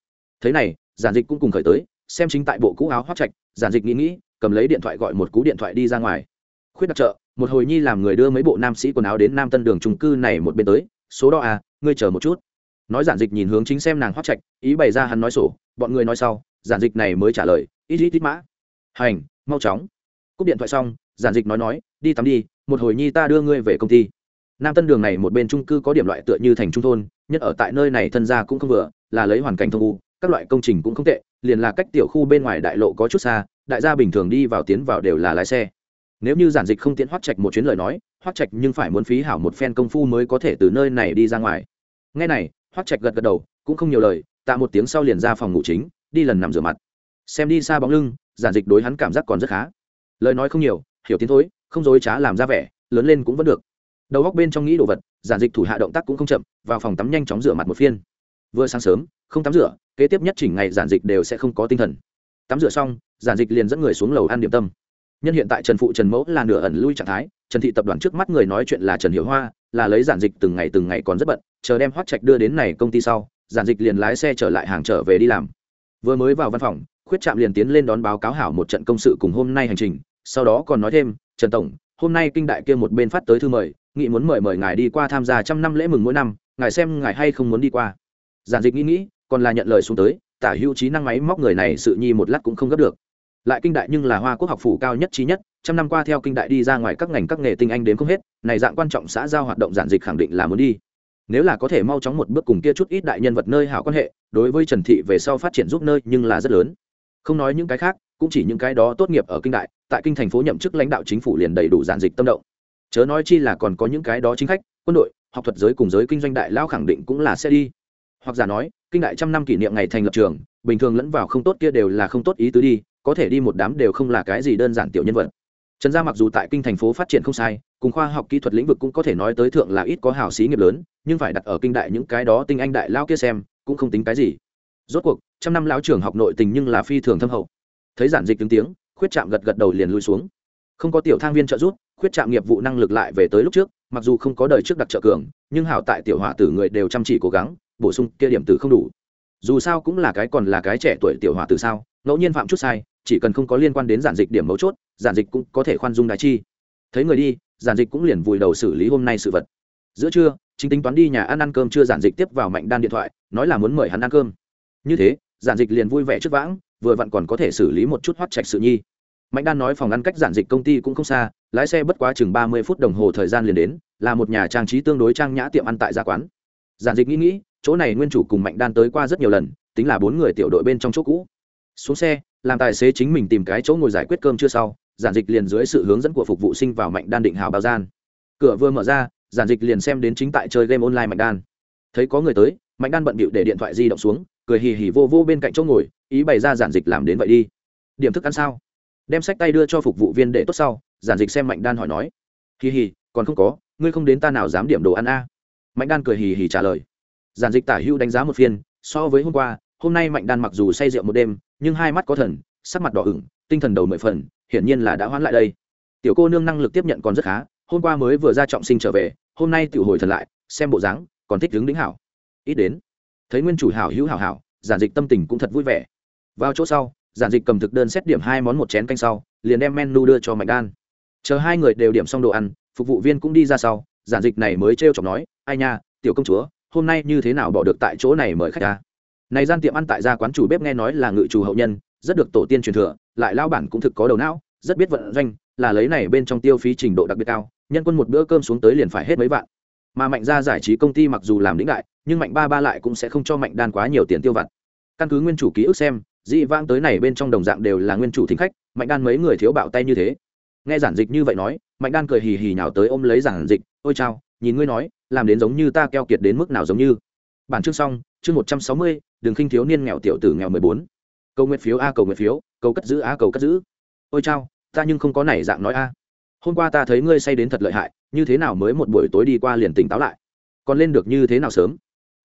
Speaker 1: Thế này giản dịch cũng cùng khởi tới xem chính tại bộ cũ áo hoắc trạch. giản dịch nghĩ nghĩ cầm lấy điện thoại gọi một cú điện thoại đi ra ngoài. Khuyết đặc trợ một hồi nhi làm người đưa mấy bộ nam sĩ quần áo đến nam tân đường trung cư này một bên tới số đó à ngươi chờ một chút. Nói giản dịch nhìn hướng chính xem nàng hoắc trạch, ý bày ra hắn nói sổ bọn người nói sau giản dịch này mới trả lời ít ít ít mã hành, mau chóng. Cúp điện thoại xong, giản dịch nói nói, đi tắm đi, một hồi nhi ta đưa ngươi về công ty. Nam tân đường này một bên trung cư có điểm loại tựa như thành trung thôn, nhất ở tại nơi này thân gia cũng không vừa, là lấy hoàn cảnh thông u, các loại công trình cũng không tệ, liền là cách tiểu khu bên ngoài đại lộ có chút xa, đại gia bình thường đi vào tiến vào đều là lái xe. Nếu như giản dịch không tiện hoắt trạch một chuyến lời nói hoắt trạch nhưng phải muốn phí hảo một phen công phu mới có thể từ nơi này đi ra ngoài. Ngay này hoắt trạch gật gật đầu, cũng không nhiều lời, tạ một tiếng sau liền ra phòng ngủ chính, đi lần nằm rửa mặt. Xem đi xa bóng lưng giản dịch đối hắn cảm giác còn rất khá. Lời nói không nhiều, hiểu tiếng thối, không dối trá làm ra vẻ, lớn lên cũng vẫn được. Đầu góc bên trong nghĩ đồ vật, giản dịch thủ hạ động tác cũng không chậm, vào phòng tắm nhanh chóng rửa mặt một phiên. Vừa sáng sớm, không tắm rửa, kế tiếp nhất chỉnh ngày giản dịch đều sẽ không có tinh thần. Tắm rửa xong, giản dịch liền dẫn người xuống lầu ăn điểm tâm. Nhân hiện tại trần phụ trần mẫu là nửa ẩn lui trạng thái, trần thị tập đoàn trước mắt người nói chuyện là trần hiệu hoa, là lấy giản dịch từng ngày từng ngày còn rất bận, chờ đem hoác trạch đưa đến này công ty sau, giản dịch liền lái xe trở lại hàng trở về đi làm. Vừa mới vào văn phòng khuyết trạm liền tiến lên đón báo cáo hảo một trận công sự cùng hôm nay hành trình, sau đó còn nói thêm, trần tổng, hôm nay kinh đại kia một bên phát tới thư mời, nghị muốn mời mời ngài đi qua tham gia trăm năm lễ mừng mỗi năm, ngài xem ngài hay không muốn đi qua. Giản dịch nghĩ nghĩ, còn là nhận lời xuống tới, tả hữu trí năng máy móc người này sự nhi một lát cũng không gấp được. Lại kinh đại nhưng là hoa quốc học phủ cao nhất trí nhất, trăm năm qua theo kinh đại đi ra ngoài các ngành các nghề tinh anh đến không hết, này dạng quan trọng xã giao hoạt động giản dịch khẳng định là muốn đi. Nếu là có thể mau chóng một bước cùng kia chút ít đại nhân vật nơi hảo quan hệ, đối với trần thị về sau phát triển giúp nơi nhưng là rất lớn không nói những cái khác, cũng chỉ những cái đó tốt nghiệp ở kinh đại, tại kinh thành phố nhậm chức lãnh đạo chính phủ liền đầy đủ giản dịch tâm động. Chớ nói chi là còn có những cái đó chính khách, quân đội, học thuật giới cùng giới kinh doanh đại lao khẳng định cũng là sẽ đi. Hoặc giả nói, kinh đại trăm năm kỷ niệm ngày thành lập trường, bình thường lẫn vào không tốt kia đều là không tốt ý tứ đi, có thể đi một đám đều không là cái gì đơn giản tiểu nhân vật. Trần gia mặc dù tại kinh thành phố phát triển không sai, cùng khoa học kỹ thuật lĩnh vực cũng có thể nói tới thượng là ít có hào xí nghiệp lớn, nhưng phải đặt ở kinh đại những cái đó tinh anh đại lao kia xem, cũng không tính cái gì rốt cuộc, trăm năm lão trường học nội tình nhưng là phi thường thâm hậu. Thấy giản dịch tiếng tiếng, khuyết Trạm gật gật đầu liền lui xuống. Không có tiểu thang viên trợ giúp, khuyết trạm nghiệp vụ năng lực lại về tới lúc trước, mặc dù không có đời trước đặc trợ cường, nhưng hảo tại tiểu hỏa tử người đều chăm chỉ cố gắng, bổ sung kia điểm tử không đủ. Dù sao cũng là cái còn là cái trẻ tuổi tiểu hỏa tử sao, ngẫu nhiên phạm chút sai, chỉ cần không có liên quan đến giản dịch điểm mấu chốt, giản dịch cũng có thể khoan dung đái chi. Thấy người đi, giản dịch cũng liền vùi đầu xử lý hôm nay sự vật. Giữa trưa, chính tính toán đi nhà ăn ăn cơm chưa giản dịch tiếp vào mạnh đan điện thoại, nói là muốn mời hắn ăn cơm như thế, giản dịch liền vui vẻ trước vãng, vừa vặn còn có thể xử lý một chút hoắt trạch sự nhi. Mạnh đan nói phòng ăn cách giản dịch công ty cũng không xa, lái xe bất quá chừng ba mươi phút đồng hồ thời gian liền đến, là một nhà trang trí tương đối trang nhã tiệm ăn tại gia quán. Giản dịch nghĩ nghĩ, chỗ này nguyên chủ cùng mạnh đan tới qua rất nhiều lần, tính là bốn người tiểu đội bên trong chỗ cũ. Xuống xe, làm tài xế chính mình tìm cái chỗ ngồi giải quyết cơm chưa sau, giản dịch liền dưới sự hướng dẫn của phục vụ sinh vào mạnh đan định hào bao gian. Cửa vừa mở ra, giản dịch liền xem đến chính tại chơi game online mạnh đan. Thấy có người tới, mạnh đan bận bịu để điện thoại di động xuống cười hì hì vô vô bên cạnh chỗ ngồi, ý bày ra giản dịch làm đến vậy đi. Điểm thức ăn sao? Đem sách tay đưa cho phục vụ viên để tốt sau, giản dịch xem mạnh đan hỏi nói. Hì hì, còn không có, ngươi không đến ta nào dám điểm đồ ăn a. Mạnh đan cười hì hì trả lời. Giản dịch tả hữu đánh giá một phiên, so với hôm qua, hôm nay mạnh đan mặc dù say rượu một đêm, nhưng hai mắt có thần, sắc mặt đỏ ửng, tinh thần đầu mười phần, hiển nhiên là đã hoãn lại đây. Tiểu cô nương năng lực tiếp nhận còn rất khá, hôm qua mới vừa ra trọng sinh trở về, hôm nay tiểu hồi thần lại, xem bộ dáng, còn thích đứng đính hảo. Ít đến thấy nguyên chủ hảo hữu hảo hảo, giản dịch tâm tình cũng thật vui vẻ. Vào chỗ sau, giản dịch cầm thực đơn xét điểm hai món một chén canh sau, liền đem menu đưa cho mạnh đan. Chờ hai người đều điểm xong đồ ăn, phục vụ viên cũng đi ra sau, giản dịch này mới trêu chọc nói, ai nha, tiểu công chúa, hôm nay như thế nào bỏ được tại chỗ này mời khách ta? Này gian tiệm ăn tại gia quán chủ bếp nghe nói là ngự chủ hậu nhân, rất được tổ tiên truyền thừa, lại lao bản cũng thực có đầu não, rất biết vận doanh, là lấy này bên trong tiêu phí trình độ đặc biệt cao, nhân quân một bữa cơm xuống tới liền phải hết mấy vạn mà mạnh gia giải trí công ty mặc dù làm lĩnh đại, nhưng mạnh ba ba lại cũng sẽ không cho mạnh đan quá nhiều tiền tiêu vặt. Căn cứ nguyên chủ ký ức xem, dị vãng tới này bên trong đồng dạng đều là nguyên chủ thính khách, mạnh đan mấy người thiếu bạo tay như thế. Nghe giản dịch như vậy nói, mạnh đan cười hì hì nhào tới ôm lấy giản dịch, ôi chao, nhìn ngươi nói, làm đến giống như ta keo kiệt đến mức nào giống như. Bản chương xong, chương một trăm sáu mươi, đường khinh thiếu niên nghèo tiểu tử nghèo mười bốn. Cầu nguyện phiếu a, cầu nguyện phiếu, cầu cất giữ a, cầu cất giữ. Ôi chao, ta nhưng không có này dạng nói a. Hôm qua ta thấy ngươi say đến thật lợi hại như thế nào mới một buổi tối đi qua liền tỉnh táo lại? Còn lên được như thế nào sớm?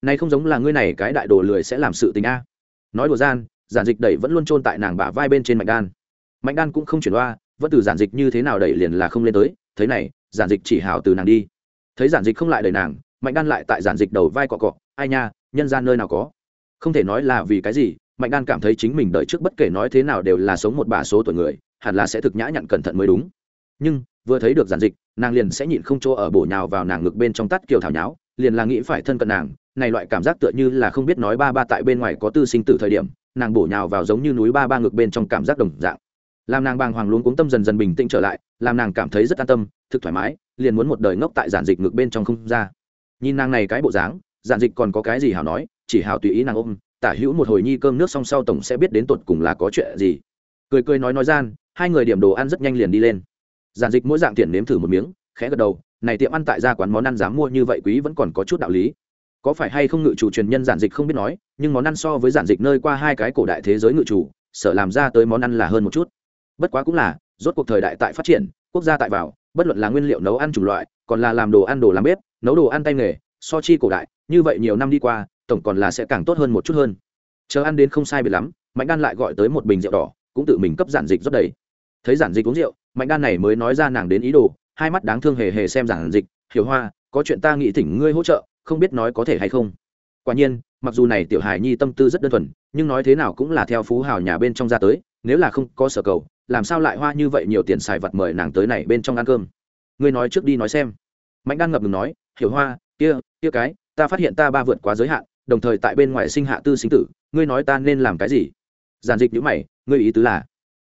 Speaker 1: Nay không giống là ngươi này cái đại đồ lười sẽ làm sự tình a. Nói đùa gian, giản dịch đẩy vẫn luôn chôn tại nàng bả vai bên trên mạnh đan. Mạnh đan cũng không chuyển đoa vẫn từ giản dịch như thế nào đẩy liền là không lên tới. Thế này, giản dịch chỉ hào từ nàng đi. Thấy giản dịch không lại đẩy nàng, mạnh đan lại tại giản dịch đầu vai cọ cọ. Ai nha, nhân gian nơi nào có? Không thể nói là vì cái gì, mạnh đan cảm thấy chính mình đợi trước bất kể nói thế nào đều là sống một bà số tuổi người, hẳn là sẽ thực nhã nhặn cẩn thận mới đúng. Nhưng vừa thấy được giản dịch, nàng liền sẽ nhịn không chỗ ở bổ nhào vào nàng ngực bên trong tắt kiều thảo nháo, liền là nghĩ phải thân cận nàng, này loại cảm giác tựa như là không biết nói ba ba tại bên ngoài có tư sinh tử thời điểm, nàng bổ nhào vào giống như núi ba ba ngực bên trong cảm giác đồng dạng. Làm nàng bàng hoàng luôn cuống tâm dần dần bình tĩnh trở lại, làm nàng cảm thấy rất an tâm, thực thoải mái, liền muốn một đời ngốc tại giản dịch ngực bên trong không ra. Nhìn nàng này cái bộ dáng, giản dịch còn có cái gì hảo nói, chỉ hảo tùy ý nàng ôm, tả hữu một hồi nhi cơm nước xong sau tổng sẽ biết đến tột cùng là có chuyện gì. Cười cười nói nói gian, hai người điểm đồ ăn rất nhanh liền đi lên giản dịch mỗi dạng tiền nếm thử một miếng, khẽ gật đầu, này tiệm ăn tại gia quán món ăn dám mua như vậy quý vẫn còn có chút đạo lý. Có phải hay không ngự chủ truyền nhân giản dịch không biết nói, nhưng món ăn so với giản dịch nơi qua hai cái cổ đại thế giới ngự chủ sợ làm ra tới món ăn là hơn một chút. Bất quá cũng là, rốt cuộc thời đại tại phát triển, quốc gia tại vào, bất luận là nguyên liệu nấu ăn chủng loại, còn là làm đồ ăn đồ làm bếp, nấu đồ ăn tay nghề, so chi cổ đại, như vậy nhiều năm đi qua, tổng còn là sẽ càng tốt hơn một chút hơn. Chờ ăn đến không sai biệt lắm, mạnh đan lại gọi tới một bình rượu đỏ, cũng tự mình cấp giản dịch rót đầy thấy giản dịch uống rượu, mạnh đan này mới nói ra nàng đến ý đồ, hai mắt đáng thương hề hề xem giản dịch, hiểu hoa, có chuyện ta nghĩ thỉnh ngươi hỗ trợ, không biết nói có thể hay không? Quả nhiên, mặc dù này tiểu hài nhi tâm tư rất đơn thuần, nhưng nói thế nào cũng là theo phú hào nhà bên trong ra tới, nếu là không có sở cầu, làm sao lại hoa như vậy nhiều tiền xài vật mời nàng tới này bên trong ăn cơm? Ngươi nói trước đi nói xem. Mạnh đan ngập ngừng nói, hiểu hoa, kia kia cái, ta phát hiện ta ba vượt quá giới hạn, đồng thời tại bên ngoài sinh hạ tư sinh tử, ngươi nói ta nên làm cái gì? Giản dịch nhữ mày, ngươi ý tứ là,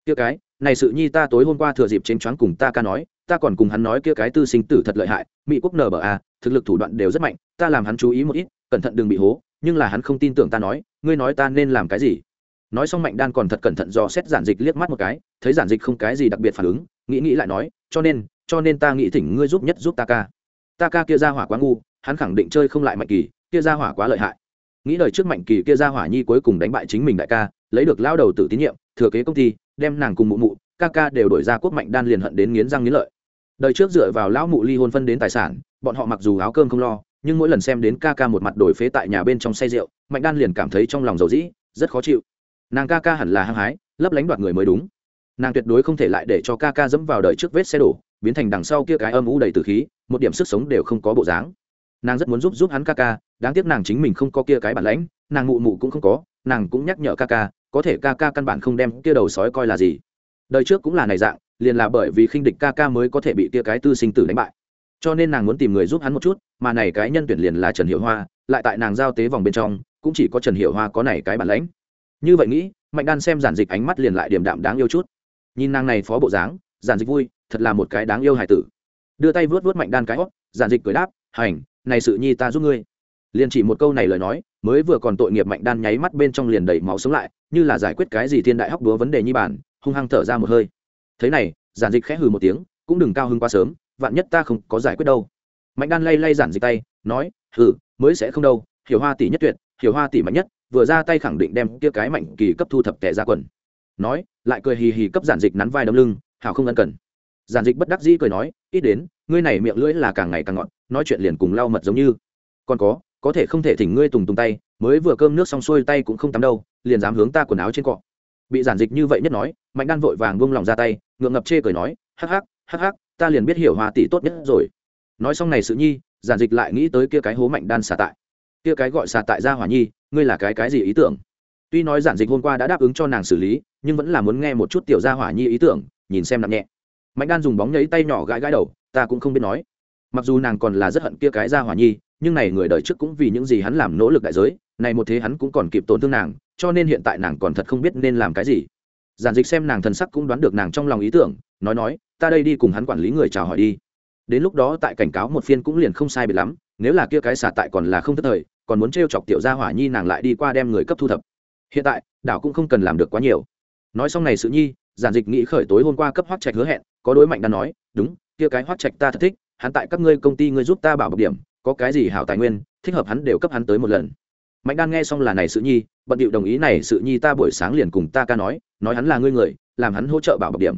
Speaker 1: kia cái này sự nhi ta tối hôm qua thừa dịp trên choáng cùng ta ca nói, ta còn cùng hắn nói kia cái tư sinh tử thật lợi hại, mỹ quốc nở bờ a, thực lực thủ đoạn đều rất mạnh, ta làm hắn chú ý một ít, cẩn thận đừng bị hố, nhưng là hắn không tin tưởng ta nói, ngươi nói ta nên làm cái gì? Nói xong mạnh đan còn thật cẩn thận do xét giản dịch liếc mắt một cái, thấy giản dịch không cái gì đặc biệt phản ứng, nghĩ nghĩ lại nói, cho nên cho nên ta nghĩ thỉnh ngươi giúp nhất giúp ta ca. Ta ca kia ra hỏa quá ngu, hắn khẳng định chơi không lại mạnh kỳ, kia ra hỏa quá lợi hại. Nghĩ đời trước mạnh kỳ kia ra hỏa nhi cuối cùng đánh bại chính mình đại ca, lấy được lao đầu tử tín nhiệm thừa kế công ty, đem nàng cùng mụ mụ, ca ca đều đổi ra quốc mạnh đan liền hận đến nghiến răng nghiến lợi. Đời trước dựa vào lão mụ ly hôn phân đến tài sản, bọn họ mặc dù áo cơm không lo, nhưng mỗi lần xem đến ca ca một mặt đổi phế tại nhà bên trong say rượu, mạnh đan liền cảm thấy trong lòng dầu dĩ, rất khó chịu. Nàng ca ca hẳn là hăng hái, lấp lánh đoạt người mới đúng. Nàng tuyệt đối không thể lại để cho ca ca dẫm vào đời trước vết xe đổ, biến thành đằng sau kia cái âm u đầy từ khí, một điểm sức sống đều không có bộ dáng. Nàng rất muốn giúp giúp hắn ca ca, đáng tiếc nàng chính mình không có kia cái bản lãnh, nàng mụ mụ cũng không có, nàng cũng nhắc nhở ca ca có thể ca ca căn bản không đem kia đầu sói coi là gì. Đời trước cũng là này dạng, liền là bởi vì khinh địch ca ca mới có thể bị kia cái tư sinh tử đánh bại. Cho nên nàng muốn tìm người giúp hắn một chút, mà này cái nhân tuyển liền là trần hiệu hoa, lại tại nàng giao tế vòng bên trong, cũng chỉ có trần hiệu hoa có này cái bản lãnh. Như vậy nghĩ, mạnh đan xem giản dịch ánh mắt liền lại điềm đạm đáng yêu chút. Nhìn nàng này phó bộ dáng, giản dịch vui, thật là một cái đáng yêu hài tử. Đưa tay vớt vớt mạnh đan cái hót, giản dịch cười đáp, hành, này sự nhi ta giúp ngươi. Liền chỉ một câu này lời nói, mới vừa còn tội nghiệp mạnh đan nháy mắt bên trong liền đầy máu sống lại như là giải quyết cái gì thiên đại hóc đúa vấn đề nhi bản, hung hăng thở ra một hơi. Thế này, giản dịch khẽ hừ một tiếng, cũng đừng cao hưng quá sớm, vạn nhất ta không có giải quyết đâu. Mạnh đan lay lay giản dịch tay, nói, hừ, mới sẽ không đâu, hiểu hoa tỷ nhất tuyệt, hiểu hoa tỷ mạnh nhất, vừa ra tay khẳng định đem kia cái mạnh kỳ cấp thu thập kẻ ra quần. Nói, lại cười hì hì cấp giản dịch nắn vai đâm lưng, hảo không ân cần. Giản dịch bất đắc dĩ cười nói, ít đến, ngươi này miệng lưỡi là càng ngày càng ngọn nói chuyện liền cùng lau mật giống như. Còn có có thể không thể thỉnh ngươi tùng tùng tay, mới vừa cơm nước xong xuôi tay cũng không tắm đâu, liền dám hướng ta quần áo trên cọ. Bị giản dịch như vậy nhất nói, mạnh đan vội vàng buông lòng ra tay, ngượng ngập chê cười nói, hắc hắc hắc hắc, ta liền biết hiểu hoa tỷ tốt nhất rồi. Nói xong này sự nhi, giản dịch lại nghĩ tới kia cái hố mạnh đan xả tại. Kia cái gọi xả tại ra hỏa nhi, ngươi là cái cái gì ý tưởng? Tuy nói giản dịch hôm qua đã đáp ứng cho nàng xử lý, nhưng vẫn là muốn nghe một chút tiểu gia hỏa nhi ý tưởng, nhìn xem nặng nhẹ. Mạnh đan dùng bóng nhấy tay nhỏ gãi gãi đầu, ta cũng không biết nói. Mặc dù nàng còn là rất hận kia cái gia hỏa nhi nhưng này người đời trước cũng vì những gì hắn làm nỗ lực đại giới, này một thế hắn cũng còn kịp tổn thương nàng, cho nên hiện tại nàng còn thật không biết nên làm cái gì. Giản dịch xem nàng thần sắc cũng đoán được nàng trong lòng ý tưởng, nói nói, ta đây đi cùng hắn quản lý người chào hỏi đi. Đến lúc đó tại cảnh cáo một phiên cũng liền không sai biệt lắm, nếu là kia cái xả tại còn là không thất thời, còn muốn t chọc tiểu gia hỏa nhi nàng lại đi qua đem người cấp thu thập. Hiện tại, đảo cũng không cần làm được quá nhiều. Nói xong này sự nhi, giản dịch nghĩ khởi tối hôm qua cấp hoác trạch hứa hẹn, có đối mạnh đã nói, đúng, kia cái hoác trạch ta thật thích, hắn tại các ngươi công ty ngươi giúp ta bảo bọc điểm có cái gì hảo tài nguyên, thích hợp hắn đều cấp hắn tới một lần. Mạnh đan nghe xong là này sự nhi, bận điệu đồng ý này sự nhi ta buổi sáng liền cùng ta ca nói nói hắn là ngươi người, làm hắn hỗ trợ bảo bọc điểm.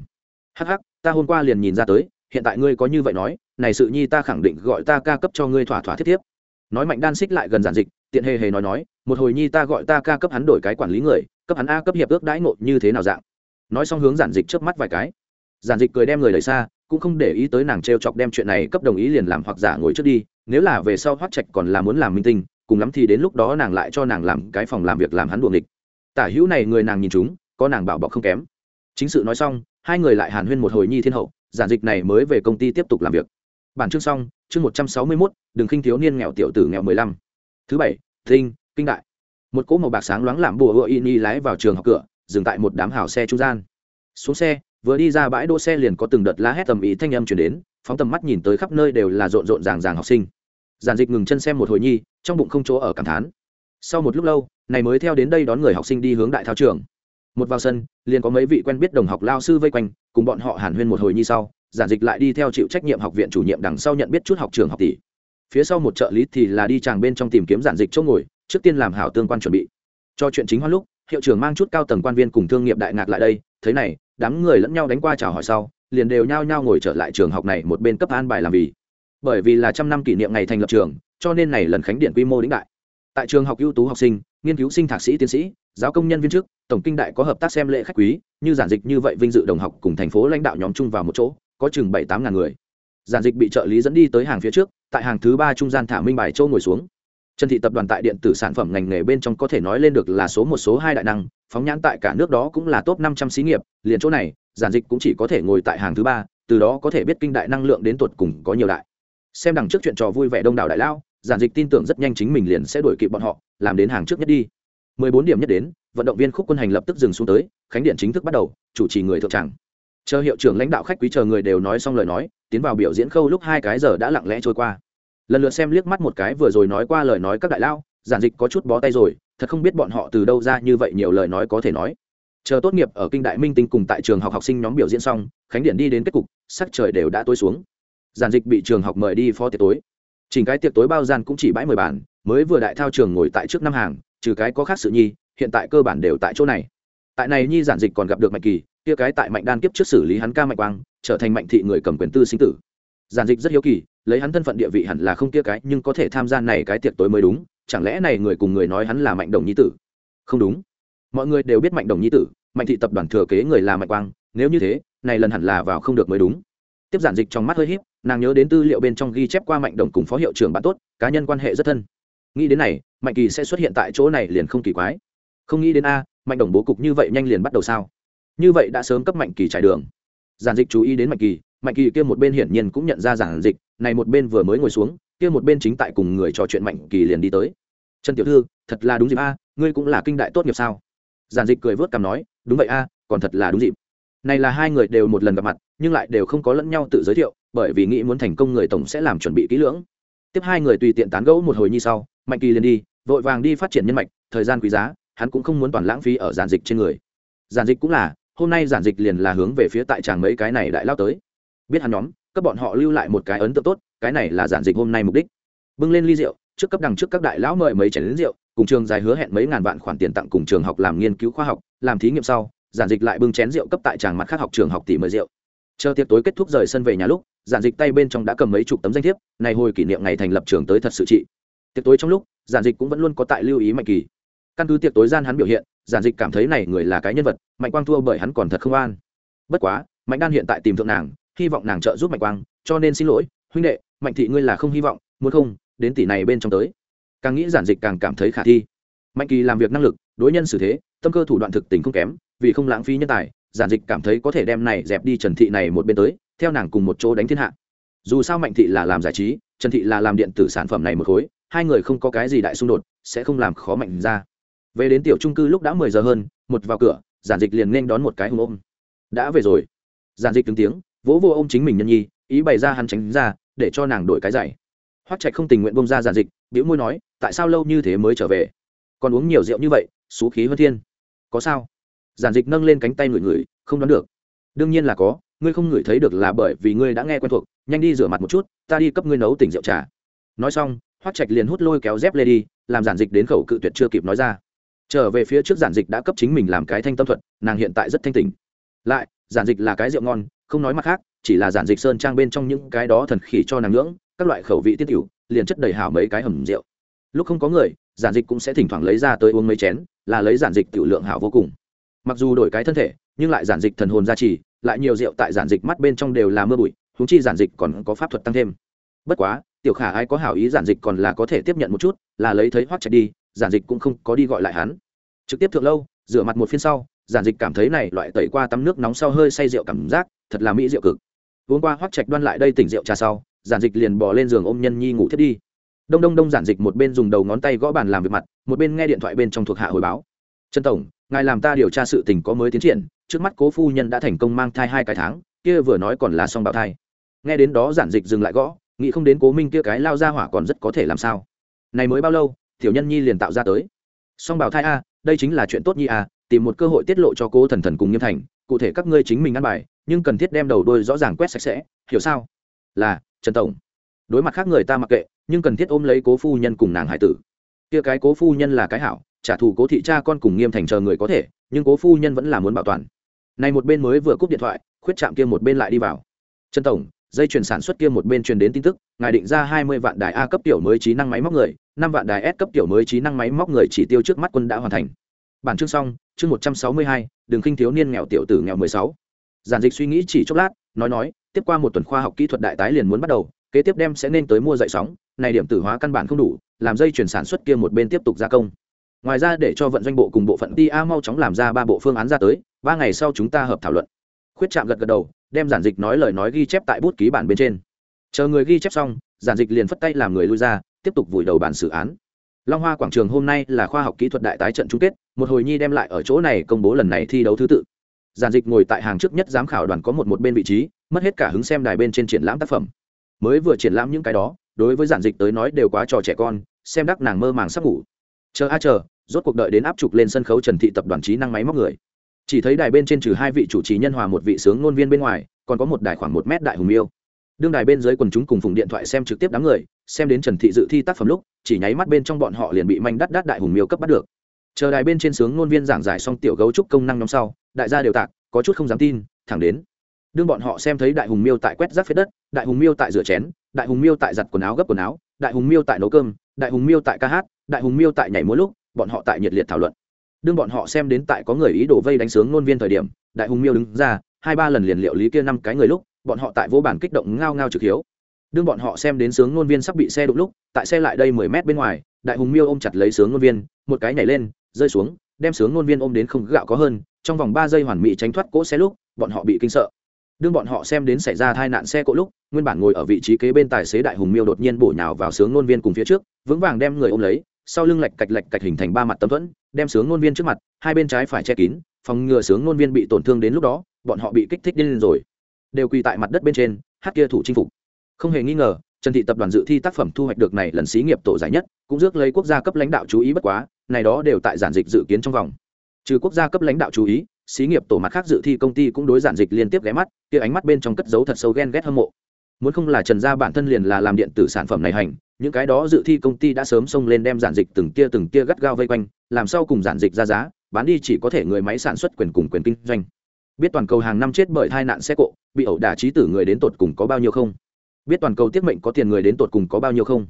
Speaker 1: Hắc hắc, ta hôm qua liền nhìn ra tới, hiện tại ngươi có như vậy nói, này sự nhi ta khẳng định gọi ta ca cấp cho ngươi thỏa thỏa thiết thiếp. Nói mạnh đan xích lại gần giản dịch, tiện hề hề nói nói, một hồi nhi ta gọi ta ca cấp hắn đổi cái quản lý người, cấp hắn a cấp hiệp ước đãi ngộ như thế nào dạng. Nói xong hướng giản dịch trước mắt vài cái. Giản dịch cười đem người đẩy xa, cũng không để ý tới nàng t r e o chọc đem chuyện này cấp đồng ý liền làm hoặc giả ngồi trước đi nếu là về sau hoắc trạch còn là muốn làm minh tinh, cùng lắm thì đến lúc đó nàng lại cho nàng làm cái phòng làm việc làm hắn buồng địch tả hữu này người nàng nhìn chúng, có nàng bảo bọc không kém. Chính sự nói xong, hai người lại hàn huyên một hồi nhi thiên hậu, giản dịch này mới về công ty tiếp tục làm việc. Bản chương xong, chương một trăm sáu mươi mốt, đừng khinh thiếu niên nghèo tiểu tử nghèo mười lăm. Thứ bảy thinh kinh đại. Một cỗ màu bạc sáng loáng làm bùa hựa y ni lái vào trường học cửa, dừng tại một đám hào xe trung gian. Xuống xe, vừa đi ra bãi đỗ xe liền có từng đợt la hét tầm ý thanh âm chuyển đến phóng tầm mắt nhìn tới khắp nơi đều là rộn rộn ràng ràng học sinh. Giản dịch ngừng chân xem một hồi nhi, trong bụng không chỗ ở cảm thán. Sau một lúc lâu, này mới theo đến đây đón người học sinh đi hướng đại thao trường. Một vào sân, liền có mấy vị quen biết đồng học lao sư vây quanh, cùng bọn họ hàn huyên một hồi nhi sau, giản dịch lại đi theo chịu trách nhiệm học viện chủ nhiệm đằng sau nhận biết chút học trường học tỷ. Phía sau một trợ lý thì là đi chàng bên trong tìm kiếm giản dịch chỗ ngồi, trước tiên làm hảo tương quan chuẩn bị. Cho chuyện chính hoa lúc, hiệu trưởng mang chút cao tầng quan viên cùng thương nghiệp đại ngạc lại đây thế này, đám người lẫn nhau đánh qua chào hỏi sau liền đều nhao nhao ngồi trở lại trường học này một bên cấp an bài làm vì. Bởi vì là trăm năm kỷ niệm ngày thành lập trường, cho nên này lần khánh điện quy mô đĩnh đại. Tại trường học ưu tú học sinh, nghiên cứu sinh thạc sĩ tiến sĩ, giáo công nhân viên chức, tổng kinh đại có hợp tác xem lễ khách quý, như giản dịch như vậy vinh dự đồng học cùng thành phố lãnh đạo nhóm chung vào một chỗ, có chừng bảy tám ngàn người. Giản dịch bị trợ lý dẫn đi tới hàng phía trước, tại hàng thứ ba trung gian thả minh bài châu ngồi xuống. Trần thị tập đoàn tại điện tử sản phẩm ngành nghề bên trong có thể nói lên được là số một, số hai đại năng, phóng nhãn tại cả nước đó cũng là top năm trăm xí nghiệp, liền chỗ này giản dịch cũng chỉ có thể ngồi tại hàng thứ ba, từ đó có thể biết kinh đại năng lượng đến tuột cùng có nhiều đại. Xem đằng trước chuyện trò vui vẻ đông đảo đại lao, giản dịch tin tưởng rất nhanh chính mình liền sẽ đuổi kịp bọn họ, làm đến hàng trước nhất đi. Mười bốn điểm nhất đến, vận động viên khúc quân hành lập tức dừng xuống tới, khánh điện chính thức bắt đầu, chủ trì người thượng tràng. Chờ hiệu trưởng lãnh đạo khách quý chờ người đều nói xong lời nói, tiến vào biểu diễn khâu lúc hai cái giờ đã lặng lẽ trôi qua. Lần lượt xem liếc mắt một cái vừa rồi nói qua lời nói các đại lao, giản dịch có chút bó tay rồi, thật không biết bọn họ từ đâu ra như vậy nhiều lời nói có thể nói chờ tốt nghiệp ở kinh đại minh tinh cùng tại trường học học sinh nhóm biểu diễn xong, khánh điện đi đến kết cục, sắc trời đều đã tối xuống. Giản dịch bị trường học mời đi phó tiệc tối. Chỉnh cái tiệc tối bao gian cũng chỉ bãi mười bàn, mới vừa đại thao trường ngồi tại trước năm hàng, trừ cái có khác sự nhi, hiện tại cơ bản đều tại chỗ này. Tại này nhi giản dịch còn gặp được mạnh kỳ, kia cái tại mạnh đan kiếp trước xử lý hắn ca mạnh quang, trở thành mạnh thị người cầm quyền tư sinh tử. Giản dịch rất hiếu kỳ, lấy hắn thân phận địa vị hẳn là không kia cái, nhưng có thể tham gia này cái tiệc tối mới đúng, chẳng lẽ này người cùng người nói hắn là mạnh đồng nhi tử? Không đúng mọi người đều biết mạnh đồng nhi tử, mạnh thị tập đoàn thừa kế người là mạnh quang, nếu như thế, này lần hẳn là vào không được mới đúng. Tiếp giản dịch trong mắt hơi h í p nàng nhớ đến tư liệu bên trong ghi chép qua mạnh đồng cùng phó hiệu trưởng bạn tốt, cá nhân quan hệ rất thân. Nghĩ đến này, mạnh kỳ sẽ xuất hiện tại chỗ này liền không kỳ quái. Không nghĩ đến a, mạnh đồng bố cục như vậy nhanh liền bắt đầu sao? Như vậy đã sớm cấp mạnh kỳ trải đường. Giản dịch chú ý đến mạnh kỳ mạnh kỳ kia một bên hiển nhiên cũng nhận ra giản dịch, này một bên vừa mới ngồi xuống, kia một bên chính tại cùng người trò chuyện mạnh kỳ liền đi tới. Trần tiểu thư, thật là đúng dịp a, ngươi cũng là kinh đại tốt nghiệp sao? Giản dịch cười vớt cằm nói, đúng vậy a, còn thật là đúng dịp. Này là hai người đều một lần gặp mặt, nhưng lại đều không có lẫn nhau tự giới thiệu, bởi vì nghĩ muốn thành công người tổng sẽ làm chuẩn bị kỹ lưỡng. Tiếp hai người tùy tiện tán gẫu một hồi như sau, mạnh kỳ liền đi, vội vàng đi phát triển nhân mạch, thời gian quý giá, hắn cũng không muốn toàn lãng phí ở giản dịch trên người. Giản dịch cũng là, hôm nay giản dịch liền là hướng về phía tại tràng mấy cái này đại lao tới. Biết hắn nhóm các bọn họ lưu lại một cái ấn tượng tốt, cái này là giản dịch hôm nay mục đích. Bưng lên ly rượu trước cấp đằng trước các đại lão mời mấy chén lính rượu, cùng trường dài hứa hẹn mấy ngàn vạn khoản tiền tặng cùng trường học làm nghiên cứu khoa học, làm thí nghiệm sau, giản dịch lại bưng chén rượu cấp tại tràng mặt khác học trường học tỷ mời rượu. Chờ tiệc tối kết thúc rời sân về nhà lúc, giản dịch tay bên trong đã cầm mấy chục tấm danh thiếp, này hồi kỷ niệm ngày thành lập trường tới thật sự trị. Tiệc tối trong lúc, giản dịch cũng vẫn luôn có tại lưu ý mạnh kỳ. Căn cứ tiệc tối gian hắn biểu hiện, giản dịch cảm thấy này người là cái nhân vật, mạnh quang thua bởi hắn còn thật không an. Bất quá, mạnh đan hiện tại tìm thượng nàng, hy vọng nàng trợ giúp mạnh quang, cho nên xin lỗi, huynh đệ, mạnh thị ngươi là không hy vọng, muốn không đến tỷ này bên trong tới. Càng nghĩ giản dịch càng cảm thấy khả thi. Mạnh kỳ làm việc năng lực, đối nhân xử thế, tâm cơ thủ đoạn thực tình không kém, vì không lãng phí nhân tài, giản dịch cảm thấy có thể đem này dẹp đi trần thị này một bên tới, theo nàng cùng một chỗ đánh thiên hạ. Dù sao mạnh thị là làm giải trí, trần thị là làm điện tử sản phẩm này một khối, hai người không có cái gì đại xung đột, sẽ không làm khó mạnh ra. Về đến tiểu trung cư lúc đã mười giờ hơn, một vào cửa, giản dịch liền nên đón một cái hùng ôm. Đã về rồi. Giản dịch từng tiếng, vỗ vô ô m chính mình nhân nhi, ý bày ra hắn tránh ra, để cho nàng đổi cái giày hoắc trạch không tình nguyện bông ra giản dịch biểu môi nói, tại sao lâu như thế mới trở về? Còn uống nhiều rượu như vậy, xú khí hơn thiên. Có sao? Giản dịch nâng lên cánh tay ngửi ngửi, không đoán được. Đương nhiên là có, ngươi không ngửi thấy được là bởi vì ngươi đã nghe quen thuộc, nhanh đi rửa mặt một chút, ta đi cấp ngươi nấu tỉnh rượu trà. Nói xong, hoắc trạch liền hút lôi kéo dép lê đi, làm giản dịch đến khẩu cự tuyệt chưa kịp nói ra. Trở về phía trước giản dịch đã cấp chính mình làm cái thanh tâm thuật, nàng hiện tại rất thanh tỉnh. Lại giản dịch là cái rượu ngon, không nói mặt khác, chỉ là giản dịch sơn trang bên trong những cái đó thần khỉ cho nàng ngưỡng các loại khẩu vị tiết tiểu, liền chất đầy hảo mấy cái hầm rượu. Lúc không có người, giản dịch cũng sẽ thỉnh thoảng lấy ra tới uống mấy chén, là lấy giản dịch tiểu lượng hảo vô cùng. Mặc dù đổi cái thân thể, nhưng lại giản dịch thần hồn gia trì, lại nhiều rượu tại giản dịch mắt bên trong đều là mưa bụi húng chi giản dịch còn có pháp thuật tăng thêm. Bất quá, tiểu khả ai có hảo ý giản dịch còn là có thể tiếp nhận một chút, là lấy thấy hoắc chạy đi, giản dịch cũng không có đi gọi lại hắn. Trực tiếp thượng lâu, rửa mặt một phiên sau, giản dịch cảm thấy này loại tẩy qua tắm nước nóng sau hơi say rượu cảm giác, thật là mỹ rượu cực. Uống qua hoắc trạch đoan lại đây tỉnh rượu trà sau giản dịch liền bỏ lên giường ôm nhân nhi ngủ thiết đi. Đông đông đông giản dịch một bên dùng đầu ngón tay gõ bàn làm việc mặt, một bên nghe điện thoại bên trong thuộc hạ hồi báo. Trần tổng, ngài làm ta điều tra sự tình có mới tiến triển, trước mắt cố phu nhân đã thành công mang thai hai cái tháng, kia vừa nói còn là xong bạo thai. Nghe đến đó giản dịch dừng lại gõ, nghĩ không đến cố minh kia cái lao ra hỏa còn rất có thể làm sao. Này mới bao lâu, tiểu nhân nhi liền tạo ra tới? Song bảo thai a, đây chính là chuyện tốt nhi a, tìm một cơ hội tiết lộ cho cố thần thần cùng nghiêm thành, cụ thể các ngươi chính mình ăn bài, nhưng cần thiết đem đầu đôi rõ ràng quét sạch sẽ, hiểu sao? Là trần tổng. Đối mặt khác người ta mặc kệ, nhưng cần thiết ôm lấy cố phu nhân cùng nàng hải tử. Kia cái cố phu nhân là cái hảo, trả thù cố thị cha con cùng nghiêm thành chờ người có thể, nhưng cố phu nhân vẫn là muốn bảo toàn. Này một bên mới vừa cúp điện thoại, khuyết chạm kia một bên lại đi vào. Trần tổng, dây chuyển sản xuất kia một bên truyền đến tin tức, ngài định ra hai mươi vạn đài a cấp tiểu mới trí năng máy móc người, năm vạn đài s cấp tiểu mới trí năng máy móc người chỉ tiêu trước mắt quân đã hoàn thành. Bản chương xong, chương một trăm sáu mươi hai đường khinh thiếu niên nghèo tiểu tử nghèo mười sáu. Giản dịch suy nghĩ chỉ chốc lát, nói nói tiếp qua một tuần khoa học kỹ thuật đại tái liền muốn bắt đầu, kế tiếp đem sẽ nên tới mua dậy sóng, này điểm tử hóa căn bản không đủ, làm dây chuyển sản xuất kia một bên tiếp tục gia công. Ngoài ra để cho vận doanh bộ cùng bộ phận tia mau chóng làm ra ba bộ phương án ra tới, ba ngày sau chúng ta hợp thảo luận. Khuyết chạm gật gật đầu, đem giản dịch nói lời nói ghi chép tại bút ký bản bên trên. Chờ người ghi chép xong, giản dịch liền phất tay làm người lui ra, tiếp tục vùi đầu bản xử án. Long hoa quảng trường hôm nay là khoa học kỹ thuật đại tái trận chung kết, một hồi nhi đem lại ở chỗ này công bố lần này thi đấu thứ tự. Giản dịch ngồi tại hàng trước nhất giám khảo đoàn có một một bên vị trí mất hết cả hứng xem đài bên trên triển lãm tác phẩm. Mới vừa triển lãm những cái đó, đối với giản dịch tới nói đều quá trò trẻ con, xem đắc nàng mơ màng sắp ngủ. Chờ, a, chờ, rốt cuộc đợi đến áp trục lên sân khấu trần thị tập đoàn trí năng máy móc người. Chỉ thấy đài bên trên trừ hai vị chủ trì nhân hòa một vị sướng ngôn viên bên ngoài, còn có một đài khoảng một mét đại hùng miêu. Đương đài bên dưới quần chúng cùng phùng điện thoại xem trực tiếp đám người, xem đến trần thị dự thi tác phẩm lúc, chỉ nháy mắt bên trong bọn họ liền bị manh đắt đắt đại hùng miêu cấp bắt được. Chờ đài bên trên sướng ngôn viên giảng giải xong tiểu gấu trúc công năng nhóm sau, đại gia đều tạc, có chút không dám tin, thẳng đến đương bọn họ xem thấy đại hùng miêu tại quét rác phết đất, đại hùng miêu tại rửa chén, đại hùng miêu tại giặt quần áo gấp quần áo, đại hùng miêu tại nấu cơm, đại hùng miêu tại ca hát, đại hùng miêu tại nhảy múa lúc, bọn họ tại nhiệt liệt thảo luận. Đương bọn họ xem đến tại có người ý đồ vây đánh sướng ngôn viên thời điểm, đại hùng miêu đứng ra, hai ba lần liền liệu lý kia năm cái người lúc, bọn họ tại vô bản kích động ngao ngao trực hiếu. Đương bọn họ xem đến sướng ngôn viên sắp bị xe đụng lúc, tại xe lại đây mười mét bên ngoài, đại hùng miêu ôm chặt lấy sướng ngôn viên, một cái nhảy lên, rơi xuống, đem sướng ngôn viên ôm đến không gạo có hơn, trong vòng ba giây hoàn mỹ tránh thoát cỗ xe lúc, bọn họ bị kinh sợ đương bọn họ xem đến xảy ra tai nạn xe cộ lúc, nguyên bản ngồi ở vị trí kế bên tài xế đại hùng miêu đột nhiên bổ nhào vào sướng ngôn viên cùng phía trước, vững vàng đem người ôm lấy, sau lưng lệch cạch lệch cạch hình thành ba mặt tấm thuẫn, đem sướng ngôn viên trước mặt, hai bên trái phải che kín, phòng ngừa sướng ngôn viên bị tổn thương đến lúc đó, bọn họ bị kích thích lên rồi. Đều quỳ tại mặt đất bên trên, hát kia thủ chinh phục. Không hề nghi ngờ, trần thị tập đoàn dự thi tác phẩm thu hoạch được này lần xí nghiệp tổ giải nhất, cũng rước lấy quốc gia cấp lãnh đạo chú ý bất quá, này đó đều tại giản dịch dự kiến trong vòng. Trừ quốc gia cấp lãnh đạo chú ý xí nghiệp tổ mặt khác dự thi công ty cũng đối giản dịch liên tiếp ghé mắt, kia ánh mắt bên trong cất dấu thật sâu ghen ghét hâm mộ. Muốn không là trần gia bản thân liền là làm điện tử sản phẩm này hành, những cái đó dự thi công ty đã sớm xông lên đem giản dịch từng tia từng tia gắt gao vây quanh, làm sao cùng giản dịch ra giá, bán đi chỉ có thể người máy sản xuất quyền cùng quyền kinh doanh. Biết toàn cầu hàng năm chết bởi tai nạn xe cộ, bị ẩu đả trí tử người đến tột cùng có bao nhiêu không? Biết toàn cầu tiết mệnh có tiền người đến tột cùng có bao nhiêu không?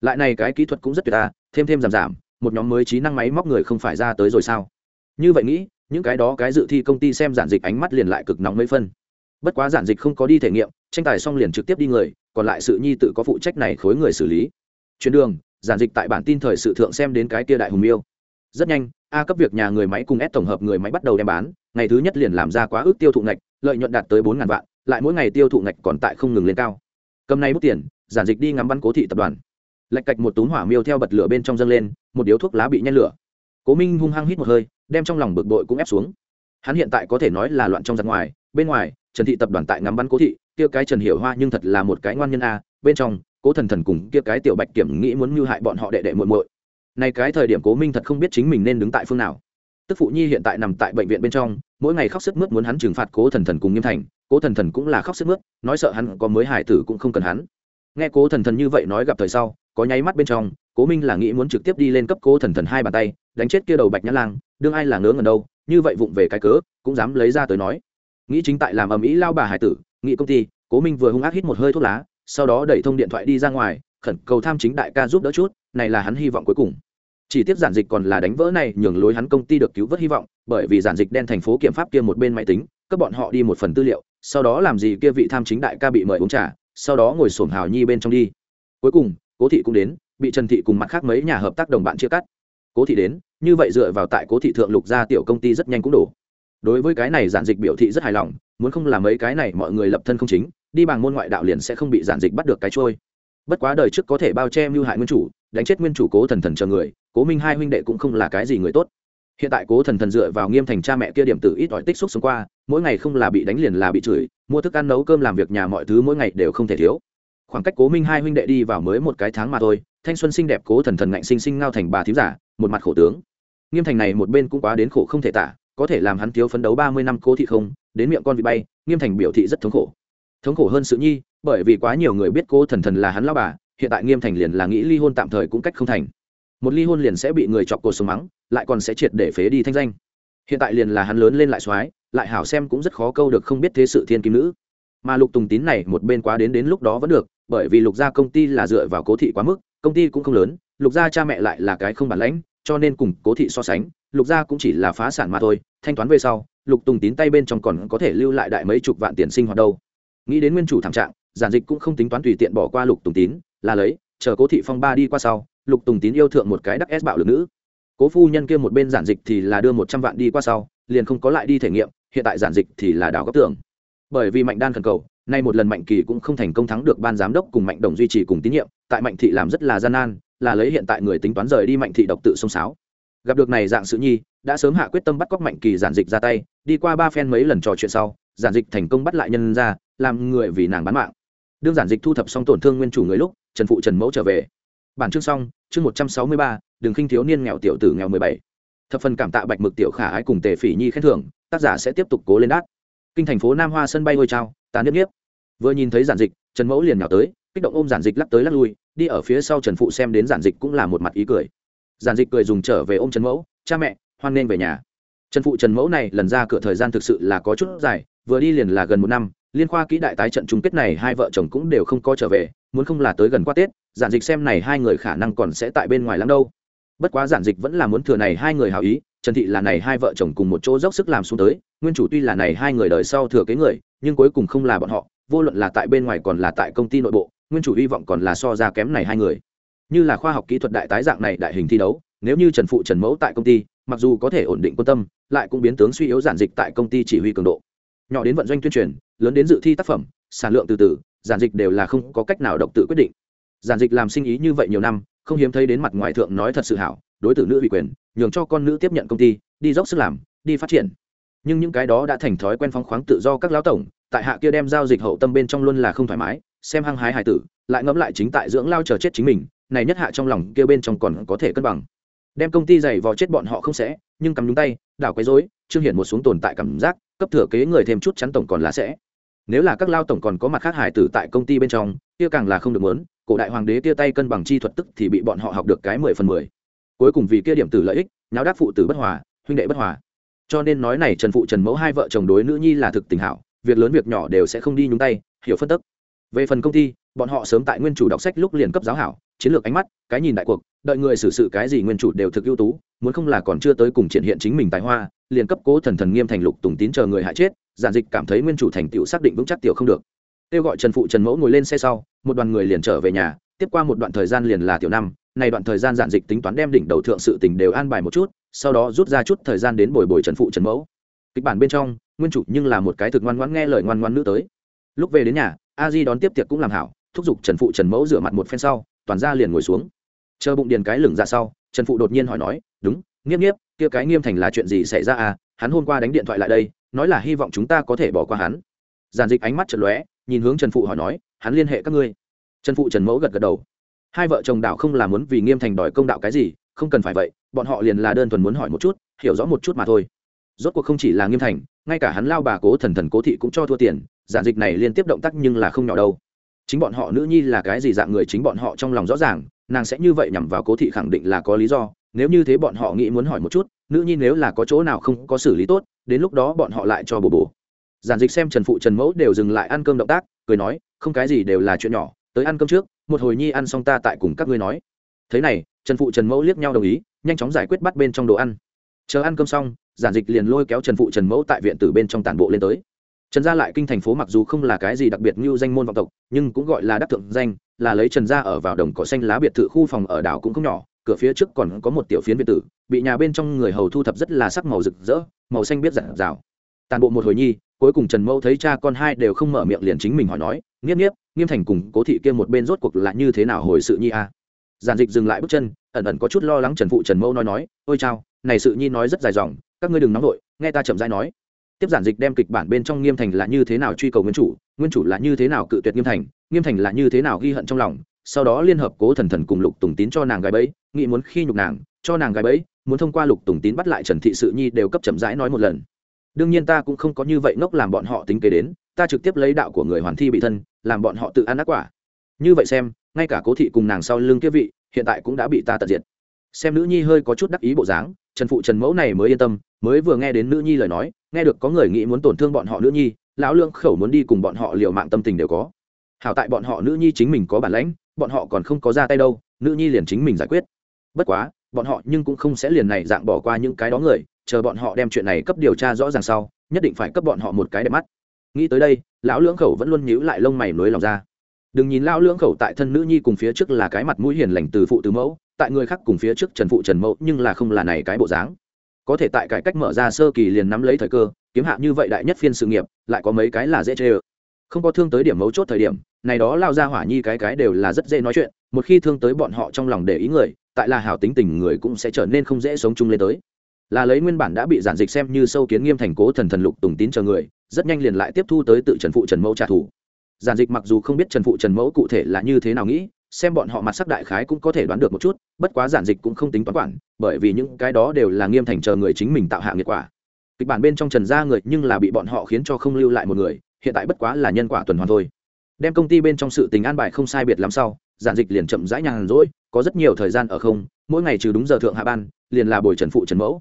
Speaker 1: Lại này cái kỹ thuật cũng rất tuyệt ta, thêm thêm giảm giảm, một nhóm mới trí năng máy móc người không phải ra tới rồi sao? Như vậy nghĩ những cái đó cái dự thi công ty xem giản dịch ánh mắt liền lại cực nóng mấy phân. Bất quá giản dịch không có đi thể nghiệm, tranh tài xong liền trực tiếp đi người, còn lại sự nhi tự có phụ trách này khối người xử lý. Chuyến đường, giản dịch tại bản tin thời sự thượng xem đến cái tia đại hùng miêu. Rất nhanh, a cấp việc nhà người máy cùng s tổng hợp người máy bắt đầu đem bán, ngày thứ nhất liền làm ra quá ước tiêu thụ ngạch, lợi nhuận đạt tới bốn ngàn vạn, lại mỗi ngày tiêu thụ ngạch còn tại không ngừng lên cao. Cầm này bút tiền, giản dịch đi ngắm bắn cố thị tập đoàn. Lạch cạch một túm hỏa miêu theo bật lửa bên trong dâng lên, một điếu thuốc lá bị nhen lửa. Cố minh hung hăng hít một hơi đem trong lòng bực bội cũng ép xuống. Hắn hiện tại có thể nói là loạn trong giặc ngoài, bên ngoài, trần thị tập đoàn tại ngắm bắn cố thị, kia cái trần hiểu hoa nhưng thật là một cái ngoan nhân a, bên trong, cố thần thần cùng kia cái tiểu bạch kiểm nghĩ muốn mưu hại bọn họ đệ đệ muội muội. Này cái thời điểm cố minh thật không biết chính mình nên đứng tại phương nào. Tức phụ nhi hiện tại nằm tại bệnh viện bên trong, mỗi ngày khóc sức mướt muốn hắn trừng phạt cố thần thần cùng nghiêm thành, cố thần thần cũng là khóc sức mướt, nói sợ hắn có mới hải tử cũng không cần hắn. Nghe cố thần thần như vậy nói gặp thời sau, có nháy mắt bên trong, cố minh là nghĩ muốn trực tiếp đi lên cấp cố thần thần hai bàn tay, đánh chết kia đầu bạch nhã lang đương ai là ngớ ngẩn đâu, như vậy vụng về cái cớ, cũng dám lấy ra tới nói. Nghĩ chính tại làm ầm ĩ lao bà hải tử, nghĩ công ty, cố minh vừa hung ác hít một hơi thuốc lá, sau đó đẩy thông điện thoại đi ra ngoài, khẩn cầu tham chính đại ca giúp đỡ chút, này là hắn hy vọng cuối cùng. Chỉ tiếp giản dịch còn là đánh vỡ này, nhường lối hắn công ty được cứu vớt hy vọng, bởi vì giản dịch đen thành phố kiểm pháp kia một bên máy tính, cấp bọn họ đi một phần tư liệu, sau đó làm gì kia vị tham chính đại ca bị mời uống trà, sau đó ngồi sổm hào nhi bên trong đi. Cuối cùng, cố thị cũng đến, bị trần thị cùng mặt khác mấy nhà hợp tác đồng bạn chia cắt cố thị đến, như vậy dựa vào tại cố thị thượng lục gia tiểu công ty rất nhanh cũng đủ đối với cái này giản dịch biểu thị rất hài lòng, muốn không làm mấy cái này mọi người lập thân không chính, đi bằng môn ngoại đạo liền sẽ không bị giản dịch bắt được cái trôi. Bất quá đời trước có thể bao che mưu hại nguyên chủ, đánh chết nguyên chủ cố thần thần chờ người, cố minh hai huynh đệ cũng không là cái gì người tốt. Hiện tại cố thần thần dựa vào nghiêm thành cha mẹ kia điểm tử ít ỏi tích xúc sống qua, mỗi ngày không là bị đánh liền là bị chửi, mua thức ăn nấu cơm làm việc nhà mọi thứ mỗi ngày đều không thể thiếu. Khoảng cách cố minh hai huynh đệ đi vào mới một cái tháng mà thôi, thanh xuân xinh đẹp cố thần thần ngạnh sinh sinh ngao thành bà thím giả một mặt khổ tướng. Nghiêm thành này một bên cũng quá đến khổ không thể tả, có thể làm hắn thiếu phấn đấu ba mươi năm cố thị không, đến miệng con vị bay, nghiêm thành biểu thị rất thống khổ. Thống khổ hơn sự nhi, bởi vì quá nhiều người biết cô thần thần là hắn lao bà, hiện tại nghiêm thành liền là nghĩ ly hôn tạm thời cũng cách không thành. Một ly hôn liền sẽ bị người chọc cột xuống mắng, lại còn sẽ triệt để phế đi thanh danh. Hiện tại liền là hắn lớn lên lại soái, lại hảo xem cũng rất khó câu được không biết thế sự thiên kim nữ. Mà lục tùng tín này một bên quá đến đến lúc đó vẫn được, bởi vì lục gia công ty là dựa vào cố thị quá mức, công ty cũng không lớn lục gia cha mẹ lại là cái không bản lãnh, cho nên cùng cố thị so sánh, lục gia cũng chỉ là phá sản mà thôi, thanh toán về sau, lục tùng tín tay bên trong còn có thể lưu lại đại mấy chục vạn tiền sinh hoạt đâu. Nghĩ đến nguyên chủ thảm trạng, giản dịch cũng không tính toán tùy tiện bỏ qua lục tùng tín, là lấy, chờ cố thị phong ba đi qua sau, lục tùng tín yêu thượng một cái đắc ép bạo lực nữ. Cố phu nhân kia một bên giản dịch thì là đưa một trăm vạn đi qua sau, liền không có lại đi thể nghiệm, hiện tại giản dịch thì là đảo góc tưởng. Bởi vì mạnh đan khẩn cầu, nay một lần mạnh kỳ cũng không thành công thắng được ban giám đốc cùng mạnh đồng duy trì cùng tín nhiệm, tại mạnh thị làm rất là gian nan là lấy hiện tại người tính toán rời đi mạnh thị độc tự sông sáo gặp được này dạng sự nhi, đã sớm hạ quyết tâm bắt cóc mạnh kỳ giản dịch ra tay, đi qua ba phen mấy lần trò chuyện sau, giản dịch thành công bắt lại nhân ra, làm người vì nàng bán mạng. Đương giản dịch thu thập xong tổn thương nguyên chủ người lúc, trần phụ trần mẫu trở về. Bản chương xong, chương một trăm sáu mươi ba, đường khinh thiếu niên nghèo tiểu tử nghèo mười bảy. Thập phần cảm tạ bạch mực tiểu khả ái cùng tề phỉ nhi khen thưởng, tác giả sẽ tiếp tục cố lên đát. Kinh thành phố nam hoa sân bay ngôi trao ta niếp nhiếp. Vừa nhìn thấy giản dịch, trần mẫu liền nhào tới, kích động ôm giản dịch lắc tới lắc lui đi ở phía sau trần phụ xem đến giản dịch cũng là một mặt ý cười. Giản dịch cười dùng trở về ôm trần mẫu, cha mẹ, hoan nghênh về nhà. Trần phụ, trần mẫu này lần ra cửa thời gian thực sự là có chút dài, vừa đi liền là gần một năm, liên khoa kỹ đại tái trận chung kết này hai vợ chồng cũng đều không có trở về, muốn không là tới gần qua tết, giản dịch xem này hai người khả năng còn sẽ tại bên ngoài lắm đâu. Bất quá giản dịch vẫn là muốn thừa này hai người hào ý, trần thị là này hai vợ chồng cùng một chỗ dốc sức làm xuống tới, nguyên chủ tuy là này hai người đời sau thừa kế người, nhưng cuối cùng không là bọn họ, vô luận là tại bên ngoài còn là tại công ty nội bộ nguyên chủ hy vọng còn là so ra kém này hai người. Như là khoa học kỹ thuật đại tái dạng này đại hình thi đấu, nếu như trần phụ trần mẫu tại công ty, mặc dù có thể ổn định quan tâm, lại cũng biến tướng suy yếu giản dịch tại công ty chỉ huy cường độ. Nhỏ đến vận doanh tuyên truyền, lớn đến dự thi tác phẩm, sản lượng từ từ, giản dịch đều là không có cách nào độc tự quyết định. Giản dịch làm sinh ý như vậy nhiều năm, không hiếm thấy đến mặt ngoài thượng nói thật sự hảo, đối tử nữ ủy quyền, nhường cho con nữ tiếp nhận công ty, đi dốc sức làm, đi phát triển. Nhưng những cái đó đã thành thói quen phóng khoáng tự do các lão tổng tại hạ kia đem giao dịch hậu tâm bên trong luôn là không thoải mái, xem hăng hái hài tử, lại ngẫm lại chính tại dưỡng lao chờ chết chính mình, này nhất hạ trong lòng kia bên trong còn có thể cân bằng. Đem công ty giày vò chết bọn họ không sẽ, nhưng cầm nhúng tay, đảo quấy rối, trương hiển một xuống tồn tại cảm giác, cấp thừa kế người thêm chút chắn tổng còn là sẽ. Nếu là các lao tổng còn có mặt khác hải tử tại công ty bên trong, kia càng là không được muốn, cổ đại hoàng đế kia tay cân bằng chi thuật tức thì bị bọn họ học được cái mười phần mười. Cuối cùng vì kia điểm tử lợi ích, nháo đáp phụ tử bất hòa, huynh đệ bất hòa. Cho nên nói này trần phụ trần mẫu hai vợ chồng đối nữ nhi là thực tình hảo việc lớn việc nhỏ đều sẽ không đi nhúng tay, hiểu phân tức. Về phần công ty, bọn họ sớm tại nguyên chủ đọc sách lúc liền cấp giáo hảo, chiến lược ánh mắt, cái nhìn đại cuộc, đợi người xử sự cái gì nguyên chủ đều thực ưu tú, muốn không là còn chưa tới cùng triển hiện chính mình tài hoa, liền cấp cố thần thần nghiêm thành lục tùng tín chờ người hại chết, giản dịch cảm thấy nguyên chủ thành tựu xác định vững chắc tiểu không được. Kêu gọi trần phụ trần mẫu ngồi lên xe sau, một đoàn người liền trở về nhà, tiếp qua một đoạn thời gian liền là tiểu năm, này đoạn thời gian giản dịch tính toán đem đỉnh đầu thượng sự tình đều an bài một chút, sau đó rút ra chút thời gian đến bồi bồi trần phụ trần mẫu kịch bản bên trong, nguyên chủ nhưng là một cái thực ngoan ngoãn nghe lời ngoan ngoãn nữ tới. Lúc về đến nhà, a di đón tiếp tiệc cũng làm hảo, thúc giục trần phụ trần mẫu rửa mặt một phen sau, toàn ra liền ngồi xuống. Chờ bụng điền cái lửng ra sau, trần phụ đột nhiên hỏi nói, đúng, nghiếp nghiếp, kia cái nghiêm thành là chuyện gì xảy ra à? Hắn hôm qua đánh điện thoại lại đây, nói là hy vọng chúng ta có thể bỏ qua hắn. Giàn dịch ánh mắt trần lóe, nhìn hướng trần phụ hỏi nói, hắn liên hệ các ngươi? Trần phụ trần mẫu gật gật đầu. Hai vợ chồng đạo không làm muốn vì nghiêm thành đòi công đạo cái gì, không cần phải vậy, bọn họ liền là đơn thuần muốn hỏi một chút, hiểu rõ một chút mà thôi rốt cuộc không chỉ là nghiêm thành, ngay cả hắn lao bà cố thần thần cố thị cũng cho thua tiền, giản dịch này liên tiếp động tác nhưng là không nhỏ đâu. Chính bọn họ nữ nhi là cái gì dạng người chính bọn họ trong lòng rõ ràng, nàng sẽ như vậy nhằm vào cố thị khẳng định là có lý do, nếu như thế bọn họ nghĩ muốn hỏi một chút, nữ nhi nếu là có chỗ nào không có xử lý tốt, đến lúc đó bọn họ lại cho bồ bồ giản dịch xem trần phụ trần mẫu đều dừng lại ăn cơm động tác, cười nói, không cái gì đều là chuyện nhỏ, tới ăn cơm trước, một hồi nhi ăn xong ta tại cùng các ngươi nói. Thế này, trần phụ trần mẫu liếc nhau đồng ý, nhanh chóng giải quyết bắt bên trong đồ ăn. Chờ ăn cơm xong giản dịch liền lôi kéo trần phụ trần mẫu tại viện tử bên trong tản bộ lên tới trần gia lại kinh thành phố mặc dù không là cái gì đặc biệt như danh môn vọng tộc, nhưng cũng gọi là đắc thượng danh, là lấy trần gia ở vào đồng cỏ xanh lá biệt thự khu phòng ở đảo cũng không nhỏ, cửa phía trước còn có một tiểu phiến biệt tử, bị nhà bên trong người hầu thu thập rất là sắc màu rực rỡ, màu xanh biết giản rào tàn bộ một hồi nhi, cuối cùng trần mẫu thấy cha con hai đều không mở miệng liền chính mình hỏi nói, nghiếp nghiếp, nghiêm thành cùng cố thị kia một bên rốt cuộc là như thế nào hồi sự nhi a à? giản dịch dừng lại bước chân, ẩn ẩn có chút lo lắng trần phụ trần mẫu nói nói, ôi chao, này sự nhi nói rất dài dòng các ngươi đừng nóng vội, nghe ta chậm rãi nói. Tiếp giản dịch đem kịch bản bên trong nghiêm thành là như thế nào truy cầu nguyên chủ nguyên chủ là như thế nào cự tuyệt nghiêm thành nghiêm thành là như thế nào ghi hận trong lòng, sau đó liên hợp cố thần thần cùng lục tùng tín cho nàng gái bẫy, nghĩ muốn khi nhục nàng, cho nàng gái bẫy, muốn thông qua lục tùng tín bắt lại trần thị sự nhi đều cấp chậm rãi nói một lần. Đương nhiên ta cũng không có như vậy ngốc làm bọn họ tính kế đến, ta trực tiếp lấy đạo của người hoàn thi bị thân, làm bọn họ tự ăn ác quả. Như vậy xem, ngay cả cố thị cùng nàng sau lưng kia vị, hiện tại cũng đã bị ta tận diệt. Xem nữ nhi hơi có chút đắc ý bộ dáng trần phụ trần mẫu này mới yên tâm, mới vừa nghe đến nữ nhi lời nói, nghe được có người nghĩ muốn tổn thương bọn họ nữ nhi, lão lương khẩu muốn đi cùng bọn họ liều mạng tâm tình đều có. Hảo tại bọn họ nữ nhi chính mình có bản lãnh, bọn họ còn không có ra tay đâu, nữ nhi liền chính mình giải quyết. Bất quá, bọn họ nhưng cũng không sẽ liền này dạng bỏ qua những cái đó người, chờ bọn họ đem chuyện này cấp điều tra rõ ràng sau, nhất định phải cấp bọn họ một cái đẹp mắt. Nghĩ tới đây, lão lưỡng khẩu vẫn luôn nhíu lại lông mày nối lòng ra đừng nhìn lão lưỡng khẩu tại thân nữ nhi cùng phía trước là cái mặt mũi hiền lành từ phụ từ mẫu, tại người khác cùng phía trước trần phụ trần mẫu nhưng là không là này cái bộ dáng. Có thể tại cải cách mở ra sơ kỳ liền nắm lấy thời cơ, kiếm hạ như vậy đại nhất phiên sự nghiệp, lại có mấy cái là dễ chê ơ. Không có thương tới điểm mấu chốt thời điểm, này đó lao ra hỏa nhi cái cái đều là rất dễ nói chuyện, một khi thương tới bọn họ trong lòng để ý người, tại là hảo tính tình người cũng sẽ trở nên không dễ sống chung lên tới. Là lấy nguyên bản đã bị giản dịch xem như sâu kiến nghiêm thành cố thần thần lục tùng tín chờ người, rất nhanh liền lại tiếp thu tới tự trần phụ trần mẫu trả thù giản dịch mặc dù không biết trần phụ trần mẫu cụ thể là như thế nào nghĩ, xem bọn họ mặt sắc đại khái cũng có thể đoán được một chút, bất quá giản dịch cũng không tính toán quản, bởi vì những cái đó đều là nghiêm thành chờ người chính mình tạo hạ nghiệt quả. Kịch bản bên trong trần gia người nhưng là bị bọn họ khiến cho không lưu lại một người, hiện tại bất quá là nhân quả tuần hoàn thôi. Đem công ty bên trong sự tình an bài không sai biệt lắm sau, giản dịch liền chậm rãi nhàn rỗi, có rất nhiều thời gian ở không, mỗi ngày trừ đúng giờ thượng hạ ban, liền là bồi trần phụ trần mẫu.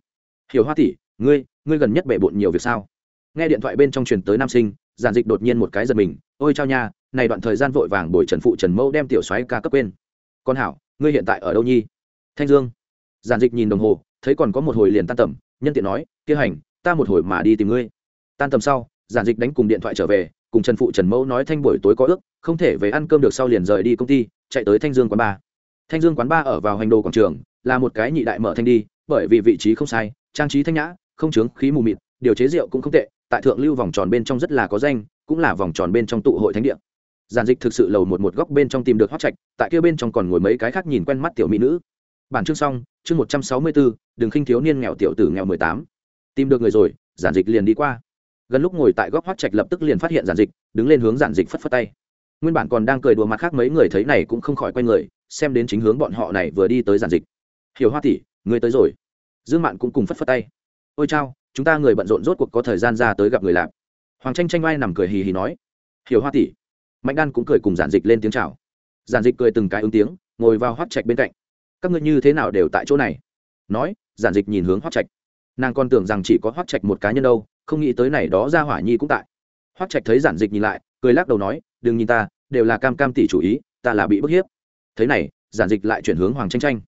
Speaker 1: Hiểu hoa tỷ, ngươi ngươi gần nhất bể bộn nhiều việc sao? Nghe điện thoại bên trong truyền tới nam sinh, giản dịch đột nhiên một cái giật mình ôi chao nha, này đoạn thời gian vội vàng bồi trần phụ trần mẫu đem tiểu soái ca cấp quên. Con hảo, ngươi hiện tại ở đâu nhi? Thanh dương. Giản dịch nhìn đồng hồ, thấy còn có một hồi liền tan tầm, nhân tiện nói, kia hành, ta một hồi mà đi tìm ngươi. Tan tầm sau, giản dịch đánh cùng điện thoại trở về, cùng trần phụ trần mẫu nói thanh buổi tối có ước, không thể về ăn cơm được sau liền rời đi công ty, chạy tới thanh dương quán ba. Thanh dương quán ba ở vào hành đồ quảng trường, là một cái nhị đại mở thanh đi, bởi vì vị trí không sai, trang trí thanh nhã, không chướng khí mù mịt, điều chế rượu cũng không tệ, tại thượng lưu vòng tròn bên trong rất là có danh cũng là vòng tròn bên trong tụ hội thánh địa. Giản dịch thực sự lầu một một góc bên trong tìm được hót trạch, tại kia bên trong còn ngồi mấy cái khác nhìn quen mắt tiểu mỹ nữ. Bản chương xong, chương một trăm sáu mươi bốn đừng khinh thiếu niên nghèo tiểu tử nghèo mười tám. Tìm được người rồi, giản dịch liền đi qua. Gần lúc ngồi tại góc hót trạch lập tức liền phát hiện giản dịch, đứng lên hướng giản dịch phất phất tay. Nguyên bản còn đang cười đùa mặt khác mấy người thấy này cũng không khỏi quay người, xem đến chính hướng bọn họ này vừa đi tới giản dịch. Hiểu hoa tỷ người tới rồi. Dương mạn cũng cùng phất phất tay. Ôi chao, chúng ta người bận rộn rốt cuộc có thời gian ra tới gặp người lạp hoàng tranh tranh oai nằm cười hì hì nói, hiểu hoa tỷ. Mạnh đan cũng cười cùng giản dịch lên tiếng chào. Giản dịch cười từng cái ứng tiếng, ngồi vào hoắt trạch bên cạnh. Các ngươi như thế nào đều tại chỗ này? Nói, giản dịch nhìn hướng hoắt trạch. Nàng còn tưởng rằng chỉ có hoắt trạch một cá nhân đâu, không nghĩ tới này đó ra hỏa nhi cũng tại. Hoắt trạch thấy giản dịch nhìn lại, cười lắc đầu nói, đừng nhìn ta, đều là cam cam tỷ chủ ý, ta là bị bức hiếp. Thế này, giản dịch lại chuyển hướng hoàng tranh tranh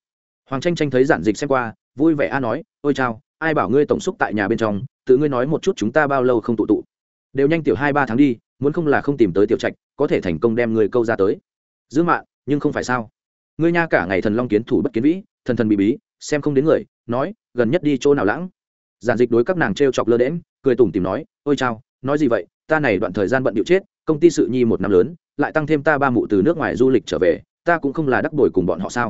Speaker 1: hoàng tranh tranh thấy giản dịch xem qua, vui vẻ a nói, ôi chao, ai bảo ngươi tổng xúc tại nhà bên trong, tự ngươi nói một chút chúng ta bao lâu không tụ tụ? Đều nhanh tiểu hai ba tháng đi, muốn không là không tìm tới tiểu trạch, có thể thành công đem người câu ra tới. Giữ mạng nhưng không phải sao? Ngươi nha cả ngày thần long kiến thủ bất kiến vĩ, thần thần bị bí, xem không đến người, nói, gần nhất đi chỗ nào lãng? Giản dịch đối các nàng t r e o chọc lơ đễm cười tủm tìm nói, ôi chao, nói gì vậy, ta này đoạn thời gian bận điệu chết, công ty sự nhi một năm lớn, lại tăng thêm ta ba mụ từ nước ngoài du lịch trở về, ta cũng không là đắc đổi cùng bọn họ sao?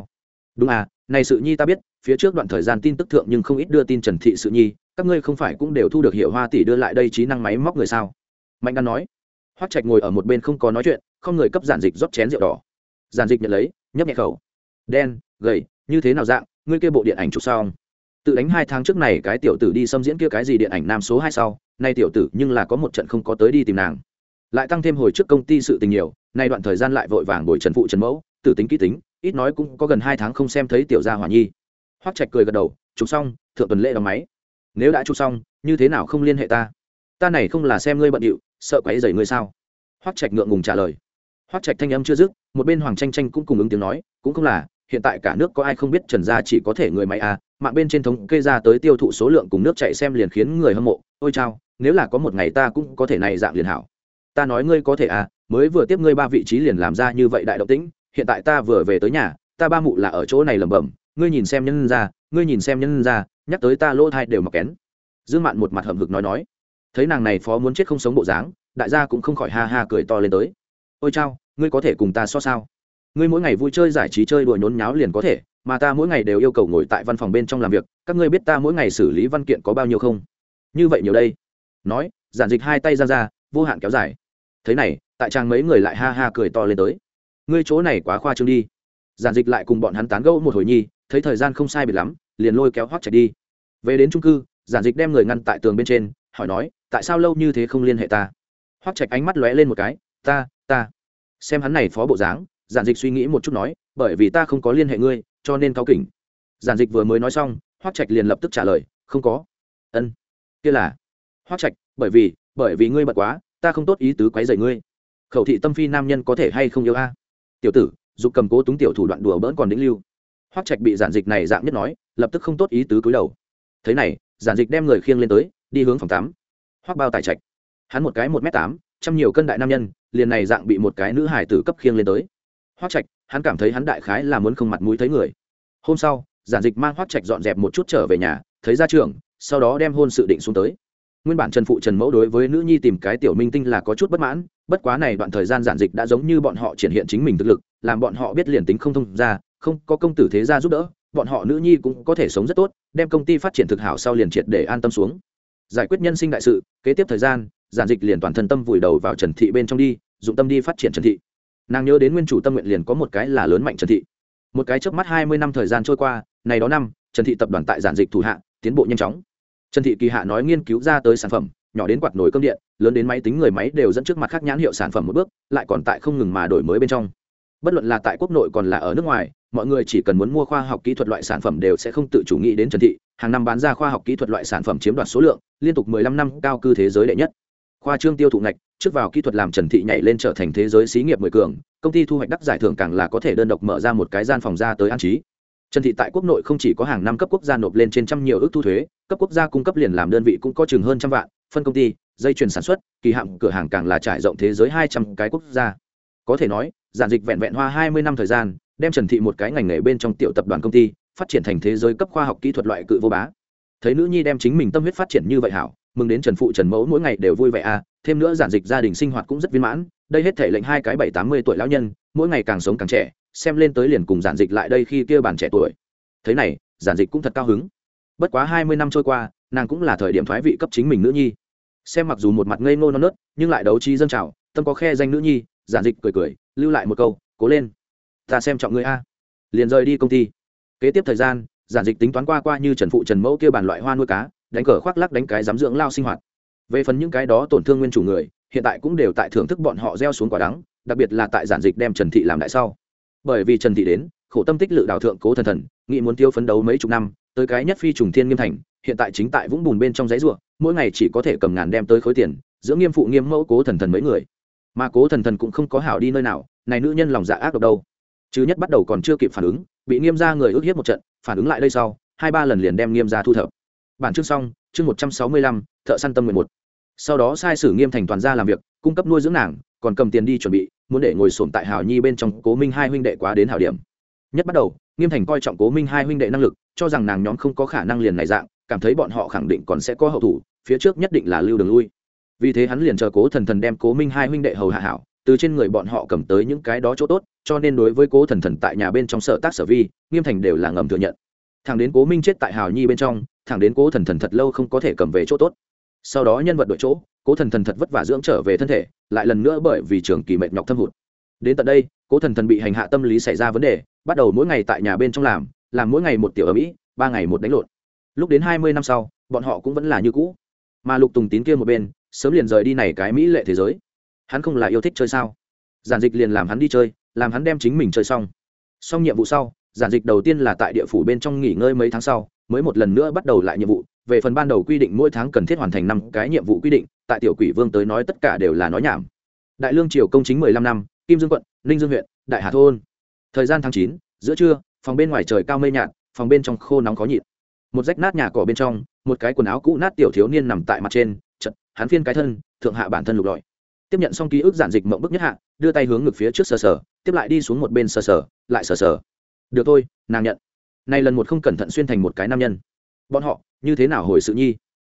Speaker 1: Đúng à này sự nhi ta biết, phía trước đoạn thời gian tin tức thượng nhưng không ít đưa tin trần thị sự nhi các ngươi không phải cũng đều thu được hiệu hoa tỷ đưa lại đây trí năng máy móc người sao? Mạnh đan nói. Hoắc trạch ngồi ở một bên không có nói chuyện, không người cấp giản dịch rót chén rượu đỏ. Giản dịch nhận lấy, nhấp nhẹ khẩu. Đen, gầy, như thế nào dạng, ngươi kia bộ điện ảnh chụp xong tự đánh hai tháng trước này cái tiểu tử đi xâm diễn kia cái gì điện ảnh nam số hai sau, nay tiểu tử nhưng là có một trận không có tới đi tìm nàng. Lại tăng thêm hồi trước công ty sự tình nhiều, nay đoạn thời gian lại vội vàng bồi trần phụ trần mẫu, tử tính kỹ tính, ít nói cũng có gần hai tháng không xem thấy tiểu gia hỏa nhi. Hoắc trạch cười gật đầu, chụp xong, thượng tuần lễ đóng máy nếu đã chụp xong, như thế nào không liên hệ ta? Ta này không là xem ngươi bận điệu, sợ quấy rầy ngươi sao? Hoắc trạch ngượng ngùng trả lời. Hoắc trạch thanh âm chưa dứt, một bên hoàng tranh tranh cũng cùng ứng tiếng nói, cũng không là, hiện tại cả nước có ai không biết trần gia chỉ có thể người máy à mạng bên trên thống kê ra tới tiêu thụ số lượng cùng nước chạy xem liền khiến người hâm mộ, ôi chao, nếu là có một ngày ta cũng có thể này dạng liền hảo. Ta nói ngươi có thể à mới vừa tiếp ngươi ba vị trí liền làm ra như vậy đại động tĩnh, hiện tại ta vừa về tới nhà, ta ba mụ là ở chỗ này lẩm bẩm ngươi nhìn xem nhân ra, ngươi nhìn xem nhân ra, nhắc tới ta lỗ thai đều mặc kén. Dương mạn một mặt hậm hực nói nói. Thấy nàng này phó muốn chết không sống bộ dáng, đại gia cũng không khỏi ha ha cười to lên tới. Ôi chao, ngươi có thể cùng ta so sao? Ngươi mỗi ngày vui chơi giải trí chơi đùa nhốn nháo liền có thể, mà ta mỗi ngày đều yêu cầu ngồi tại văn phòng bên trong làm việc, các ngươi biết ta mỗi ngày xử lý văn kiện có bao nhiêu không? Như vậy nhiều đây. Nói, giản dịch hai tay ra ra, vô hạn kéo dài. Thế này, tại trang mấy người lại ha ha cười to lên tới. Ngươi chỗ này quá khoa trương đi giản dịch lại cùng bọn hắn tán gẫu một hồi nhi, thấy thời gian không sai biệt lắm, liền lôi kéo hoác chạy đi. Về đến trung cư, giản dịch đem người ngăn tại tường bên trên, hỏi nói, tại sao lâu như thế không liên hệ ta? Hoác trạch ánh mắt lóe lên một cái, ta ta. Xem hắn này phó bộ dáng, giản dịch suy nghĩ một chút nói, bởi vì ta không có liên hệ ngươi, cho nên cao kỉnh. Giản dịch vừa mới nói xong hoác trạch liền lập tức trả lời, không có. Ân, kia là. Hoác trạch, bởi vì bởi vì ngươi bật quá, ta không tốt ý tứ quấy rầy ngươi. Khẩu thị tâm phi nam nhân có thể hay không yêu a? Tiểu tử dục cầm cố túng tiểu thủ đoạn đùa bỡn còn đĩnh lưu. Hoắc trạch bị giản dịch này dạng nhất nói, lập tức không tốt ý tứ cúi đầu. Thế này, giản dịch đem người khiêng lên tới, đi hướng phòng tắm hoắc bao tài trạch. Hắn một cái một m tám, trăm nhiều cân đại nam nhân, liền này dạng bị một cái nữ hải tử cấp khiêng lên tới. Hoắc trạch, hắn cảm thấy hắn đại khái là muốn không mặt mũi thấy người. Hôm sau, giản dịch mang hoắc trạch dọn dẹp một chút trở về nhà, thấy ra trường, sau đó đem hôn sự định xuống tới. Nguyên bản trần phụ trần mẫu đối với nữ nhi tìm cái tiểu minh tinh là có chút bất mãn, bất quá này đoạn thời gian giản dịch đã giống như bọn họ triển hiện chính mình thực lực làm bọn họ biết liền tính không thông ra, không có công tử thế gia giúp đỡ, bọn họ nữ nhi cũng có thể sống rất tốt, đem công ty phát triển thực hảo sau liền triệt để an tâm xuống. Giải quyết nhân sinh đại sự, kế tiếp thời gian, giản dịch liền toàn thân tâm vùi đầu vào trần thị bên trong đi, dụng tâm đi phát triển trần thị. Nàng nhớ đến nguyên chủ tâm nguyện liền có một cái là lớn mạnh trần thị. Một cái trước mắt hai mươi năm thời gian trôi qua, này đó năm, trần thị tập đoàn tại giản dịch thủ hạ, tiến bộ nhanh chóng. Trần thị kỳ hạ nói nghiên cứu ra tới sản phẩm, nhỏ đến quạt nồi cơm điện, lớn đến máy tính người máy đều dẫn trước mặt khác nhãn hiệu sản phẩm một bước, lại còn tại không ngừng mà đổi mới bên trong bất luận là tại quốc nội còn là ở nước ngoài, mọi người chỉ cần muốn mua khoa học kỹ thuật loại sản phẩm đều sẽ không tự chủ nghĩ đến trần thị. Hàng năm bán ra khoa học kỹ thuật loại sản phẩm chiếm đoạt số lượng liên tục 15 năm cao cư thế giới đệ nhất. Khoa trương tiêu thụ ngạch, trước vào kỹ thuật làm trần thị nhảy lên trở thành thế giới xí nghiệp mười cường, công ty thu hoạch đắc giải thưởng càng là có thể đơn độc mở ra một cái gian phòng ra tới an trí. Trần thị tại quốc nội không chỉ có hàng năm cấp quốc gia nộp lên trên trăm nhiều ước thu thuế, cấp quốc gia cung cấp liền làm đơn vị cũng có chừng hơn trăm vạn, phân công ty, dây chuyền sản xuất, kỳ hạng cửa hàng càng là trải rộng thế giới hai trăm cái quốc gia có thể nói, giản dịch vẹn vẹn hoa hai mươi năm thời gian, đem trần thị một cái ngành nghề bên trong tiểu tập đoàn công ty, phát triển thành thế giới cấp khoa học kỹ thuật loại cự vô bá. Thấy nữ nhi đem chính mình tâm huyết phát triển như vậy hảo, mừng đến trần phụ trần mẫu mỗi ngày đều vui vẻ à thêm nữa giản dịch gia đình sinh hoạt cũng rất viên mãn, đây hết thể lệnh hai cái bảy tám mươi tuổi lão nhân, mỗi ngày càng sống càng trẻ, xem lên tới liền cùng giản dịch lại đây khi kia bàn trẻ tuổi. Thế này, giản dịch cũng thật cao hứng. Bất quá hai mươi năm trôi qua, nàng cũng là thời điểm thoái vị cấp chính mình nữ nhi. Xem mặc dù một mặt ngây ngô non nớt, nhưng lại đấu trí dân trào, tâm có khe danh nữ nhi giản dịch cười cười, lưu lại một câu, cố lên, ta xem trọng ngươi a. Liền rời đi công ty. Kế tiếp thời gian, giản dịch tính toán qua qua như trần phụ trần mẫu kia bàn loại hoa nuôi cá, đánh cờ khoác lắc đánh cái dám dưỡng lao sinh hoạt. Về phần những cái đó tổn thương nguyên chủ người, hiện tại cũng đều tại thưởng thức bọn họ gieo xuống quả đắng, đặc biệt là tại giản dịch đem trần thị làm đại sau. Bởi vì trần thị đến, khổ tâm tích lự đào thượng cố thần thần, nghị muốn tiêu phấn đấu mấy chục năm, tới cái nhất phi trùng thiên nghiêm thành, hiện tại chính tại vũng bùn bên trong giấy ruộng mỗi ngày chỉ có thể cầm ngàn đem tới khối tiền giữa nghiêm phụ nghiêm mẫu cố thần thần mấy người mà cố thần thần cũng không có hảo đi nơi nào, này nữ nhân lòng dạ ác độc đâu. Chứ nhất bắt đầu còn chưa kịp phản ứng, bị nghiêm gia người ước hiếp một trận, phản ứng lại đây sau, hai ba lần liền đem nghiêm gia thu thập. Bản chương xong, chương một trăm sáu mươi lăm, thợ săn tâm mười một. Sau đó sai sử nghiêm thành toàn gia làm việc, cung cấp nuôi dưỡng nàng, còn cầm tiền đi chuẩn bị, muốn để ngồi sổm tại hảo nhi bên trong cố minh hai huynh đệ quá đến hảo điểm. Nhất bắt đầu, nghiêm thành coi trọng cố minh hai huynh đệ năng lực, cho rằng nàng nhóm không có khả năng liền này dạng, cảm thấy bọn họ khẳng định còn sẽ có hậu thủ, phía trước nhất định là lưu đường lui vì thế hắn liền chờ cố thần thần đem cố minh hai huynh đệ hầu hạ hảo, từ trên người bọn họ cầm tới những cái đó chỗ tốt, cho nên đối với cố thần thần tại nhà bên trong sở tác sở vi, nghiêm thành đều là ngầm thừa nhận. Thằng đến cố minh chết tại hào nhi bên trong, thẳng đến cố thần thần thật lâu không có thể cầm về chỗ tốt. Sau đó nhân vật đội chỗ, cố thần thần thật vất vả dưỡng trở về thân thể, lại lần nữa bởi vì trường kỳ mệt nhọc thâm hụt. Đến tận đây, cố thần thần bị hành hạ tâm lý xảy ra vấn đề, bắt đầu mỗi ngày tại nhà bên trong làm làm mỗi ngày một tiểu ở mỹ ba ngày một đánh lộn. Lúc đến hai mươi năm sau, bọn họ cũng vẫn là như cũ. Mà lục tùng tín kia một bên sớm liền rời đi này cái mỹ lệ thế giới. Hắn không là yêu thích chơi sao? Giản dịch liền làm hắn đi chơi, làm hắn đem chính mình chơi xong. Xong nhiệm vụ sau, giản dịch đầu tiên là tại địa phủ bên trong nghỉ ngơi mấy tháng sau, mới một lần nữa bắt đầu lại nhiệm vụ. Về phần ban đầu quy định mỗi tháng cần thiết hoàn thành năm cái nhiệm vụ quy định, tại tiểu quỷ vương tới nói tất cả đều là nói nhảm. Đại lương triều công chính mười lăm năm, kim dương quận, ninh dương huyện, đại hà thôn. Thời gian tháng chín, giữa trưa, phòng bên ngoài trời cao mây nhạt, phòng bên trong khô nóng khó nhịn. Một rách nát nhà cỏ bên trong, một cái quần áo cũ nát tiểu thiếu niên nằm tại mặt trên hắn phiên cái thân, thượng hạ bản thân lục lọi. Tiếp nhận xong ký ức giản dịch mộng bức nhất hạ, đưa tay hướng ngực phía trước sờ sờ, tiếp lại đi xuống một bên sờ sờ, lại sờ sờ. Được thôi, nàng nhận. Nay lần một không cẩn thận xuyên thành một cái nam nhân. Bọn họ, như thế nào hồi sự nhi?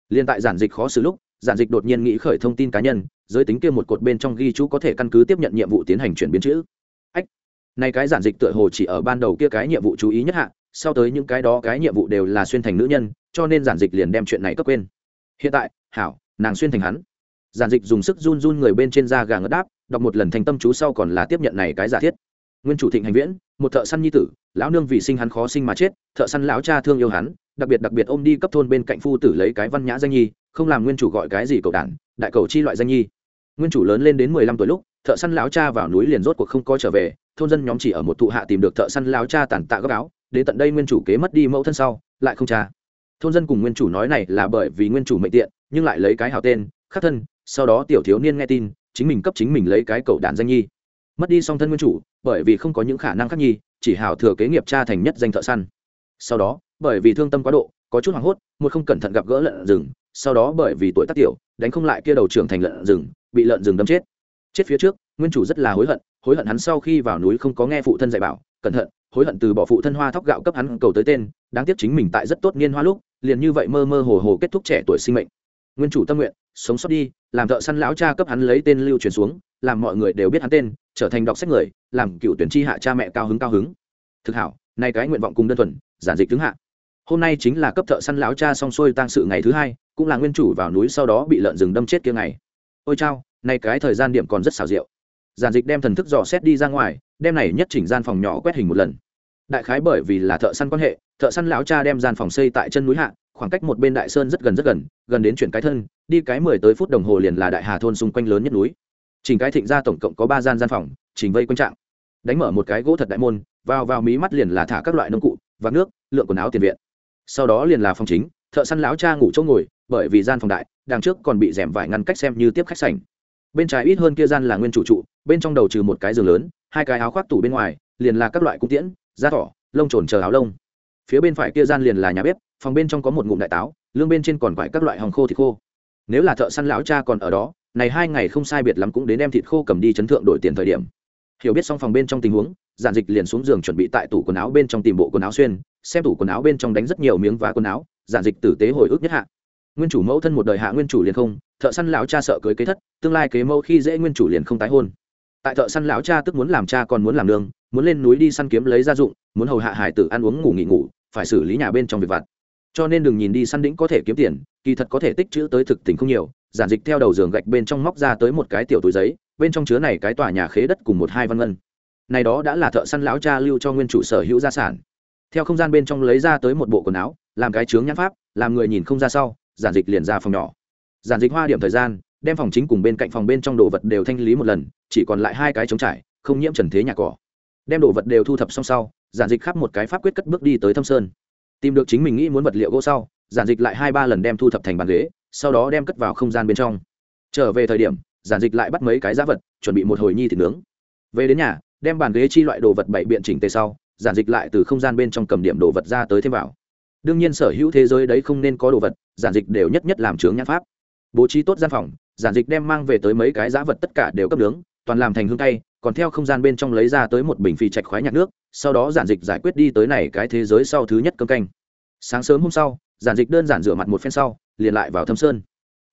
Speaker 1: Liên tại giản dịch khó xử lúc, giản dịch đột nhiên nghĩ khởi thông tin cá nhân, giới tính kia một cột bên trong ghi chú có thể căn cứ tiếp nhận nhiệm vụ tiến hành chuyển biến chữ. Ách này cái giản dịch tựa hồ chỉ ở ban đầu kia cái nhiệm vụ chú ý nhất hạ, sau tới những cái đó cái nhiệm vụ đều là xuyên thành nữ nhân, cho nên giản dịch liền đem chuyện này cấp quên. Hiện tại, hảo nàng xuyên thành hắn. Giản dịch dùng sức run run người bên trên da gà ngất đáp, đọc một lần thành tâm chú sau còn là tiếp nhận này cái giả thiết. Nguyên chủ thịnh hành viễn, một thợ săn nhi tử, lão nương vì sinh hắn khó sinh mà chết, thợ săn lão cha thương yêu hắn, đặc biệt đặc biệt ôm đi cấp thôn bên cạnh phu tử lấy cái văn nhã danh nhi, không làm nguyên chủ gọi cái gì cầu đản, đại cầu chi loại danh nhi. Nguyên chủ lớn lên đến mười lăm tuổi lúc, thợ săn lão cha vào núi liền rốt cuộc không có trở về, thôn dân nhóm chỉ ở một thụ hạ tìm được thợ săn lão cha tàn tạ gấp áo, đến tận đây nguyên chủ kế mất đi mẫu thân sau, lại không cha thôn dân cùng nguyên chủ nói này là bởi vì nguyên chủ mệnh tiện, nhưng lại lấy cái hào tên, khắc thân, sau đó tiểu thiếu niên nghe tin, chính mình cấp chính mình lấy cái cầu đàn danh nhi. Mất đi song thân nguyên chủ, bởi vì không có những khả năng khác nhi, chỉ hào thừa kế nghiệp cha thành nhất danh thợ săn. Sau đó, bởi vì thương tâm quá độ, có chút hoảng hốt, một không cẩn thận gặp gỡ lợn rừng, sau đó bởi vì tuổi tác tiểu, đánh không lại kia đầu trưởng thành lợn rừng, bị lợn rừng đâm chết. Chết phía trước, nguyên chủ rất là hối hận hối hận hắn sau khi vào núi không có nghe phụ thân dạy bảo, cẩn thận, hối hận từ bỏ phụ thân hoa thóc gạo cấp hắn cầu tới tên, đáng tiếc chính mình tại rất tốt niên hoa lúc liền như vậy mơ mơ hồ hồ kết thúc trẻ tuổi sinh mệnh. Nguyên chủ tâm nguyện, sống sót đi, làm thợ săn lão cha cấp hắn lấy tên lưu truyền xuống, làm mọi người đều biết hắn tên, trở thành đọc sách người, làm cựu tuyển tri hạ cha mẹ cao hứng cao hứng. Thực hảo, nay cái nguyện vọng cùng đơn thuần, giản dịch tướng hạ. Hôm nay chính là cấp thợ săn lão cha xong xuôi tang sự ngày thứ hai, cũng là nguyên chủ vào núi sau đó bị lợn rừng đâm chết kia ngày. Ôi chao, nay cái thời gian điểm còn rất xào diệu. Giản dịch đem thần thức dò xét đi ra ngoài, đem này nhất chỉnh gian phòng nhỏ quét hình một lần đại khái bởi vì là thợ săn quan hệ, thợ săn lão cha đem gian phòng xây tại chân núi hạ, khoảng cách một bên đại sơn rất gần rất gần gần đến chuyển cái thân, đi cái mười tới phút đồng hồ liền là đại hà thôn xung quanh lớn nhất núi. Chỉnh cái thịnh ra tổng cộng có ba gian gian phòng chỉnh vây quanh trạng. Đánh mở một cái gỗ thật đại môn, vào vào mí mắt liền là thả các loại nông cụ, vạc nước, lượng quần áo tiền viện. Sau đó liền là phòng chính, thợ săn lão cha ngủ chỗ ngồi, bởi vì gian phòng đại, đằng trước còn bị rèm vải ngăn cách xem như tiếp khách sảnh. Bên trái ít hơn kia gian là nguyên chủ trụ, bên trong đầu trừ một cái giường lớn, hai cái áo khoác tủ bên ngoài, liền là các loại cung tiễn da thỏ, lông trồn chờ áo lông. Phía bên phải kia gian liền là nhà bếp, phòng bên trong có một ngụm đại táo, lương bên trên còn quải các loại hồng khô thịt khô. Nếu là thợ săn lão cha còn ở đó, này hai ngày không sai biệt lắm cũng đến đem thịt khô cầm đi chấn thượng đổi tiền thời điểm. Hiểu biết xong phòng bên trong tình huống, giản dịch liền xuống giường chuẩn bị tại tủ quần áo bên trong tìm bộ quần áo xuyên, xem tủ quần áo bên trong đánh rất nhiều miếng và quần áo, giản dịch tử tế hồi ức nhất hạ. Nguyên chủ mẫu thân một đời hạ nguyên chủ liền không, thợ săn lão cha sợ cưới kế thất, tương lai kế mẫu khi dễ nguyên chủ liền không tái hôn. Tại thợ săn lão cha tức muốn làm cha còn muốn làm nương muốn lên núi đi săn kiếm lấy gia dụng, muốn hầu hạ hải tử ăn uống ngủ nghỉ ngủ, phải xử lý nhà bên trong việc vặt. Cho nên đừng nhìn đi săn đĩnh có thể kiếm tiền, kỳ thật có thể tích chữ tới thực tình không nhiều, giản dịch theo đầu giường gạch bên trong móc ra tới một cái tiểu túi giấy, bên trong chứa này cái tòa nhà khế đất cùng một hai văn ngân. Này đó đã là thợ săn lão cha lưu cho nguyên chủ sở hữu gia sản. Theo không gian bên trong lấy ra tới một bộ quần áo, làm cái chướng nhãn pháp, làm người nhìn không ra sau, giản dịch liền ra phòng nhỏ. Giản dịch hoa điểm thời gian, đem phòng chính cùng bên cạnh phòng bên trong đồ vật đều thanh lý một lần, chỉ còn lại hai cái trống trải, không nhiễm trần thế nhà cỏ đem đồ vật đều thu thập xong sau, giản dịch khắp một cái pháp quyết cất bước đi tới thâm sơn. Tìm được chính mình nghĩ muốn vật liệu gỗ sau, giản dịch lại hai ba lần đem thu thập thành bàn ghế, sau đó đem cất vào không gian bên trong. Trở về thời điểm, giản dịch lại bắt mấy cái giá vật, chuẩn bị một hồi nhi thịt nướng. Về đến nhà, đem bàn ghế chi loại đồ vật bảy biện chỉnh tề sau, giản dịch lại từ không gian bên trong cầm điểm đồ vật ra tới thêm vào. Đương nhiên sở hữu thế giới đấy không nên có đồ vật, giản dịch đều nhất nhất làm trướng nhãn pháp. Bố trí tốt gian phòng, giản dịch đem mang về tới mấy cái giá vật tất cả đều cấp nướng, toàn làm thành hương tay còn theo không gian bên trong lấy ra tới một bình phi trạch khoái nhạc nước, sau đó giản dịch giải quyết đi tới này cái thế giới sau thứ nhất cơm canh. Sáng sớm hôm sau, giản dịch đơn giản rửa mặt một phen sau, liền lại vào thâm sơn.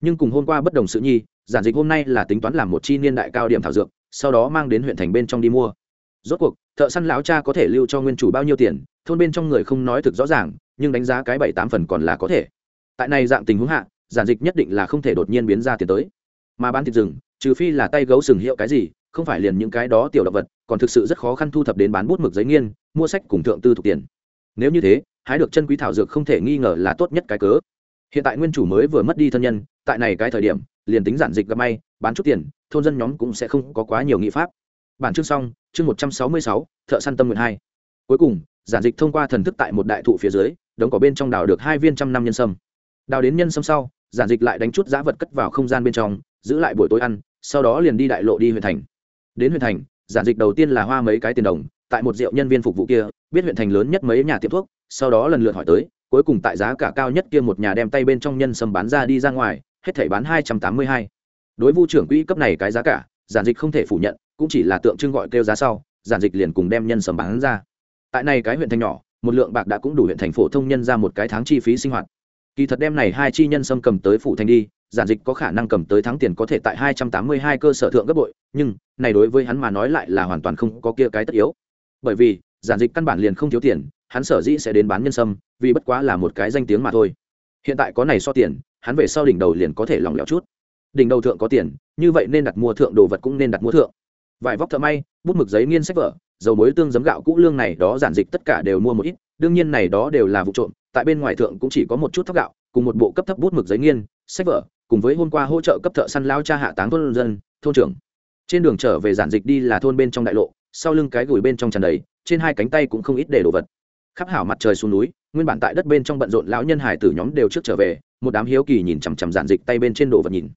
Speaker 1: Nhưng cùng hôm qua bất đồng sự nhi, giản dịch hôm nay là tính toán làm một chi niên đại cao điểm thảo dược, sau đó mang đến huyện thành bên trong đi mua. Rốt cuộc, thợ săn lão cha có thể lưu cho nguyên chủ bao nhiêu tiền, thôn bên trong người không nói thực rõ ràng, nhưng đánh giá cái bảy tám phần còn là có thể. Tại này dạng tình huống hạ, giản dịch nhất định là không thể đột nhiên biến ra tiền tới. Mà bán thịt rừng, trừ phi là tay gấu sừng hiệu cái gì không phải liền những cái đó tiểu động vật, còn thực sự rất khó khăn thu thập đến bán bút mực giấy nghiên, mua sách cùng thượng tư thuộc tiền. Nếu như thế, hái được chân quý thảo dược không thể nghi ngờ là tốt nhất cái cớ. Hiện tại nguyên chủ mới vừa mất đi thân nhân, tại này cái thời điểm, liền tính giản dịch gặp may, bán chút tiền, thôn dân nhóm cũng sẽ không có quá nhiều nghị pháp. Bản chương xong, chương một trăm sáu mươi sáu, thợ săn tâm nguyện hai. Cuối cùng, giản dịch thông qua thần thức tại một đại thụ phía dưới, đống cỏ bên trong đào được hai viên trăm năm nhân sâm. Đào đến nhân sâm sau, giản dịch lại đánh chút giá vật cất vào không gian bên trong, giữ lại buổi tối ăn, sau đó liền đi đại lộ đi huyện thành đến huyện thành, giản dịch đầu tiên là hoa mấy cái tiền đồng, tại một rượu nhân viên phục vụ kia, biết huyện thành lớn nhất mấy nhà tiệm thuốc, sau đó lần lượt hỏi tới, cuối cùng tại giá cả cao nhất kia một nhà đem tay bên trong nhân sâm bán ra đi ra ngoài, hết thảy bán hai trăm tám mươi hai. Đối vu trưởng quỹ cấp này cái giá cả, giản dịch không thể phủ nhận, cũng chỉ là tượng trưng gọi kêu giá sau, giản dịch liền cùng đem nhân sâm bán ra. Tại này cái huyện thành nhỏ, một lượng bạc đã cũng đủ huyện thành phổ thông nhân ra một cái tháng chi phí sinh hoạt. Kỳ thật đem này hai chi nhân sâm cầm tới phủ thành đi giản dịch có khả năng cầm tới thắng tiền có thể tại hai trăm tám mươi hai cơ sở thượng gấp bội, nhưng này đối với hắn mà nói lại là hoàn toàn không có kia cái tất yếu. Bởi vì, giản dịch căn bản liền không thiếu tiền, hắn sở dĩ sẽ đến bán nhân sâm, vì bất quá là một cái danh tiếng mà thôi. Hiện tại có này so tiền, hắn về sau đỉnh đầu liền có thể lỏng lẻo chút. Đỉnh đầu thượng có tiền, như vậy nên đặt mua thượng đồ vật cũng nên đặt mua thượng. Vải vóc thợ may, bút mực giấy nghiên sách vở, dầu muối tương giấm gạo cũ lương này đó giản dịch tất cả đều mua một ít, đương nhiên này đó đều là vụ trộm, tại bên ngoài thượng cũng chỉ có một chút thóc gạo, cùng một bộ cấp thấp bút mực giấy nghiên, sách vở cùng với hôm qua hỗ trợ cấp thợ săn lao cha hạ táng thôn dân, thôn trưởng. Trên đường trở về giản dịch đi là thôn bên trong đại lộ, sau lưng cái gùi bên trong tràn đầy, trên hai cánh tay cũng không ít để đồ vật. Khắp hảo mặt trời xuống núi, nguyên bản tại đất bên trong bận rộn lão nhân hải tử nhóm đều trước trở về, một đám hiếu kỳ nhìn chằm chằm giản dịch tay bên trên đồ vật nhìn.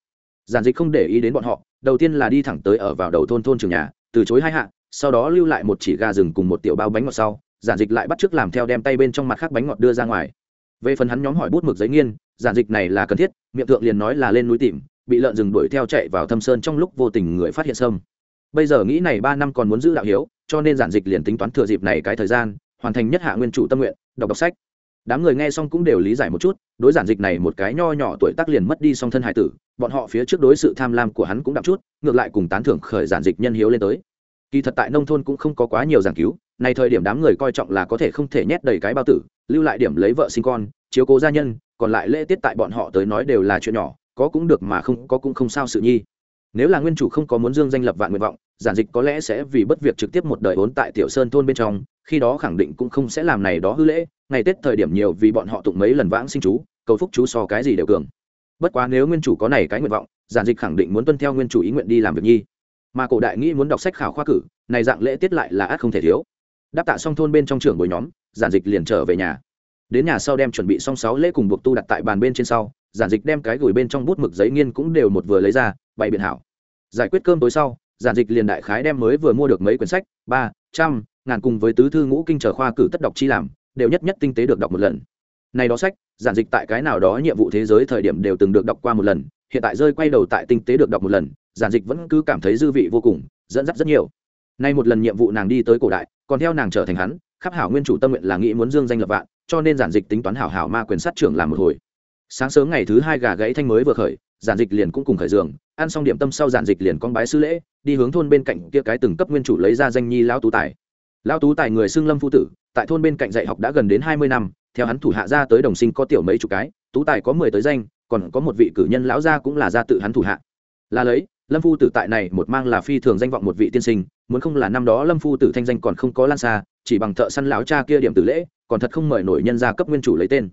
Speaker 1: Giản dịch không để ý đến bọn họ, đầu tiên là đi thẳng tới ở vào đầu thôn thôn trường nhà, từ chối hai hạ, sau đó lưu lại một chỉ gà rừng cùng một tiểu bao bánh ngọt sau, giản dịch lại bắt chước làm theo đem tay bên trong mặt khác bánh ngọt đưa ra ngoài về phần hắn nhóm hỏi bút mực giấy nghiên, giản dịch này là cần thiết, miệng thượng liền nói là lên núi tìm, bị lợn rừng đuổi theo chạy vào thâm sơn trong lúc vô tình người phát hiện sâm. Bây giờ nghĩ này ba năm còn muốn giữ đạo hiếu, cho nên giản dịch liền tính toán thừa dịp này cái thời gian, hoàn thành nhất hạ nguyên chủ tâm nguyện, đọc đọc sách. Đám người nghe xong cũng đều lý giải một chút, đối giản dịch này một cái nho nhỏ tuổi tác liền mất đi song thân hải tử, bọn họ phía trước đối sự tham lam của hắn cũng đậm chút, ngược lại cùng tán thưởng khởi giản dịch nhân hiếu lên tới. Kỳ thật tại nông thôn cũng không có quá nhiều giảng cứu, này thời điểm đám người coi trọng là có thể không thể nhét đầy cái bao tử lưu lại điểm lấy vợ sinh con, chiếu cố gia nhân, còn lại lễ tiết tại bọn họ tới nói đều là chuyện nhỏ, có cũng được mà không, có cũng không sao sự nhi. Nếu là nguyên chủ không có muốn dương danh lập vạn nguyện vọng, giản dịch có lẽ sẽ vì bất việc trực tiếp một đời vốn tại tiểu sơn thôn bên trong, khi đó khẳng định cũng không sẽ làm này đó hư lễ, ngày tết thời điểm nhiều vì bọn họ tụng mấy lần vãng sinh chú, cầu phúc chú so cái gì đều cường. Bất quá nếu nguyên chủ có này cái nguyện vọng, giản dịch khẳng định muốn tuân theo nguyên chủ ý nguyện đi làm việc nhi. Mà cổ đại nghĩ muốn đọc sách khảo khoa cử, này dạng lễ tiết lại là át không thể thiếu. Đáp tạ xong thôn bên trong trưởng bồi nhóm giản dịch liền trở về nhà. Đến nhà sau đem chuẩn bị xong sáu lễ cùng buộc tu đặt tại bàn bên trên sau, giản dịch đem cái gửi bên trong bút mực giấy nghiên cũng đều một vừa lấy ra, bày biện hảo. Giải quyết cơm tối sau, giản dịch liền đại khái đem mới vừa mua được mấy quyển sách, ba, trăm, ngàn cùng với tứ thư ngũ kinh trở khoa cử tất đọc chi làm, đều nhất nhất tinh tế được đọc một lần. Này đó sách, giản dịch tại cái nào đó nhiệm vụ thế giới thời điểm đều từng được đọc qua một lần, hiện tại rơi quay đầu tại tinh tế được đọc một lần, giản dịch vẫn cứ cảm thấy dư vị vô cùng, dẫn dắt rất nhiều. Nay một lần nhiệm vụ nàng đi tới cổ đại, còn theo nàng trở thành hắn khắp hảo nguyên chủ tâm nguyện là nghĩ muốn dương danh lập vạn, cho nên giản dịch tính toán hảo hảo ma quyền sát trưởng làm một hồi. Sáng sớm ngày thứ hai gà gãy thanh mới vừa khởi, giản dịch liền cũng cùng khởi giường, ăn xong điểm tâm sau giản dịch liền con bái sư lễ, đi hướng thôn bên cạnh kia cái từng cấp nguyên chủ lấy ra danh nhi lão tú tài. Lão tú tài người xưng lâm phu tử, tại thôn bên cạnh dạy học đã gần đến hai mươi năm, theo hắn thủ hạ ra tới đồng sinh có tiểu mấy chục cái, tú tài có mười tới danh, còn có một vị cử nhân lão gia cũng là gia tự hắn thủ hạ. Là lấy lâm phu tử tại này một mang là phi thường danh vọng một vị tiên sinh, muốn không là năm đó lâm phu tử thanh danh còn không có lan xa, chỉ bằng thợ săn lão cha kia điểm tử lễ, còn thật không mời nổi nhân gia cấp nguyên chủ lấy tên.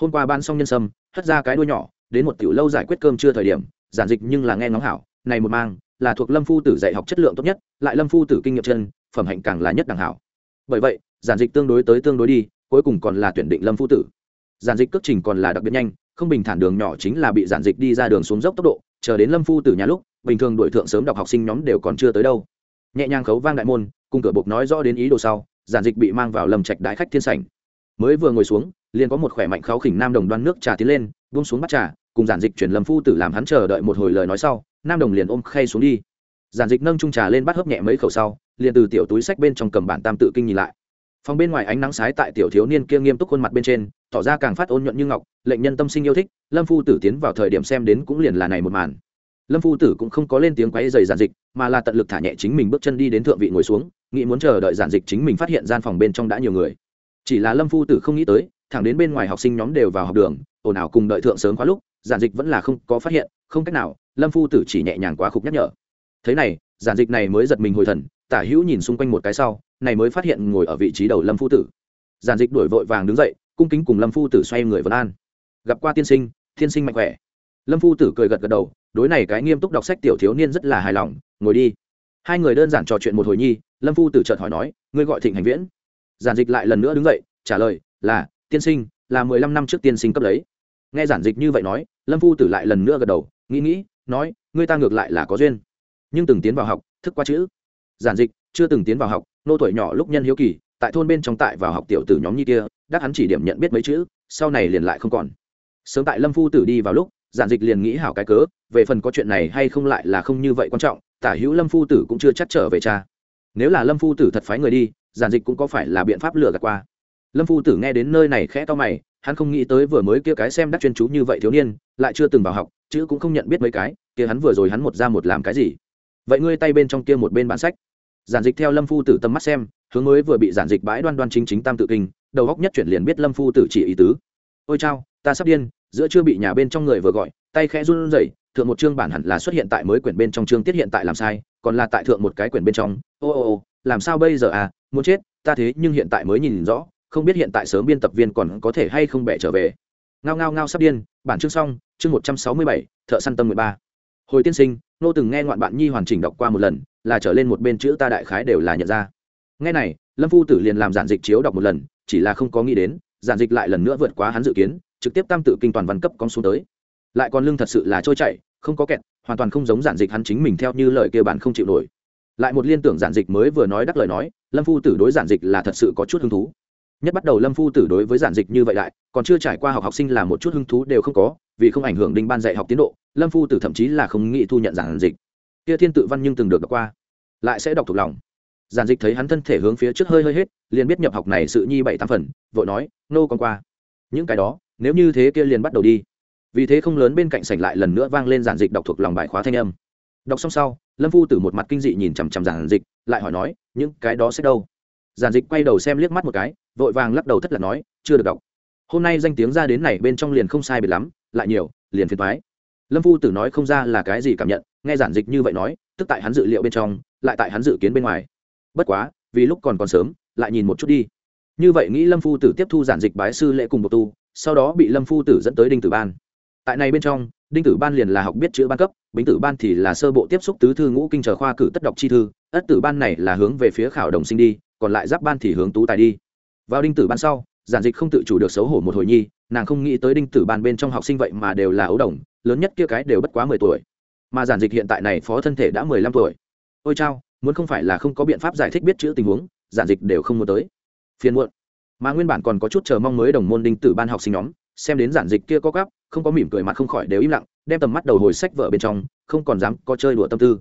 Speaker 1: Hôm qua ban xong nhân sâm, hất ra cái đuôi nhỏ, đến một tiểu lâu giải quyết cơm chưa thời điểm, giản dịch nhưng là nghe ngóng hảo, này một mang, là thuộc lâm phu tử dạy học chất lượng tốt nhất, lại lâm phu tử kinh nghiệm chân, phẩm hạnh càng là nhất đẳng hảo. Bởi vậy, giản dịch tương đối tới tương đối đi, cuối cùng còn là tuyển định lâm phu tử. Giản dịch cước trình còn là đặc biệt nhanh, không bình thản đường nhỏ chính là bị giản dịch đi ra đường xuống dốc tốc độ, chờ đến lâm phu tử nhà lúc bình thường đội thượng sớm đọc học sinh nhóm đều còn chưa tới đâu. Nhẹ nhàng khấu vang đại môn, cùng cửa bục nói rõ đến ý đồ sau, giản dịch bị mang vào lầm trạch đại khách thiên sảnh. Mới vừa ngồi xuống, liền có một khỏe mạnh kháo khỉnh nam đồng đoan nước trà tiến lên, buông xuống bắt trà, cùng giản dịch chuyển lâm phu tử làm hắn chờ đợi một hồi lời nói sau, nam đồng liền ôm khay xuống đi. Giản dịch nâng trung trà lên bắt hớp nhẹ mấy khẩu sau, liền từ tiểu túi sách bên trong cầm bản tam tự kinh nhìn lại. Phòng bên ngoài ánh nắng sái tại tiểu thiếu niên kia nghiêm túc khuôn mặt bên trên, tỏ ra càng phát ôn nhuận như ngọc, lệnh nhân tâm sinh yêu thích, lâm phu tử tiến vào thời điểm xem đến cũng liền là này một màn lâm phu tử cũng không có lên tiếng quáy dày giản dịch, mà là tận lực thả nhẹ chính mình bước chân đi đến thượng vị ngồi xuống, nghĩ muốn chờ đợi giản dịch chính mình phát hiện gian phòng bên trong đã nhiều người. Chỉ là lâm phu tử không nghĩ tới, thẳng đến bên ngoài học sinh nhóm đều vào học đường, ồn ào cùng đợi thượng sớm quá lúc, giản dịch vẫn là không có phát hiện, không cách nào, lâm phu tử chỉ nhẹ nhàng quá khục nhắc nhở. Thế này, giản dịch này mới giật mình hồi thần, tả hữu nhìn xung quanh một cái sau, này mới phát hiện ngồi ở vị trí đầu lâm phu tử. Giản dịch đuổi vội vàng đứng dậy, cung kính cùng lâm phu tử xoay người vân an. Gặp qua tiên sinh tiên sinh mạnh khỏe lâm phu tử cười gật gật đầu, đối này cái nghiêm túc đọc sách tiểu thiếu niên rất là hài lòng, ngồi đi. Hai người đơn giản trò chuyện một hồi nhi, lâm phu tử chợt hỏi nói, ngươi gọi thịnh hành viễn. Giản dịch lại lần nữa đứng dậy, trả lời, là, tiên sinh, là mười lăm năm trước tiên sinh cấp lấy nghe giản dịch như vậy nói, lâm phu tử lại lần nữa gật đầu, nghĩ nghĩ, nói, ngươi ta ngược lại là có duyên. Nhưng từng tiến vào học, thức qua chữ. Giản dịch, chưa từng tiến vào học, nô tuổi nhỏ lúc nhân hiếu kỳ, tại thôn bên trong tại vào học tiểu tử nhóm như kia đắc hắn chỉ điểm nhận biết mấy chữ, sau này liền lại không còn. Sớm tại lâm phu tử đi vào lúc giản dịch liền nghĩ hảo cái cớ, về phần có chuyện này hay không lại là không như vậy quan trọng, tả hữu lâm phu tử cũng chưa chắc trở về cha. Nếu là lâm phu tử thật phái người đi, giản dịch cũng có phải là biện pháp lừa gạt qua. Lâm phu tử nghe đến nơi này khẽ to mày, hắn không nghĩ tới vừa mới kia cái xem đắc chuyên chú như vậy thiếu niên, lại chưa từng vào học, chữ cũng không nhận biết mấy cái, kia hắn vừa rồi hắn một ra một làm cái gì. Vậy ngươi tay bên trong kia một bên bản sách. Giản dịch theo lâm phu tử tâm mắt xem, hướng mới vừa bị giản dịch bãi đoan đoan chính chính tam tự kinh, đầu góc nhất chuyển liền biết lâm phu tử chỉ ý tứ. Ôi chao, ta sắp điên giữa chưa bị nhà bên trong người vừa gọi, tay khẽ run rẩy, thượng một chương bản hẳn là xuất hiện tại mới quyển bên trong chương tiết hiện tại làm sai, còn là tại thượng một cái quyển bên trong. Ô ô ô, làm sao bây giờ à? Muốn chết, ta thế nhưng hiện tại mới nhìn rõ, không biết hiện tại sớm biên tập viên còn có thể hay không bẻ trở về. Ngao ngao ngao sắp điên, bản chương xong, chương một trăm sáu mươi bảy, thợ săn tâm mười ba. Hồi tiên sinh, nô từng nghe ngoạn bạn nhi hoàn chỉnh đọc qua một lần, là trở lên một bên chữ ta đại khái đều là nhận ra. Nghe này, lâm phu tử liền làm giản dịch chiếu đọc một lần, chỉ là không có nghĩ đến giản dịch lại lần nữa vượt quá hắn dự kiến, trực tiếp tam tự kinh toàn văn cấp con xuống tới. Lại còn lưng thật sự là trôi chảy, không có kẹt, hoàn toàn không giống giản dịch hắn chính mình theo như lời kia bản không chịu nổi. Lại một liên tưởng giản dịch mới vừa nói đắc lời nói, lâm phu tử đối giản dịch là thật sự có chút hứng thú. Nhất bắt đầu lâm phu tử đối với giản dịch như vậy lại, còn chưa trải qua học học sinh là một chút hứng thú đều không có, vì không ảnh hưởng đinh ban dạy học tiến độ, lâm phu tử thậm chí là không nghĩ thu nhận giản dịch. Kia thiên tự văn nhưng từng được đọc qua, lại sẽ đọc thuộc lòng giản dịch thấy hắn thân thể hướng phía trước hơi hơi hết, liền biết nhập học này sự nhi bảy tám phần, vội nói, nô con qua. Những cái đó, nếu như thế kia liền bắt đầu đi. Vì thế không lớn bên cạnh sảnh lại lần nữa vang lên giản dịch đọc thuộc lòng bài khóa thanh âm. Đọc xong sau, lâm phu tử một mặt kinh dị nhìn chằm chằm giản dịch, lại hỏi nói, những cái đó sẽ đâu? Giản dịch quay đầu xem liếc mắt một cái, vội vàng lắc đầu thất lạc nói, chưa được đọc. Hôm nay danh tiếng ra đến này bên trong liền không sai biệt lắm, lại nhiều, liền phiền thoái lâm phu tử nói không ra là cái gì cảm nhận, nghe giản dịch như vậy nói, tức tại hắn dự liệu bên trong, lại tại hắn dự kiến bên ngoài bất quá, vì lúc còn còn sớm, lại nhìn một chút đi. Như vậy nghĩ lâm phu tử tiếp thu giản dịch bái sư lễ cùng một tu, sau đó bị lâm phu tử dẫn tới đinh tử ban. Tại này bên trong, đinh tử ban liền là học biết chữ ban cấp, bính tử ban thì là sơ bộ tiếp xúc tứ thư ngũ kinh chờ khoa cử tất đọc chi thư, ất tử ban này là hướng về phía khảo đồng sinh đi, còn lại giáp ban thì hướng tú tài đi. Vào đinh tử ban sau, giản dịch không tự chủ được xấu hổ một hồi nhi, nàng không nghĩ tới đinh tử ban bên trong học sinh vậy mà đều là ấu đồng, lớn nhất kia cái đều bất quá mười tuổi. Mà giản dịch hiện tại này phó thân thể đã mười lăm tuổi. Ôi chao muốn không phải là không có biện pháp giải thích biết chữ tình huống, giản dịch đều không muốn tới. Phiền muộn. Mà nguyên bản còn có chút chờ mong mới đồng môn đinh tử ban học sinh nhóm, xem đến giản dịch kia có gắp, không có mỉm cười mặt không khỏi đều im lặng, đem tầm mắt đầu hồi sách vợ bên trong, không còn dám có chơi đùa tâm tư.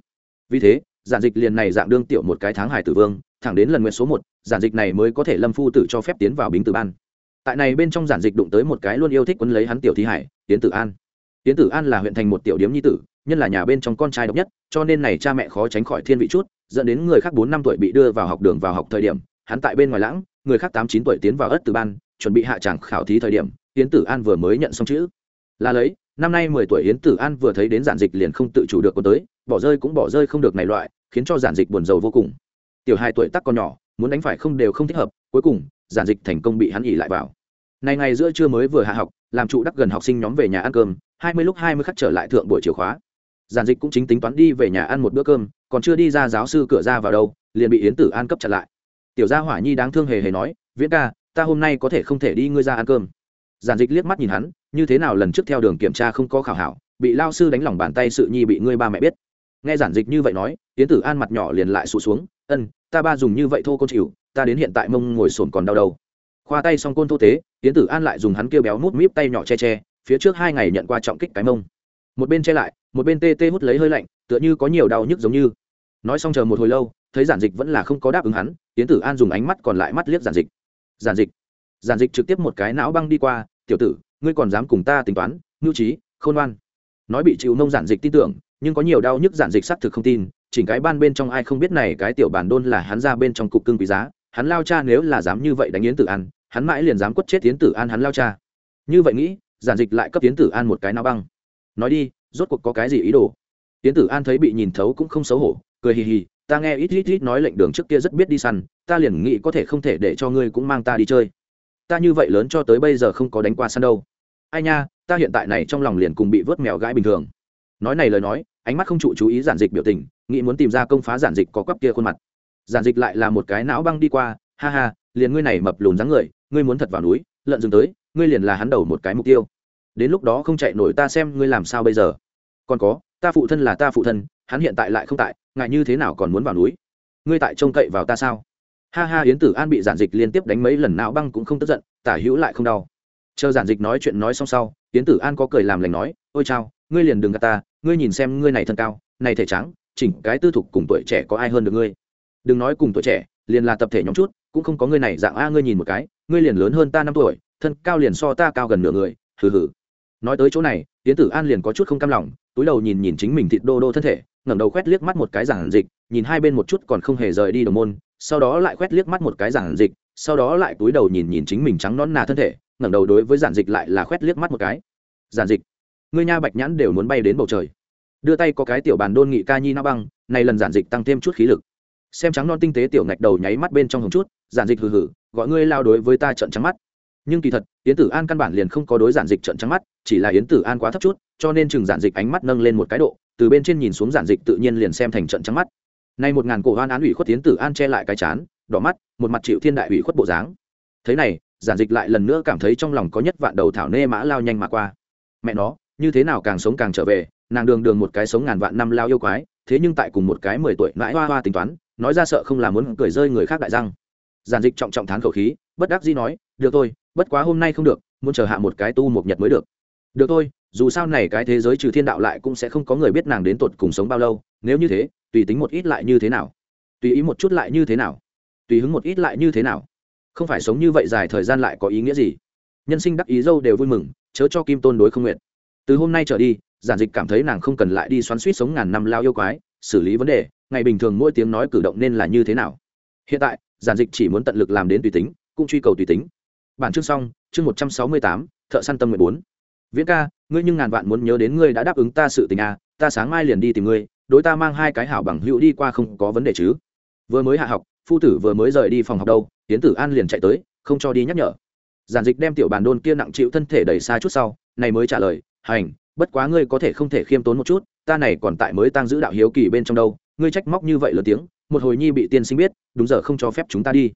Speaker 1: Vì thế, giản dịch liền này dạng đương tiểu một cái tháng hải tử vương, thẳng đến lần nguyện số một, giản dịch này mới có thể lâm phu tử cho phép tiến vào bính tử ban. Tại này bên trong giản dịch đụng tới một cái luôn yêu thích quấn lấy hắn tiểu thi hải tiến tử an. Tiến tử an là huyện thành một tiểu điếm nhi tử, nhân là nhà bên trong con trai độc nhất, cho nên này cha mẹ khó tránh khỏi thiên vị chút dẫn đến người khác bốn năm tuổi bị đưa vào học đường vào học thời điểm, hắn tại bên ngoài lãng, người khác tám chín tuổi tiến vào ất từ ban, chuẩn bị hạ tràng khảo thí thời điểm, yến tử an vừa mới nhận xong chữ. Là lấy, năm nay mười tuổi yến tử an vừa thấy đến giản dịch liền không tự chủ được có tới, bỏ rơi cũng bỏ rơi không được này loại, khiến cho giản dịch buồn rầu vô cùng. Tiểu hai tuổi tắc còn nhỏ, muốn đánh phải không đều không thích hợp, cuối cùng, giản dịch thành công bị hắn ỉ lại vào. Này ngày giữa trưa mới vừa hạ học, làm trụ đắc gần học sinh nhóm về nhà ăn cơm, hai mươi lúc hai mươi khắc trở lại thượng buổi chiều khóa giản dịch cũng chính tính toán đi về nhà ăn một bữa cơm, còn chưa đi ra giáo sư cửa ra vào đâu, liền bị yến tử an cấp chặn lại. Tiểu gia hỏa nhi đáng thương hề hề nói, viễn ca, ta hôm nay có thể không thể đi ngươi ra ăn cơm. Giản dịch liếc mắt nhìn hắn, như thế nào lần trước theo đường kiểm tra không có khảo hảo, bị lao sư đánh lỏng bàn tay sự nhi bị ngươi ba mẹ biết. Nghe giản dịch như vậy nói, Yến tử an mặt nhỏ liền lại sụt xuống, ân, ta ba dùng như vậy thô côn chịu, ta đến hiện tại mông ngồi sồn còn đau đầu. Khoa tay xong côn thô tế, Yến tử an lại dùng hắn kêu béo mút míp tay nhỏ che che, phía trước hai ngày nhận qua trọng kích cái mông một bên che lại, một bên tê tê hút lấy hơi lạnh, tựa như có nhiều đau nhức giống như. Nói xong chờ một hồi lâu, thấy giản dịch vẫn là không có đáp ứng hắn tiến tử an dùng ánh mắt còn lại mắt liếc giản dịch. Giản dịch giản dịch trực tiếp một cái não băng đi qua, tiểu tử, ngươi còn dám cùng ta tính toán ngưu trí, khôn ngoan. Nói bị chịu nông giản dịch tin tưởng, nhưng có nhiều đau nhức giản dịch xác thực không tin, chỉnh cái ban bên trong ai không biết này cái tiểu bản đôn là hắn ra bên trong cục cưng quý giá, hắn lao cha nếu là dám như vậy đánh yến tử an, hắn mãi liền dám quất chết tiến tử an hắn lao cha. Như vậy nghĩ, giản dịch lại cấp tiến tử an một cái não băng nói đi, rốt cuộc có cái gì ý đồ? Tiến tử an thấy bị nhìn thấu cũng không xấu hổ, cười hì hì, ta nghe ít ít ít nói lệnh đường trước kia rất biết đi săn, ta liền nghĩ có thể không thể để cho ngươi cũng mang ta đi chơi. Ta như vậy lớn cho tới bây giờ không có đánh qua săn đâu. Ai nha, ta hiện tại này trong lòng liền cùng bị vớt mèo gãi bình thường. Nói này lời nói, ánh mắt không trụ chú ý giản dịch biểu tình, nghĩ muốn tìm ra công phá giản dịch có quắp kia khuôn mặt. Giản dịch lại là một cái não băng đi qua, ha ha, liền ngươi này mập lùn dáng người, ngươi muốn thật vào núi, lợn dừng tới, ngươi liền là hắn đầu một cái mục tiêu đến lúc đó không chạy nổi ta xem ngươi làm sao bây giờ. Còn có, ta phụ thân là ta phụ thân, hắn hiện tại lại không tại ngại như thế nào còn muốn vào núi? Ngươi tại trông cậy vào ta sao? Ha ha, yến tử an bị giản dịch liên tiếp đánh mấy lần, não băng cũng không tức giận, tả hữu lại không đau. Chờ giản dịch nói chuyện nói xong sau, yến tử an có cười làm lành nói, ôi chao, ngươi liền đừng gạt ta, ngươi nhìn xem ngươi này thân cao, này thể trắng, chỉnh cái tư thục cùng tuổi trẻ có ai hơn được ngươi? Đừng nói cùng tuổi trẻ, liền là tập thể nhóm chút, cũng không có ngươi này dạng a, ngươi nhìn một cái, ngươi liền lớn hơn ta năm tuổi, thân cao liền so ta cao gần nửa người, hừ hừ nói tới chỗ này tiến tử an liền có chút không cam lòng, túi đầu nhìn nhìn chính mình thịt đô đô thân thể, ngẩng đầu khoét liếc mắt một cái giản dịch, nhìn hai bên một chút còn không hề rời đi đồng môn, sau đó lại khoét liếc mắt một cái giản dịch, sau đó lại túi đầu nhìn nhìn chính mình trắng nón nà thân thể, ngẩng đầu đối với giản dịch lại là khoét liếc mắt một cái. Giản dịch, ngươi nha bạch nhãn đều muốn bay đến bầu trời. Đưa tay có cái tiểu bàn đôn nghị ca nhi na băng, này lần giản dịch tăng thêm chút khí lực. Xem trắng non tinh tế tiểu ngạch đầu nháy mắt bên trong hồng chút, giản dịch hừ hừ, gọi ngươi lao đối với ta trận trắng mắt nhưng kỳ thật, yến tử an căn bản liền không có đối giản dịch trận trắng mắt, chỉ là yến tử an quá thấp chút, cho nên chừng giản dịch ánh mắt nâng lên một cái độ, từ bên trên nhìn xuống giản dịch tự nhiên liền xem thành trận trắng mắt. Nay một ngàn cổ hoan án ủy khuất yến tử an che lại cái chán, đỏ mắt, một mặt chịu thiên đại ủy khuất bộ dáng. Thế này, giản dịch lại lần nữa cảm thấy trong lòng có nhất vạn đầu thảo nê mã lao nhanh mà qua. Mẹ nó, như thế nào càng sống càng trở về, nàng đường đường một cái sống ngàn vạn năm lao yêu quái, thế nhưng tại cùng một cái mười tuổi mãi hoa hoa tính toán, nói ra sợ không là muốn cười rơi người khác đại răng. Giản dịch trọng trọng thán khẩu khí, bất đắc dĩ nói, được thôi bất quá hôm nay không được, muốn chờ hạ một cái tu một nhật mới được. Được thôi, dù sao này cái thế giới trừ thiên đạo lại cũng sẽ không có người biết nàng đến tột cùng sống bao lâu, nếu như thế, tùy tính một ít lại như thế nào? Tùy ý một chút lại như thế nào? Tùy hứng một ít lại như thế nào? Không phải sống như vậy dài thời gian lại có ý nghĩa gì? Nhân sinh đắc ý dâu đều vui mừng, chớ cho kim tôn đối không nguyện. Từ hôm nay trở đi, giản dịch cảm thấy nàng không cần lại đi xoắn suýt sống ngàn năm lao yêu quái, xử lý vấn đề, ngày bình thường mỗi tiếng nói cử động nên là như thế nào? Hiện tại, giản dịch chỉ muốn tận lực làm đến tùy tính, cũng truy cầu tùy tính bản chương xong, chương một trăm sáu mươi tám, thợ săn tâm mười bốn. Viễn ca, ngươi nhưng ngàn vạn muốn nhớ đến ngươi đã đáp ứng ta sự tình à ta sáng mai liền đi tìm ngươi, đối ta mang hai cái hảo bằng hữu đi qua không có vấn đề chứ. Vừa mới hạ học, phu tử vừa mới rời đi phòng học đâu tiến tử an liền chạy tới, không cho đi nhắc nhở. Giản dịch đem tiểu bàn đôn kia nặng chịu thân thể đẩy xa chút sau, này mới trả lời, hành, bất quá ngươi có thể không thể khiêm tốn một chút, ta này còn tại mới tăng giữ đạo hiếu kỳ bên trong đâu, ngươi trách móc như vậy lớn tiếng, một hồi nhi bị tiên sinh biết, đúng giờ không cho phép chúng ta đi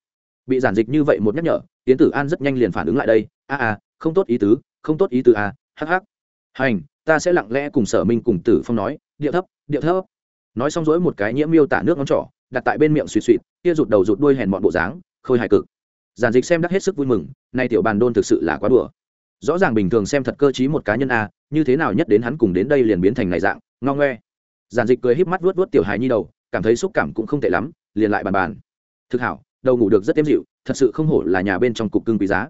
Speaker 1: bị giản dịch như vậy một nhắc nhở tiến tử an rất nhanh liền phản ứng lại đây. A a, không tốt ý tứ, không tốt ý tứ a, hắc hắc. Hành, ta sẽ lặng lẽ cùng sở minh cùng tử phong nói, điệu thấp điệu thấp. Nói xong dỗi một cái nhiễm miêu tả nước ngón trỏ, đặt tại bên miệng suỵ suỵ kia rụt đầu rụt đuôi hèn bọn bộ dáng, khôi hài cực. Giản dịch xem đắc hết sức vui mừng, nay tiểu bàn đôn thực sự là quá đùa. Rõ ràng bình thường xem thật cơ t một cá nhân a, như thế nào nhất đến hắn cùng đến đây liền biến thành này dạng ngao ngoe. Giản dịch cười híp mắt vuốt vuốt tiểu hài nhi đầu, cảm thấy xúc cảm cũng không tệ lắm, liền lại bàn bàn. Thực hảo đầu ngủ được rất tiêm dịu, thật sự không hổ là nhà bên trong cục cưng quý giá.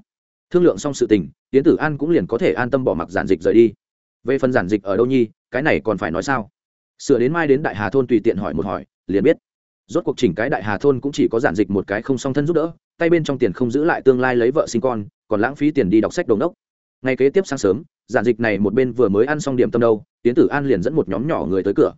Speaker 1: Thương lượng xong sự tình tiến tử an cũng liền có thể an tâm bỏ mặc giản dịch rời đi. Về phần giản dịch ở đâu nhi, cái này còn phải nói sao? Sửa đến mai đến đại hà thôn tùy tiện hỏi một hỏi, liền biết. Rốt cuộc chỉnh cái đại hà thôn cũng chỉ có giản dịch một cái không song thân giúp đỡ, tay bên trong tiền không giữ lại tương lai lấy vợ sinh con, còn lãng phí tiền đi đọc sách đồng đốc ngay kế tiếp sáng sớm, giản dịch này một bên vừa mới ăn xong điểm tâm đâu tiến tử an liền dẫn một nhóm nhỏ người tới cửa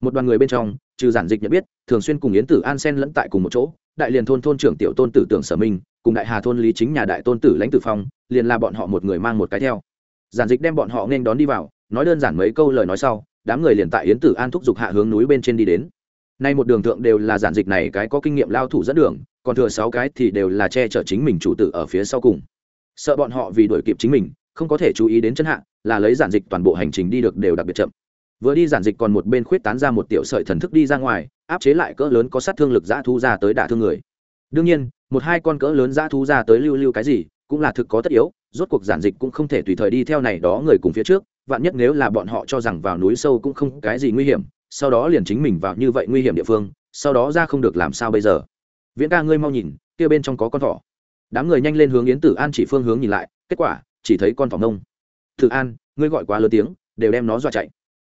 Speaker 1: một đoàn người bên trong, trừ giản dịch nhận biết, thường xuyên cùng yến tử an sen lẫn tại cùng một chỗ, đại liền thôn thôn trưởng tiểu tôn tử tưởng sở minh cùng đại hà thôn lý chính nhà đại tôn tử lãnh tử phong, liền là bọn họ một người mang một cái theo. Giản dịch đem bọn họ nên đón đi vào, nói đơn giản mấy câu lời nói sau, đám người liền tại yến tử an thúc giục hạ hướng núi bên trên đi đến. Nay một đường thượng đều là giản dịch này cái có kinh nghiệm lao thủ dẫn đường, còn thừa sáu cái thì đều là che chở chính mình chủ tử ở phía sau cùng. Sợ bọn họ vì đuổi kịp chính mình, không có thể chú ý đến chân hạ, là lấy giản dịch toàn bộ hành trình đi được đều đặc biệt chậm vừa đi giản dịch còn một bên khuyết tán ra một tiểu sợi thần thức đi ra ngoài, áp chế lại cỡ lớn có sát thương lực dã thu ra tới đả thương người. Đương nhiên, một hai con cỡ lớn dã thu ra tới lưu lưu cái gì, cũng là thực có tất yếu, rốt cuộc giản dịch cũng không thể tùy thời đi theo này đó người cùng phía trước, vạn nhất nếu là bọn họ cho rằng vào núi sâu cũng không cái gì nguy hiểm, sau đó liền chính mình vào như vậy nguy hiểm địa phương, sau đó ra không được làm sao bây giờ. Viễn ca ngươi mau nhìn, kia bên trong có con thỏ. Đám người nhanh lên hướng yến tử an chỉ phương hướng nhìn lại, kết quả, chỉ thấy con thỏ ngông. Tử an, ngươi gọi quá lớn tiếng, đều đem nó dọa chạy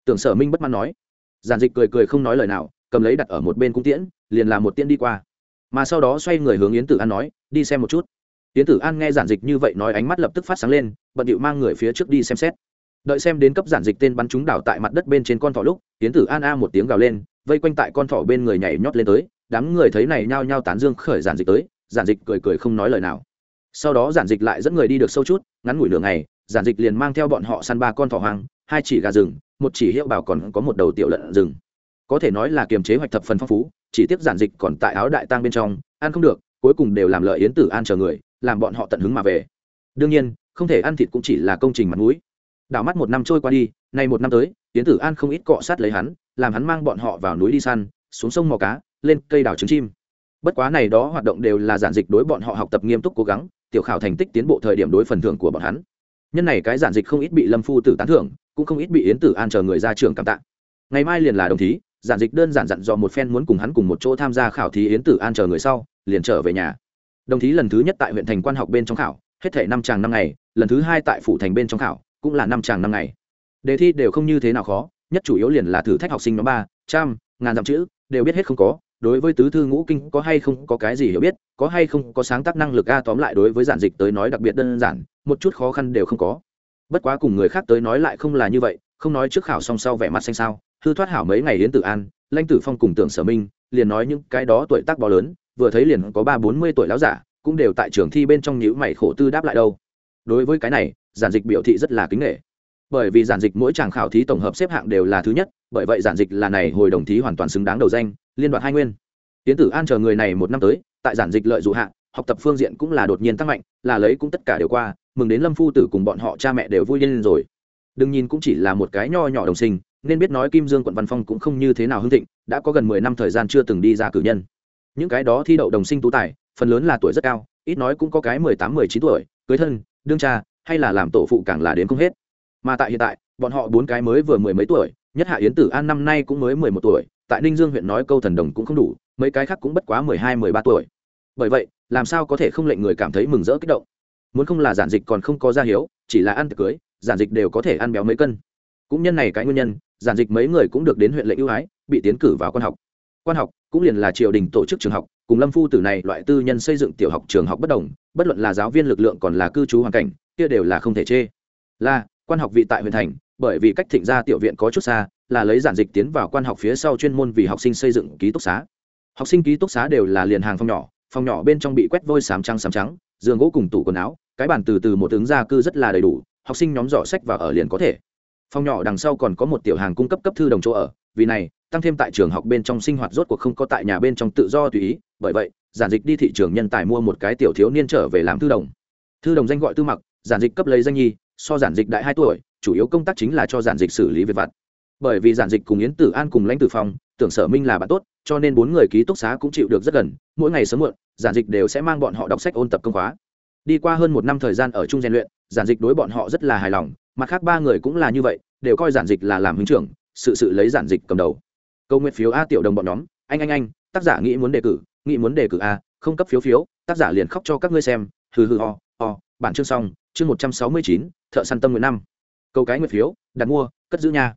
Speaker 1: tưởng sở minh bất mãn nói. Giản dịch cười cười không nói lời nào, cầm lấy đặt ở một bên cung tiễn, liền làm một tiễn đi qua. Mà sau đó xoay người hướng yến tử an nói, đi xem một chút. Yến tử an nghe giản dịch như vậy nói, ánh mắt lập tức phát sáng lên, bận điệu mang người phía trước đi xem xét. Đợi xem đến cấp giản dịch tên bắn chúng đảo tại mặt đất bên trên con thỏ lúc, yến tử an a một tiếng gào lên, vây quanh tại con thỏ bên người nhảy nhót lên tới, đám người thấy này nhao nhao tán dương khởi giản dịch tới, giản dịch cười cười không nói lời nào. Sau đó giản dịch lại dẫn người đi được sâu chút, ngắn ngủi lửa này giản dịch liền mang theo bọn họ săn ba con thỏ hoang, hai chỉ gà rừng một chỉ hiệu bảo còn có một đầu tiểu lợn rừng. Có thể nói là kiềm chế hoạch thập phần phong phú, chỉ tiếp giản dịch còn tại áo đại tang bên trong, ăn không được, cuối cùng đều làm lợi yến tử an chờ người, làm bọn họ tận hứng mà về. Đương nhiên, không thể ăn thịt cũng chỉ là công trình mặt mũi. Đảo mắt một năm trôi qua đi, nay một năm tới, yến tử an không ít cọ sát lấy hắn, làm hắn mang bọn họ vào núi đi săn, xuống sông mò cá, lên cây đảo trứng chim. Bất quá này đó hoạt động đều là giản dịch đối bọn họ học tập nghiêm túc cố gắng, tiểu khảo thành tích tiến bộ thời điểm đối phần thưởng của bọn hắn nhân này cái giản dịch không ít bị lâm phu tử tán thưởng, cũng không ít bị yến tử an chờ người ra trường cảm tạ. Ngày mai liền là đồng thí, giản dịch đơn giản dặn dò một phen muốn cùng hắn cùng một chỗ tham gia khảo thí yến tử an chờ người sau, liền trở về nhà. Đồng thí lần thứ nhất tại huyện thành quan học bên trong khảo, hết thể năm tràng năm ngày, lần thứ hai tại phủ thành bên trong khảo, cũng là năm tràng năm ngày. Đề thi đều không như thế nào khó, nhất chủ yếu liền là thử thách học sinh nhóm ba, trăm, ngàn dặm chữ, đều biết hết không có đối với tứ thư ngũ kinh có hay không có cái gì hiểu biết, có hay không có sáng tác năng lực a tóm lại đối với giản dịch tới nói đặc biệt đơn giản, một chút khó khăn đều không có. Bất quá cùng người khác tới nói lại không là như vậy, không nói trước khảo song sau vẻ mặt xanh sao hư thoát hảo mấy ngày đến tử an, lãnh tử phong cùng tưởng sở minh, liền nói những cái đó tuổi tác bò lớn, vừa thấy liền có ba bốn mươi tuổi láo giả, cũng đều tại trường thi bên trong nhữ mày khổ tư đáp lại đâu. Đối với cái này, giản dịch biểu thị rất là kính nghệ bởi vì giản dịch mỗi tràng khảo thí tổng hợp xếp hạng đều là thứ nhất bởi vậy giản dịch là này hồi đồng thí hoàn toàn xứng đáng đầu danh, liên đoạt hai nguyên. Tiến tử an chờ người này một năm tới, tại giản dịch lợi dụ hạng học tập phương diện cũng là đột nhiên tăng mạnh, là lấy cũng tất cả đều qua, mừng đến lâm phu tử cùng bọn họ cha mẹ đều vui lên rồi. Đừng nhìn cũng chỉ là một cái nho nhỏ đồng sinh, nên biết nói kim dương quận văn phong cũng không như thế nào hưng thịnh, đã có gần mười năm thời gian chưa từng đi ra cử nhân. Những cái đó thi đậu đồng sinh tú tài, phần lớn là tuổi rất cao, ít nói cũng có cái mười tám, mười chín tuổi, cưới thân, đương cha, hay là làm tổ phụ càng là đến không hết. Mà tại hiện tại, bọn họ bốn cái mới vừa mười mấy tuổi nhất hạ yến tử an năm nay cũng mới mười một tuổi, tại ninh dương huyện nói câu thần đồng cũng không đủ, mấy cái khác cũng bất quá mười hai, mười ba tuổi. Bởi vậy, làm sao có thể không lệnh người cảm thấy mừng rỡ kích động? Muốn không là giản dịch còn không có gia hiếu, chỉ là ăn tiệc cưới, giản dịch đều có thể ăn béo mấy cân. Cũng nhân này cái nguyên nhân, giản dịch mấy người cũng được đến huyện lệnh ưu ái, bị tiến cử vào quan học. Quan học cũng liền là triều đình tổ chức trường học, cùng lâm phu tử này loại tư nhân xây dựng tiểu học trường học bất đồng, bất luận là giáo viên lực lượng còn là cư trú hoàn cảnh, kia đều là không thể chê. Là, quan học vị tại huyện thành bởi vì cách thịnh gia tiểu viện có chút xa, là lấy giản dịch tiến vào quan học phía sau chuyên môn vì học sinh xây dựng ký túc xá. Học sinh ký túc xá đều là liền hàng phòng nhỏ phòng nhỏ bên trong bị quét vôi sám trắng sám trắng, giường gỗ cùng tủ quần áo, cái bàn từ từ một ứng gia cư rất là đầy đủ, học sinh nhóm giỏ sách và ở liền có thể. Phòng nhỏ đằng sau còn có một tiểu hàng cung cấp cấp thư đồng chỗ ở, vì này, tăng thêm tại trường học bên trong sinh hoạt rốt cuộc không có tại nhà bên trong tự do tùy ý, bởi vậy, giản dịch đi thị trường nhân tài mua một cái tiểu thiếu niên trở về làm thư đồng. Thư đồng danh gọi tư mặc, giản dịch cấp lấy danh nhi, so giản dịch đại hai tuổi chủ yếu công tác chính là cho giản dịch xử lý việc vặt. Bởi vì giản dịch cùng yến tử an cùng lãnh tử phong, tưởng sở minh là bạn tốt, cho nên bốn người ký túc xá cũng chịu được rất gần, mỗi ngày sớm muộn, giản dịch đều sẽ mang bọn họ đọc sách ôn tập công khóa. Đi qua hơn một năm thời gian ở chung rèn luyện, giản dịch đối bọn họ rất là hài lòng, mặt khác ba người cũng là như vậy, đều coi giản dịch là làm hứng trưởng, sự sự lấy giản dịch cầm đầu. Câu nguyện phiếu a tiểu đồng bọn nhóm, anh anh anh, tác giả nghĩ muốn đề cử, nghĩ muốn đề cử a, không cấp phiếu phiếu, tác giả liền khóc cho các ngươi xem, hừ hừ ho ho, bản chương xong, chương một trăm sáu mươi chín, thợ săn tâm nguyện năm câu cái nguyệt phiếu, đặt mua, cất giữ nhà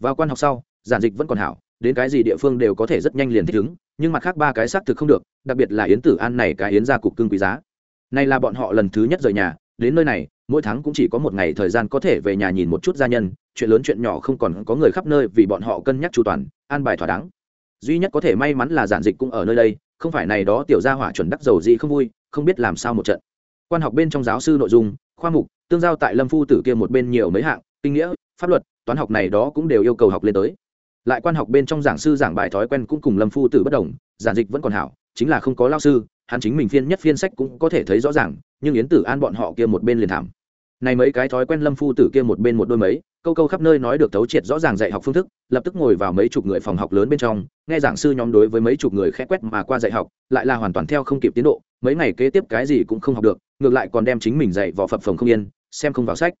Speaker 1: vào quan học sau, giản dịch vẫn còn hảo, đến cái gì địa phương đều có thể rất nhanh liền thích ứng, nhưng mặt khác ba cái xác thực không được, đặc biệt là yến tử an này cái yến gia cục cưng quý giá. Này là bọn họ lần thứ nhất rời nhà, đến nơi này, mỗi tháng cũng chỉ có một ngày thời gian có thể về nhà nhìn một chút gia nhân, chuyện lớn chuyện nhỏ không còn có người khắp nơi vì bọn họ cân nhắc chu toàn, an bài thỏa đáng. Duy nhất có thể may mắn là giản dịch cũng ở nơi đây, không phải này đó tiểu gia hỏa chuẩn đắc dầu gì không vui, không biết làm sao một trận. Quan học bên trong giáo sư nội dung, khoa mục tương giao tại lâm phu tử kia một bên nhiều mấy hạng, kinh nghĩa, pháp luật, toán học này đó cũng đều yêu cầu học lên tới. Lại quan học bên trong giảng sư giảng bài thói quen cũng cùng lâm phu tử bất đồng, giản dịch vẫn còn hảo, chính là không có lao sư, hắn chính mình phiên nhất phiên sách cũng có thể thấy rõ ràng, nhưng yến tử an bọn họ kia một bên liền thảm. Này mấy cái thói quen lâm phu tử kia một bên một đôi mấy, câu câu khắp nơi nói được thấu triệt rõ ràng dạy học phương thức, lập tức ngồi vào mấy chục người phòng học lớn bên trong, nghe giảng sư nhóm đối với mấy chục người khẽ quét mà qua dạy học, lại là hoàn toàn theo không kịp tiến độ, mấy ngày kế tiếp cái gì cũng không học được, ngược lại còn đem chính mình dạy vào phập phồng không yên xem không vào sách.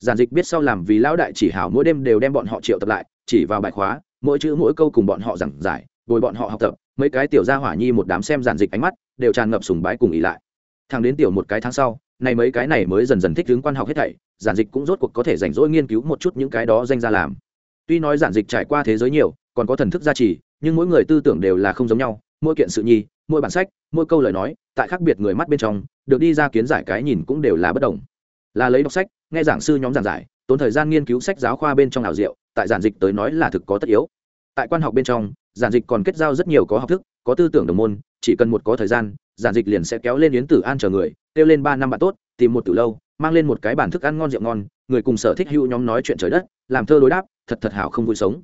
Speaker 1: Giản dịch biết sau làm vì lão đại chỉ hảo mỗi đêm đều đem bọn họ triệu tập lại, chỉ vào bài khóa, mỗi chữ mỗi câu cùng bọn họ giảng giải, bồi bọn họ học tập, mấy cái tiểu gia hỏa nhi một đám xem giản dịch ánh mắt, đều tràn ngập sùng bái cùng ý lại. Thằng đến tiểu một cái tháng sau này mấy cái này mới dần dần thích ứng quan học hết thảy, giản dịch cũng rốt cuộc có thể rảnh rỗi nghiên cứu một chút những cái đó danh ra làm. Tuy nói giản dịch trải qua thế giới nhiều, còn có thần thức gia trì, nhưng mỗi người tư tưởng đều là không giống nhau, mỗi kiện sự nhi, mỗi bản sách, mỗi câu lời nói, tại khác biệt người mắt bên trong, được đi ra kiến giải cái nhìn cũng đều là bất đồng là lấy đọc sách, nghe giảng sư nhóm giảng giải, tốn thời gian nghiên cứu sách giáo khoa bên trong ảo diệu, tại giản dịch tới nói là thực có tất yếu. Tại quan học bên trong, giản dịch còn kết giao rất nhiều có học thức, có tư tưởng đồng môn, chỉ cần một có thời gian, giản dịch liền sẽ kéo lên yến tử an chờ người, kêu lên ba năm bạn tốt, tìm một từ lâu, mang lên một cái bản thức ăn ngon rượu ngon, người cùng sở thích hữu nhóm nói chuyện trời đất, làm thơ đối đáp, thật thật hảo không vui sống.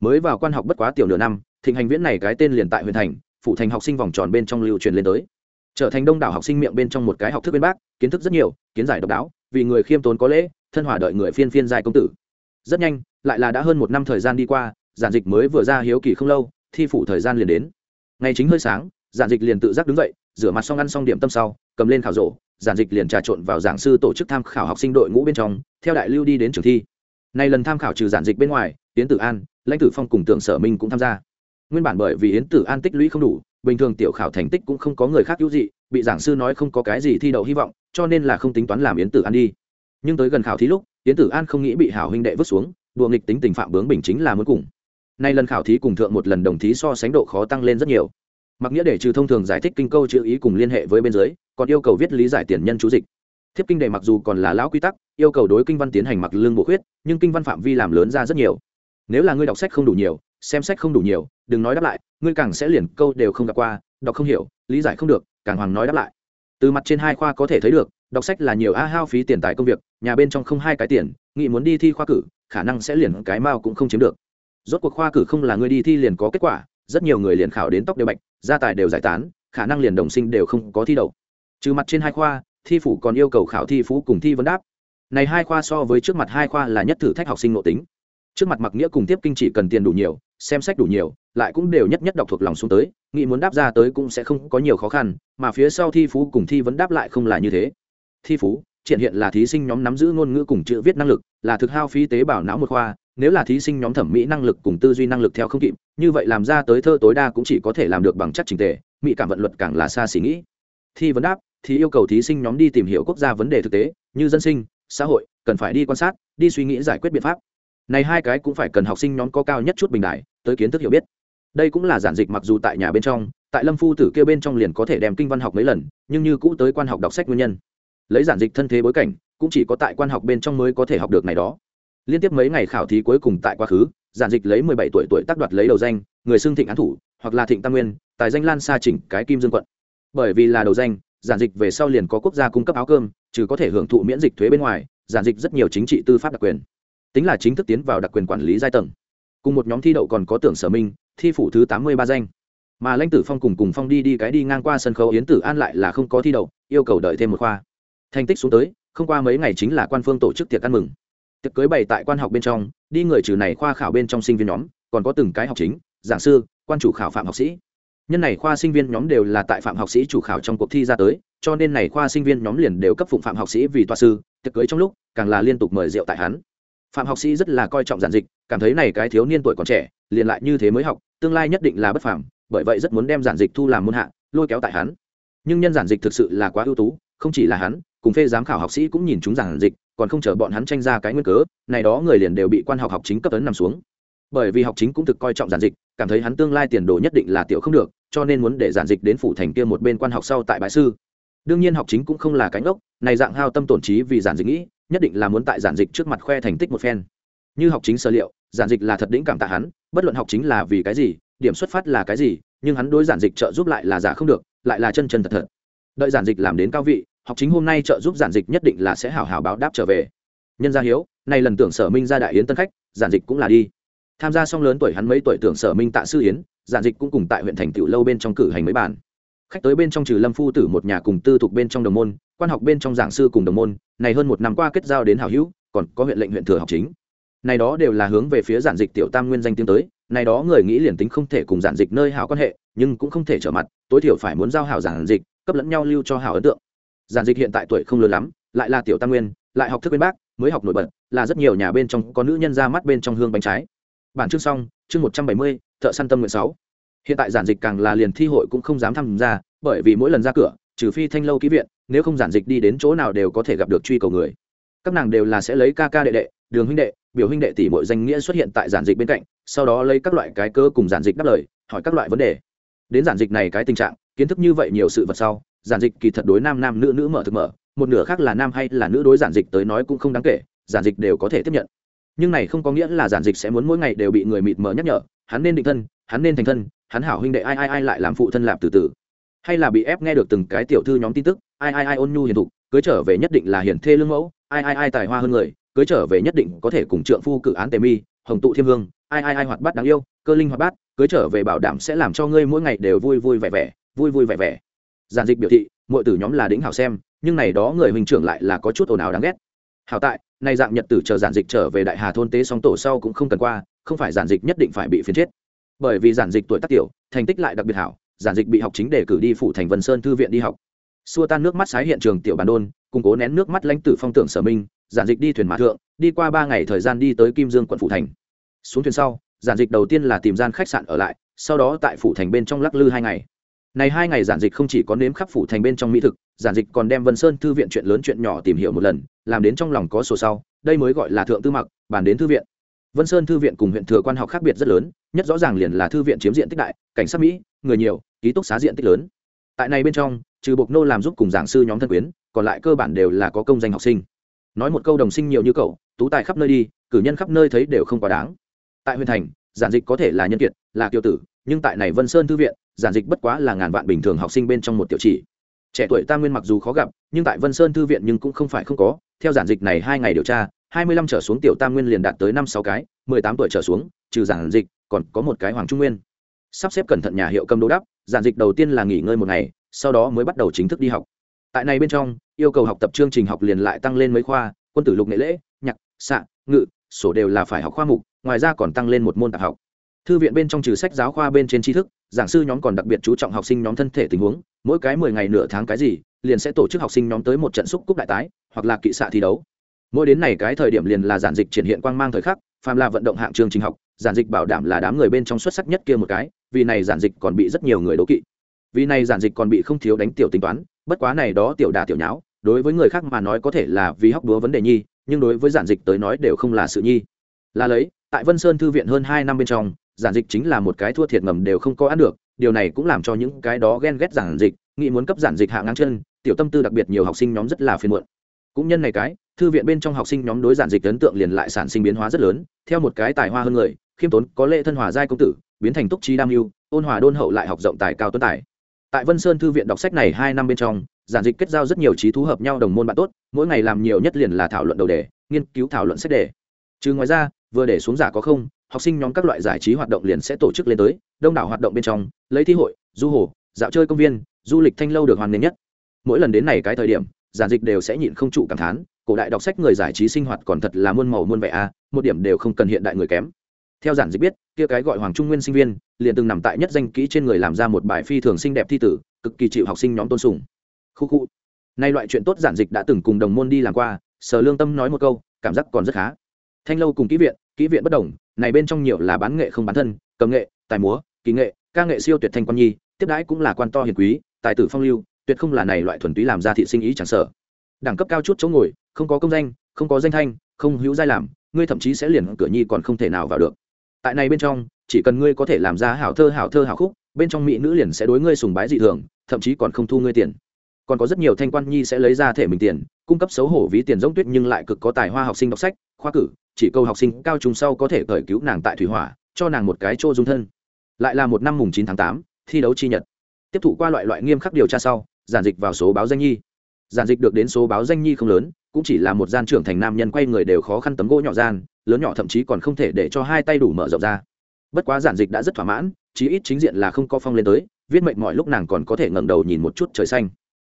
Speaker 1: Mới vào quan học bất quá tiểu nửa năm, thịnh hành viễn này cái tên liền tại huyện thành phụ thành học sinh vòng tròn bên trong lưu truyền lên tới. Trở thành đông đảo học sinh miệng bên trong một cái học thức bên bác, kiến thức rất nhiều, kiến giải độc đáo vì người khiêm tốn có lễ, thân hòa đợi người phiên phiên giai công tử. Rất nhanh, lại là đã hơn một năm thời gian đi qua, giản dịch mới vừa ra hiếu kỳ không lâu, thi phủ thời gian liền đến. Ngày chính hơi sáng, giản dịch liền tự giác đứng dậy, rửa mặt xong ăn xong điểm tâm sau, cầm lên khảo rổ, giản dịch liền trà trộn vào giảng sư tổ chức tham khảo học sinh đội ngũ bên trong, theo đại lưu đi đến trường thi. Nay lần tham khảo trừ giản dịch bên ngoài tiến tử an, lãnh tử phong cùng tưởng sở minh cũng tham gia. Nguyên bản bởi vì yến tử an tích lũy không đủ, bình thường tiểu khảo thành tích cũng không có người khác hữu dị, bị giảng sư nói không có cái gì thi đậu hy vọng cho nên là không tính toán làm yến tử an đi. Nhưng tới gần khảo thí lúc, yến tử an không nghĩ bị hảo huynh đệ vứt xuống, đùa nghịch tính tình phạm bướng bình chính là muốn cùng. Nay lần khảo thí cùng thượng một lần đồng thí so sánh độ khó tăng lên rất nhiều. Mặc nghĩa để trừ thông thường giải thích kinh câu chữ ý cùng liên hệ với bên dưới, còn yêu cầu viết lý giải tiền nhân chú dịch. Thiếp kinh đề mặc dù còn là lão quy tắc, yêu cầu đối kinh văn tiến hành mặc lương bổ khuyết, nhưng kinh văn phạm vi làm lớn ra rất nhiều. Nếu là ngươi đọc sách không đủ nhiều, xem sách không đủ nhiều, đừng nói đáp lại, ngươi càng sẽ liền câu đều không gặp qua, đọc không hiểu, lý giải không được, càng hoàng nói đáp lại từ mặt trên hai khoa có thể thấy được, đọc sách là nhiều a hao phí tiền tài công việc, nhà bên trong không hai cái tiền nghị muốn đi thi khoa cử, khả năng sẽ liền cái mao cũng không chiếm được. Rốt cuộc khoa cử không là người đi thi liền có kết quả, rất nhiều người liền khảo đến tóc đều bạch gia tài đều giải tán, khả năng liền đồng sinh đều không có thi đậu. Trừ mặt trên hai khoa, thi phủ còn yêu cầu khảo thi phú cùng thi vấn đáp. Này hai khoa so với trước mặt hai khoa là nhất thử thách học sinh nội tính trước mặt mặc nghĩa cùng tiếp kinh chỉ cần tiền đủ nhiều, xem sách đủ nhiều, lại cũng đều nhất nhất đọc thuộc lòng xuống tới, nghĩ muốn đáp ra tới cũng sẽ không có nhiều khó khăn, mà phía sau thi phú cùng thi vấn đáp lại không là như thế. Thi phú, triển hiện là thí sinh nhóm nắm giữ ngôn ngữ cùng chữ viết năng lực, là thực hao phí tế bào não một khoa, nếu là thí sinh nhóm thẩm mỹ năng lực cùng tư duy năng lực theo không kịp, như vậy làm ra tới thơ tối đa cũng chỉ có thể làm được bằng chất trình tề, mỹ cảm vận luật càng là xa xỉ nghĩ. Thi vấn đáp, thì yêu cầu thí sinh nhóm đi tìm hiểu quốc gia vấn đề thực tế, như dân sinh, xã hội, cần phải đi quan sát, đi suy nghĩ giải quyết biện pháp này hai cái cũng phải cần học sinh nhóm có cao nhất chút bình đại, tới kiến thức hiểu biết. Đây cũng là giản dịch mặc dù tại nhà bên trong, tại lâm phu tử kia bên trong liền có thể đem kinh văn học mấy lần, nhưng như cũ tới quan học đọc sách nguyên nhân. Lấy giản dịch thân thế bối cảnh, cũng chỉ có tại quan học bên trong mới có thể học được này đó. Liên tiếp mấy ngày khảo thí cuối cùng tại quá khứ, giản dịch lấy mười bảy tuổi tuổi tác đoạt lấy đầu danh, người xưng thịnh án thủ, hoặc là thịnh tam nguyên, tài danh lan xa chỉnh, cái kim dương quận. Bởi vì là đầu danh, giản dịch về sau liền có quốc gia cung cấp áo cơm, trừ có thể hưởng thụ miễn dịch thuế bên ngoài, giản dịch rất nhiều chính trị tư pháp đặc quyền tính là chính thức tiến vào đặc quyền quản lý giai tầng. Cùng một nhóm thi đậu còn có tưởng sở minh, thi phủ thứ tám mươi ba danh. Mà lãnh tử phong cùng cùng phong đi đi cái đi ngang qua sân khấu yến tử an lại là không có thi đậu, yêu cầu đợi thêm một khoa. Thành tích xuống tới, không qua mấy ngày chính là quan phương tổ chức tiệc ăn mừng. Tiệc cưới bày tại quan học bên trong, đi người trừ này khoa khảo bên trong sinh viên nhóm, còn có từng cái học chính, giảng sư, quan chủ khảo phạm học sĩ. Nhân này khoa sinh viên nhóm đều là tại phạm học sĩ chủ khảo trong cuộc thi ra tới, cho nên này khoa sinh viên nhóm liền đều cấp phụng phạm học sĩ vì tòa sư, tiệc cưới trong lúc, càng là liên tục mời rượu tại hắn phạm học sĩ rất là coi trọng giản dịch, cảm thấy này cái thiếu niên tuổi còn trẻ, liền lại như thế mới học, tương lai nhất định là bất phàm, bởi vậy rất muốn đem giản dịch thu làm môn hạ, lôi kéo tại hắn. Nhưng nhân giản dịch thực sự là quá ưu tú, không chỉ là hắn, cùng phê giám khảo học sĩ cũng nhìn chúng giản dịch, còn không chờ bọn hắn tranh ra cái nguyên cớ, này đó người liền đều bị quan học học chính cấp tấn nằm xuống. Bởi vì học chính cũng thực coi trọng giản dịch, cảm thấy hắn tương lai tiền đồ nhất định là tiểu không được, cho nên muốn để giản dịch đến phủ thành kia một bên quan học sau tại bãi sư. Đương nhiên học chính cũng không là cánh ốc này dạng hao tâm tổn trí vì giản dịch nghĩ nhất định là muốn tại giản dịch trước mặt khoe thành tích một phen. Như học chính sơ liệu, giản dịch là thật đĩnh cảm tạ hắn, bất luận học chính là vì cái gì, điểm xuất phát là cái gì, nhưng hắn đối giản dịch trợ giúp lại là giả không được, lại là chân chân thật thật. Đợi giản dịch làm đến cao vị, học chính hôm nay trợ giúp giản dịch nhất định là sẽ hảo hảo báo đáp trở về. Nhân gia hiếu, nay lần tưởng sở minh ra đại yến tân khách, giản dịch cũng là đi. Tham gia xong lớn tuổi hắn mấy tuổi tưởng sở minh tạ sư yến, giản dịch cũng cùng tại huyện thành tựu lâu bên trong cử hành mấy bản khách tới bên trong trừ lâm phu tử một nhà cùng tư thuộc bên trong đồng môn, quan học bên trong giảng sư cùng đồng môn, này hơn một năm qua kết giao đến hảo hữu, còn có huyện lệnh huyện thừa học chính. Này đó đều là hướng về phía giản dịch tiểu tam nguyên danh tiến tới, này đó người nghĩ liền tính không thể cùng giản dịch nơi hảo quan hệ, nhưng cũng không thể trở mặt, tối thiểu phải muốn giao hảo giản dịch, cấp lẫn nhau lưu cho hảo ấn tượng. Giản dịch hiện tại tuổi không lớn lắm, lại là tiểu tam nguyên, lại học thức bên bác, mới học nổi bật, là rất nhiều nhà bên trong có nữ nhân ra mắt bên trong hương bánh trái. Bản chương xong, chương một trăm bảy mươi, thợ săn tâm nguyện sáu hiện tại giản dịch càng là liền thi hội cũng không dám tham gia, bởi vì mỗi lần ra cửa, trừ phi thanh lâu ký viện, nếu không giản dịch đi đến chỗ nào đều có thể gặp được truy cầu người. Các nàng đều là sẽ lấy ca ca đệ đệ, đường huynh đệ, biểu huynh đệ tỷ mọi danh nghĩa xuất hiện tại giản dịch bên cạnh, sau đó lấy các loại cái cơ cùng giản dịch đáp lời, hỏi các loại vấn đề. Đến giản dịch này cái tình trạng, kiến thức như vậy nhiều sự vật sau, giản dịch kỳ thật đối nam nam nữ nữ mở thực mở, một nửa khác là nam hay là nữ đối giản dịch tới nói cũng không đáng kể, giản dịch đều có thể tiếp nhận. Nhưng này không có nghĩa là giản dịch sẽ muốn mỗi ngày đều bị người mịt mờ nhắc nhở, hắn nên định thân, hắn nên thành thân hắn hảo huynh đệ ai ai ai lại làm phụ thân lạp từ từ hay là bị ép nghe được từng cái tiểu thư nhóm tin tức, ai ai ai ôn nhu hiền thục, cưới trở về nhất định là hiền thê lương mẫu, ai ai ai tài hoa hơn người, cưới trở về nhất định có thể cùng trượng phu cử án tề mi, hồng tụ thiêm hương, ai ai ai hoạt bát đáng yêu, cơ linh hoạt bát, cưới trở về bảo đảm sẽ làm cho ngươi mỗi ngày đều vui vui vẻ vẻ, vui vui vẻ vẻ. Giản dịch biểu thị mọi tử nhóm là đĩnh hảo xem, nhưng này đó người huynh trưởng lại là có chút ồn ào đáng ghét. Hảo tại nay dạng nhật tử chờ giản dịch trở về đại hà thôn tế song tổ sau cũng không cần qua, không phải giản dịch nhất định phải bị phiến chết bởi vì giản dịch tuổi tác tiểu, thành tích lại đặc biệt hảo, giản dịch bị học chính để cử đi phụ thành vân sơn thư viện đi học. Xua tan nước mắt sái hiện trường tiểu bản đôn củng cố nén nước mắt lãnh tử phong tưởng sở minh, giản dịch đi thuyền mã thượng, đi qua ba ngày thời gian đi tới kim dương quận phủ thành. Xuống thuyền sau, giản dịch đầu tiên là tìm gian khách sạn ở lại, sau đó tại phủ thành bên trong lắc lư hai ngày. Này hai ngày giản dịch không chỉ có nếm khắp phủ thành bên trong mỹ thực, giản dịch còn đem vân sơn thư viện chuyện lớn chuyện nhỏ tìm hiểu một lần, làm đến trong lòng có sổ sau, đây mới gọi là thượng tư mặc, bàn đến thư viện vân sơn thư viện cùng huyện thừa quan học khác biệt rất lớn, nhất rõ ràng liền là thư viện chiếm diện tích đại, cảnh sát mỹ, người nhiều, ký túc xá diện tích lớn. Tại này bên trong, trừ bộc nô làm giúp cùng giảng sư nhóm thân quyến, còn lại cơ bản đều là có công danh học sinh. Nói một câu đồng sinh nhiều như cậu, tú tài khắp nơi đi, cử nhân khắp nơi thấy đều không quá đáng. Tại huyện thành, giản dịch có thể là nhân kiệt, là tiêu tử, nhưng tại này vân sơn thư viện, giản dịch bất quá là ngàn vạn bình thường học sinh bên trong một tiểu chỉ. Trẻ tuổi tam nguyên mặc dù khó gặp, nhưng tại vân sơn thư viện nhưng cũng không phải không có, theo giản dịch này hai ngày điều tra hai mươi lăm trở xuống tiểu tam nguyên liền đạt tới năm sáu cái, mười tám tuổi trở xuống, trừ giản dịch, còn có một cái hoàng trung nguyên. Sắp xếp cẩn thận nhà hiệu cầm đô đắp, giản dịch đầu tiên là nghỉ ngơi một ngày, sau đó mới bắt đầu chính thức đi học. Tại này bên trong, yêu cầu học tập chương trình học liền lại tăng lên mấy khoa, quân tử lục nghệ lễ, nhạc, xạ, ngự, sổ đều là phải học khoa mục, ngoài ra còn tăng lên một môn tạp học. Thư viện bên trong trừ sách giáo khoa bên trên tri thức, giảng sư nhóm còn đặc biệt chú trọng học sinh nhóm thân thể tình huống, mỗi cái mười ngày nửa tháng cái gì, liền sẽ tổ chức học sinh nhóm tới một trận xúc cúc đại tái, hoặc là kỵ xạ thi đấu mỗi đến này cái thời điểm liền là giản dịch triển hiện quang mang thời khắc, phàm là vận động hạng trường trình học, giản dịch bảo đảm là đám người bên trong xuất sắc nhất kia một cái, vì này giản dịch còn bị rất nhiều người đố kỵ. Vì này giản dịch còn bị không thiếu đánh tiểu tính toán, bất quá này đó tiểu đà tiểu nháo, đối với người khác mà nói có thể là vì hóc đúa vấn đề nhi, nhưng đối với giản dịch tới nói đều không là sự nhi. Là lấy, tại vân sơn thư viện hơn hai năm bên trong, giản dịch chính là một cái thua thiệt ngầm đều không có ăn được, điều này cũng làm cho những cái đó ghen ghét giản dịch, nghĩ muốn cấp giản dịch hạ ngang chân, tiểu tâm tư đặc biệt nhiều học sinh nhóm rất là phiền muộn. Cũng nhân này cái thư viện bên trong học sinh nhóm đối giản dịch ấn tượng liền lại sản sinh biến hóa rất lớn, theo một cái tài hoa hơn người, khiêm tốn, có lệ thân hòa giai công tử, biến thành túc trí đam mưu, ôn hòa đôn hậu lại học rộng tài cao tuấn tài. Tại vân sơn thư viện đọc sách này hai năm bên trong, giản dịch kết giao rất nhiều trí thú hợp nhau đồng môn bạn tốt, mỗi ngày làm nhiều nhất liền là thảo luận đầu đề, nghiên cứu thảo luận sách đề. Trừ ngoài ra, vừa để xuống giả có không, học sinh nhóm các loại giải trí hoạt động liền sẽ tổ chức lên tới, đông đảo hoạt động bên trong, lấy thi hội, du hồ, dạo chơi công viên, du lịch thanh lâu được hoàn nền nhất. Mỗi lần đến này cái thời điểm, giản dịch đều sẽ nhịn không trụ cảm thán cổ đại đọc sách người giải trí sinh hoạt còn thật là muôn màu muôn vẻ a, một điểm đều không cần hiện đại người kém. Theo giản dịch biết, kia cái gọi hoàng trung nguyên sinh viên, liền từng nằm tại nhất danh kỹ trên người làm ra một bài phi thường xinh đẹp thi tử, cực kỳ chịu học sinh nhóm tôn sùng. Khu khu. Nay loại chuyện tốt giản dịch đã từng cùng đồng môn đi làm qua, sở lương tâm nói một câu, cảm giác còn rất khá. Thanh lâu cùng kỹ viện kỹ viện bất đồng, này bên trong nhiều là bán nghệ không bán thân, cầm nghệ, tài múa kỹ nghệ, ca nghệ siêu tuyệt thanh quan nhi, tiếp đãi cũng là quan to hiền quý, tài tử phong lưu, tuyệt không là này loại thuần túy làm ra thị sinh ý chẳng sở. đẳng cấp cao chút chỗ ngồi không có công danh, không có danh thanh, không hữu giai làm, ngươi thậm chí sẽ liền cửa nhi còn không thể nào vào được. Tại này bên trong, chỉ cần ngươi có thể làm ra hảo thơ hảo thơ hảo khúc, bên trong mỹ nữ liền sẽ đối ngươi sùng bái dị thường, thậm chí còn không thu ngươi tiền. Còn có rất nhiều thanh quan nhi sẽ lấy ra thể mình tiền, cung cấp xấu hổ ví tiền giống tuyết nhưng lại cực có tài hoa học sinh đọc sách, khoa cử, chỉ câu học sinh cao trung sau có thể cởi cứu nàng tại thủy hỏa, cho nàng một cái chỗ dung thân. Lại là một năm mùng chín tháng tám, thi đấu chi nhật. Tiếp thụ qua loại loại nghiêm khắc điều tra sau, giản dịch vào số báo danh nhi. Giản dịch được đến số báo danh nhi không lớn cũng chỉ là một gian trưởng thành nam nhân quay người đều khó khăn tấm gỗ nhỏ gian, lớn nhỏ thậm chí còn không thể để cho hai tay đủ mở rộng ra. Bất quá giản dịch đã rất thỏa mãn, chí ít chính diện là không có phong lên tới, viết mệnh mọi lúc nàng còn có thể ngẩng đầu nhìn một chút trời xanh.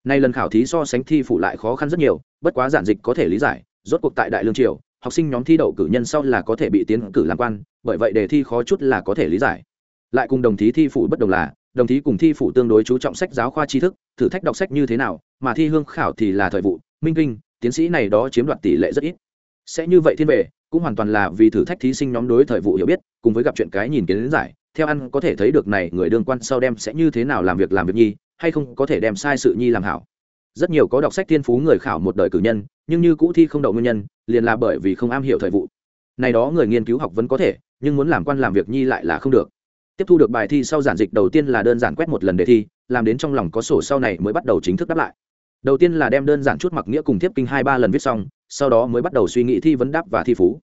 Speaker 1: Nay lần khảo thí so sánh thi phụ lại khó khăn rất nhiều, bất quá giản dịch có thể lý giải, rốt cuộc tại đại lương triều, học sinh nhóm thi đậu cử nhân sau là có thể bị tiến cử làm quan, bởi vậy đề thi khó chút là có thể lý giải. Lại cùng đồng thí thi phụ bất đồng là, đồng thí cùng thi phụ tương đối chú trọng sách giáo khoa tri thức, thử thách đọc sách như thế nào, mà thi hương khảo thì là thời vụ, minh kinh tiến sĩ này đó chiếm đoạt tỷ lệ rất ít. Sẽ như vậy thiên về, cũng hoàn toàn là vì thử thách thí sinh nhóm đối thời vụ hiểu biết, cùng với gặp chuyện cái nhìn kiến giải, theo ăn có thể thấy được này, người đương quan sau đem sẽ như thế nào làm việc làm việc nhi, hay không có thể đem sai sự nhi làm hảo. Rất nhiều có đọc sách thiên phú người khảo một đời cử nhân, nhưng như cũ thi không đậu nguyên nhân, liền là bởi vì không am hiểu thời vụ. Này đó người nghiên cứu học vẫn có thể, nhưng muốn làm quan làm việc nhi lại là không được. Tiếp thu được bài thi sau giản dịch đầu tiên là đơn giản quét một lần đề thi, làm đến trong lòng có sổ sau này mới bắt đầu chính thức đáp lại đầu tiên là đem đơn giản chút mặc nghĩa cùng tiếp kinh hai ba lần viết xong, sau đó mới bắt đầu suy nghĩ thi vấn đáp và thi phú.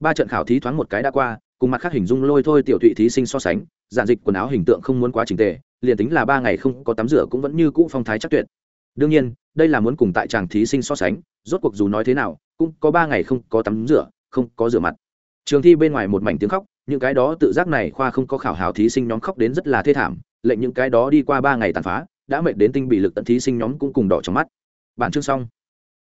Speaker 1: Ba trận khảo thí thoáng một cái đã qua, cùng mặt khác hình dung lôi thôi tiểu thụy thí sinh so sánh, giản dịch quần áo hình tượng không muốn quá trình tề, liền tính là ba ngày không có tắm rửa cũng vẫn như cũ phong thái chắc tuyệt. Đương nhiên, đây là muốn cùng tại chàng thí sinh so sánh, rốt cuộc dù nói thế nào, cũng có ba ngày không có tắm rửa, không có rửa mặt. Trường thi bên ngoài một mảnh tiếng khóc, những cái đó tự giác này khoa không có khảo hào thí sinh nhóm khóc đến rất là thê thảm, lệnh những cái đó đi qua ba ngày tàn phá đã mệt đến tinh bị lực tận thí sinh nhóm cũng cùng đỏ trong mắt. Bản chương xong.